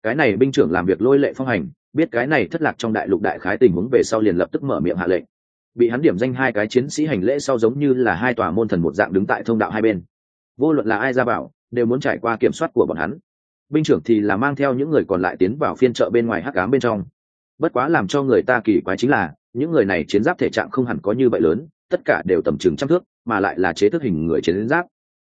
Cái này binh trưởng làm việc lôi lệ phong hành, biết cái này thất lạc trong đại lục đại khái tình huống về sau liền lập tức mở miệng hạ lệnh bị hắn điểm danh hai cái chiến sĩ hành lễ sau giống như là hai tòa môn thần một dạng đứng tại thông đạo hai bên. Vô luận là ai ra bảo, đều muốn trải qua kiểm soát của bọn hắn. Binh trưởng thì là mang theo những người còn lại tiến vào phiên chợ bên ngoài hắc ám bên trong. Bất quá làm cho người ta kỳ quái chính là, những người này chiến giáp thể trạng không hẳn có như vậy lớn, tất cả đều tầm chừng trăm thước, mà lại là chế thức hình người chiến giáp.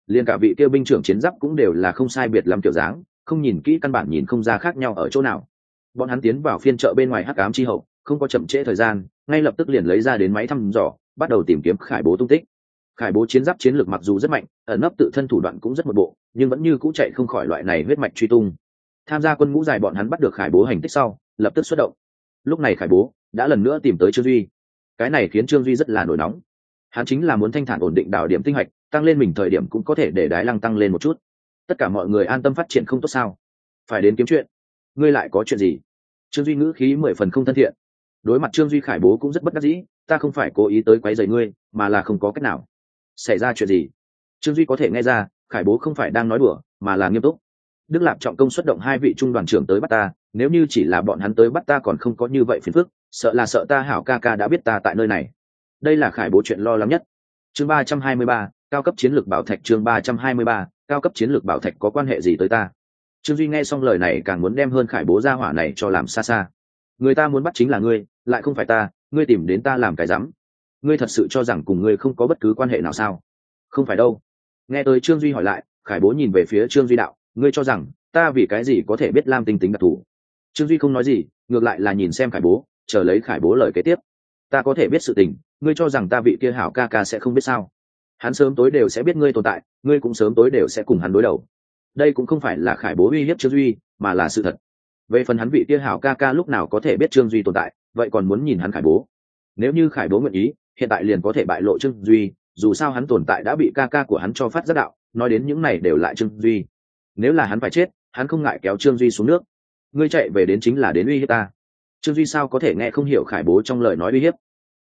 Liền cả vị kia binh trưởng chiến giáp cũng đều là không sai biệt lắm kiểu dáng, không nhìn kỹ căn bản nhìn không ra khác nhau ở chỗ nào. Bọn hắn tiến vào phiên chợ bên ngoài hắc ám chi hậu, không có chậm trễ thời gian ngay lập tức liền lấy ra đến máy thăm dò, bắt đầu tìm kiếm khải bố tung tích. Khải bố chiến giáp chiến lược mặc dù rất mạnh, ẩn nấp tự thân thủ đoạn cũng rất một bộ, nhưng vẫn như cũ chạy không khỏi loại này huyết mạch truy tung. Tham gia quân ngũ dài bọn hắn bắt được khải bố hành tích sau, lập tức xuất động. Lúc này khải bố đã lần nữa tìm tới trương duy. Cái này khiến trương duy rất là nổi nóng. Hắn chính là muốn thanh thản ổn định đào điểm tinh hạch tăng lên mình thời điểm cũng có thể để đái lăng tăng lên một chút. Tất cả mọi người an tâm phát triển không tốt sao? Phải đến kiếm chuyện. Ngươi lại có chuyện gì? Trương duy ngữ khí mười phần không thân thiện đối mặt trương duy khải bố cũng rất bất đắc dĩ, ta không phải cố ý tới quấy rầy ngươi, mà là không có cách nào. Xảy ra chuyện gì? Trương duy có thể nghe ra, khải bố không phải đang nói đùa, mà là nghiêm túc. Đức lạp trọng công xuất động hai vị trung đoàn trưởng tới bắt ta, nếu như chỉ là bọn hắn tới bắt ta còn không có như vậy phiền phức, sợ là sợ ta hảo ca ca đã biết ta tại nơi này. Đây là khải bố chuyện lo lắng nhất. Chương ba trăm hai mươi ba, cao cấp chiến lược bảo thạch chương ba trăm hai mươi ba, cao cấp chiến lược bảo thạch có quan hệ gì tới ta? Trương duy nghe xong lời này càng muốn đem hơn khải bố ra hỏa này cho làm xa xa người ta muốn bắt chính là ngươi, lại không phải ta, ngươi tìm đến ta làm cái rắm. Ngươi thật sự cho rằng cùng ngươi không có bất cứ quan hệ nào sao? Không phải đâu. Nghe tới trương duy hỏi lại, khải bố nhìn về phía trương duy đạo, ngươi cho rằng ta vì cái gì có thể biết lam tinh tính đặc thù? Trương duy không nói gì, ngược lại là nhìn xem khải bố, chờ lấy khải bố lời kế tiếp. Ta có thể biết sự tình, ngươi cho rằng ta vị kia hảo ca ca sẽ không biết sao? Hắn sớm tối đều sẽ biết ngươi tồn tại, ngươi cũng sớm tối đều sẽ cùng hắn đối đầu. Đây cũng không phải là khải bố uy hiếp trương duy, mà là sự thật về phần hắn vị tia hảo ca ca lúc nào có thể biết trương duy tồn tại, vậy còn muốn nhìn hắn khải bố. Nếu như khải bố nguyện ý, hiện tại liền có thể bại lộ trương duy, dù sao hắn tồn tại đã bị ca ca của hắn cho phát giác đạo, nói đến những này đều lại trương duy. Nếu là hắn phải chết, hắn không ngại kéo trương duy xuống nước. Ngươi chạy về đến chính là đến uy hiếp ta. Trương duy sao có thể nghe không hiểu khải bố trong lời nói uy hiếp?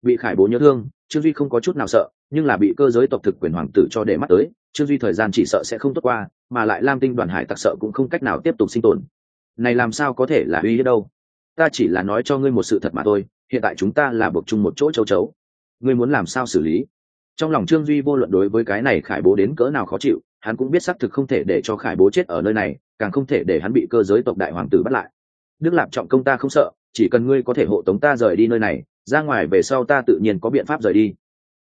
Bị khải bố nhớ thương, trương duy không có chút nào sợ, nhưng là bị cơ giới tộc thực quyền hoàng tử cho để mắt tới, trương duy thời gian chỉ sợ sẽ không tốt qua, mà lại lam tinh đoàn hải tặc sợ cũng không cách nào tiếp tục sinh tồn này làm sao có thể là uy hiếp đâu? Ta chỉ là nói cho ngươi một sự thật mà thôi, hiện tại chúng ta là buộc chung một chỗ châu chấu. Ngươi muốn làm sao xử lý? Trong lòng trương duy vô luận đối với cái này khải bố đến cỡ nào khó chịu, hắn cũng biết xác thực không thể để cho khải bố chết ở nơi này, càng không thể để hắn bị cơ giới tộc đại hoàng tử bắt lại. Đức lạp trọng công ta không sợ, chỉ cần ngươi có thể hộ tống ta rời đi nơi này, ra ngoài về sau ta tự nhiên có biện pháp rời đi.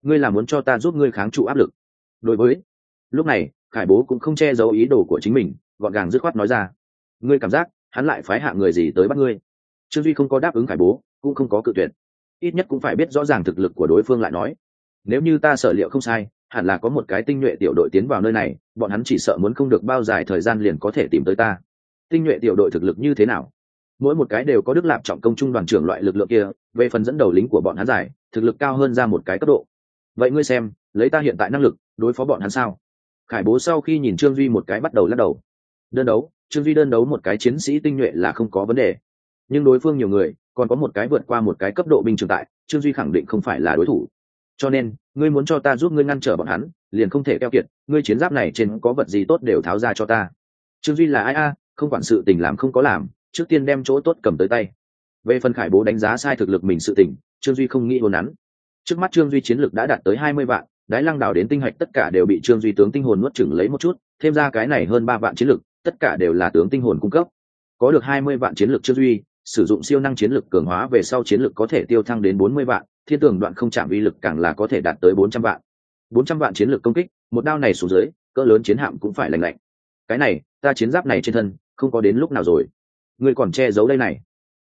Ngươi là muốn cho ta giúp ngươi kháng trụ áp lực. Đối với, lúc này, khải bố cũng không che giấu ý đồ của chính mình, gọn gàng dứt khoát nói ra. Ngươi cảm giác hắn lại phái hạ người gì tới bắt ngươi? Trương duy không có đáp ứng khải bố, cũng không có cự tuyệt. Ít nhất cũng phải biết rõ ràng thực lực của đối phương lại nói. Nếu như ta sở liệu không sai, hẳn là có một cái tinh nhuệ tiểu đội tiến vào nơi này, bọn hắn chỉ sợ muốn không được bao dài thời gian liền có thể tìm tới ta. Tinh nhuệ tiểu đội thực lực như thế nào? Mỗi một cái đều có đức lạp trọng công trung đoàn trưởng loại lực lượng kia, về phần dẫn đầu lính của bọn hắn giải, thực lực cao hơn ra một cái cấp độ. Vậy ngươi xem, lấy ta hiện tại năng lực, đối phó bọn hắn sao? Khải bố sau khi nhìn trương duy một cái bắt đầu lắc đầu. Đơn đấu trương duy đơn đấu một cái chiến sĩ tinh nhuệ là không có vấn đề. Nhưng đối phương nhiều người, còn có một cái vượt qua một cái cấp độ binh trường tại, trương duy khẳng định không phải là đối thủ. Cho nên, ngươi muốn cho ta giúp ngươi ngăn trở bọn hắn, liền không thể keo kiệt, ngươi chiến giáp này trên có vật gì tốt đều tháo ra cho ta. Trương duy là ai a, không quản sự tình làm không có làm, trước tiên đem chỗ tốt cầm tới tay. Về phần khải bố đánh giá sai thực lực mình sự tình, trương duy không nghĩ hồn nắn. Trước mắt trương duy chiến lực đã đạt tới hai mươi vạn, đái lăng đào đến tinh hạch tất cả đều bị trương duy tướng tinh hồn nuốt chửng lấy một chút, thêm ra cái này hơn ba vạn chiến lực tất cả đều là tướng tinh hồn cung cấp. Có được hai mươi vạn chiến lực chưa duy, sử dụng siêu năng chiến lực cường hóa về sau chiến lực có thể tiêu thăng đến bốn mươi vạn, thiên tường đoạn không chạm uy lực càng là có thể đạt tới bốn trăm vạn. bốn trăm vạn chiến lược công kích, một đao này xuống dưới, cỡ lớn chiến hạm cũng phải lành lạnh. Cái này, ta chiến giáp này trên thân, không có đến lúc nào rồi. Ngươi còn che giấu đây này.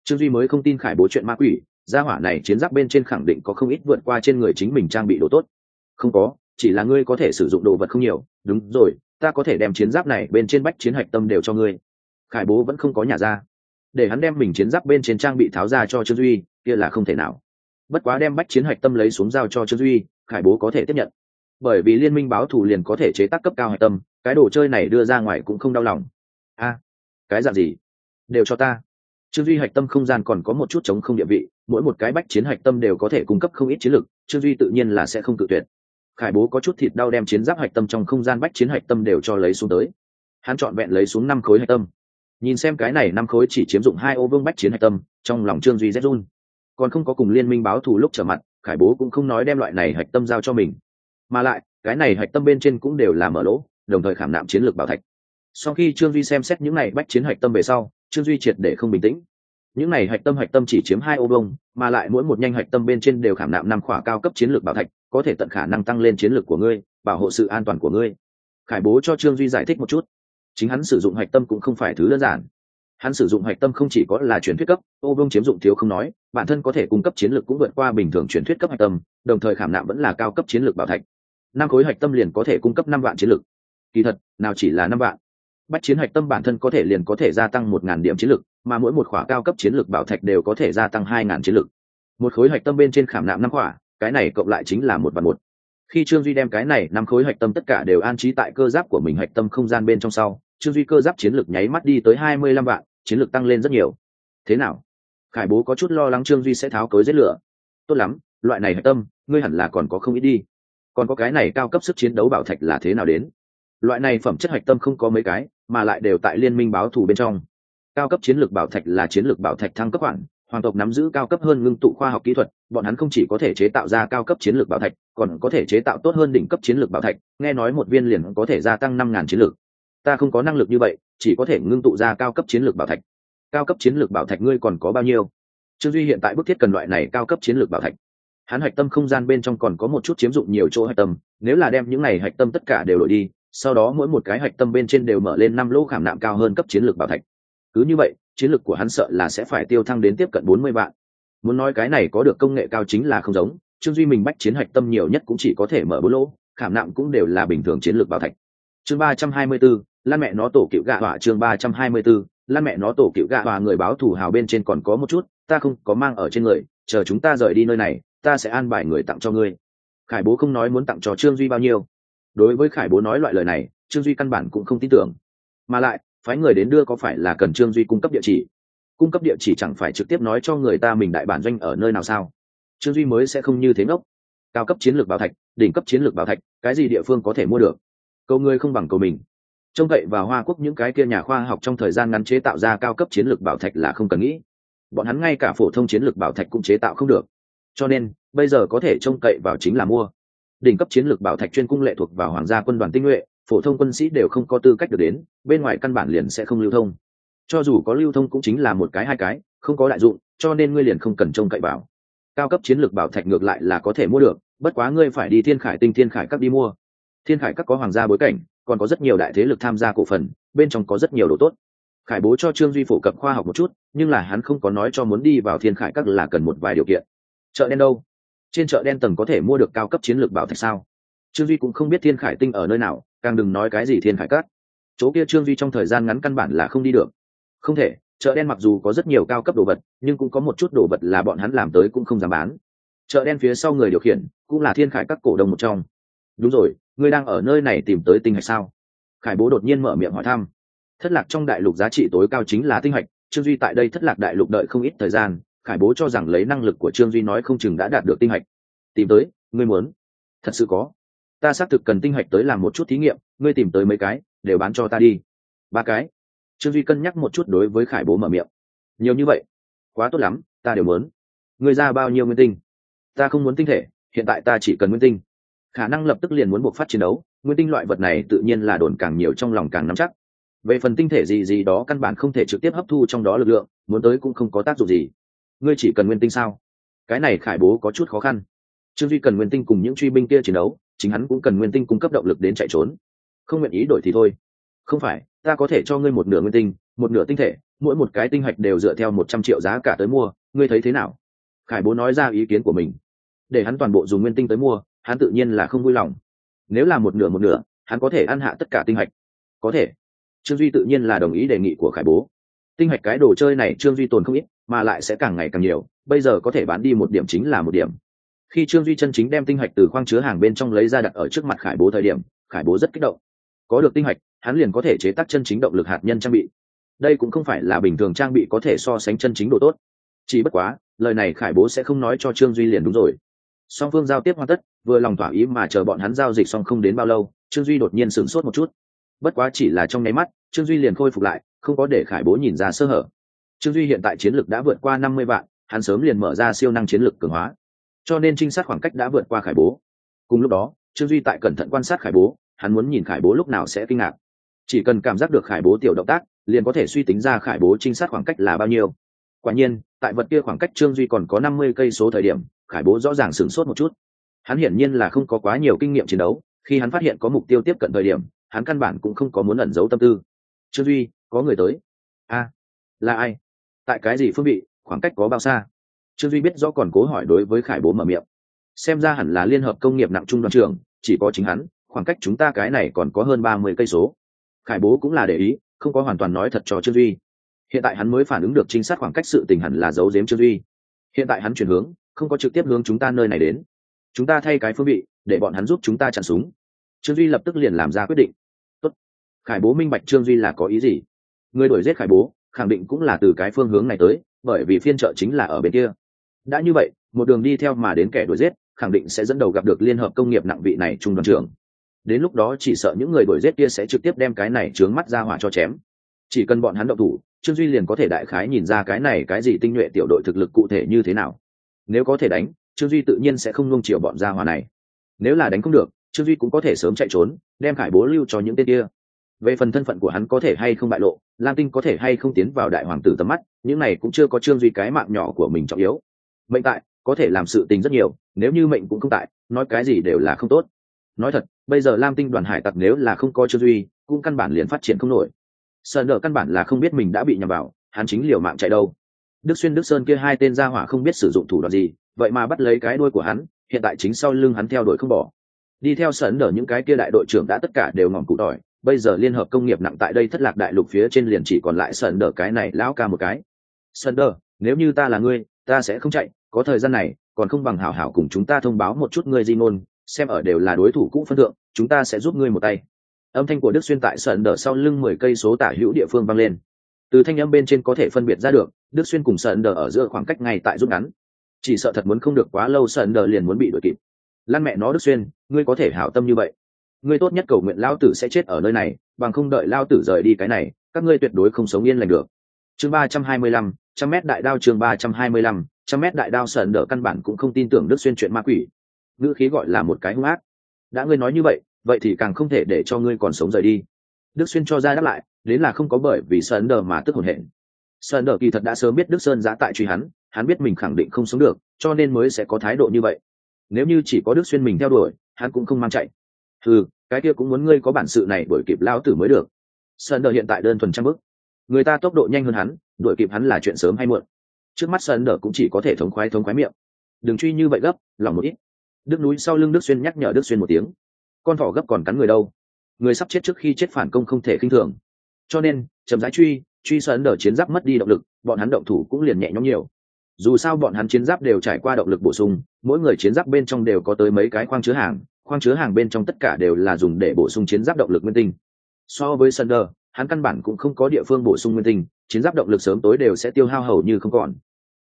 Trương duy mới không tin khải bố chuyện ma quỷ, gia hỏa này chiến giáp bên trên khẳng định có không ít vượt qua trên người chính mình trang bị đồ tốt. Không có, chỉ là ngươi có thể sử dụng đồ vật không nhiều. Đúng rồi ta có thể đem chiến giáp này bên trên bách chiến hạch tâm đều cho ngươi. Khải bố vẫn không có nhà ra. Để hắn đem mình chiến giáp bên trên trang bị tháo ra cho trương duy, kia là không thể nào. Bất quá đem bách chiến hạch tâm lấy xuống giao cho trương duy, khải bố có thể tiếp nhận. Bởi vì liên minh báo thù liền có thể chế tác cấp cao hạch tâm, cái đồ chơi này đưa ra ngoài cũng không đau lòng. A, cái dạng gì? Đều cho ta. Trương duy hạch tâm không gian còn có một chút chống không địa vị, mỗi một cái bách chiến hạch tâm đều có thể cung cấp không ít chiến lược trương duy tự nhiên là sẽ không tự tuyệt khải bố có chút thịt đau đem chiến giáp hạch tâm trong không gian bách chiến hạch tâm đều cho lấy xuống tới. Hắn trọn vẹn lấy xuống năm khối hạch tâm. Nhìn xem cái này năm khối chỉ chiếm dụng hai ô vương bách chiến hạch tâm, trong lòng trương duy rét run. Còn không có cùng liên minh báo thù lúc trở mặt, khải bố cũng không nói đem loại này hạch tâm giao cho mình. Mà lại, cái này hạch tâm bên trên cũng đều là mở lỗ, đồng thời khảm nạm chiến lược bảo thạch. Sau khi trương duy xem xét những này bách chiến hạch tâm về sau, trương duy triệt để không bình tĩnh. Những này hạch tâm hạch tâm chỉ chiếm hai ô bông mà lại mỗi một nhanh hạch tâm bên trên đều khảm nạm năm khỏa cao cấp chiến lược bảo thạch có thể tận khả năng tăng lên chiến lược của ngươi, bảo hộ sự an toàn của ngươi. Khải bố cho trương duy giải thích một chút. Chính hắn sử dụng hạch tâm cũng không phải thứ đơn giản. Hắn sử dụng hạch tâm không chỉ có là truyền thuyết cấp, ô vương chiếm dụng thiếu không nói, bản thân có thể cung cấp chiến lược cũng vượt qua bình thường truyền thuyết cấp hạch tâm, đồng thời khảm nạm vẫn là cao cấp chiến lược bảo thạch. Năm khối hạch tâm liền có thể cung cấp năm vạn chiến lược. Kỳ thật, nào chỉ là năm vạn. Bách chiến hạch tâm bản thân có thể liền có thể gia tăng một ngàn điểm chiến lược, mà mỗi một khỏa cao cấp chiến lược bảo thạch đều có thể gia tăng hai ngàn chiến lược. Một khối hạch tâm bên trên khảm nạm năm khỏa cái này cộng lại chính là một vạn một. Khi trương duy đem cái này năm khối hạch tâm tất cả đều an trí tại cơ giáp của mình hạch tâm không gian bên trong sau, trương duy cơ giáp chiến lược nháy mắt đi tới hai mươi lăm vạn, chiến lược tăng lên rất nhiều. Thế nào? Khải bố có chút lo lắng trương duy sẽ tháo cối giết lửa. Tốt lắm, loại này hạch tâm, ngươi hẳn là còn có không ít đi. Còn có cái này cao cấp sức chiến đấu bảo thạch là thế nào đến? Loại này phẩm chất hạch tâm không có mấy cái, mà lại đều tại liên minh báo thù bên trong. Cao cấp chiến lược bảo thạch là chiến lược bảo thạch thăng cấp khoản hoàng tộc nắm giữ cao cấp hơn ngưng tụ khoa học kỹ thuật, bọn hắn không chỉ có thể chế tạo ra cao cấp chiến lược bảo thạch, còn có thể chế tạo tốt hơn đỉnh cấp chiến lược bảo thạch, nghe nói một viên liền có thể gia tăng năm ngàn chiến lược. Ta không có năng lực như vậy, chỉ có thể ngưng tụ ra cao cấp chiến lược bảo thạch. Cao cấp chiến lược bảo thạch ngươi còn có bao nhiêu? Trương duy hiện tại bức thiết cần loại này cao cấp chiến lược bảo thạch. Hắn hạch tâm không gian bên trong còn có một chút chiếm dụng nhiều chỗ hạch tâm, nếu là đem những này hạch tâm tất cả đều đổi đi, sau đó mỗi một cái hạch tâm bên trên đều mở lên năm lỗ khảm nạm cao hơn cấp chiến lược bảo thạch. Cứ như vậy chiến lược của hắn sợ là sẽ phải tiêu thăng đến tiếp cận bốn mươi vạn. Muốn nói cái này có được công nghệ cao chính là không giống, trương duy mình bách chiến hạch tâm nhiều nhất cũng chỉ có thể mở bốn lỗ, khảm nạm cũng đều là bình thường chiến lược bảo thạch. Chương ba trăm hai mươi b ố lan mẹ nó tổ cựu gạ hỏa chương ba trăm hai mươi b ố lan mẹ nó tổ cựu gạ hỏa người báo thủ hào bên trên còn có một chút, ta không có mang ở trên người, chờ chúng ta rời đi nơi này, ta sẽ an bài người tặng cho ngươi. Khải bố không nói muốn tặng cho trương duy bao nhiêu. Đối với khải bố nói loại lời này, trương duy căn bản cũng không tin tưởng. Mà lại phái người đến đưa có phải là cần trương duy cung cấp địa chỉ? Cung cấp địa chỉ chẳng phải trực tiếp nói cho người ta mình đại bản doanh ở nơi nào sao? Trương duy mới sẽ không như thế ngốc. Cao cấp chiến lược bảo thạch, đỉnh cấp chiến lược bảo thạch, cái gì địa phương có thể mua được? Cầu người không bằng cầu mình. Trông cậy vào hoa quốc những cái kia nhà khoa học trong thời gian ngắn chế tạo ra cao cấp chiến lược bảo thạch là không cần nghĩ. Bọn hắn ngay cả phổ thông chiến lược bảo thạch cũng chế tạo không được. Cho nên, bây giờ có thể trông cậy vào chính là mua. Đỉnh cấp chiến lược bảo thạch chuyên cung lệ thuộc vào hoàng gia quân đoàn tinh nhuệ phổ thông quân sĩ đều không có tư cách được đến, bên ngoài căn bản liền sẽ không lưu thông. Cho dù có lưu thông cũng chính là một cái hai cái, không có đại dụng, cho nên ngươi liền không cần trông cậy vào. Cao cấp chiến lược bảo thạch ngược lại là có thể mua được, bất quá ngươi phải đi thiên khải tinh, thiên khải các đi mua. Thiên khải các có hoàng gia bối cảnh, còn có rất nhiều đại thế lực tham gia cổ phần, bên trong có rất nhiều đồ tốt. Khải bố cho trương duy phổ cập khoa học một chút, nhưng là hắn không có nói cho muốn đi vào thiên khải các là cần một vài điều kiện. Chợ đen đâu? Trên chợ đen tầng có thể mua được cao cấp chiến lược bảo thạch sao? Trương duy cũng không biết thiên khải tinh ở nơi nào càng đừng nói cái gì thiên khải cát chỗ kia trương duy trong thời gian ngắn căn bản là không đi được. Không thể, chợ đen mặc dù có rất nhiều cao cấp đồ vật, nhưng cũng có một chút đồ vật là bọn hắn làm tới cũng không dám bán. Chợ đen phía sau người điều khiển, cũng là thiên khải các cổ đông một trong. Đúng rồi, ngươi đang ở nơi này tìm tới tinh hạch sao? Khải bố đột nhiên mở miệng hỏi thăm. Thất lạc trong đại lục giá trị tối cao chính là tinh hạch, trương duy tại đây thất lạc đại lục đợi không ít thời gian, khải bố cho rằng lấy năng lực của trương duy nói không chừng đã đạt được tinh hạch. Tìm tới, ngươi muốn. Thật sự có ta xác thực cần tinh hạch tới làm một chút thí nghiệm, ngươi tìm tới mấy cái, đều bán cho ta đi. Ba cái. Trương duy cân nhắc một chút đối với khải bố mở miệng. Nhiều như vậy? Quá tốt lắm, ta đều muốn. Ngươi ra bao nhiêu nguyên tinh? Ta không muốn tinh thể, hiện tại ta chỉ cần nguyên tinh. Khả năng lập tức liền muốn buộc phát chiến đấu, nguyên tinh loại vật này tự nhiên là đồn càng nhiều trong lòng càng nắm chắc. Về phần tinh thể gì gì đó căn bản không thể trực tiếp hấp thu trong đó lực lượng, muốn tới cũng không có tác dụng gì. Ngươi chỉ cần nguyên tinh sao? Cái này khải bố có chút khó khăn. Trương duy cần nguyên tinh cùng những truy binh kia chiến đấu chính hắn cũng cần nguyên tinh cung cấp động lực đến chạy trốn. Không nguyện ý đổi thì thôi. Không phải, ta có thể cho ngươi một nửa nguyên tinh, một nửa tinh thể, mỗi một cái tinh hạch đều dựa theo một trăm triệu giá cả tới mua, ngươi thấy thế nào? Khải bố nói ra ý kiến của mình. Để hắn toàn bộ dùng nguyên tinh tới mua, hắn tự nhiên là không vui lòng. Nếu là một nửa một nửa, hắn có thể ăn hạ tất cả tinh hạch. Có thể. Trương duy tự nhiên là đồng ý đề nghị của khải bố. Tinh hạch cái đồ chơi này trương duy tồn không ít, mà lại sẽ càng ngày càng nhiều, bây giờ có thể bán đi một điểm chính là một điểm khi trương duy chân chính đem tinh hạch từ khoang chứa hàng bên trong lấy ra đặt ở trước mặt khải bố thời điểm, khải bố rất kích động. Có được tinh hạch, hắn liền có thể chế tác chân chính động lực hạt nhân trang bị. Đây cũng không phải là bình thường trang bị có thể so sánh chân chính độ tốt. Chỉ bất quá, lời này khải bố sẽ không nói cho trương duy liền đúng rồi. Song phương giao tiếp hoàn tất, vừa lòng thỏa ý mà chờ bọn hắn giao dịch xong không đến bao lâu, trương duy đột nhiên sửng sốt một chút. Bất quá chỉ là trong nháy mắt, trương duy liền khôi phục lại, không có để khải bố nhìn ra sơ hở. Trương duy hiện tại chiến lược đã vượt qua năm mươi vạn, hắn sớm liền mở ra siêu năng chiến lược cường hóa cho nên trinh sát khoảng cách đã vượt qua khải bố. Cùng lúc đó, trương duy tại cẩn thận quan sát khải bố, hắn muốn nhìn khải bố lúc nào sẽ kinh ngạc. Chỉ cần cảm giác được khải bố tiểu động tác, liền có thể suy tính ra khải bố trinh sát khoảng cách là bao nhiêu. Quả nhiên, tại vật kia khoảng cách trương duy còn có năm mươi cây số thời điểm, khải bố rõ ràng sửng sốt một chút. Hắn hiển nhiên là không có quá nhiều kinh nghiệm chiến đấu, khi hắn phát hiện có mục tiêu tiếp cận thời điểm, hắn căn bản cũng không có muốn ẩn giấu tâm tư. Trương duy, có người tới. A, là ai? Tại cái gì phương vị? Khoảng cách có bao xa? Trương duy biết rõ còn cố hỏi đối với khải bố mở miệng. Xem ra hẳn là liên hợp công nghiệp nặng trung đoàn trường chỉ có chính hắn, khoảng cách chúng ta cái này còn có hơn ba mươi cây số. Khải bố cũng là để ý, không có hoàn toàn nói thật cho trương duy. Hiện tại hắn mới phản ứng được chính xác khoảng cách sự tình hẳn là giấu giếm trương duy. Hiện tại hắn chuyển hướng, không có trực tiếp hướng chúng ta nơi này đến. Chúng ta thay cái phương vị, để bọn hắn giúp chúng ta chặn súng. Trương duy lập tức liền làm ra quyết định. Tốt. khải bố minh bạch trương duy là có ý gì. Người đuổi giết khải bố, khẳng định cũng là từ cái phương hướng này tới, bởi vì phiên trợ chính là ở bên kia đã như vậy, một đường đi theo mà đến kẻ đuổi giết, khẳng định sẽ dẫn đầu gặp được liên hợp công nghiệp nặng vị này trung đoàn trưởng. Đến lúc đó chỉ sợ những người đuổi giết kia sẽ trực tiếp đem cái này trướng mắt ra hỏa cho chém. Chỉ cần bọn hắn động thủ, trương duy liền có thể đại khái nhìn ra cái này cái gì tinh nhuệ tiểu đội thực lực cụ thể như thế nào. Nếu có thể đánh, trương duy tự nhiên sẽ không nung chiều bọn gia hỏa này. Nếu là đánh không được, trương duy cũng có thể sớm chạy trốn, đem khải bố lưu cho những tên kia. Về phần thân phận của hắn có thể hay không bại lộ, lam tinh có thể hay không tiến vào đại hoàng tử tầm mắt, những này cũng chưa có trương duy cái mạng nhỏ của mình trọng yếu mệnh tại, có thể làm sự tình rất nhiều, nếu như mệnh cũng không tại, nói cái gì đều là không tốt. Nói thật, bây giờ lam tinh đoàn hải tặc nếu là không có trương duy, cũng căn bản liền phát triển không nổi. Sợ nợ căn bản là không biết mình đã bị nhầm vào, hắn chính liều mạng chạy đâu. Đức xuyên đức sơn kia hai tên gia hỏa không biết sử dụng thủ đoạn gì, vậy mà bắt lấy cái đuôi của hắn, hiện tại chính sau lưng hắn theo đuổi không bỏ. Đi theo sấn đỡ những cái kia đại đội trưởng đã tất cả đều ngỏm cụ tỏi bây giờ liên hợp công nghiệp nặng tại đây thất lạc đại lục phía trên liền chỉ còn lại sấn đỡ cái này lão ca một cái. Sấn đỡ nếu như ta là ngươi, ta sẽ không chạy có thời gian này, còn không bằng hảo hảo cùng chúng ta thông báo một chút ngươi di ngôn, xem ở đều là đối thủ cũ phân thượng, chúng ta sẽ giúp ngươi một tay. Âm thanh của đức xuyên tại sợn đỡ sau lưng mười cây số tả hữu địa phương vang lên. Từ thanh âm bên trên có thể phân biệt ra được, đức xuyên cùng sợn đỡ ở giữa khoảng cách ngay tại rút ngắn. Chỉ sợ thật muốn không được quá lâu sợn đỡ liền muốn bị đuổi kịp. Lan mẹ nó đức xuyên, ngươi có thể hảo tâm như vậy. Ngươi tốt nhất cầu nguyện lao tử sẽ chết ở nơi này, bằng không đợi lao tử rời đi cái này, các ngươi tuyệt đối không sống yên lành được. Chương ba trăm hai mươi lăm, trăm mét đại đao chương ba trăm hai mươi lăm trăm mét đại đao sờn đỡ căn bản cũng không tin tưởng đức xuyên chuyện ma quỷ. Ngữ khí gọi là một cái hung ác. Đã ngươi nói như vậy vậy thì càng không thể để cho ngươi còn sống rời đi. Đức xuyên cho ra đáp lại, đến là không có bởi vì sơn đờ mà tức hồn hển. Sơn đờ kỳ thật đã sớm biết đức sơn giã tại truy hắn hắn biết mình khẳng định không sống được, cho nên mới sẽ có thái độ như vậy. Nếu như chỉ có đức xuyên mình theo đuổi, hắn cũng không mang chạy. Ừ cái kia cũng muốn ngươi có bản sự này đuổi kịp lao tử mới được. Sơn đờ hiện tại đơn thuần trăm bước. Người ta tốc độ nhanh hơn hắn, đuổi kịp hắn là chuyện sớm hay muộn trước mắt sơn đờ cũng chỉ có thể thống khoái thống khoái miệng. Đừng truy như vậy gấp, lòng một ít. Đức núi sau lưng đức xuyên nhắc nhở đức xuyên một tiếng. Con thỏ gấp còn cắn người đâu? Người sắp chết trước khi chết phản công không thể khinh thường. Cho nên, chậm rãi truy truy sơn đờ chiến giáp mất đi động lực, bọn hắn động thủ cũng liền nhẹ nhõm nhiều. Dù sao bọn hắn chiến giáp đều trải qua động lực bổ sung, mỗi người chiến giáp bên trong đều có tới mấy cái khoang chứa hàng, khoang chứa hàng bên trong tất cả đều là dùng để bổ sung chiến giáp động lực nguyên tinh. So với sơn đờ, hắn căn bản cũng không có địa phương bổ sung nguyên tinh chiến giáp động lực sớm tối đều sẽ tiêu hao hầu như không còn.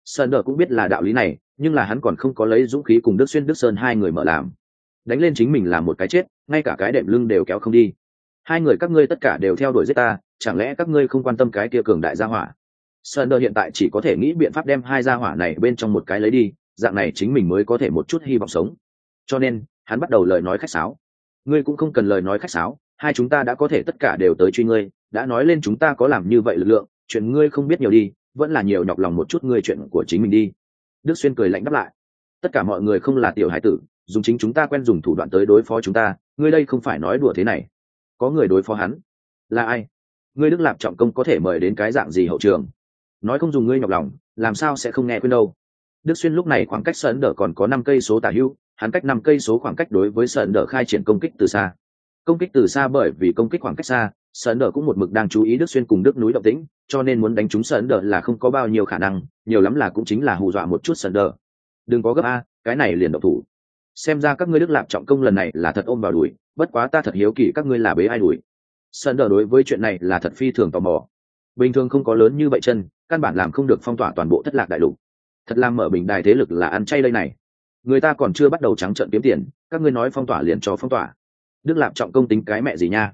Sơn đờ cũng biết là đạo lý này, nhưng là hắn còn không có lấy dũng khí cùng đức xuyên, đức sơn hai người mở làm. Đánh lên chính mình làm một cái chết, ngay cả cái đệm lưng đều kéo không đi. Hai người các ngươi tất cả đều theo đuổi giết ta, chẳng lẽ các ngươi không quan tâm cái kia cường đại gia hỏa? Sơn đờ hiện tại chỉ có thể nghĩ biện pháp đem hai gia hỏa này bên trong một cái lấy đi, dạng này chính mình mới có thể một chút hy vọng sống. Cho nên, hắn bắt đầu lời nói khách sáo. Ngươi cũng không cần lời nói khách sáo, hai chúng ta đã có thể tất cả đều tới truy ngươi, đã nói lên chúng ta có làm như vậy lực lượng chuyện ngươi không biết nhiều đi, vẫn là nhiều nhọc lòng một chút ngươi chuyện của chính mình đi. Đức xuyên cười lạnh đáp lại. Tất cả mọi người không là tiểu hải tử, dùng chính chúng ta quen dùng thủ đoạn tới đối phó chúng ta, ngươi đây không phải nói đùa thế này. Có người đối phó hắn là ai? Ngươi đức lạp trọng công có thể mời đến cái dạng gì hậu trường? Nói không dùng ngươi nhọc lòng, làm sao sẽ không nghe quên đâu? Đức xuyên lúc này khoảng cách sơn đỡ còn có năm cây số tả hưu hắn cách năm cây số khoảng cách đối với sơn đỡ khai triển công kích từ xa. Công kích từ xa bởi vì công kích khoảng cách xa sơn đờ cũng một mực đang chú ý đức xuyên cùng đức núi động tĩnh, cho nên muốn đánh trúng sơn đờ là không có bao nhiêu khả năng, nhiều lắm là cũng chính là hù dọa một chút sơn đờ. Đừng có gấp a, cái này liền độc thủ. Xem ra các ngươi đức lạp trọng công lần này là thật ôm vào đuổi bất quá ta thật hiếu kỳ các ngươi là bế ai đuổi. Sơn đờ đối với chuyện này là thật phi thường tò mò. Bình thường không có lớn như vậy chân, căn bản làm không được phong tỏa toàn bộ thất lạc đại lục. Thật làm mở bình đài thế lực là ăn chay đây này. Người ta còn chưa bắt đầu trắng trợn kiếm tiền, các ngươi nói phong tỏa liền cho phong tỏa. Đức lạp trọng công tính cái mẹ gì nha?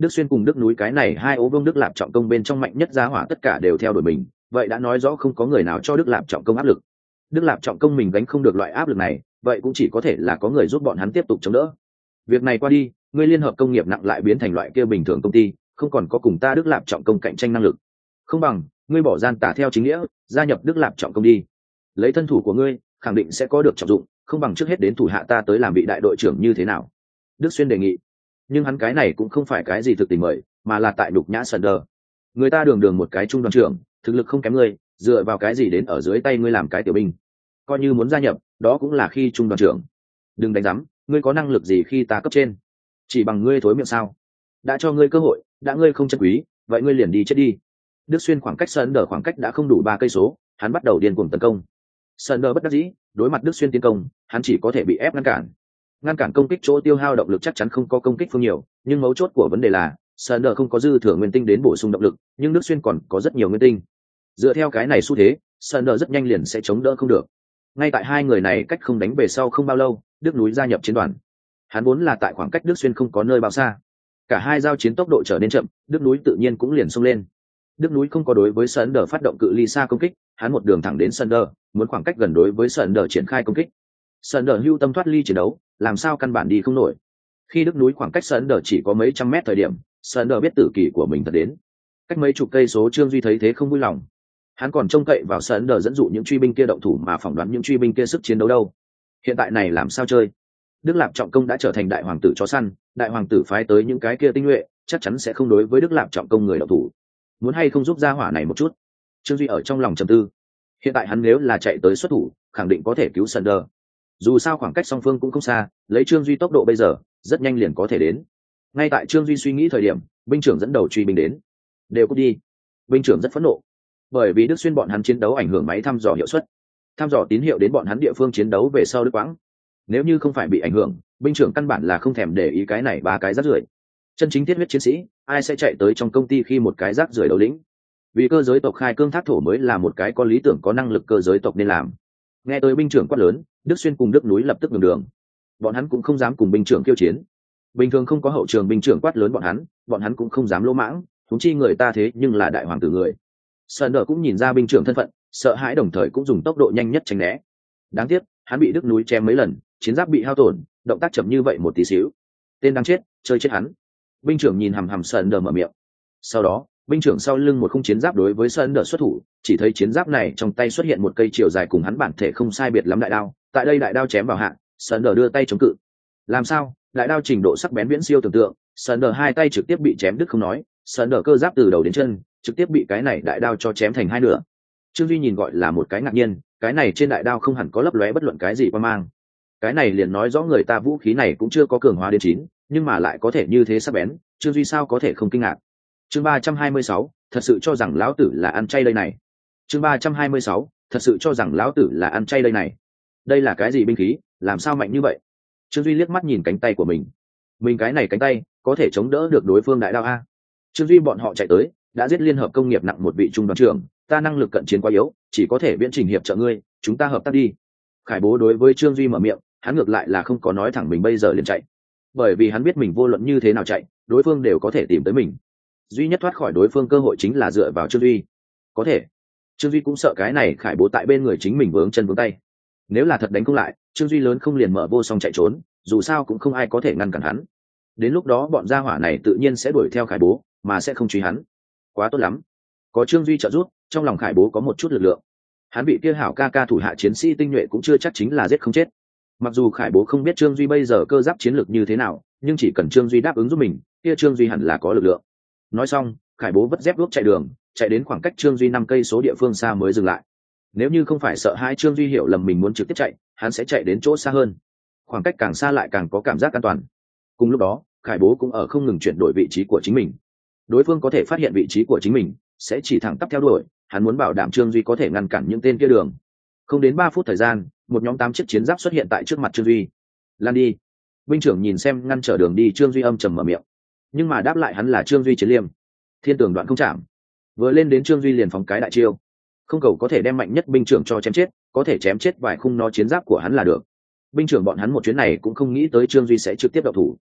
Đức xuyên cùng đức núi cái này hai ố vương đức lạp trọng công bên trong mạnh nhất giá hỏa tất cả đều theo đuổi mình, vậy đã nói rõ không có người nào cho đức lạp trọng công áp lực. Đức lạp trọng công mình gánh không được loại áp lực này, vậy cũng chỉ có thể là có người giúp bọn hắn tiếp tục chống đỡ. Việc này qua đi, ngươi liên hợp công nghiệp nặng lại biến thành loại kia bình thường công ty, không còn có cùng ta đức lạp trọng công cạnh tranh năng lực. Không bằng, ngươi bỏ gian tả theo chính nghĩa, gia nhập đức lạp trọng công đi. Lấy thân thủ của ngươi, khẳng định sẽ có được trọng dụng, không bằng trước hết đến thủ hạ ta tới làm vị đại đội trưởng như thế nào. Đức xuyên đề nghị nhưng hắn cái này cũng không phải cái gì thực tình mời, mà là tại đục nhã sần đờ người ta đường đường một cái trung đoàn trưởng, thực lực không kém ngươi, dựa vào cái gì đến ở dưới tay ngươi làm cái tiểu binh? Coi như muốn gia nhập, đó cũng là khi trung đoàn trưởng. Đừng đánh giám, ngươi có năng lực gì khi ta cấp trên? Chỉ bằng ngươi thối miệng sao? Đã cho ngươi cơ hội, đã ngươi không chân quý, vậy ngươi liền đi chết đi. Đức xuyên khoảng cách sơn đờ khoảng cách đã không đủ ba cây số, hắn bắt đầu điên cuồng tấn công. Sơn đờ bất đắc dĩ, đối mặt đức xuyên tiến công, hắn chỉ có thể bị ép ngăn cản ngăn cản công kích chỗ tiêu hao động lực chắc chắn không có công kích phương nhiều, nhưng mấu chốt của vấn đề là sơn đờ không có dư thừa nguyên tinh đến bổ sung động lực, nhưng đức xuyên còn có rất nhiều nguyên tinh. Dựa theo cái này xu thế sơn đờ rất nhanh liền sẽ chống đỡ không được. Ngay tại hai người này cách không đánh về sau không bao lâu, đức núi gia nhập chiến đoàn. Hắn vốn là tại khoảng cách đức xuyên không có nơi bao xa. Cả hai giao chiến tốc độ trở nên chậm, đức núi tự nhiên cũng liền xông lên. Đức núi không có đối với sơn đờ phát động cự ly xa công kích, hắn một đường thẳng đến sơn đờ muốn khoảng cách gần đối với sơn đờ triển khai công kích. Sơn đờ hưu tâm thoát ly chiến đấu làm sao căn bản đi không nổi. Khi đức núi khoảng cách sơn đờ chỉ có mấy trăm mét thời điểm, sơn đờ biết tử kỳ của mình thật đến. Cách mấy chục cây số trương duy thấy thế không vui lòng. Hắn còn trông cậy vào sơn đờ dẫn dụ những truy binh kia động thủ mà phỏng đoán những truy binh kia sức chiến đấu đâu. Hiện tại này làm sao chơi? Đức lạp trọng công đã trở thành đại hoàng tử chó săn, đại hoàng tử phái tới những cái kia tinh nhuệ, chắc chắn sẽ không đối với đức lạp trọng công người động thủ. Muốn hay không giúp gia hỏa này một chút? Trương duy ở trong lòng trầm tư. Hiện tại hắn nếu là chạy tới xuất thủ, khẳng định có thể cứu sân đờ dù sao khoảng cách song phương cũng không xa, lấy trương duy tốc độ bây giờ, rất nhanh liền có thể đến. Ngay tại trương duy suy nghĩ thời điểm, binh trưởng dẫn đầu truy binh đến. Đều cút đi. Binh trưởng rất phẫn nộ. Bởi vì đức xuyên bọn hắn chiến đấu ảnh hưởng máy thăm dò hiệu suất. Thăm dò tín hiệu đến bọn hắn địa phương chiến đấu về sau đức quãng. Nếu như không phải bị ảnh hưởng, binh trưởng căn bản là không thèm để ý cái này ba cái rác rưởi. Chân chính thiết huyết chiến sĩ, ai sẽ chạy tới trong công ty khi một cái rác rưởi đầu lĩnh? Vì cơ giới tộc khai cương thác thổ mới là một cái có lý tưởng, có năng lực cơ giới tộc nên làm nghe tới binh trưởng quát lớn, đức xuyên cùng đức núi lập tức ngừng đường. Bọn hắn cũng không dám cùng binh trưởng kiêu chiến. Bình thường không có hậu trường binh trưởng quát lớn bọn hắn bọn hắn cũng không dám lỗ mãng thúng chi người ta thế nhưng là đại hoàng tử người. Sơn đờ cũng nhìn ra binh trưởng thân phận, sợ hãi đồng thời cũng dùng tốc độ nhanh nhất tránh né. Đáng tiếc, hắn bị đức núi chém mấy lần, chiến giáp bị hao tổn, động tác chậm như vậy một tí xíu. Tên đang chết, chơi chết hắn. Binh trưởng nhìn hằm hằm sơn đờ mở miệng. Sau đó binh trưởng sau lưng một khung chiến giáp đối với sơn đỡ xuất thủ, chỉ thấy chiến giáp này trong tay xuất hiện một cây chiều dài cùng hắn bản thể không sai biệt lắm đại đao, tại đây đại đao chém vào hạ sơn đỡ đưa tay chống cự. Làm sao? Đại đao trình độ sắc bén viễn siêu tưởng tượng sơn đỡ hai tay trực tiếp bị chém đứt không nói sơn đỡ cơ giáp từ đầu đến chân, trực tiếp bị cái này đại đao cho chém thành hai nửa. Trương duy nhìn gọi là một cái ngạc nhiên, cái này trên đại đao không hẳn có lấp lóe bất luận cái gì qua mang. Cái này liền nói rõ người ta vũ khí này cũng chưa có cường hóa đến chín, nhưng mà lại có thể như thế sắc bén, trương duy sao có thể không kinh ngạc? Chương ba trăm hai mươi sáu, thật sự cho rằng lão tử là ăn chay đây này. Chương ba trăm hai mươi sáu, thật sự cho rằng lão tử là ăn chay đây này. Đây là cái gì binh khí? Làm sao mạnh như vậy? Trương duy liếc mắt nhìn cánh tay của mình. Mình cái này cánh tay, có thể chống đỡ được đối phương đại đao a? Trương duy bọn họ chạy tới, đã giết liên hợp công nghiệp nặng một vị trung đoàn trưởng. Ta năng lực cận chiến quá yếu, chỉ có thể viễn trình hiệp trợ ngươi, chúng ta hợp tác đi. Khải bố đối với trương duy mở miệng, hắn ngược lại là không có nói thẳng mình bây giờ liền chạy. Bởi vì hắn biết mình vô luận như thế nào chạy, đối phương đều có thể tìm tới mình duy nhất thoát khỏi đối phương cơ hội chính là dựa vào trương duy. Có thể, trương duy cũng sợ cái này khải bố tại bên người chính mình vướng chân vướng tay. Nếu là thật đánh không lại, trương duy lớn không liền mở vô song chạy trốn, dù sao cũng không ai có thể ngăn cản hắn. Đến lúc đó bọn gia hỏa này tự nhiên sẽ đuổi theo khải bố, mà sẽ không truy hắn. Quá tốt lắm. Có trương duy trợ giúp, trong lòng khải bố có một chút lực lượng. Hắn bị kia hảo ca ca thủ hạ chiến sĩ tinh nhuệ cũng chưa chắc chính là giết không chết. Mặc dù khải bố không biết trương duy bây giờ cơ giáp chiến lược như thế nào, nhưng chỉ cần trương duy đáp ứng giúp mình, kia trương duy hẳn là có lực lượng nói xong, khải bố vất dép đuốc chạy đường, chạy đến khoảng cách trương duy năm cây số địa phương xa mới dừng lại. Nếu như không phải sợ hai trương duy hiểu lầm mình muốn trực tiếp chạy, hắn sẽ chạy đến chỗ xa hơn. Khoảng cách càng xa lại càng có cảm giác an toàn. Cùng lúc đó, khải bố cũng ở không ngừng chuyển đổi vị trí của chính mình. Đối phương có thể phát hiện vị trí của chính mình, sẽ chỉ thẳng tắp theo đuổi, hắn muốn bảo đảm trương duy có thể ngăn cản những tên kia đường. Không đến ba phút thời gian, một nhóm tám chiếc chiến giáp xuất hiện tại trước mặt trương duy. Lan đi. Binh trưởng nhìn xem ngăn trở đường đi, trương duy âm trầm mở miệng nhưng mà đáp lại hắn là trương duy chiến liêm. Thiên tường đoạn không chạm. Vừa lên đến trương duy liền phóng cái đại chiêu. Không cầu có thể đem mạnh nhất binh trưởng cho chém chết, có thể chém chết vài khung nó chiến giáp của hắn là được. Binh trưởng bọn hắn một chuyến này cũng không nghĩ tới trương duy sẽ trực tiếp đậu thủ.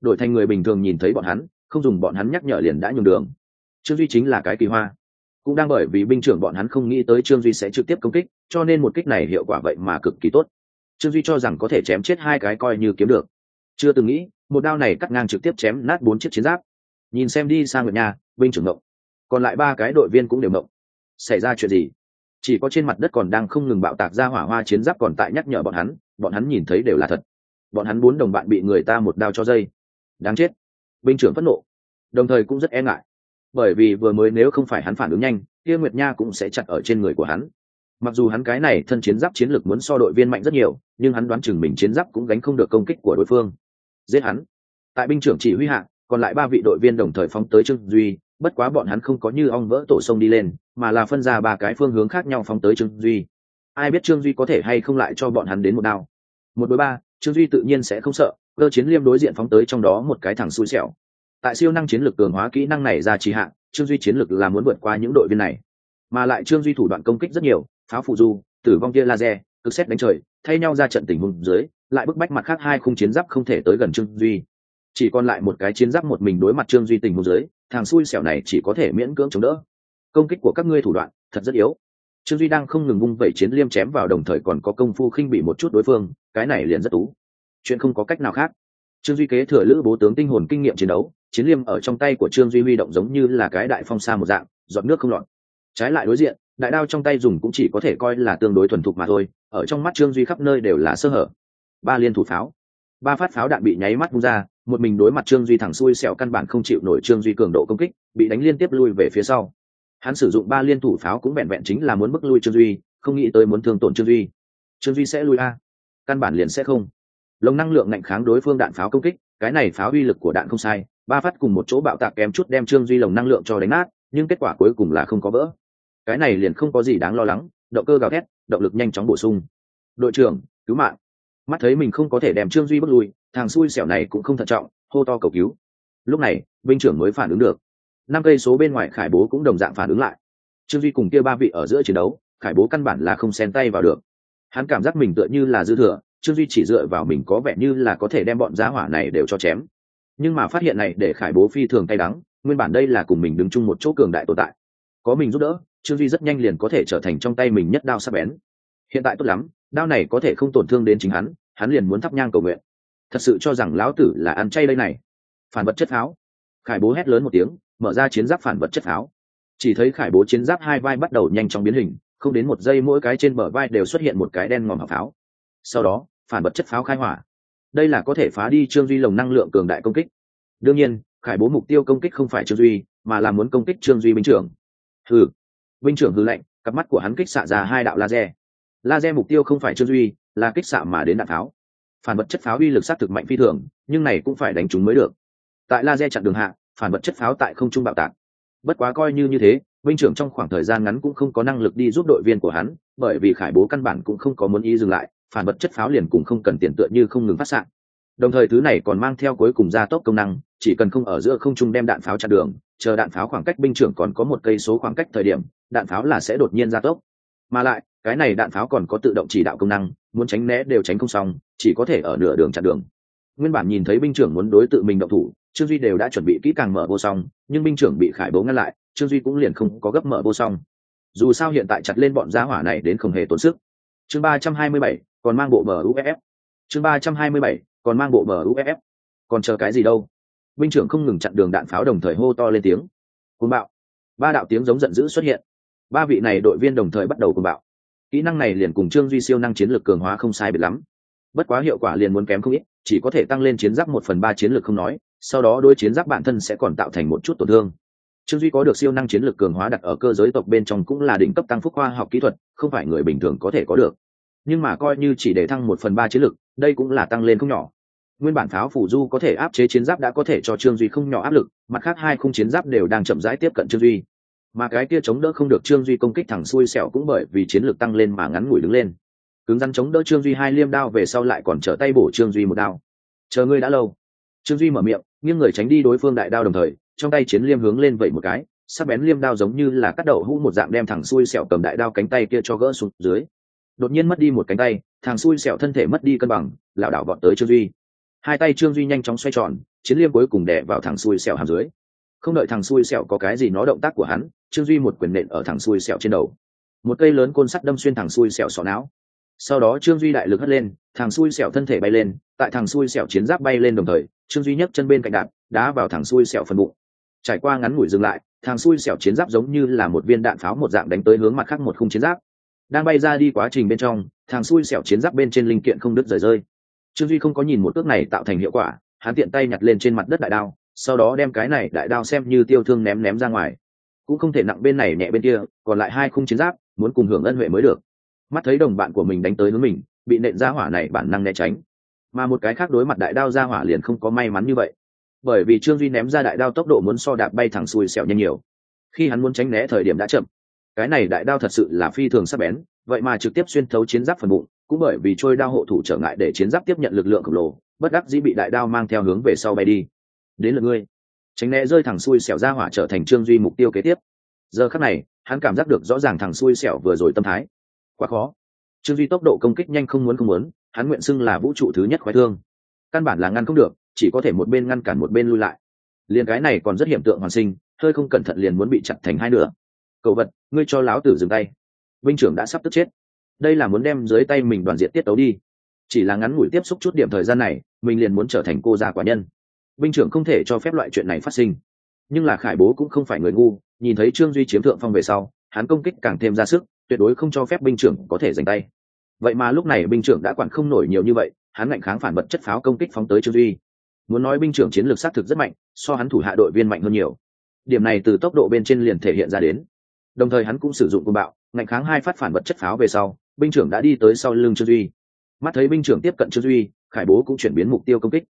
Đổi thành người bình thường nhìn thấy bọn hắn, không dùng bọn hắn nhắc nhở liền đã nhường đường. Trương duy chính là cái kỳ hoa. Cũng đang bởi vì binh trưởng bọn hắn không nghĩ tới trương duy sẽ trực tiếp công kích, cho nên một kích này hiệu quả vậy mà cực kỳ tốt. Trương duy cho rằng có thể chém chết hai cái coi như kiếm được. Chưa từng nghĩ một đao này cắt ngang trực tiếp chém nát bốn chiếc chiến giáp. Nhìn xem đi sang nguyệt nhà binh trưởng ngộng. Còn lại ba cái đội viên cũng đều ngộng. Xảy ra chuyện gì? Chỉ có trên mặt đất còn đang không ngừng bạo tạc ra hỏa hoa chiến giáp còn tại nhắc nhở bọn hắn bọn hắn nhìn thấy đều là thật. Bọn hắn bốn đồng bạn bị người ta một đao cho dây. Đáng chết. Binh trưởng phẫn nộ. Đồng thời cũng rất e ngại. Bởi vì vừa mới nếu không phải hắn phản ứng nhanh, kia nguyệt nha cũng sẽ chặt ở trên người của hắn. Mặc dù hắn cái này thân chiến giáp chiến lược muốn so đội viên mạnh rất nhiều, nhưng hắn đoán chừng mình chiến giáp cũng gánh không được công kích của đối phương giết hắn. Tại binh trưởng chỉ huy hạ, còn lại ba vị đội viên đồng thời phóng tới trương duy, bất quá bọn hắn không có như ong vỡ tổ sông đi lên, mà là phân ra ba cái phương hướng khác nhau phóng tới trương duy. Ai biết trương duy có thể hay không lại cho bọn hắn đến một đao. Một đối ba, trương duy tự nhiên sẽ không sợ, cơ chiến liêm đối diện phóng tới trong đó một cái thằng xui xẻo. Tại siêu năng chiến lược cường hóa kỹ năng này ra trì hạn trương duy chiến lược là muốn vượt qua những đội viên này. Mà lại trương duy thủ đoạn công kích rất nhiều, pháo phụ du, tử vong tia laser, cực xét đánh trời, thay nhau ra trận tình huống dưới lại bức bách mặt khác hai khung chiến giáp không thể tới gần trương duy. Chỉ còn lại một cái chiến giáp một mình đối mặt trương duy tình huống dưới, thằng xui xẻo này chỉ có thể miễn cưỡng chống đỡ. Công kích của các ngươi thủ đoạn, thật rất yếu. Trương duy đang không ngừng vung vẩy chiến liêm chém vào đồng thời còn có công phu khinh bị một chút đối phương, cái này liền rất tú. Chuyện không có cách nào khác. Trương duy kế thừa lữ bố tướng tinh hồn kinh nghiệm chiến đấu, chiến liêm ở trong tay của trương duy huy động giống như là cái đại phong sa một dạng, giọt nước không lọt. Trái lại đối diện, đại đao trong tay dùng cũng chỉ có thể coi là tương đối thuần thục mà thôi, ở trong mắt trương duy khắp nơi đều là sơ hở ba liên thủ pháo. Ba phát pháo đạn bị nháy mắt bung ra, một mình đối mặt trương duy thẳng xuôi xẻo căn bản không chịu nổi trương duy cường độ công kích, bị đánh liên tiếp lui về phía sau. Hắn sử dụng ba liên thủ pháo cũng vẹn vẹn chính là muốn bức lui trương duy, không nghĩ tới muốn thương tổn trương duy. Trương duy sẽ lui a? Căn bản liền sẽ không. Lồng năng lượng ngạnh kháng đối phương đạn pháo công kích, cái này pháo uy lực của đạn không sai, ba phát cùng một chỗ bạo tạc kém chút đem trương duy lồng năng lượng cho đánh nát, nhưng kết quả cuối cùng là không có vỡ. Cái này liền không có gì đáng lo lắng, động cơ gào thét, động lực nhanh chóng bổ sung. Đội trưởng, cứu mạng mắt thấy mình không có thể đem trương duy bước lui, thằng xui xẻo này cũng không thận trọng, hô to cầu cứu. Lúc này, binh trưởng mới phản ứng được. Năm cây số bên ngoài khải bố cũng đồng dạng phản ứng lại. Trương duy cùng kia ba vị ở giữa chiến đấu, khải bố căn bản là không xen tay vào được. Hắn cảm giác mình tựa như là dư thừa, trương duy chỉ dựa vào mình có vẻ như là có thể đem bọn giá hỏa này đều cho chém. Nhưng mà phát hiện này để khải bố phi thường tay đắng, nguyên bản đây là cùng mình đứng chung một chỗ cường đại tồn tại. Có mình giúp đỡ, trương duy rất nhanh liền có thể trở thành trong tay mình nhất đao sắc bén. Hiện tại tốt lắm đao này có thể không tổn thương đến chính hắn hắn liền muốn thắp nhang cầu nguyện. Thật sự cho rằng lão tử là ăn chay đây này. Phản vật chất pháo. Khải bố hét lớn một tiếng, mở ra chiến giáp phản vật chất pháo. Chỉ thấy khải bố chiến giáp hai vai bắt đầu nhanh chóng biến hình, không đến một giây mỗi cái trên bờ vai đều xuất hiện một cái đen ngòm hỏa pháo. Sau đó, phản vật chất pháo khai hỏa. Đây là có thể phá đi trương duy lồng năng lượng cường đại công kích. Đương nhiên, khải bố mục tiêu công kích không phải trương duy, mà là muốn công kích trương duy binh trưởng. Hừ. Binh trưởng hư lệnh cặp mắt của hắn kích xạ ra hai đạo laser laser mục tiêu không phải trương duy, là kích xạ mà đến đạn pháo. Phản vật chất pháo uy lực sát thực mạnh phi thường, nhưng này cũng phải đánh chúng mới được. Tại laser chặn đường hạ, phản vật chất pháo tại không trung bạo tạc. Bất quá coi như như thế, binh trưởng trong khoảng thời gian ngắn cũng không có năng lực đi giúp đội viên của hắn, bởi vì khải bố căn bản cũng không có muốn ý dừng lại, phản vật chất pháo liền cũng không cần tiền tựa như không ngừng phát s đồng thời thứ này còn mang theo cuối cùng gia tốc công năng, chỉ cần không ở giữa không trung đem đạn pháo chặn đường, chờ đạn pháo khoảng cách binh trưởng còn có một cây số khoảng cách thời điểm, đạn pháo là sẽ đột nhiên gia tốc. Mà lại cái này đạn pháo còn có tự động chỉ đạo công năng, muốn tránh né đều tránh không xong, chỉ có thể ở nửa đường chặn đường. Nguyên bản nhìn thấy binh trưởng muốn đối tự mình động thủ, trương duy đều đã chuẩn bị kỹ càng mở vô song, nhưng binh trưởng bị khải bố ngăn lại, trương duy cũng liền không có gấp mở vô song. Dù sao hiện tại chặt lên bọn giá hỏa này đến không hề tốn sức. Chương ba trăm hai mươi bảy, còn mang bộ bờ uff chương ba trăm hai mươi bảy, còn mang bộ bờ uff còn chờ cái gì đâu? Binh trưởng không ngừng chặn đường đạn pháo đồng thời hô to lên tiếng. Côn bạo. Ba đạo tiếng giống giận dữ xuất hiện. Ba vị này đội viên đồng thời bắt đầu côn bạo kỹ năng này liền cùng trương duy siêu năng chiến lược cường hóa không sai biệt lắm. Bất quá hiệu quả liền muốn kém không ít, chỉ có thể tăng lên chiến giáp một phần ba chiến lược không nói, sau đó đôi chiến giáp bản thân sẽ còn tạo thành một chút tổn thương. Trương duy có được siêu năng chiến lược cường hóa đặt ở cơ giới tộc bên trong cũng là đỉnh cấp tăng phúc khoa học kỹ thuật, không phải người bình thường có thể có được. Nhưng mà coi như chỉ để thăng một phần ba chiến lược, đây cũng là tăng lên không nhỏ. Nguyên bản pháo phủ du có thể áp chế chiến giáp đã có thể cho trương duy không nhỏ áp lực, mặt khác hai khung chiến giáp đều đang chậm rãi tiếp cận trương duy mà cái kia chống đỡ không được trương duy công kích thẳng xuôi sẹo cũng bởi vì chiến lược tăng lên mà ngắn ngủi đứng lên. Cứng rắn chống đỡ trương duy hai liêm đao về sau lại còn trở tay bổ trương duy một đao. Chờ ngươi đã lâu. Trương duy mở miệng, nghiêng người tránh đi đối phương đại đao đồng thời, trong tay chiến liêm hướng lên vậy một cái, sắc bén liêm đao giống như là cắt đầu hũ một dạng đem thẳng xuôi sẹo cầm đại đao cánh tay kia cho gỡ xuống dưới. Đột nhiên mất đi một cánh tay, thằng xuôi sẹo thân thể mất đi cân bằng, lảo đảo vọt tới trương duy. Hai tay trương duy nhanh chóng xoay tròn, chiến liêm cuối cùng đè vào thằng xuôi sẹo hàm dưới. Không đợi thằng xuôi sẹo có cái gì nó động tác của hắn trương duy một quyền nện ở thằng xui xẹo trên đầu. Một cây lớn côn sắt đâm xuyên thằng xui xẹo sọ não. Sau đó trương duy đại lực hất lên thằng xui xẹo thân thể bay lên, tại thằng xui xẹo chiến giáp bay lên đồng thời, trương duy nhấc chân bên cạnh đạp, đá vào thằng xui xẹo phần bụng. Trải qua ngắn ngủi dừng lại, thằng xui xẹo chiến giáp giống như là một viên đạn pháo một dạng đánh tới hướng mặt khác một khung chiến giáp. Đang bay ra đi quá trình bên trong, thằng xui xẹo chiến giáp bên trên linh kiện không đứt rời rơi. Trương duy không có nhìn một cước này tạo thành hiệu quả, hắn tiện tay nhặt lên trên mặt đất đại đao, sau đó đem cái này đại đao xem như tiêu thương ném ném ra ngoài cũng không thể nặng bên này nhẹ bên kia, còn lại hai khung chiến giáp, muốn cùng hưởng ân huệ mới được. Mắt thấy đồng bạn của mình đánh tới hướng mình, bị nện ra hỏa này bản năng né tránh. Mà một cái khác đối mặt đại đao ra hỏa liền không có may mắn như vậy. Bởi vì trương duy ném ra đại đao tốc độ muốn so đạp bay thẳng xuôi xẹo nhanh nhiều. Khi hắn muốn tránh né thời điểm đã chậm. Cái này đại đao thật sự là phi thường sắc bén, vậy mà trực tiếp xuyên thấu chiến giáp phần bụng, cũng bởi vì trôi đao hộ thủ trở ngại để chiến giáp tiếp nhận lực lượng khổng lồ, bất đắc dĩ bị đại đao mang theo hướng về sau bay đi. Đến lượt ngươi tránh né rơi thẳng xuôi xẻo ra hỏa trở thành trương duy mục tiêu kế tiếp. Giờ khắc này, hắn cảm giác được rõ ràng thằng xuôi xẻo vừa rồi tâm thái. Quá khó. Trương duy tốc độ công kích nhanh không muốn không muốn, hắn nguyện xưng là vũ trụ thứ nhất khoái thương. Căn bản là ngăn không được, chỉ có thể một bên ngăn cản một bên lui lại. Liền cái này còn rất hiểm tượng hoàn sinh, hơi không cẩn thận liền muốn bị chặt thành hai nửa. Cậu vật, ngươi cho láo tử dừng tay. Binh trưởng đã sắp tức chết. Đây là muốn đem dưới tay mình đoàn diện tiết tấu đi. Chỉ là ngắn ngủi tiếp xúc chút điểm thời gian này, mình liền muốn trở thành cô già quả nhân binh trưởng không thể cho phép loại chuyện này phát sinh. Nhưng là khải bố cũng không phải người ngu, nhìn thấy trương duy chiếm thượng phong về sau, hắn công kích càng thêm ra sức, tuyệt đối không cho phép binh trưởng có thể giành tay. Vậy mà lúc này binh trưởng đã quản không nổi nhiều như vậy, hắn ngạnh kháng phản vật chất pháo công kích phóng tới trương duy. Muốn nói binh trưởng chiến lược xác thực rất mạnh, so hắn thủ hạ đội viên mạnh hơn nhiều. Điểm này từ tốc độ bên trên liền thể hiện ra đến. Đồng thời hắn cũng sử dụng cung bạo, ngạnh kháng hai phát phản vật chất pháo về sau, binh trưởng đã đi tới sau lưng trương duy. Mắt thấy binh trưởng tiếp cận trương duy, khải bố cũng chuyển biến mục tiêu công kích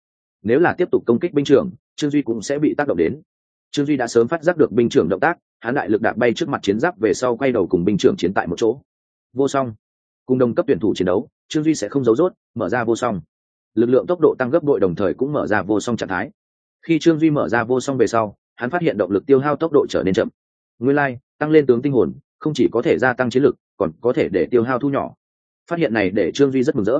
nếu là tiếp tục công kích binh trưởng trương duy cũng sẽ bị tác động đến. Trương duy đã sớm phát giác được binh trưởng động tác hắn đại lực đạp bay trước mặt chiến giáp về sau quay đầu cùng binh trưởng chiến tại một chỗ. Vô song. Cùng đồng cấp tuyển thủ chiến đấu trương duy sẽ không giấu rốt mở ra vô song. Lực lượng tốc độ tăng gấp đội đồng thời cũng mở ra vô song trạng thái. Khi trương duy mở ra vô song về sau hắn phát hiện động lực tiêu hao tốc độ trở nên chậm. Nguyên lai、like, tăng lên tướng tinh hồn không chỉ có thể gia tăng chiến lực còn có thể để tiêu hao thu nhỏ. Phát hiện này để trương duy rất mừng rỡ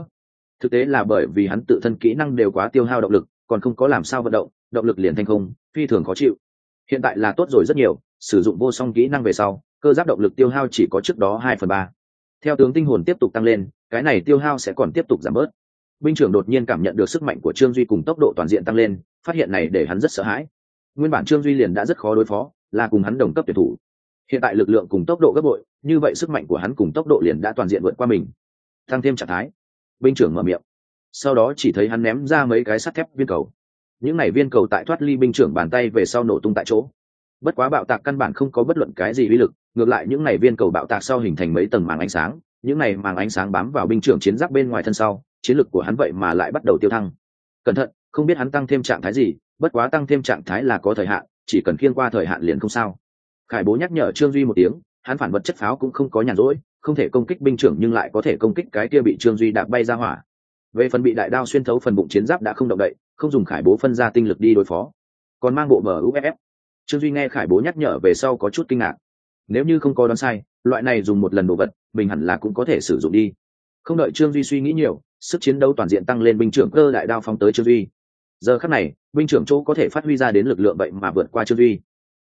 thực tế là bởi vì hắn tự thân kỹ năng đều quá tiêu hao động lực, còn không có làm sao vận động động lực liền thành không, phi thường khó chịu. Hiện tại là tốt rồi rất nhiều, sử dụng vô song kỹ năng về sau, cơ giáp động lực tiêu hao chỉ có trước đó hai phần ba. Theo tướng tinh hồn tiếp tục tăng lên, cái này tiêu hao sẽ còn tiếp tục giảm bớt. Binh trưởng đột nhiên cảm nhận được sức mạnh của trương duy cùng tốc độ toàn diện tăng lên, phát hiện này để hắn rất sợ hãi. Nguyên bản trương duy liền đã rất khó đối phó, là cùng hắn đồng cấp tuyển thủ. Hiện tại lực lượng cùng tốc độ gấp bội, như vậy sức mạnh của hắn cùng tốc độ liền đã toàn diện vượt qua mình. Tăng thêm trạng thái binh trưởng mở miệng. Sau đó chỉ thấy hắn ném ra mấy cái sắt thép viên cầu. Những n à y viên cầu tại thoát ly binh trưởng bàn tay về sau nổ tung tại chỗ. Bất quá bạo tạc căn bản không có bất luận cái gì uy lực, ngược lại những n à y viên cầu bạo tạc sau hình thành mấy tầng màng ánh sáng, những n à y màng ánh sáng bám vào binh trưởng chiến giáp bên ngoài thân sau, chiến lực của hắn vậy mà lại bắt đầu tiêu thăng. Cẩn thận, không biết hắn tăng thêm trạng thái gì, bất quá tăng thêm trạng thái là có thời hạn, chỉ cần khiên qua thời hạn liền không sao. Khải bố nhắc nhở trương duy một tiếng, hắn phản vật chất pháo cũng không có nhàn rỗi không thể công kích binh trưởng nhưng lại có thể công kích cái kia bị trương duy đạp bay ra hỏa. Về phần bị đại đao xuyên thấu phần bụng chiến giáp đã không động đậy, không dùng khải bố phân ra tinh lực đi đối phó. Còn mang bộ muff trương duy nghe khải bố nhắc nhở về sau có chút kinh ngạc. Nếu như không có đoán sai, loại này dùng một lần đồ vật, mình hẳn là cũng có thể sử dụng đi. Không đợi trương duy suy nghĩ nhiều, sức chiến đấu toàn diện tăng lên binh trưởng cơ đại đao phóng tới trương duy. Giờ khắc này, binh trưởng chỗ có thể phát huy ra đến lực lượng vậy mà vượt qua trương duy.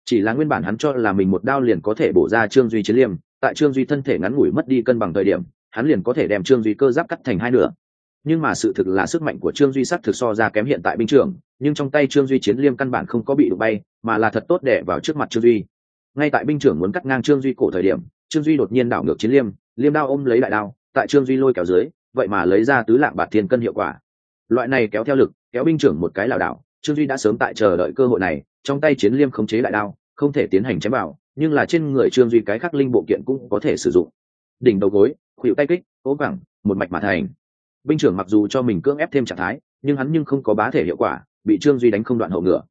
Chỉ là nguyên bản hắn cho là mình một đao liền có thể bổ ra trương duy chiến liêm tại trương duy thân thể ngắn ngủi mất đi cân bằng thời điểm, hắn liền có thể đem trương duy cơ giáp cắt thành hai nửa. Nhưng mà sự thực là sức mạnh của trương duy sắc thực so ra kém hiện tại binh trưởng, nhưng trong tay trương duy chiến liêm căn bản không có bị đụng bay, mà là thật tốt đẻ vào trước mặt trương duy. Ngay tại binh trưởng muốn cắt ngang trương duy cổ thời điểm, trương duy đột nhiên đảo ngược chiến liêm liêm đao ôm lấy đại đao, tại trương duy lôi kéo dưới, vậy mà lấy ra tứ lạng bạt thiên cân hiệu quả. Loại này kéo theo lực, kéo binh trưởng một cái lảo đảo, trương duy đã sớm tại chờ đợi cơ hội này, trong tay chiến liêm khống chế đại đao, không thể tiến hành chém vào nhưng là trên người trương duy cái khắc linh bộ kiện cũng có thể sử dụng. Đỉnh đầu gối khuỵu tay kích, cố vẳng một mạch mà thành. Binh trưởng mặc dù cho mình cưỡng ép thêm trạng thái, nhưng hắn nhưng không có bá thể hiệu quả, bị trương duy đánh không đoạn hậu ngựa.